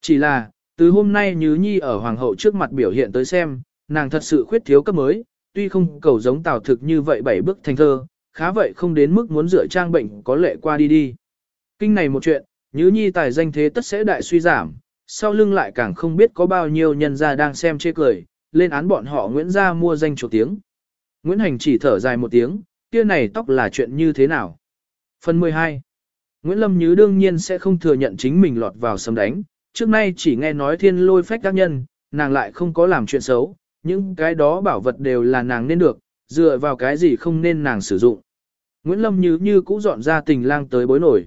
Chỉ là, từ hôm nay như Nhi ở Hoàng hậu trước mặt biểu hiện tới xem, nàng thật sự khuyết thiếu cấp mới, tuy không cầu giống tào thực như vậy bảy bước thành thơ, khá vậy không đến mức muốn dựa trang bệnh có lệ qua đi đi. Kinh này một chuyện, Nhứ Nhi tài danh thế tất sẽ đại suy giảm, sau lưng lại càng không biết có bao nhiêu nhân gia đang xem chê cười, lên án bọn họ Nguyễn gia mua danh chủ tiếng. Nguyễn Hành chỉ thở dài một tiếng, kia này tóc là chuyện như thế nào? Phần 12 Nguyễn Lâm Nhứ đương nhiên sẽ không thừa nhận chính mình lọt vào sấm đánh, trước nay chỉ nghe nói thiên lôi phách các nhân, nàng lại không có làm chuyện xấu, những cái đó bảo vật đều là nàng nên được, dựa vào cái gì không nên nàng sử dụng. Nguyễn Lâm Như như cũ dọn ra tình lang tới bối nổi.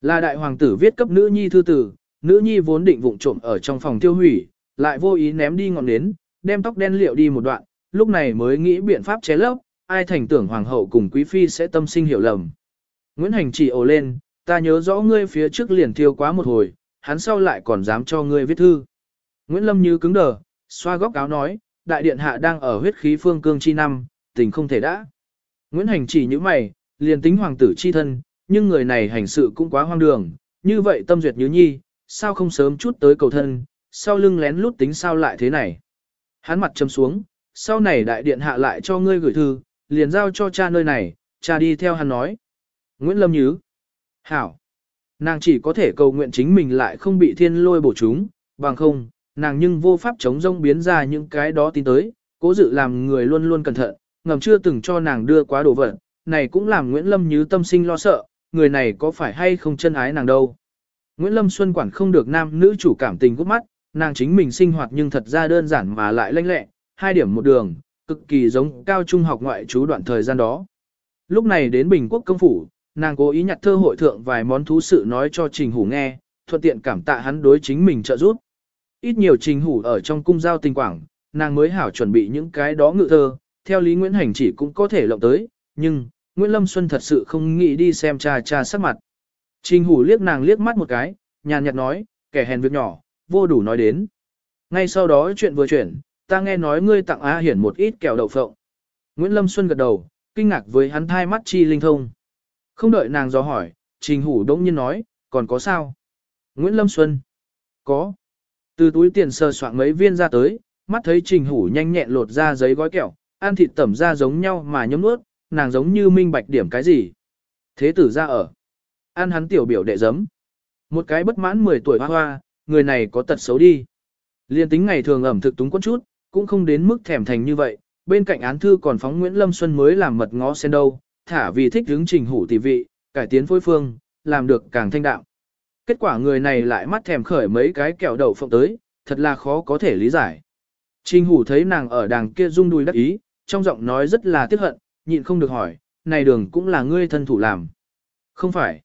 Là đại hoàng tử viết cấp nữ nhi thư tử, nữ nhi vốn định vụng trộm ở trong phòng tiêu hủy, lại vô ý ném đi ngọn nến, đem tóc đen liệu đi một đoạn, lúc này mới nghĩ biện pháp chế lấp, ai thành tưởng hoàng hậu cùng quý phi sẽ tâm sinh hiểu lầm. Nguyễn Hành chỉ ồ lên, ta nhớ rõ ngươi phía trước liền thiêu quá một hồi, hắn sau lại còn dám cho ngươi viết thư. Nguyễn Lâm như cứng đờ, xoa góc áo nói, đại điện hạ đang ở huyết khí phương cương chi năm, tình không thể đã. Nguyễn Hành chỉ như mày, liền tính hoàng tử chi thân, nhưng người này hành sự cũng quá hoang đường, như vậy tâm duyệt như nhi, sao không sớm chút tới cầu thân, sau lưng lén lút tính sao lại thế này. Hắn mặt châm xuống, sau này đại điện hạ lại cho ngươi gửi thư, liền giao cho cha nơi này, cha đi theo hắn nói. Nguyễn Lâm Nhứ. Hảo. Nàng chỉ có thể cầu nguyện chính mình lại không bị thiên lôi bổ chúng, bằng không, nàng nhưng vô pháp chống rông biến ra những cái đó tin tới, cố dự làm người luôn luôn cẩn thận, ngầm chưa từng cho nàng đưa quá đồ vật, này cũng làm Nguyễn Lâm Như tâm sinh lo sợ, người này có phải hay không chân ái nàng đâu. Nguyễn Lâm Xuân quản không được nam nữ chủ cảm tình gút mắt, nàng chính mình sinh hoạt nhưng thật ra đơn giản mà lại lanh lẹ, hai điểm một đường, cực kỳ giống cao trung học ngoại trú đoạn thời gian đó. Lúc này đến Bình Quốc công phủ, nàng cố ý nhặt thơ hội thượng vài món thú sự nói cho Trình Hủ nghe, thuận tiện cảm tạ hắn đối chính mình trợ giúp. Ít nhiều Trình Hủ ở trong cung giao tình quảng, nàng mới hảo chuẩn bị những cái đó ngự thơ, theo lý Nguyễn Hành chỉ cũng có thể lộng tới, nhưng, Nguyễn Lâm Xuân thật sự không nghĩ đi xem cha cha sắc mặt. Trình Hủ liếc nàng liếc mắt một cái, nhàn nhạt nói, kẻ hèn việc nhỏ, vô đủ nói đến. Ngay sau đó chuyện vừa chuyển, ta nghe nói ngươi tặng A Hiển một ít kẹo đậu phộng. Nguyễn Lâm Xuân gật đầu, kinh ngạc với hắn thai mắt chi linh thông. Không đợi nàng do hỏi, Trình Hủ đỗng nhiên nói, còn có sao? Nguyễn Lâm Xuân. Có. Từ túi tiền sờ soạn mấy viên ra tới, mắt thấy Trình Hủ nhanh nhẹn lột ra giấy gói kẹo, ăn thịt tẩm ra giống nhau mà nhấm nuốt, nàng giống như minh bạch điểm cái gì. Thế tử ra ở. Ăn hắn tiểu biểu đệ giấm. Một cái bất mãn 10 tuổi hoa hoa, người này có tật xấu đi. Liên tính ngày thường ẩm thực túng quất chút, cũng không đến mức thèm thành như vậy. Bên cạnh án thư còn phóng Nguyễn Lâm Xuân mới làm mật ngó sen đâu, thả vì thích hướng trình hủ tỷ vị, cải tiến phối phương, làm được càng thanh đạm. Kết quả người này lại mắt thèm khởi mấy cái kẹo đậu phộng tới, thật là khó có thể lý giải. Trình hủ thấy nàng ở đàng kia rung đuôi đắc ý, trong giọng nói rất là tiếc hận, nhịn không được hỏi, này đường cũng là ngươi thân thủ làm. Không phải.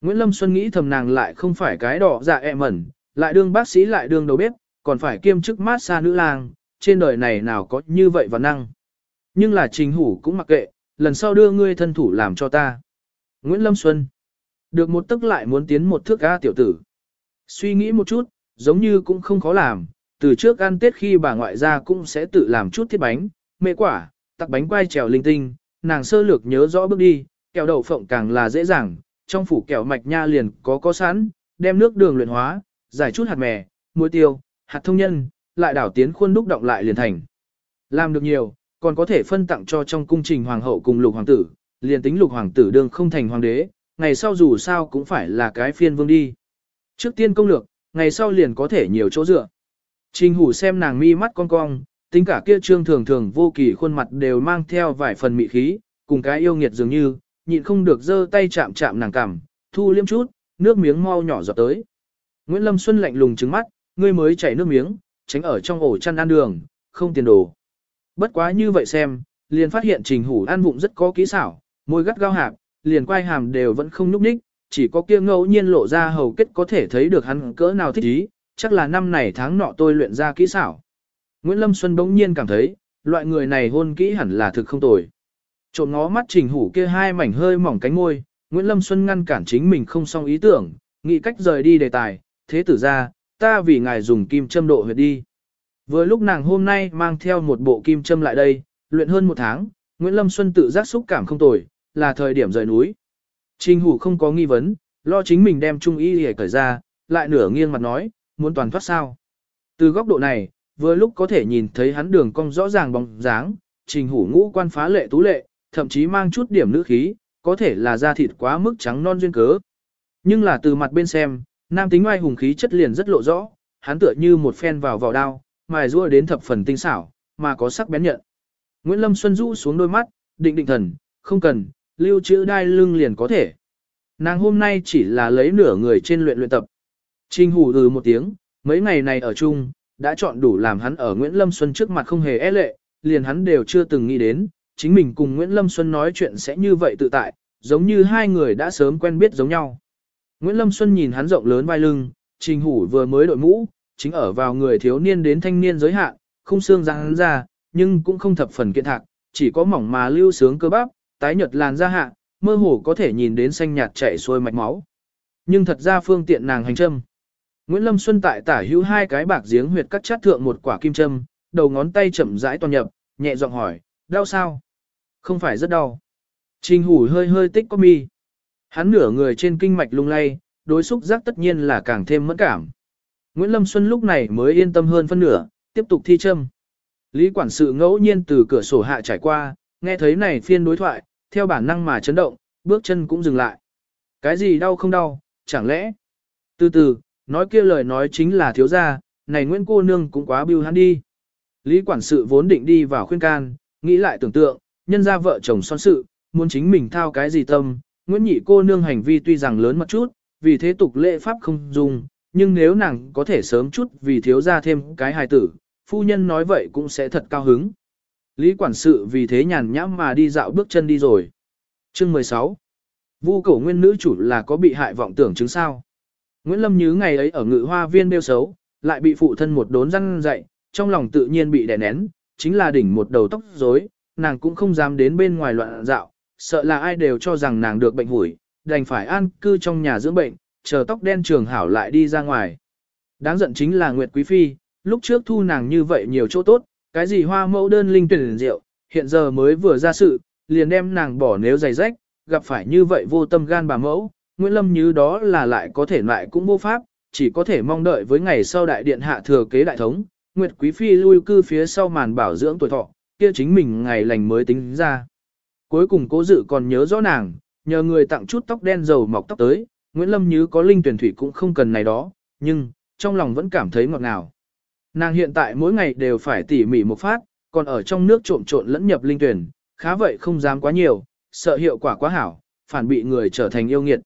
Nguyễn Lâm Xuân nghĩ thầm nàng lại không phải cái đỏ dạ ẹ mẩn, lại đương bác sĩ lại đương đầu bếp, còn phải kiêm chức mát xa nữ lang, trên đời này nào có như vậy và năng. Nhưng là trình hủ cũng mặc kệ, lần sau đưa ngươi thân thủ làm cho ta. Nguyễn Lâm Xuân. Được một tức lại muốn tiến một thước ga tiểu tử. Suy nghĩ một chút, giống như cũng không khó làm, từ trước ăn tết khi bà ngoại ra cũng sẽ tự làm chút thiết bánh, mê quả, tặc bánh quai trèo linh tinh, nàng sơ lược nhớ rõ bước đi, kẹo đậu phộng càng là dễ dàng, trong phủ kẹo mạch nha liền có có sẵn, đem nước đường luyện hóa, giải chút hạt mè, muối tiêu, hạt thông nhân, lại đảo tiến khuôn đúc động lại liền thành. Làm được nhiều, còn có thể phân tặng cho trong cung trình hoàng hậu cùng lục hoàng tử, liền tính lục hoàng tử đương không thành hoàng đế, ngày sau dù sao cũng phải là cái phiên vương đi. Trước tiên công lược, ngày sau liền có thể nhiều chỗ dựa. Trình hủ xem nàng mi mắt cong cong, tính cả kia trương thường thường vô kỳ khuôn mặt đều mang theo vài phần mị khí, cùng cái yêu nghiệt dường như, nhịn không được giơ tay chạm chạm nàng cằm, thu liêm chút, nước miếng mau nhỏ giọt tới. Nguyễn Lâm Xuân lạnh lùng trừng mắt, ngươi mới chảy nước miếng, tránh ở trong ổ chăn ăn đường, không tiền đồ. Bất quá như vậy xem, liền phát hiện trình hủ ăn vụng rất có kỹ xảo, môi gắt gao hạp, liền quay hàm đều vẫn không nhúc ních, chỉ có kia ngẫu nhiên lộ ra hầu kết có thể thấy được hắn cỡ nào thích ý, chắc là năm này tháng nọ tôi luyện ra kỹ xảo. Nguyễn Lâm Xuân bỗng nhiên cảm thấy, loại người này hôn kỹ hẳn là thực không tồi. Trộm ngó mắt trình hủ kia hai mảnh hơi mỏng cánh môi, Nguyễn Lâm Xuân ngăn cản chính mình không xong ý tưởng, nghĩ cách rời đi đề tài, thế tử ra, ta vì ngài dùng kim châm độ huyệt đi. Vừa lúc nàng hôm nay mang theo một bộ kim châm lại đây, luyện hơn một tháng, Nguyễn Lâm Xuân tự giác xúc cảm không tồi, là thời điểm rời núi. Trình hủ không có nghi vấn, lo chính mình đem trung y hề cởi ra, lại nửa nghiêng mặt nói, muốn toàn thoát sao. Từ góc độ này, vừa lúc có thể nhìn thấy hắn đường cong rõ ràng bóng dáng, trình hủ ngũ quan phá lệ tú lệ, thậm chí mang chút điểm nữ khí, có thể là da thịt quá mức trắng non duyên cớ. Nhưng là từ mặt bên xem, nam tính oai hùng khí chất liền rất lộ rõ, hắn tựa như một phen vào vào đao, mài rua đến thập phần tinh xảo, mà có sắc bén nhận. Nguyễn Lâm Xuân rũ xuống đôi mắt, định định thần, không cần, lưu trữ đai lưng liền có thể. Nàng hôm nay chỉ là lấy nửa người trên luyện luyện tập. Trình hủ ừ một tiếng, mấy ngày này ở chung, đã chọn đủ làm hắn ở Nguyễn Lâm Xuân trước mặt không hề e lệ, liền hắn đều chưa từng nghĩ đến, chính mình cùng Nguyễn Lâm Xuân nói chuyện sẽ như vậy tự tại, giống như hai người đã sớm quen biết giống nhau. Nguyễn Lâm Xuân nhìn hắn rộng lớn vai lưng, trình hủ vừa mới đội mũ, chính ở vào người thiếu niên đến thanh niên giới hạn, không xương răng hắn ra, nhưng cũng không thập phần kiện thạc, chỉ có mỏng mà lưu sướng cơ bắp, tái nhợt làn da hạ, mơ hồ có thể nhìn đến xanh nhạt chảy xuôi mạch máu. Nhưng thật ra phương tiện nàng hành trâm. Nguyễn Lâm Xuân tại tả hữu hai cái bạc giếng huyệt cắt chát thượng một quả kim châm, đầu ngón tay chậm rãi toàn nhập, nhẹ giọng hỏi, đau sao? Không phải rất đau. Trình hủ hơi hơi tích có mi. Hắn nửa người trên kinh mạch lung lay, đối xúc giác tất nhiên là càng thêm mẫn cảm. Nguyễn Lâm Xuân lúc này mới yên tâm hơn phân nửa, tiếp tục thi châm. Lý quản sự ngẫu nhiên từ cửa sổ hạ trải qua, nghe thấy này phiên đối thoại, theo bản năng mà chấn động, bước chân cũng dừng lại. Cái gì đau không đau, chẳng lẽ? Từ từ, nói kia lời nói chính là thiếu gia, này Nguyễn cô nương cũng quá biêu hắn đi. Lý quản sự vốn định đi vào khuyên can, nghĩ lại tưởng tượng, nhân ra vợ chồng son sự, muốn chính mình thao cái gì tâm, Nguyễn nhị cô nương hành vi tuy rằng lớn một chút, vì thế tục lễ pháp không dùng, nhưng nếu nàng có thể sớm chút vì thiếu gia thêm cái hài tử, phu nhân nói vậy cũng sẽ thật cao hứng. Lý quản sự vì thế nhàn nhãm mà đi dạo bước chân đi rồi. Chương 16 Vu cổ nguyên nữ chủ là có bị hại vọng tưởng chứng sao. Nguyễn Lâm Như ngày ấy ở ngự hoa viên đeo xấu, lại bị phụ thân một đốn răng dạy, trong lòng tự nhiên bị đè nén, chính là đỉnh một đầu tóc rối, nàng cũng không dám đến bên ngoài loạn dạo, sợ là ai đều cho rằng nàng được bệnh hủi, đành phải an cư trong nhà dưỡng bệnh, chờ tóc đen trường hảo lại đi ra ngoài. Đáng giận chính là Nguyệt Quý Phi, lúc trước thu nàng như vậy nhiều chỗ tốt, cái gì hoa mẫu đơn linh tuyển rượu, hiện giờ mới vừa ra sự, liền đem nàng bỏ nếu giày rách, gặp phải như vậy vô tâm gan bà mẫu, Nguyễn Lâm như đó là lại có thể lại cũng vô pháp, chỉ có thể mong đợi với ngày sau đại điện hạ thừa kế đại thống, Nguyệt Quý Phi lui cư phía sau màn bảo dưỡng tuổi thọ, kia chính mình ngày lành mới tính ra. Cuối cùng cố dự còn nhớ rõ nàng, nhờ người tặng chút tóc đen dầu mọc tóc tới, Nguyễn Lâm Như có linh tuyển thủy cũng không cần này đó, nhưng, trong lòng vẫn cảm thấy ngọt ngào. Nàng hiện tại mỗi ngày đều phải tỉ mỉ một phát, còn ở trong nước trộn trộn lẫn nhập linh tuyển, khá vậy không dám quá nhiều, sợ hiệu quả quá hảo, phản bị người trở thành yêu nghiệt.